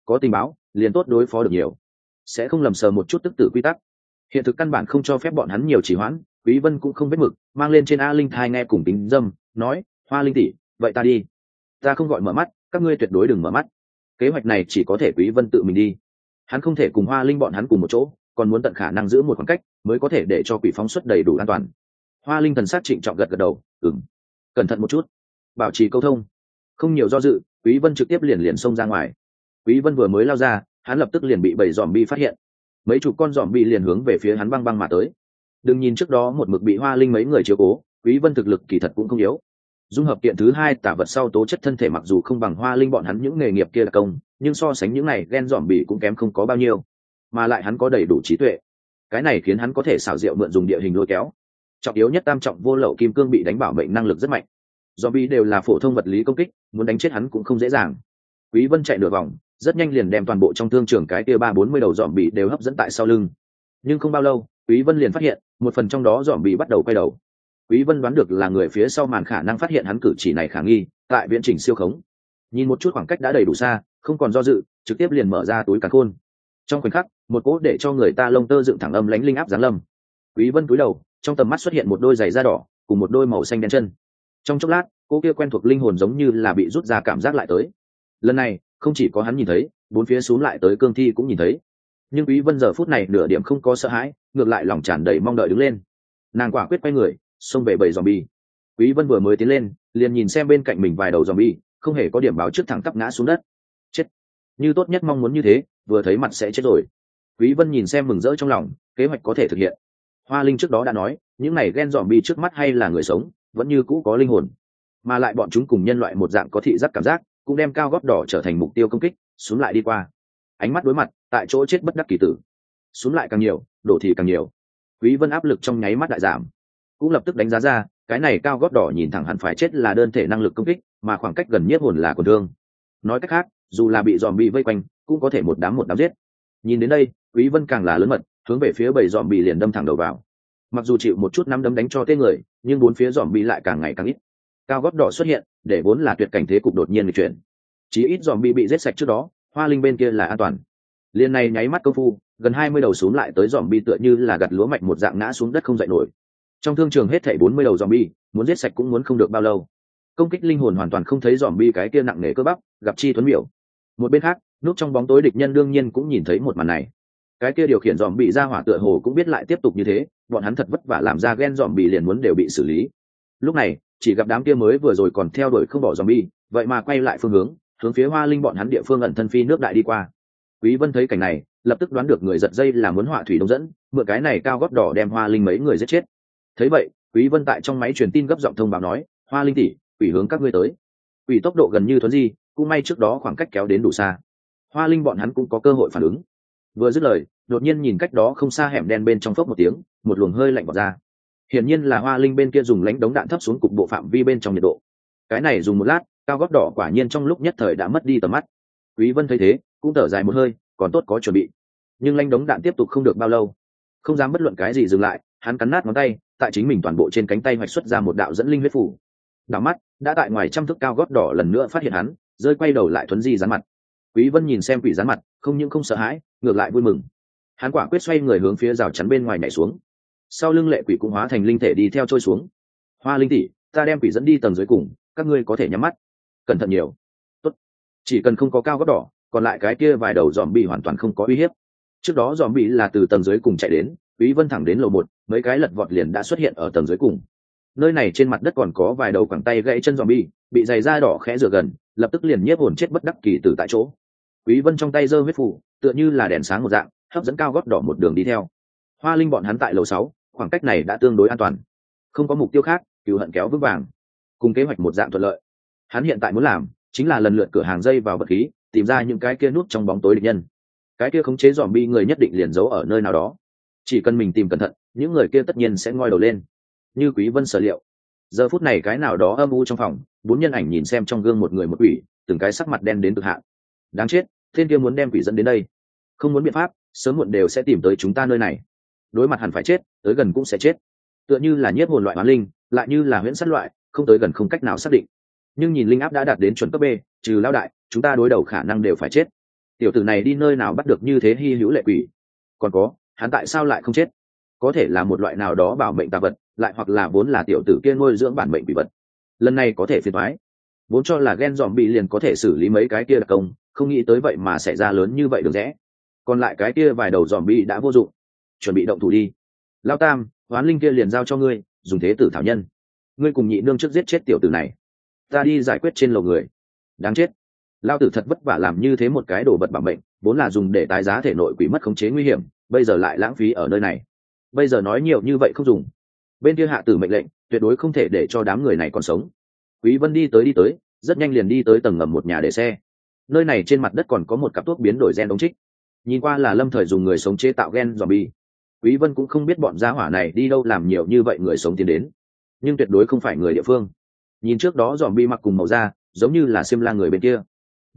Có tình báo, liền tốt đối phó được nhiều. Sẽ không lầm sờ một chút tức tử quy tắc. Hiện thực căn bản không cho phép bọn hắn nhiều chỉ hoãn quý vân cũng không biết mực mang lên trên a linh thai nghe cùng tính dâm nói hoa linh tỷ vậy ta đi. Ta không gọi mở mắt các ngươi tuyệt đối đừng mở mắt. Kế hoạch này chỉ có thể quý vân tự mình đi. Hắn không thể cùng hoa linh bọn hắn cùng một chỗ còn muốn tận khả năng giữ một khoảng cách mới có thể để cho quỷ phóng xuất đầy đủ an toàn. Hoa linh thần sát trịnh trọng gật gật đầu ừm, cẩn thận một chút bảo trì câu thông. Không nhiều do dự quý vân trực tiếp liền liền xông ra ngoài. Quý vân vừa mới lao ra hắn lập tức liền bị bảy dòm bi phát hiện. Mấy chục con dòm bi liền hướng về phía hắn băng băng mà tới đừng nhìn trước đó một mực bị hoa linh mấy người chiếu cố, quý vân thực lực kỳ thật cũng không yếu. Dung hợp kiện thứ hai tả vật sau tố chất thân thể mặc dù không bằng hoa linh bọn hắn những nghề nghiệp kia là công, nhưng so sánh những này, ghen dòm bị cũng kém không có bao nhiêu. Mà lại hắn có đầy đủ trí tuệ. Cái này khiến hắn có thể xảo diệu mượn dùng địa hình lôi kéo. Trọng yếu nhất tam trọng vô lậu kim cương bị đánh bảo mệnh năng lực rất mạnh. Do bi đều là phổ thông vật lý công kích, muốn đánh chết hắn cũng không dễ dàng. Quý vân chạy nửa vòng, rất nhanh liền đem toàn bộ trong thương trường cái kia ba bốn mươi đầu dòm bị đều hấp dẫn tại sau lưng. Nhưng không bao lâu quý vân liền phát hiện, một phần trong đó dòm bị bắt đầu quay đầu. Quý vân đoán được là người phía sau màn khả năng phát hiện hắn cử chỉ này khả nghi, tại viễn trình siêu khống. Nhìn một chút khoảng cách đã đầy đủ xa, không còn do dự, trực tiếp liền mở ra túi càn khôn. Trong khoảnh khắc, một cỗ để cho người ta lông tơ dựng thẳng âm lánh linh áp giáng lâm. Quý vân cúi đầu, trong tầm mắt xuất hiện một đôi giày da đỏ, cùng một đôi màu xanh đen chân. Trong chốc lát cô kia quen thuộc linh hồn giống như là bị rút ra cảm giác lại tới. Lần này, không chỉ có hắn nhìn thấy, bốn phía xuống lại tới cương thi cũng nhìn thấy. Nhưng quý vân giờ phút này nửa điểm không có sợ hãi ngược lại lòng tràn đầy mong đợi đứng lên. Nàng quả quyết quay người, xông về bầy zombie. Quý vân vừa mới tiến lên, liền nhìn xem bên cạnh mình vài đầu zombie, không hề có điểm báo trước thẳng tắp ngã xuống đất. Chết. Như tốt nhất mong muốn như thế, vừa thấy mặt sẽ chết rồi. Quý vân nhìn xem mừng rỡ trong lòng, kế hoạch có thể thực hiện. Hoa linh trước đó đã nói, những này ghen dòm bi trước mắt hay là người sống, vẫn như cũ có linh hồn. Mà lại bọn chúng cùng nhân loại một dạng có thị giác cảm giác, cũng đem cao góc đỏ trở thành mục tiêu công kích, xuống lại đi qua. Ánh mắt đối mặt, tại chỗ chết bất đắc kỳ tử. Xuống lại càng nhiều đổ thì càng nhiều. Quý vân áp lực trong nháy mắt đại giảm. Cũng lập tức đánh giá ra, cái này cao gót đỏ nhìn thẳng hẳn phải chết là đơn thể năng lực công kích, mà khoảng cách gần nhất hồn là còn thương. Nói cách khác, dù là bị dòm bị vây quanh, cũng có thể một đám một đám giết. Nhìn đến đây, quý vân càng là lớn mật, hướng về phía bầy dòm bị liền đâm thẳng đầu vào. Mặc dù chịu một chút năm đấm đánh cho tên người, nhưng bốn phía dòm bị lại càng ngày càng ít. Cao gót đỏ xuất hiện, để vốn là tuyệt cảnh thế cục đột nhiên bị chuyển. Chỉ ít dòm bị bị giết sạch trước đó, hoa linh bên kia là an toàn. Liền này nháy mắt công phu gần hai mươi đầu xuống lại tới dòm bi tựa như là gặt lúa mạch một dạng ngã xuống đất không dậy nổi. Trong thương trường hết thảy bốn mươi đầu dòm bi muốn giết sạch cũng muốn không được bao lâu. Công kích linh hồn hoàn toàn không thấy dòm bi cái kia nặng nề cơ bắp, gặp chi tuấn miểu một bên khác, núp trong bóng tối địch nhân đương nhiên cũng nhìn thấy một màn này. Cái kia điều khiển dòm bị ra hỏa tựa hồ cũng biết lại tiếp tục như thế, bọn hắn thật vất vả làm ra ghen dòm bị liền muốn đều bị xử lý. Lúc này, chỉ gặp đám kia mới vừa rồi còn theo đuổi không bỏ dòm bi vậy mà quay lại phương hướng hướng phía hoa linh bọn hắn địa phương ẩn thân phi nước đại đi qua. Quý vân thấy cảnh này lập tức đoán được người giật dây là muốn họa thủy đông dẫn, mượn cái này cao góc đỏ đem hoa linh mấy người giết chết. Thấy vậy, quý vân tại trong máy truyền tin gấp giọng thông báo nói, hoa linh tỷ, quỷ hướng các ngươi tới. Quỷ tốc độ gần như thuấn di, cũng may trước đó khoảng cách kéo đến đủ xa. Hoa linh bọn hắn cũng có cơ hội phản ứng. Vừa dứt lời, đột nhiên nhìn cách đó không xa hẻm đen bên trong phốc một tiếng, một luồng hơi lạnh vào ra. Hiển nhiên là hoa linh bên kia dùng lánh đống đạn thấp xuống cục bộ phạm vi bên trong nhiệt độ. Cái này dùng một lát, cao góc đỏ quả nhiên trong lúc nhất thời đã mất đi tầm mắt. Quý vân thấy thế, cũng thở dài một hơi, còn tốt có chuẩn bị nhưng lanh đống đạn tiếp tục không được bao lâu. Không dám bất luận cái gì dừng lại, hắn cắn nát ngón tay, tại chính mình toàn bộ trên cánh tay hoạch xuất ra một đạo dẫn linh huyết phủ. Đảo mắt, đã tại ngoài trăm thước cao gót đỏ lần nữa phát hiện hắn, rơi quay đầu lại thuấn di rán mặt. Quý vân nhìn xem quỷ rán mặt, không những không sợ hãi, ngược lại vui mừng. Hắn quả quyết xoay người hướng phía rào chắn bên ngoài nhảy xuống. Sau lưng lệ quỷ cũng hóa thành linh thể đi theo trôi xuống. Hoa linh tỷ, ta đem quỷ dẫn đi tầng dưới cùng, các ngươi có thể nhắm mắt. Cẩn thận nhiều. Tốt. Chỉ cần không có cao gót đỏ, còn lại cái kia vài đầu dòm bị hoàn toàn không có uy hiếp trước đó dòm bị là từ tầng dưới cùng chạy đến, quý vân thẳng đến lầu một, mấy cái lật vọt liền đã xuất hiện ở tầng dưới cùng. Nơi này trên mặt đất còn có vài đầu quẳng tay gãy chân dòm bị bị giày da đỏ khẽ rửa gần, lập tức liền nhiếp hồn chết bất đắc kỳ từ tại chỗ. Quý vân trong tay giơ huyết phủ tựa như là đèn sáng một dạng, hấp dẫn cao gót đỏ một đường đi theo. Hoa linh bọn hắn tại lầu sáu, khoảng cách này đã tương đối an toàn. Không có mục tiêu khác cựu hận kéo vững vàng. Cùng kế hoạch một dạng thuận lợi. Hắn hiện tại muốn làm, chính là lần lượt cửa hàng dây vào vật khí, tìm ra những cái kia nút trong bóng tối địch nhân cái kia khống chế dòm bi người nhất định liền giấu ở nơi nào đó. Chỉ cần mình tìm cẩn thận, những người kia tất nhiên sẽ ngoi đầu lên. Như quý vân sở liệu. Giờ phút này cái nào đó âm u trong phòng, bốn nhân ảnh nhìn xem trong gương một người một quỷ, từng cái sắc mặt đen đến cực hạn. Đáng chết, thiên kia muốn đem quỷ dẫn đến đây. Không muốn biện pháp, sớm muộn đều sẽ tìm tới chúng ta nơi này. Đối mặt hẳn phải chết, tới gần cũng sẽ chết. Tựa như là nhiếp hồn loại hoán linh, lại như là huyễn sát loại, không tới gần không cách nào xác định. Nhưng nhìn linh áp đã đạt đến chuẩn cấp b, trừ lao đại, chúng ta đối đầu khả năng đều phải chết tiểu tử này đi nơi nào bắt được như thế hy hữu lệ quỷ? Còn có, hắn tại sao lại không chết? Có thể là một loại nào đó bảo mệnh tà vật, lại hoặc là vốn là tiểu tử kia nuôi dưỡng bản mệnh bị vật. Lần này có thể phiền thoái vốn cho là ghen dòm bị liền có thể xử lý mấy cái kia đặc công, không nghĩ tới vậy mà xảy ra lớn như vậy được rẽ. Còn lại cái kia vài đầu dòm bị đã vô dụng. Chuẩn bị động thủ đi. Lao tam, hoán linh kia liền giao cho ngươi, dùng thế tử thảo nhân. Ngươi cùng nhị nương trước giết chết tiểu tử này. Ta đi giải quyết trên lầu người. Đáng chết lao tử thật vất vả làm như thế một cái đồ vật bảo mệnh, vốn là dùng để tái giá thể nội quỷ mất khống chế nguy hiểm, bây giờ lại lãng phí ở nơi này. Bây giờ nói nhiều như vậy không dùng. Bên kia hạ tử mệnh lệnh, tuyệt đối không thể để cho đám người này còn sống. Quý vân đi tới đi tới, rất nhanh liền đi tới tầng ngầm một nhà để xe. Nơi này trên mặt đất còn có một cặp thuốc biến đổi gen đống trích. Nhìn qua là lâm thời dùng người sống chế tạo gen zombie. Quý vân cũng không biết bọn gia hỏa này đi đâu làm nhiều như vậy người sống tiến đến. Nhưng tuyệt đối không phải người địa phương. Nhìn trước đó zombie mặc cùng màu da, giống như là xiêm la người bên kia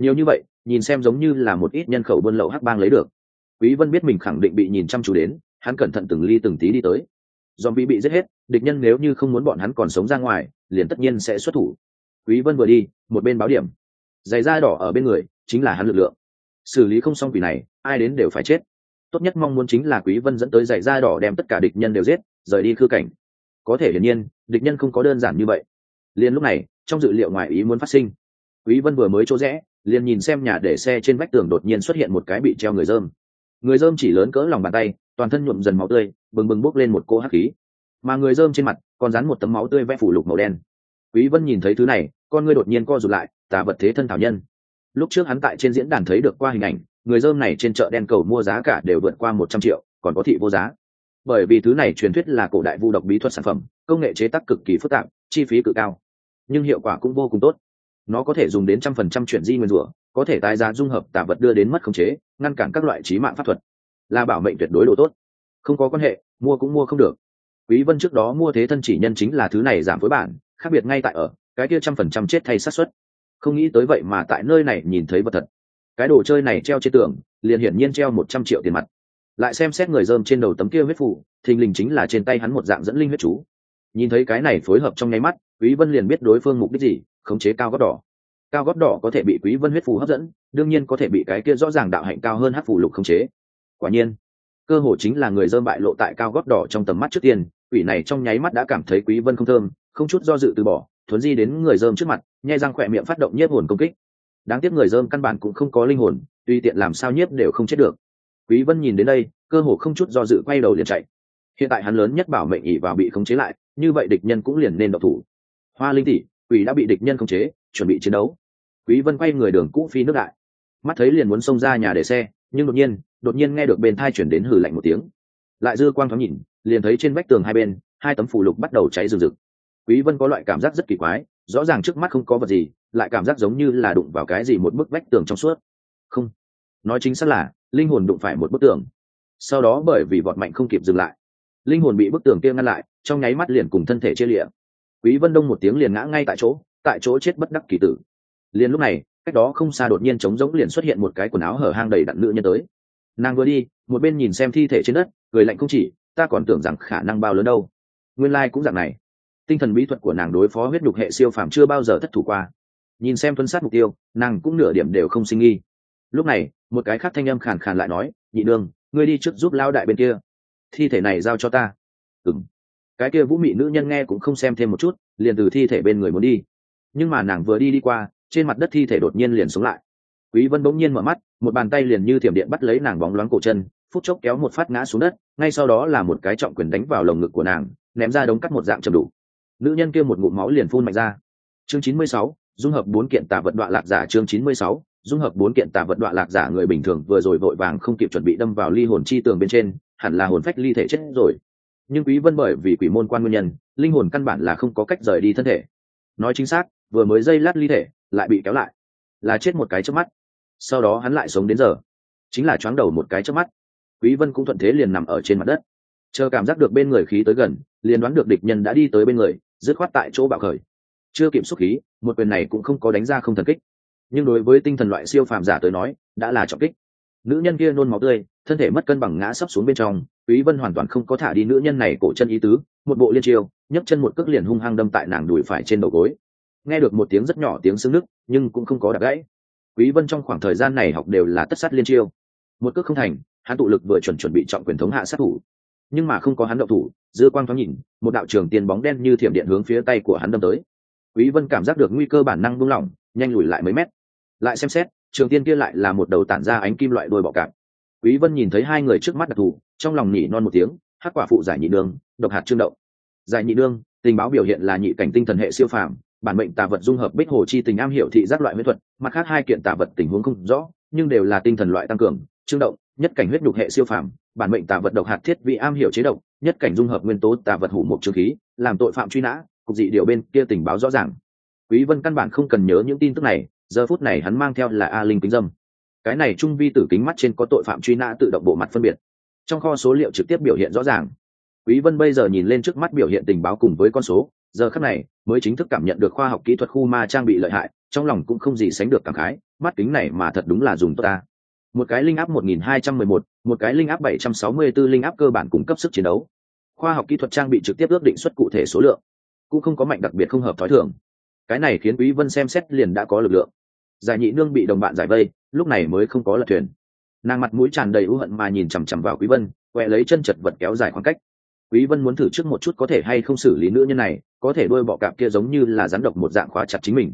nhiều như vậy, nhìn xem giống như là một ít nhân khẩu buôn lậu hắc bang lấy được. Quý vân biết mình khẳng định bị nhìn chăm chú đến, hắn cẩn thận từng ly từng tí đi tới. Zombie bị giết hết, địch nhân nếu như không muốn bọn hắn còn sống ra ngoài, liền tất nhiên sẽ xuất thủ. Quý vân vừa đi, một bên báo điểm. Giày da đỏ ở bên người, chính là hắn lực lượng. Xử lý không xong quỷ này, ai đến đều phải chết. Tốt nhất mong muốn chính là quý vân dẫn tới giày da đỏ đem tất cả địch nhân đều giết, rời đi khư cảnh. Có thể hiển nhiên, địch nhân không có đơn giản như vậy. Liền lúc này, trong dự liệu ngoài ý muốn phát sinh, quý vân vừa mới chỗ rẽ liền nhìn xem nhà để xe trên vách tường đột nhiên xuất hiện một cái bị treo người dơm. Người dơm chỉ lớn cỡ lòng bàn tay, toàn thân nhuộm dần máu tươi, bừng bừng bốc lên một cỗ hắc khí. Mà người dơm trên mặt còn dán một tấm máu tươi vẽ phủ lục màu đen. Quý vân nhìn thấy thứ này, con ngươi đột nhiên co rụt lại, tà vật thế thân thảo nhân. Lúc trước hắn tại trên diễn đàn thấy được qua hình ảnh, người dơm này trên chợ đen cầu mua giá cả đều vượt qua một trăm triệu, còn có thị vô giá. Bởi vì thứ này truyền thuyết là cổ đại vu độc bí thuật sản phẩm, công nghệ chế tác cực kỳ phức tạp, chi phí cực cao. Nhưng hiệu quả cũng vô cùng tốt nó có thể dùng đến trăm phần trăm chuyển di nguyên rủa, có thể tái giá dung hợp tả vật đưa đến mất khống chế, ngăn cản các loại trí mạng pháp thuật. Là bảo mệnh tuyệt đối độ tốt. Không có quan hệ, mua cũng mua không được. Quý vân trước đó mua thế thân chỉ nhân chính là thứ này giảm với bản, khác biệt ngay tại ở, cái kia trăm phần trăm chết thay sát suất. Không nghĩ tới vậy mà tại nơi này nhìn thấy vật thật. Cái đồ chơi này treo trên tường, liền hiển nhiên treo một trăm triệu tiền mặt. Lại xem xét người dơm trên đầu tấm kia huyết phủ thình lình chính là trên tay hắn một dạng dẫn linh huyết chú. Nhìn thấy cái này phối hợp trong nháy mắt, quý vân liền biết đối phương mục đích gì khống chế cao gót đỏ. Cao gót đỏ có thể bị quý vân huyết phù hấp dẫn, đương nhiên có thể bị cái kia rõ ràng đạo hạnh cao hơn hát phù lục khống chế. Quả nhiên, cơ hồ chính là người dơm bại lộ tại cao gót đỏ trong tầm mắt trước tiên, quỷ này trong nháy mắt đã cảm thấy quý vân không thơm, không chút do dự từ bỏ, thuấn di đến người dơm trước mặt nhai răng khỏe miệng phát động nhiếp hồn công kích. Đáng tiếc người dơm căn bản cũng không có linh hồn, tuy tiện làm sao nhiếp đều không chết được. Quý vân nhìn đến đây, cơ hồ không chút do dự quay đầu liền chạy. Hiện tại hắn lớn nhất bảo mệnh ỉ vào bị khống chế lại, như vậy địch nhân cũng liền nên độc thủ. Hoa linh tỷ quỷ đã bị địch nhân khống chế, chuẩn bị chiến đấu. Quý vân quay người đường cũ phi nước đại. Mắt thấy liền muốn xông ra nhà để xe, nhưng đột nhiên đột nhiên nghe được bên thai chuyển đến hử lạnh một tiếng. Lại dư quang thoáng nhìn, liền thấy trên vách tường hai bên, hai tấm phù lục bắt đầu cháy rừng rực. Quý vân có loại cảm giác rất kỳ quái, rõ ràng trước mắt không có vật gì, lại cảm giác giống như là đụng vào cái gì một bức vách tường trong suốt. Không. Nói chính xác là, linh hồn đụng phải một bức tường. Sau đó bởi vì vọt mạnh không kịp dừng lại, linh hồn bị bức tường kia ngăn lại, trong nháy mắt liền cùng thân thể chia lịa quý vân đông một tiếng liền ngã ngay tại chỗ tại chỗ chết bất đắc kỳ tử. Liền lúc này, cách đó không xa đột nhiên trống rỗng liền xuất hiện một cái quần áo hở hang đầy đặn nữ nhân tới. Nàng vừa đi, một bên nhìn xem thi thể trên đất, cười lạnh không chỉ, ta còn tưởng rằng khả năng bao lớn đâu. Nguyên lai cũng dạng này. Tinh thần bí thuật của nàng đối phó huyết nhục hệ siêu phàm chưa bao giờ thất thủ qua. Nhìn xem tuân sát mục tiêu, nàng cũng nửa điểm đều không sinh nghi lúc này, một cái khác thanh âm khàn khàn lại nói, nhị đương ngươi đi trước giúp lao đại bên kia. Thi thể này giao cho ta. Ừng cái kia vũ mị nữ nhân nghe cũng không xem thêm một chút liền từ thi thể bên người muốn đi. Nhưng mà nàng vừa đi đi qua trên mặt đất thi thể đột nhiên liền xuống lại. Quý vân bỗng nhiên mở mắt một bàn tay liền như thiểm điện bắt lấy nàng bóng loáng cổ chân phút chốc kéo một phát ngã xuống đất ngay sau đó là một cái trọng quyền đánh vào lồng ngực của nàng ném ra đống cắt một dạng chầm đủ. Nữ nhân kia một ngụm máu liền phun mạnh ra. Chương 96, dung hợp bốn kiện tà vật đoạn lạc giả chương 96, dung hợp bốn kiện tà vật đoạn lạc giả người bình thường vừa rồi vội vàng không kịp chuẩn bị đâm vào ly hồn chi tường bên trên hẳn là hồn phách ly thể chết rồi nhưng quý vân bởi vì quỷ môn quan nguyên nhân, linh hồn căn bản là không có cách rời đi thân thể. Nói chính xác, vừa mới dây lát ly thể, lại bị kéo lại. Là chết một cái trước mắt. Sau đó hắn lại sống đến giờ. Chính là choáng đầu một cái trước mắt. Quý vân cũng thuận thế liền nằm ở trên mặt đất. Chờ cảm giác được bên người khí tới gần, liền đoán được địch nhân đã đi tới bên người, dứt khoát tại chỗ bạo khởi. Chưa kiểm xúc khí, một quyền này cũng không có đánh ra không thần kích. Nhưng đối với tinh thần loại siêu phàm giả tới nói, đã là trọng kích nữ nhân kia nôn máu tươi, thân thể mất cân bằng ngã sấp xuống bên trong, quý vân hoàn toàn không có thả đi nữ nhân này cổ chân ý tứ, một bộ liên chiêu, nhấc chân một cước liền hung hăng đâm tại nàng đùi phải trên đầu gối. Nghe được một tiếng rất nhỏ tiếng xương nức, nhưng cũng không có đặc gãy. Quý vân trong khoảng thời gian này học đều là tất sát liên chiêu. Một cước không thành, hắn tụ lực vừa chuẩn chuẩn bị trọng quyền thống hạ sát thủ. Nhưng mà không có hắn động thủ, dư quang thoáng nhìn, một đạo trường tiền bóng đen như thiểm điện hướng phía tay của hắn đâm tới. Quý vân cảm giác được nguy cơ bản năng buông lỏng, nhanh lùi lại mấy mét. Lại xem xét trường tiên kia lại là một đầu tản ra ánh kim loại đôi bọ cạp. Quý vân nhìn thấy hai người trước mắt đặc thù trong lòng nhỉ non một tiếng hắc quả phụ giải nhị đương, độc hạt trương động. Giải nhị đương tình báo biểu hiện là nhị cảnh tinh thần hệ siêu phàm bản mệnh tà vật dung hợp bích hồ chi tình am hiểu thị giác loại huyết thuật mặt khác hai kiện tà vật tình huống không rõ nhưng đều là tinh thần loại tăng cường trương động nhất cảnh huyết nhục hệ siêu phàm bản mệnh tà vật độc hạt thiết vị am hiểu chế độc nhất cảnh dung hợp nguyên tố tà vật hủ một trường khí làm tội phạm truy nã cục dị điều bên kia tình báo rõ ràng. Quý vân căn bản không cần nhớ những tin tức này giờ phút này hắn mang theo là a linh kính dâm. Cái này trung vi tử kính mắt trên có tội phạm truy nã tự động bộ mặt phân biệt. Trong kho số liệu trực tiếp biểu hiện rõ ràng. Quý vân bây giờ nhìn lên trước mắt biểu hiện tình báo cùng với con số giờ khắc này mới chính thức cảm nhận được khoa học kỹ thuật khu ma trang bị lợi hại trong lòng cũng không gì sánh được cảm khái mắt kính này mà thật đúng là dùng tốt ta. Một cái linh áp 1211, một cái linh áp 764 linh áp cơ bản cung cấp sức chiến đấu. Khoa học kỹ thuật trang bị trực tiếp ước định xuất cụ thể số lượng. Cũng không có mạnh đặc biệt không hợp thói thường. Cái này khiến quý vân xem xét liền đã có lực lượng giải nhị nương bị đồng bạn giải vây, lúc này mới không có lật thuyền. Nàng mặt mũi tràn đầy ưu hận mà nhìn chằm chằm vào quý vân, quẹ lấy chân chật vật kéo dài khoảng cách. Quý vân muốn thử trước một chút có thể hay không xử lý nữ nhân này, có thể đôi bọ cạp kia giống như là rắn độc một dạng khóa chặt chính mình.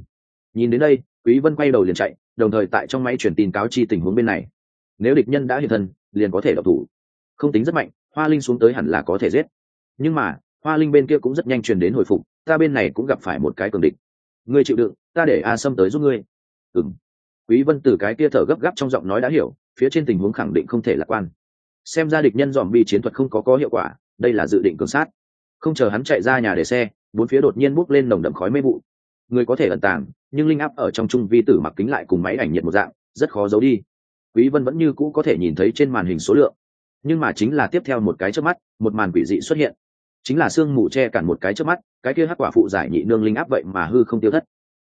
Nhìn đến đây, quý vân quay đầu liền chạy, đồng thời tại trong máy truyền tin cáo chi tình huống bên này. Nếu địch nhân đã hiện thân, liền có thể độc thủ. Không tính rất mạnh, hoa linh xuống tới hẳn là có thể giết. Nhưng mà, hoa linh bên kia cũng rất nhanh truyền đến hồi phục, ta bên này cũng gặp phải một cái cường địch. Ngươi chịu đựng, ta để a sâm tới giúp ngươi ừng quý vân từ cái kia thở gấp gáp trong giọng nói đã hiểu, phía trên tình huống khẳng định không thể lạc quan. Xem ra địch nhân dòm bi chiến thuật không có có hiệu quả, đây là dự định cường sát. Không chờ hắn chạy ra nhà để xe, bốn phía đột nhiên bốc lên nồng đậm khói mê vụ. Người có thể ẩn tàng, nhưng linh áp ở trong trung vi tử mặc kính lại cùng máy ảnh nhiệt một dạng, rất khó giấu đi. Quý vân vẫn như cũ có thể nhìn thấy trên màn hình số lượng. Nhưng mà chính là tiếp theo một cái chớp mắt, một màn quỷ dị xuất hiện. Chính là sương mù che cản một cái chớp mắt, cái kia hắc quả phụ giải nhị nương linh áp vậy mà hư không tiêu thất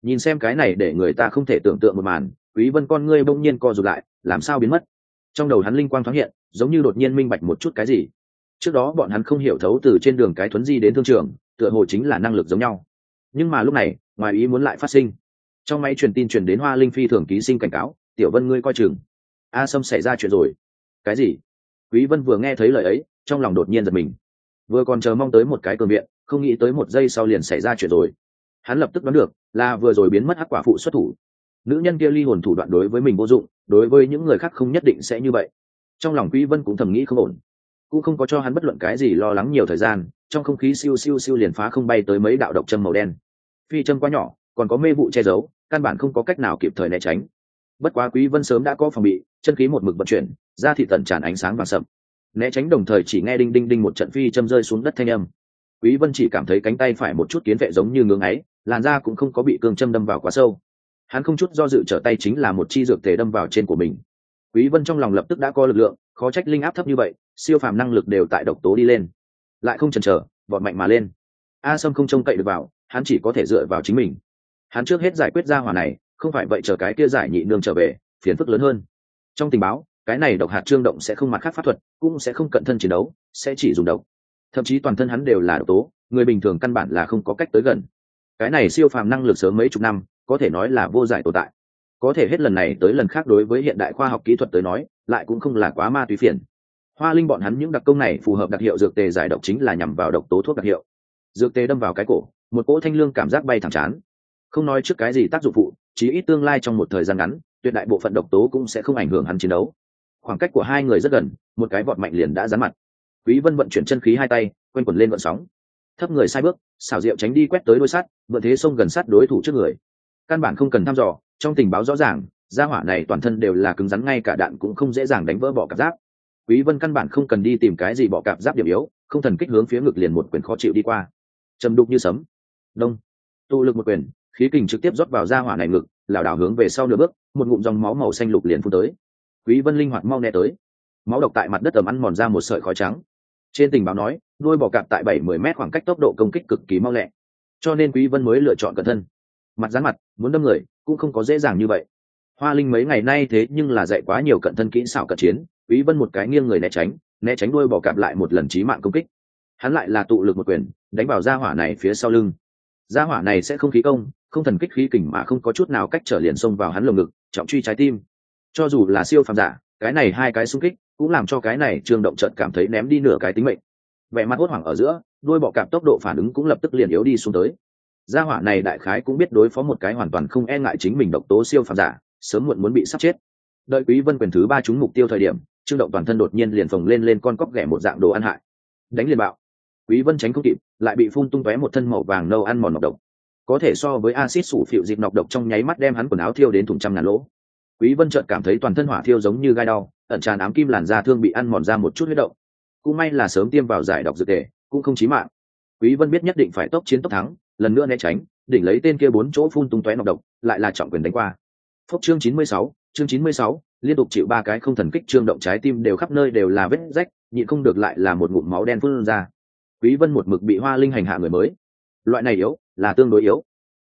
nhìn xem cái này để người ta không thể tưởng tượng một màn, quý vân con ngươi bỗng nhiên co rụt lại, làm sao biến mất? Trong đầu hắn linh quang thoáng hiện, giống như đột nhiên minh bạch một chút cái gì. Trước đó bọn hắn không hiểu thấu từ trên đường cái thuấn di đến thương trường, tựa hồ chính là năng lực giống nhau. Nhưng mà lúc này, ngoài ý muốn lại phát sinh. Trong máy truyền tin truyền đến hoa linh phi thường ký sinh cảnh cáo, tiểu vân ngươi coi chừng. A sâm xảy ra chuyện rồi. Cái gì? Quý vân vừa nghe thấy lời ấy, trong lòng đột nhiên giật mình. Vừa còn chờ mong tới một cái cường viện không nghĩ tới một giây sau liền xảy ra chuyện rồi hắn lập tức đoán được là vừa rồi biến mất hắc quả phụ xuất thủ. Nữ nhân kia ly hồn thủ đoạn đối với mình vô dụng, đối với những người khác không nhất định sẽ như vậy. Trong lòng quý vân cũng thầm nghĩ không ổn. Cũng không có cho hắn bất luận cái gì lo lắng nhiều thời gian, trong không khí siêu siêu siêu liền phá không bay tới mấy đạo độc châm màu đen. Phi châm quá nhỏ, còn có mê vụ che giấu, căn bản không có cách nào kịp thời né tránh. Bất quá quý vân sớm đã có phòng bị, chân khí một mực vận chuyển ra thị tận tràn ánh sáng vàng sậm. Né tránh đồng thời chỉ nghe đinh đinh đinh một trận phi châm rơi xuống đất thanh âm. Quý vân chỉ cảm thấy cánh tay phải một chút kiến vệ giống như ngưỡng ấy làn da cũng không có bị cương châm đâm vào quá sâu. Hắn không chút do dự trở tay chính là một chi dược thể đâm vào trên của mình. Quý vân trong lòng lập tức đã có lực lượng, khó trách linh áp thấp như vậy, siêu phàm năng lực đều tại độc tố đi lên. Lại không chần chờ, vọt mạnh mà lên. A sâm không trông cậy được vào, hắn chỉ có thể dựa vào chính mình. Hắn trước hết giải quyết ra hỏa này, không phải vậy chờ cái kia giải nhị nương trở về, phiền phức lớn hơn. Trong tình báo, cái này độc hạt trương động sẽ không mặt khác pháp thuật, cũng sẽ không cận thân chiến đấu, sẽ chỉ dùng độc. Thậm chí toàn thân hắn đều là độc tố, người bình thường căn bản là không có cách tới gần cái này siêu phàm năng lực sớm mấy chục năm, có thể nói là vô giải tồn tại. Có thể hết lần này tới lần khác đối với hiện đại khoa học kỹ thuật tới nói, lại cũng không là quá ma túy phiền. Hoa linh bọn hắn những đặc công này phù hợp đặc hiệu dược tề giải độc chính là nhằm vào độc tố thuốc đặc hiệu. Dược tề đâm vào cái cổ, một cỗ thanh lương cảm giác bay thẳng chán. Không nói trước cái gì tác dụng phụ, chí ít tương lai trong một thời gian ngắn, tuyệt đại bộ phận độc tố cũng sẽ không ảnh hưởng hắn chiến đấu. Khoảng cách của hai người rất gần, một cái vọt mạnh liền đã dán mặt. Quý vân vận chuyển chân khí hai tay, quanh quẩn lên vận sóng thấp người sai bước, xảo diệu tránh đi quét tới đôi sắt, mượn thế xông gần sát đối thủ trước người. Căn bản không cần thăm dò, trong tình báo rõ ràng, gia hỏa này toàn thân đều là cứng rắn, ngay cả đạn cũng không dễ dàng đánh vỡ bỏ cạp giáp. Quý vân căn bản không cần đi tìm cái gì bỏ cạp giáp điểm yếu, không thần kích hướng phía ngực liền một quyền khó chịu đi qua. Trầm đục như sấm. Đông. Tụ lực một quyền, khí kình trực tiếp rót vào gia hỏa này ngực, lảo đảo hướng về sau nửa bước, một ngụm dòng máu màu xanh lục liền phun tới. Quý vân linh hoạt mau né tới. Máu độc tại mặt đất ẩm ăn mòn ra một sợi khói trắng trên tình báo nói, đuôi bò cạp tại bảy mươi mét khoảng cách tốc độ công kích cực kỳ mau lẹ. Cho nên quý vân mới lựa chọn cẩn thân mặt dán mặt, muốn đâm người, cũng không có dễ dàng như vậy. Hoa linh mấy ngày nay thế nhưng là dạy quá nhiều cận thân kỹ xảo cận chiến, quý vân một cái nghiêng người né tránh né tránh đuôi bò cạp lại một lần chí mạng công kích. Hắn lại là tụ lực một quyền, đánh vào gia hỏa này phía sau lưng. Gia hỏa này sẽ không khí công, không thần kích khí kình mà không có chút nào cách trở liền xông vào hắn lồng ngực, trọng truy trái tim. Cho dù là siêu phàm giả cái này hai cái xung kích cũng làm cho cái này trương động trận cảm thấy ném đi nửa cái tính mệnh vẻ mặt hốt hoảng ở giữa đuôi bọ cạp tốc độ phản ứng cũng lập tức liền yếu đi xuống tới gia hỏa này đại khái cũng biết đối phó một cái hoàn toàn không e ngại chính mình độc tố siêu phàm giả sớm muộn muốn bị sắp chết đợi quý vân quyền thứ ba trúng mục tiêu thời điểm trương động toàn thân đột nhiên liền phồng lên lên con cóc ghẻ một dạng đồ ăn hại đánh liền bạo quý vân tránh không kịp lại bị phun tung tóe một thân màu vàng nâu ăn mòn nọc độc có thể so với axit sủ phịu dịp nọc độc trong nháy mắt đem hắn quần áo thiêu đến thùng trăm ngàn lỗ quý vân chợt cảm thấy toàn thân hỏa thiêu giống như gai đau ẩn tràn ám kim làn da thương bị ăn mòn ra một chút huyết động. Cũng may là sớm tiêm vào giải độc dược tề cũng không chí mạng. Quý vân biết nhất định phải tốc chiến tốc thắng lần nữa né tránh đỉnh lấy tên kia bốn chỗ phun tung tóe nọc độc lại là trọng quyền đánh qua. Phúc chương 96, chương 96, liên tục chịu ba cái không thần kích trương động trái tim đều khắp nơi đều là vết rách nhịn không được lại là một ngụm máu đen phun ra. Quý vân một mực bị hoa linh hành hạ người mới. Loại này yếu là tương đối yếu.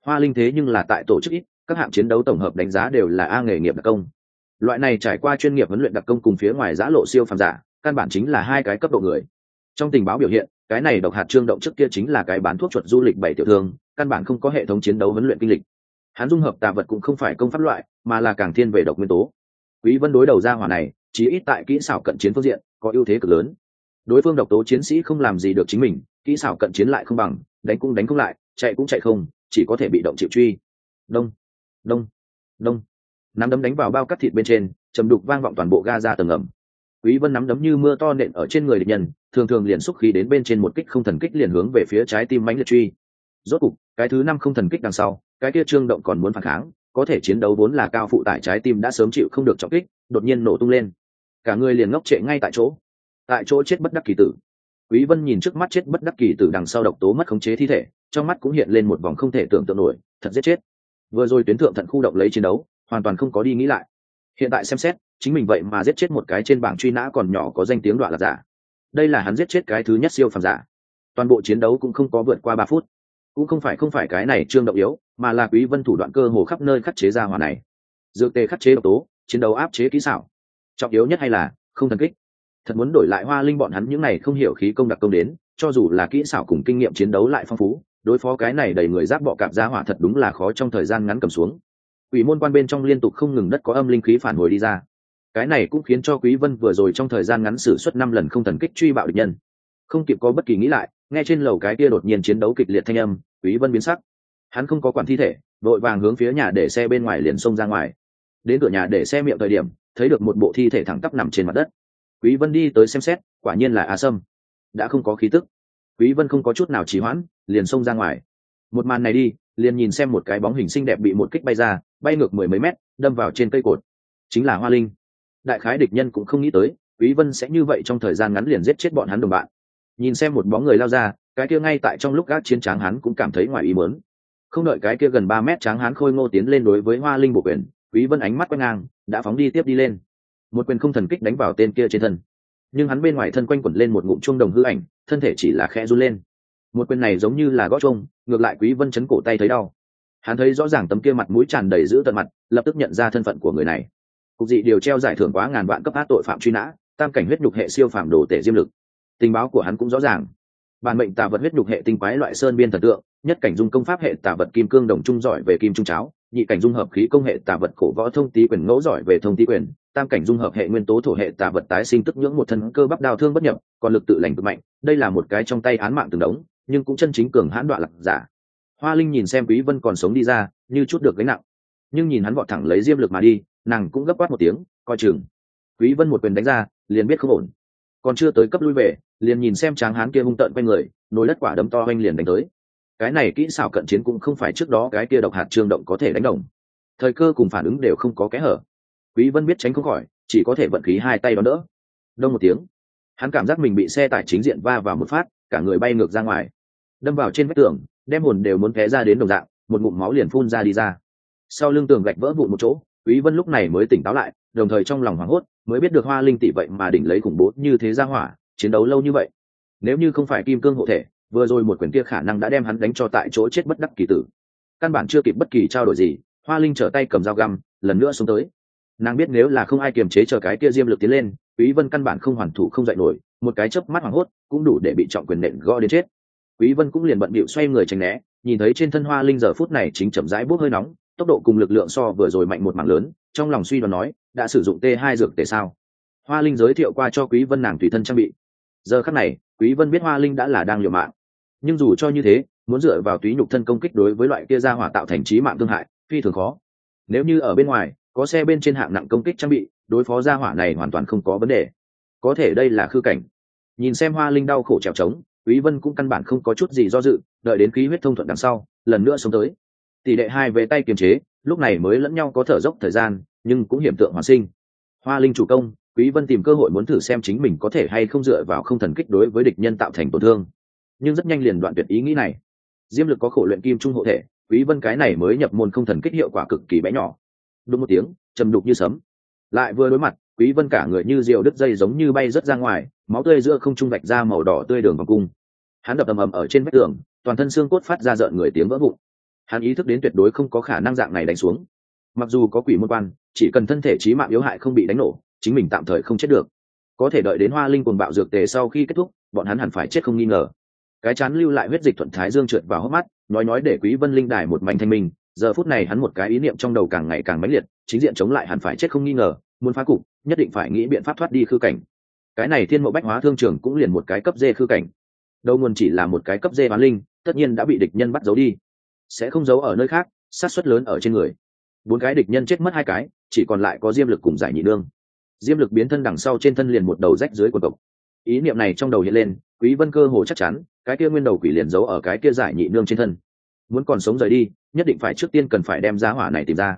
Hoa linh thế nhưng là tại tổ chức ít các hạng chiến đấu tổng hợp đánh giá đều là a nghề nghiệp đặc công. Loại này trải qua chuyên nghiệp huấn luyện đặc công cùng phía ngoài giã lộ siêu phàm giả, căn bản chính là hai cái cấp độ người. Trong tình báo biểu hiện, cái này độc hạt trương động trước kia chính là cái bán thuốc chuột du lịch bảy tiểu thương, căn bản không có hệ thống chiến đấu huấn luyện kinh lịch. Hắn dung hợp tạ vật cũng không phải công pháp loại, mà là càng thiên về độc nguyên tố. Quý vân đối đầu ra hỏa này chỉ ít tại kỹ xảo cận chiến phương diện, có ưu thế cực lớn. Đối phương độc tố chiến sĩ không làm gì được chính mình, kỹ xảo cận chiến lại không bằng, đánh cũng đánh không lại, chạy cũng chạy không, chỉ có thể bị động chịu truy. Đông đông đông. Nắm đấm đánh vào bao cắt thịt bên trên chầm đục vang vọng toàn bộ ga ra tầng ẩm. quý vân nắm đấm như mưa to nện ở trên người địch nhân, thường thường liền xúc khí đến bên trên một kích không thần kích liền hướng về phía trái tim mãnh liệt truy. Rốt cục, cái thứ năm không thần kích đằng sau, cái kia trương động còn muốn phản kháng, có thể chiến đấu vốn là cao phụ tải trái tim đã sớm chịu không được trọng kích, đột nhiên nổ tung lên. Cả người liền ngốc trệ ngay tại chỗ. Tại chỗ chết bất đắc kỳ tử. Quý vân nhìn trước mắt chết bất đắc kỳ tử đằng sau độc tố mất khống chế thi thể, trong mắt cũng hiện lên một vòng không thể tưởng tượng nổi, thật giết chết vừa rồi tuyến thượng thận khu động lấy chiến đấu, hoàn toàn không có đi nghĩ lại. Hiện tại xem xét, chính mình vậy mà giết chết một cái trên bảng truy nã còn nhỏ có danh tiếng đoạn là giả. Đây là hắn giết chết cái thứ nhất siêu phàm giả. Toàn bộ chiến đấu cũng không có vượt qua ba phút. Cũng không phải không phải cái này trương động yếu, mà là quý vân thủ đoạn cơ hồ khắp nơi khắc chế ra hỏa này. Dược tề khắc chế độc tố, chiến đấu áp chế kỹ xảo. Trọng yếu nhất hay là, không thần kích. Thật muốn đổi lại hoa linh bọn hắn những này không hiểu khí công đặc công đến, cho dù là kỹ xảo cùng kinh nghiệm chiến đấu lại phong phú đối phó cái này đầy người giáp bọ cạp ra hỏa thật đúng là khó trong thời gian ngắn cầm xuống. Quỷ môn quan bên trong liên tục không ngừng đất có âm linh khí phản hồi đi ra. Cái này cũng khiến cho quý vân vừa rồi trong thời gian ngắn xử suất năm lần không thần kích truy bạo địch nhân. Không kịp có bất kỳ nghĩ lại, nghe trên lầu cái kia đột nhiên chiến đấu kịch liệt thanh âm, quý vân biến sắc. Hắn không có quản thi thể, đội vàng hướng phía nhà để xe bên ngoài liền xông ra ngoài. Đến cửa nhà để xe miệng thời điểm, thấy được một bộ thi thể thẳng tắp nằm trên mặt đất. Quý vân đi tới xem xét, quả nhiên là a sâm. Đã không có khí tức. Quý vân không có chút nào trì hoãn liền xông ra ngoài. Một màn này đi, liền nhìn xem một cái bóng hình xinh đẹp bị một kích bay ra, bay ngược mười mấy mét, đâm vào trên cây cột. Chính là hoa linh. Đại khái địch nhân cũng không nghĩ tới, quý vân sẽ như vậy trong thời gian ngắn liền giết chết bọn hắn đồng bạn. Nhìn xem một bóng người lao ra, cái kia ngay tại trong lúc gác chiến tráng hắn cũng cảm thấy ngoài ý muốn. Không đợi cái kia gần ba mét tráng hắn khôi ngô tiến lên đối với hoa linh bộ quyền, quý vân ánh mắt quét ngang, đã phóng đi tiếp đi lên. Một quyền không thần kích đánh vào tên kia trên thân. Nhưng hắn bên ngoài thân quanh quẩn lên một ngụm chuông đồng hư ảnh, thân thể chỉ là khẽ run lên một quyền này giống như là gõ trông ngược lại quý vân chấn cổ tay thấy đau. Hắn thấy rõ ràng tấm kia mặt mũi tràn đầy giữ tận mặt, lập tức nhận ra thân phận của người này. Cục dị điều treo giải thưởng quá ngàn vạn cấp át tội phạm truy nã, tam cảnh huyết nhục hệ siêu phàm đồ tể diêm lực. Tình báo của hắn cũng rõ ràng. Bản mệnh tà vật huyết nhục hệ tinh quái loại sơn biên thần tượng, nhất cảnh dung công pháp hệ tà vật kim cương đồng trung giỏi về kim trung cháo, nhị cảnh dung hợp khí công hệ tà vật cổ võ thông tý quyền ngẫu giỏi về thông tý quyền, tam cảnh dung hợp hệ nguyên tố thổ hệ tà vật tái sinh tức nhưỡng một thân cơ bắp đào thương bất nhập, còn lực tự lành cực mạnh, đây là một cái trong tay án mạng từng đống nhưng cũng chân chính cường hãn đoạn lạc giả. Hoa linh nhìn xem quý vân còn sống đi ra, như chút được gánh nặng. Nhưng nhìn hắn vọt thẳng lấy diêm lực mà đi, nàng cũng gấp quát một tiếng, coi chừng. Quý vân một quyền đánh ra, liền biết không ổn. Còn chưa tới cấp lui về, liền nhìn xem tráng hán kia hung tợn quanh người, nồi đất quả đấm to anh liền đánh tới. Cái này kỹ xảo cận chiến cũng không phải trước đó cái kia độc hạt trương động có thể đánh đồng. Thời cơ cùng phản ứng đều không có kẽ hở. Quý vân biết tránh không khỏi, chỉ có thể vận khí hai tay đón đỡ. Đông một tiếng, hắn cảm giác mình bị xe tải chính diện va vào một phát cả người bay ngược ra ngoài. Đâm vào trên vách tường, đem hồn đều muốn té ra đến đồng dạng, một ngụm máu liền phun ra đi ra. Sau lưng tường gạch vỡ vụn một chỗ, quý vân lúc này mới tỉnh táo lại, đồng thời trong lòng hoảng hốt, mới biết được hoa linh tỷ vậy mà đỉnh lấy khủng bố như thế ra hỏa, chiến đấu lâu như vậy. Nếu như không phải kim cương hộ thể, vừa rồi một quyền kia khả năng đã đem hắn đánh cho tại chỗ chết bất đắc kỳ tử. Căn bản chưa kịp bất kỳ trao đổi gì, hoa linh trở tay cầm dao găm, lần nữa xuống tới. Nàng biết nếu là không ai kiềm chế chờ cái kia diêm lực tiến lên, quý vân căn bản không hoàn thủ không dậy nổi một cái chớp mắt hoảng hốt, cũng đủ để bị trọng quyền nện gõ đến chết. Quý vân cũng liền bận bịu xoay người tránh né, nhìn thấy trên thân hoa linh giờ phút này chính chậm rãi bốc hơi nóng, tốc độ cùng lực lượng so vừa rồi mạnh một mảng lớn, trong lòng suy đoán nói, đã sử dụng t 2 dược tề sao? Hoa linh giới thiệu qua cho quý vân nàng tùy thân trang bị. Giờ khắc này, quý vân biết hoa linh đã là đang liều mạng. Nhưng dù cho như thế, muốn dựa vào túy nhục thân công kích đối với loại kia ra hỏa tạo thành trí mạng thương hại, phi thường khó. Nếu như ở bên ngoài, có xe bên trên hạng nặng công kích trang bị, đối phó ra hỏa này hoàn toàn không có vấn đề. Có thể đây là khư cảnh nhìn xem hoa linh đau khổ trèo trống, quý vân cũng căn bản không có chút gì do dự, đợi đến khí huyết thông thuận đằng sau, lần nữa sống tới. Tỷ đệ hai về tay kiềm chế, lúc này mới lẫn nhau có thở dốc thời gian, nhưng cũng hiểm tượng hoàn sinh. Hoa linh chủ công, quý vân tìm cơ hội muốn thử xem chính mình có thể hay không dựa vào không thần kích đối với địch nhân tạo thành tổn thương. Nhưng rất nhanh liền đoạn tuyệt ý nghĩ này. Diêm lực có khổ luyện kim trung hộ thể, quý vân cái này mới nhập môn không thần kích hiệu quả cực kỳ bé nhỏ. Đúng một tiếng, trầm đục như sấm. Lại vừa đối mặt quý vân cả người như diều đứt dây giống như bay rất ra ngoài, máu tươi giữa không trung vạch ra màu đỏ tươi đường vòng cung. Hắn đập ầm ầm ở trên vách tường, toàn thân xương cốt phát ra rợn người tiếng vỡ vụn. Hắn ý thức đến tuyệt đối không có khả năng dạng này đánh xuống. Mặc dù có quỷ môn quan, chỉ cần thân thể trí mạng yếu hại không bị đánh nổ, chính mình tạm thời không chết được. Có thể đợi đến hoa linh cuồng bạo dược tề sau khi kết thúc, bọn hắn hẳn phải chết không nghi ngờ. Cái chán lưu lại huyết dịch thuận thái dương trượt vào hốc mắt, nói nói để quý vân linh đài một mảnh thanh minh. Giờ phút này hắn một cái ý niệm trong đầu càng ngày càng mãnh liệt, chính diện chống lại hẳn phải chết không nghi ngờ, muốn phá cục nhất định phải nghĩ biện pháp thoát đi khư cảnh. Cái này thiên mộ bách hóa thương trường cũng liền một cái cấp dê khư cảnh. Đầu nguồn chỉ là một cái cấp dê bán linh, tất nhiên đã bị địch nhân bắt giấu đi. Sẽ không giấu ở nơi khác sát suất lớn ở trên người. Bốn cái địch nhân chết mất hai cái, chỉ còn lại có diêm lực cùng giải nhị nương. Diêm lực biến thân đằng sau trên thân liền một đầu rách dưới quần cộc. Ý niệm này trong đầu hiện lên, quý vân cơ hồ chắc chắn, cái kia nguyên đầu quỷ liền giấu ở cái kia giải nhị nương trên thân. Muốn còn sống rời đi, nhất định phải trước tiên cần phải đem giá hỏa này tìm ra.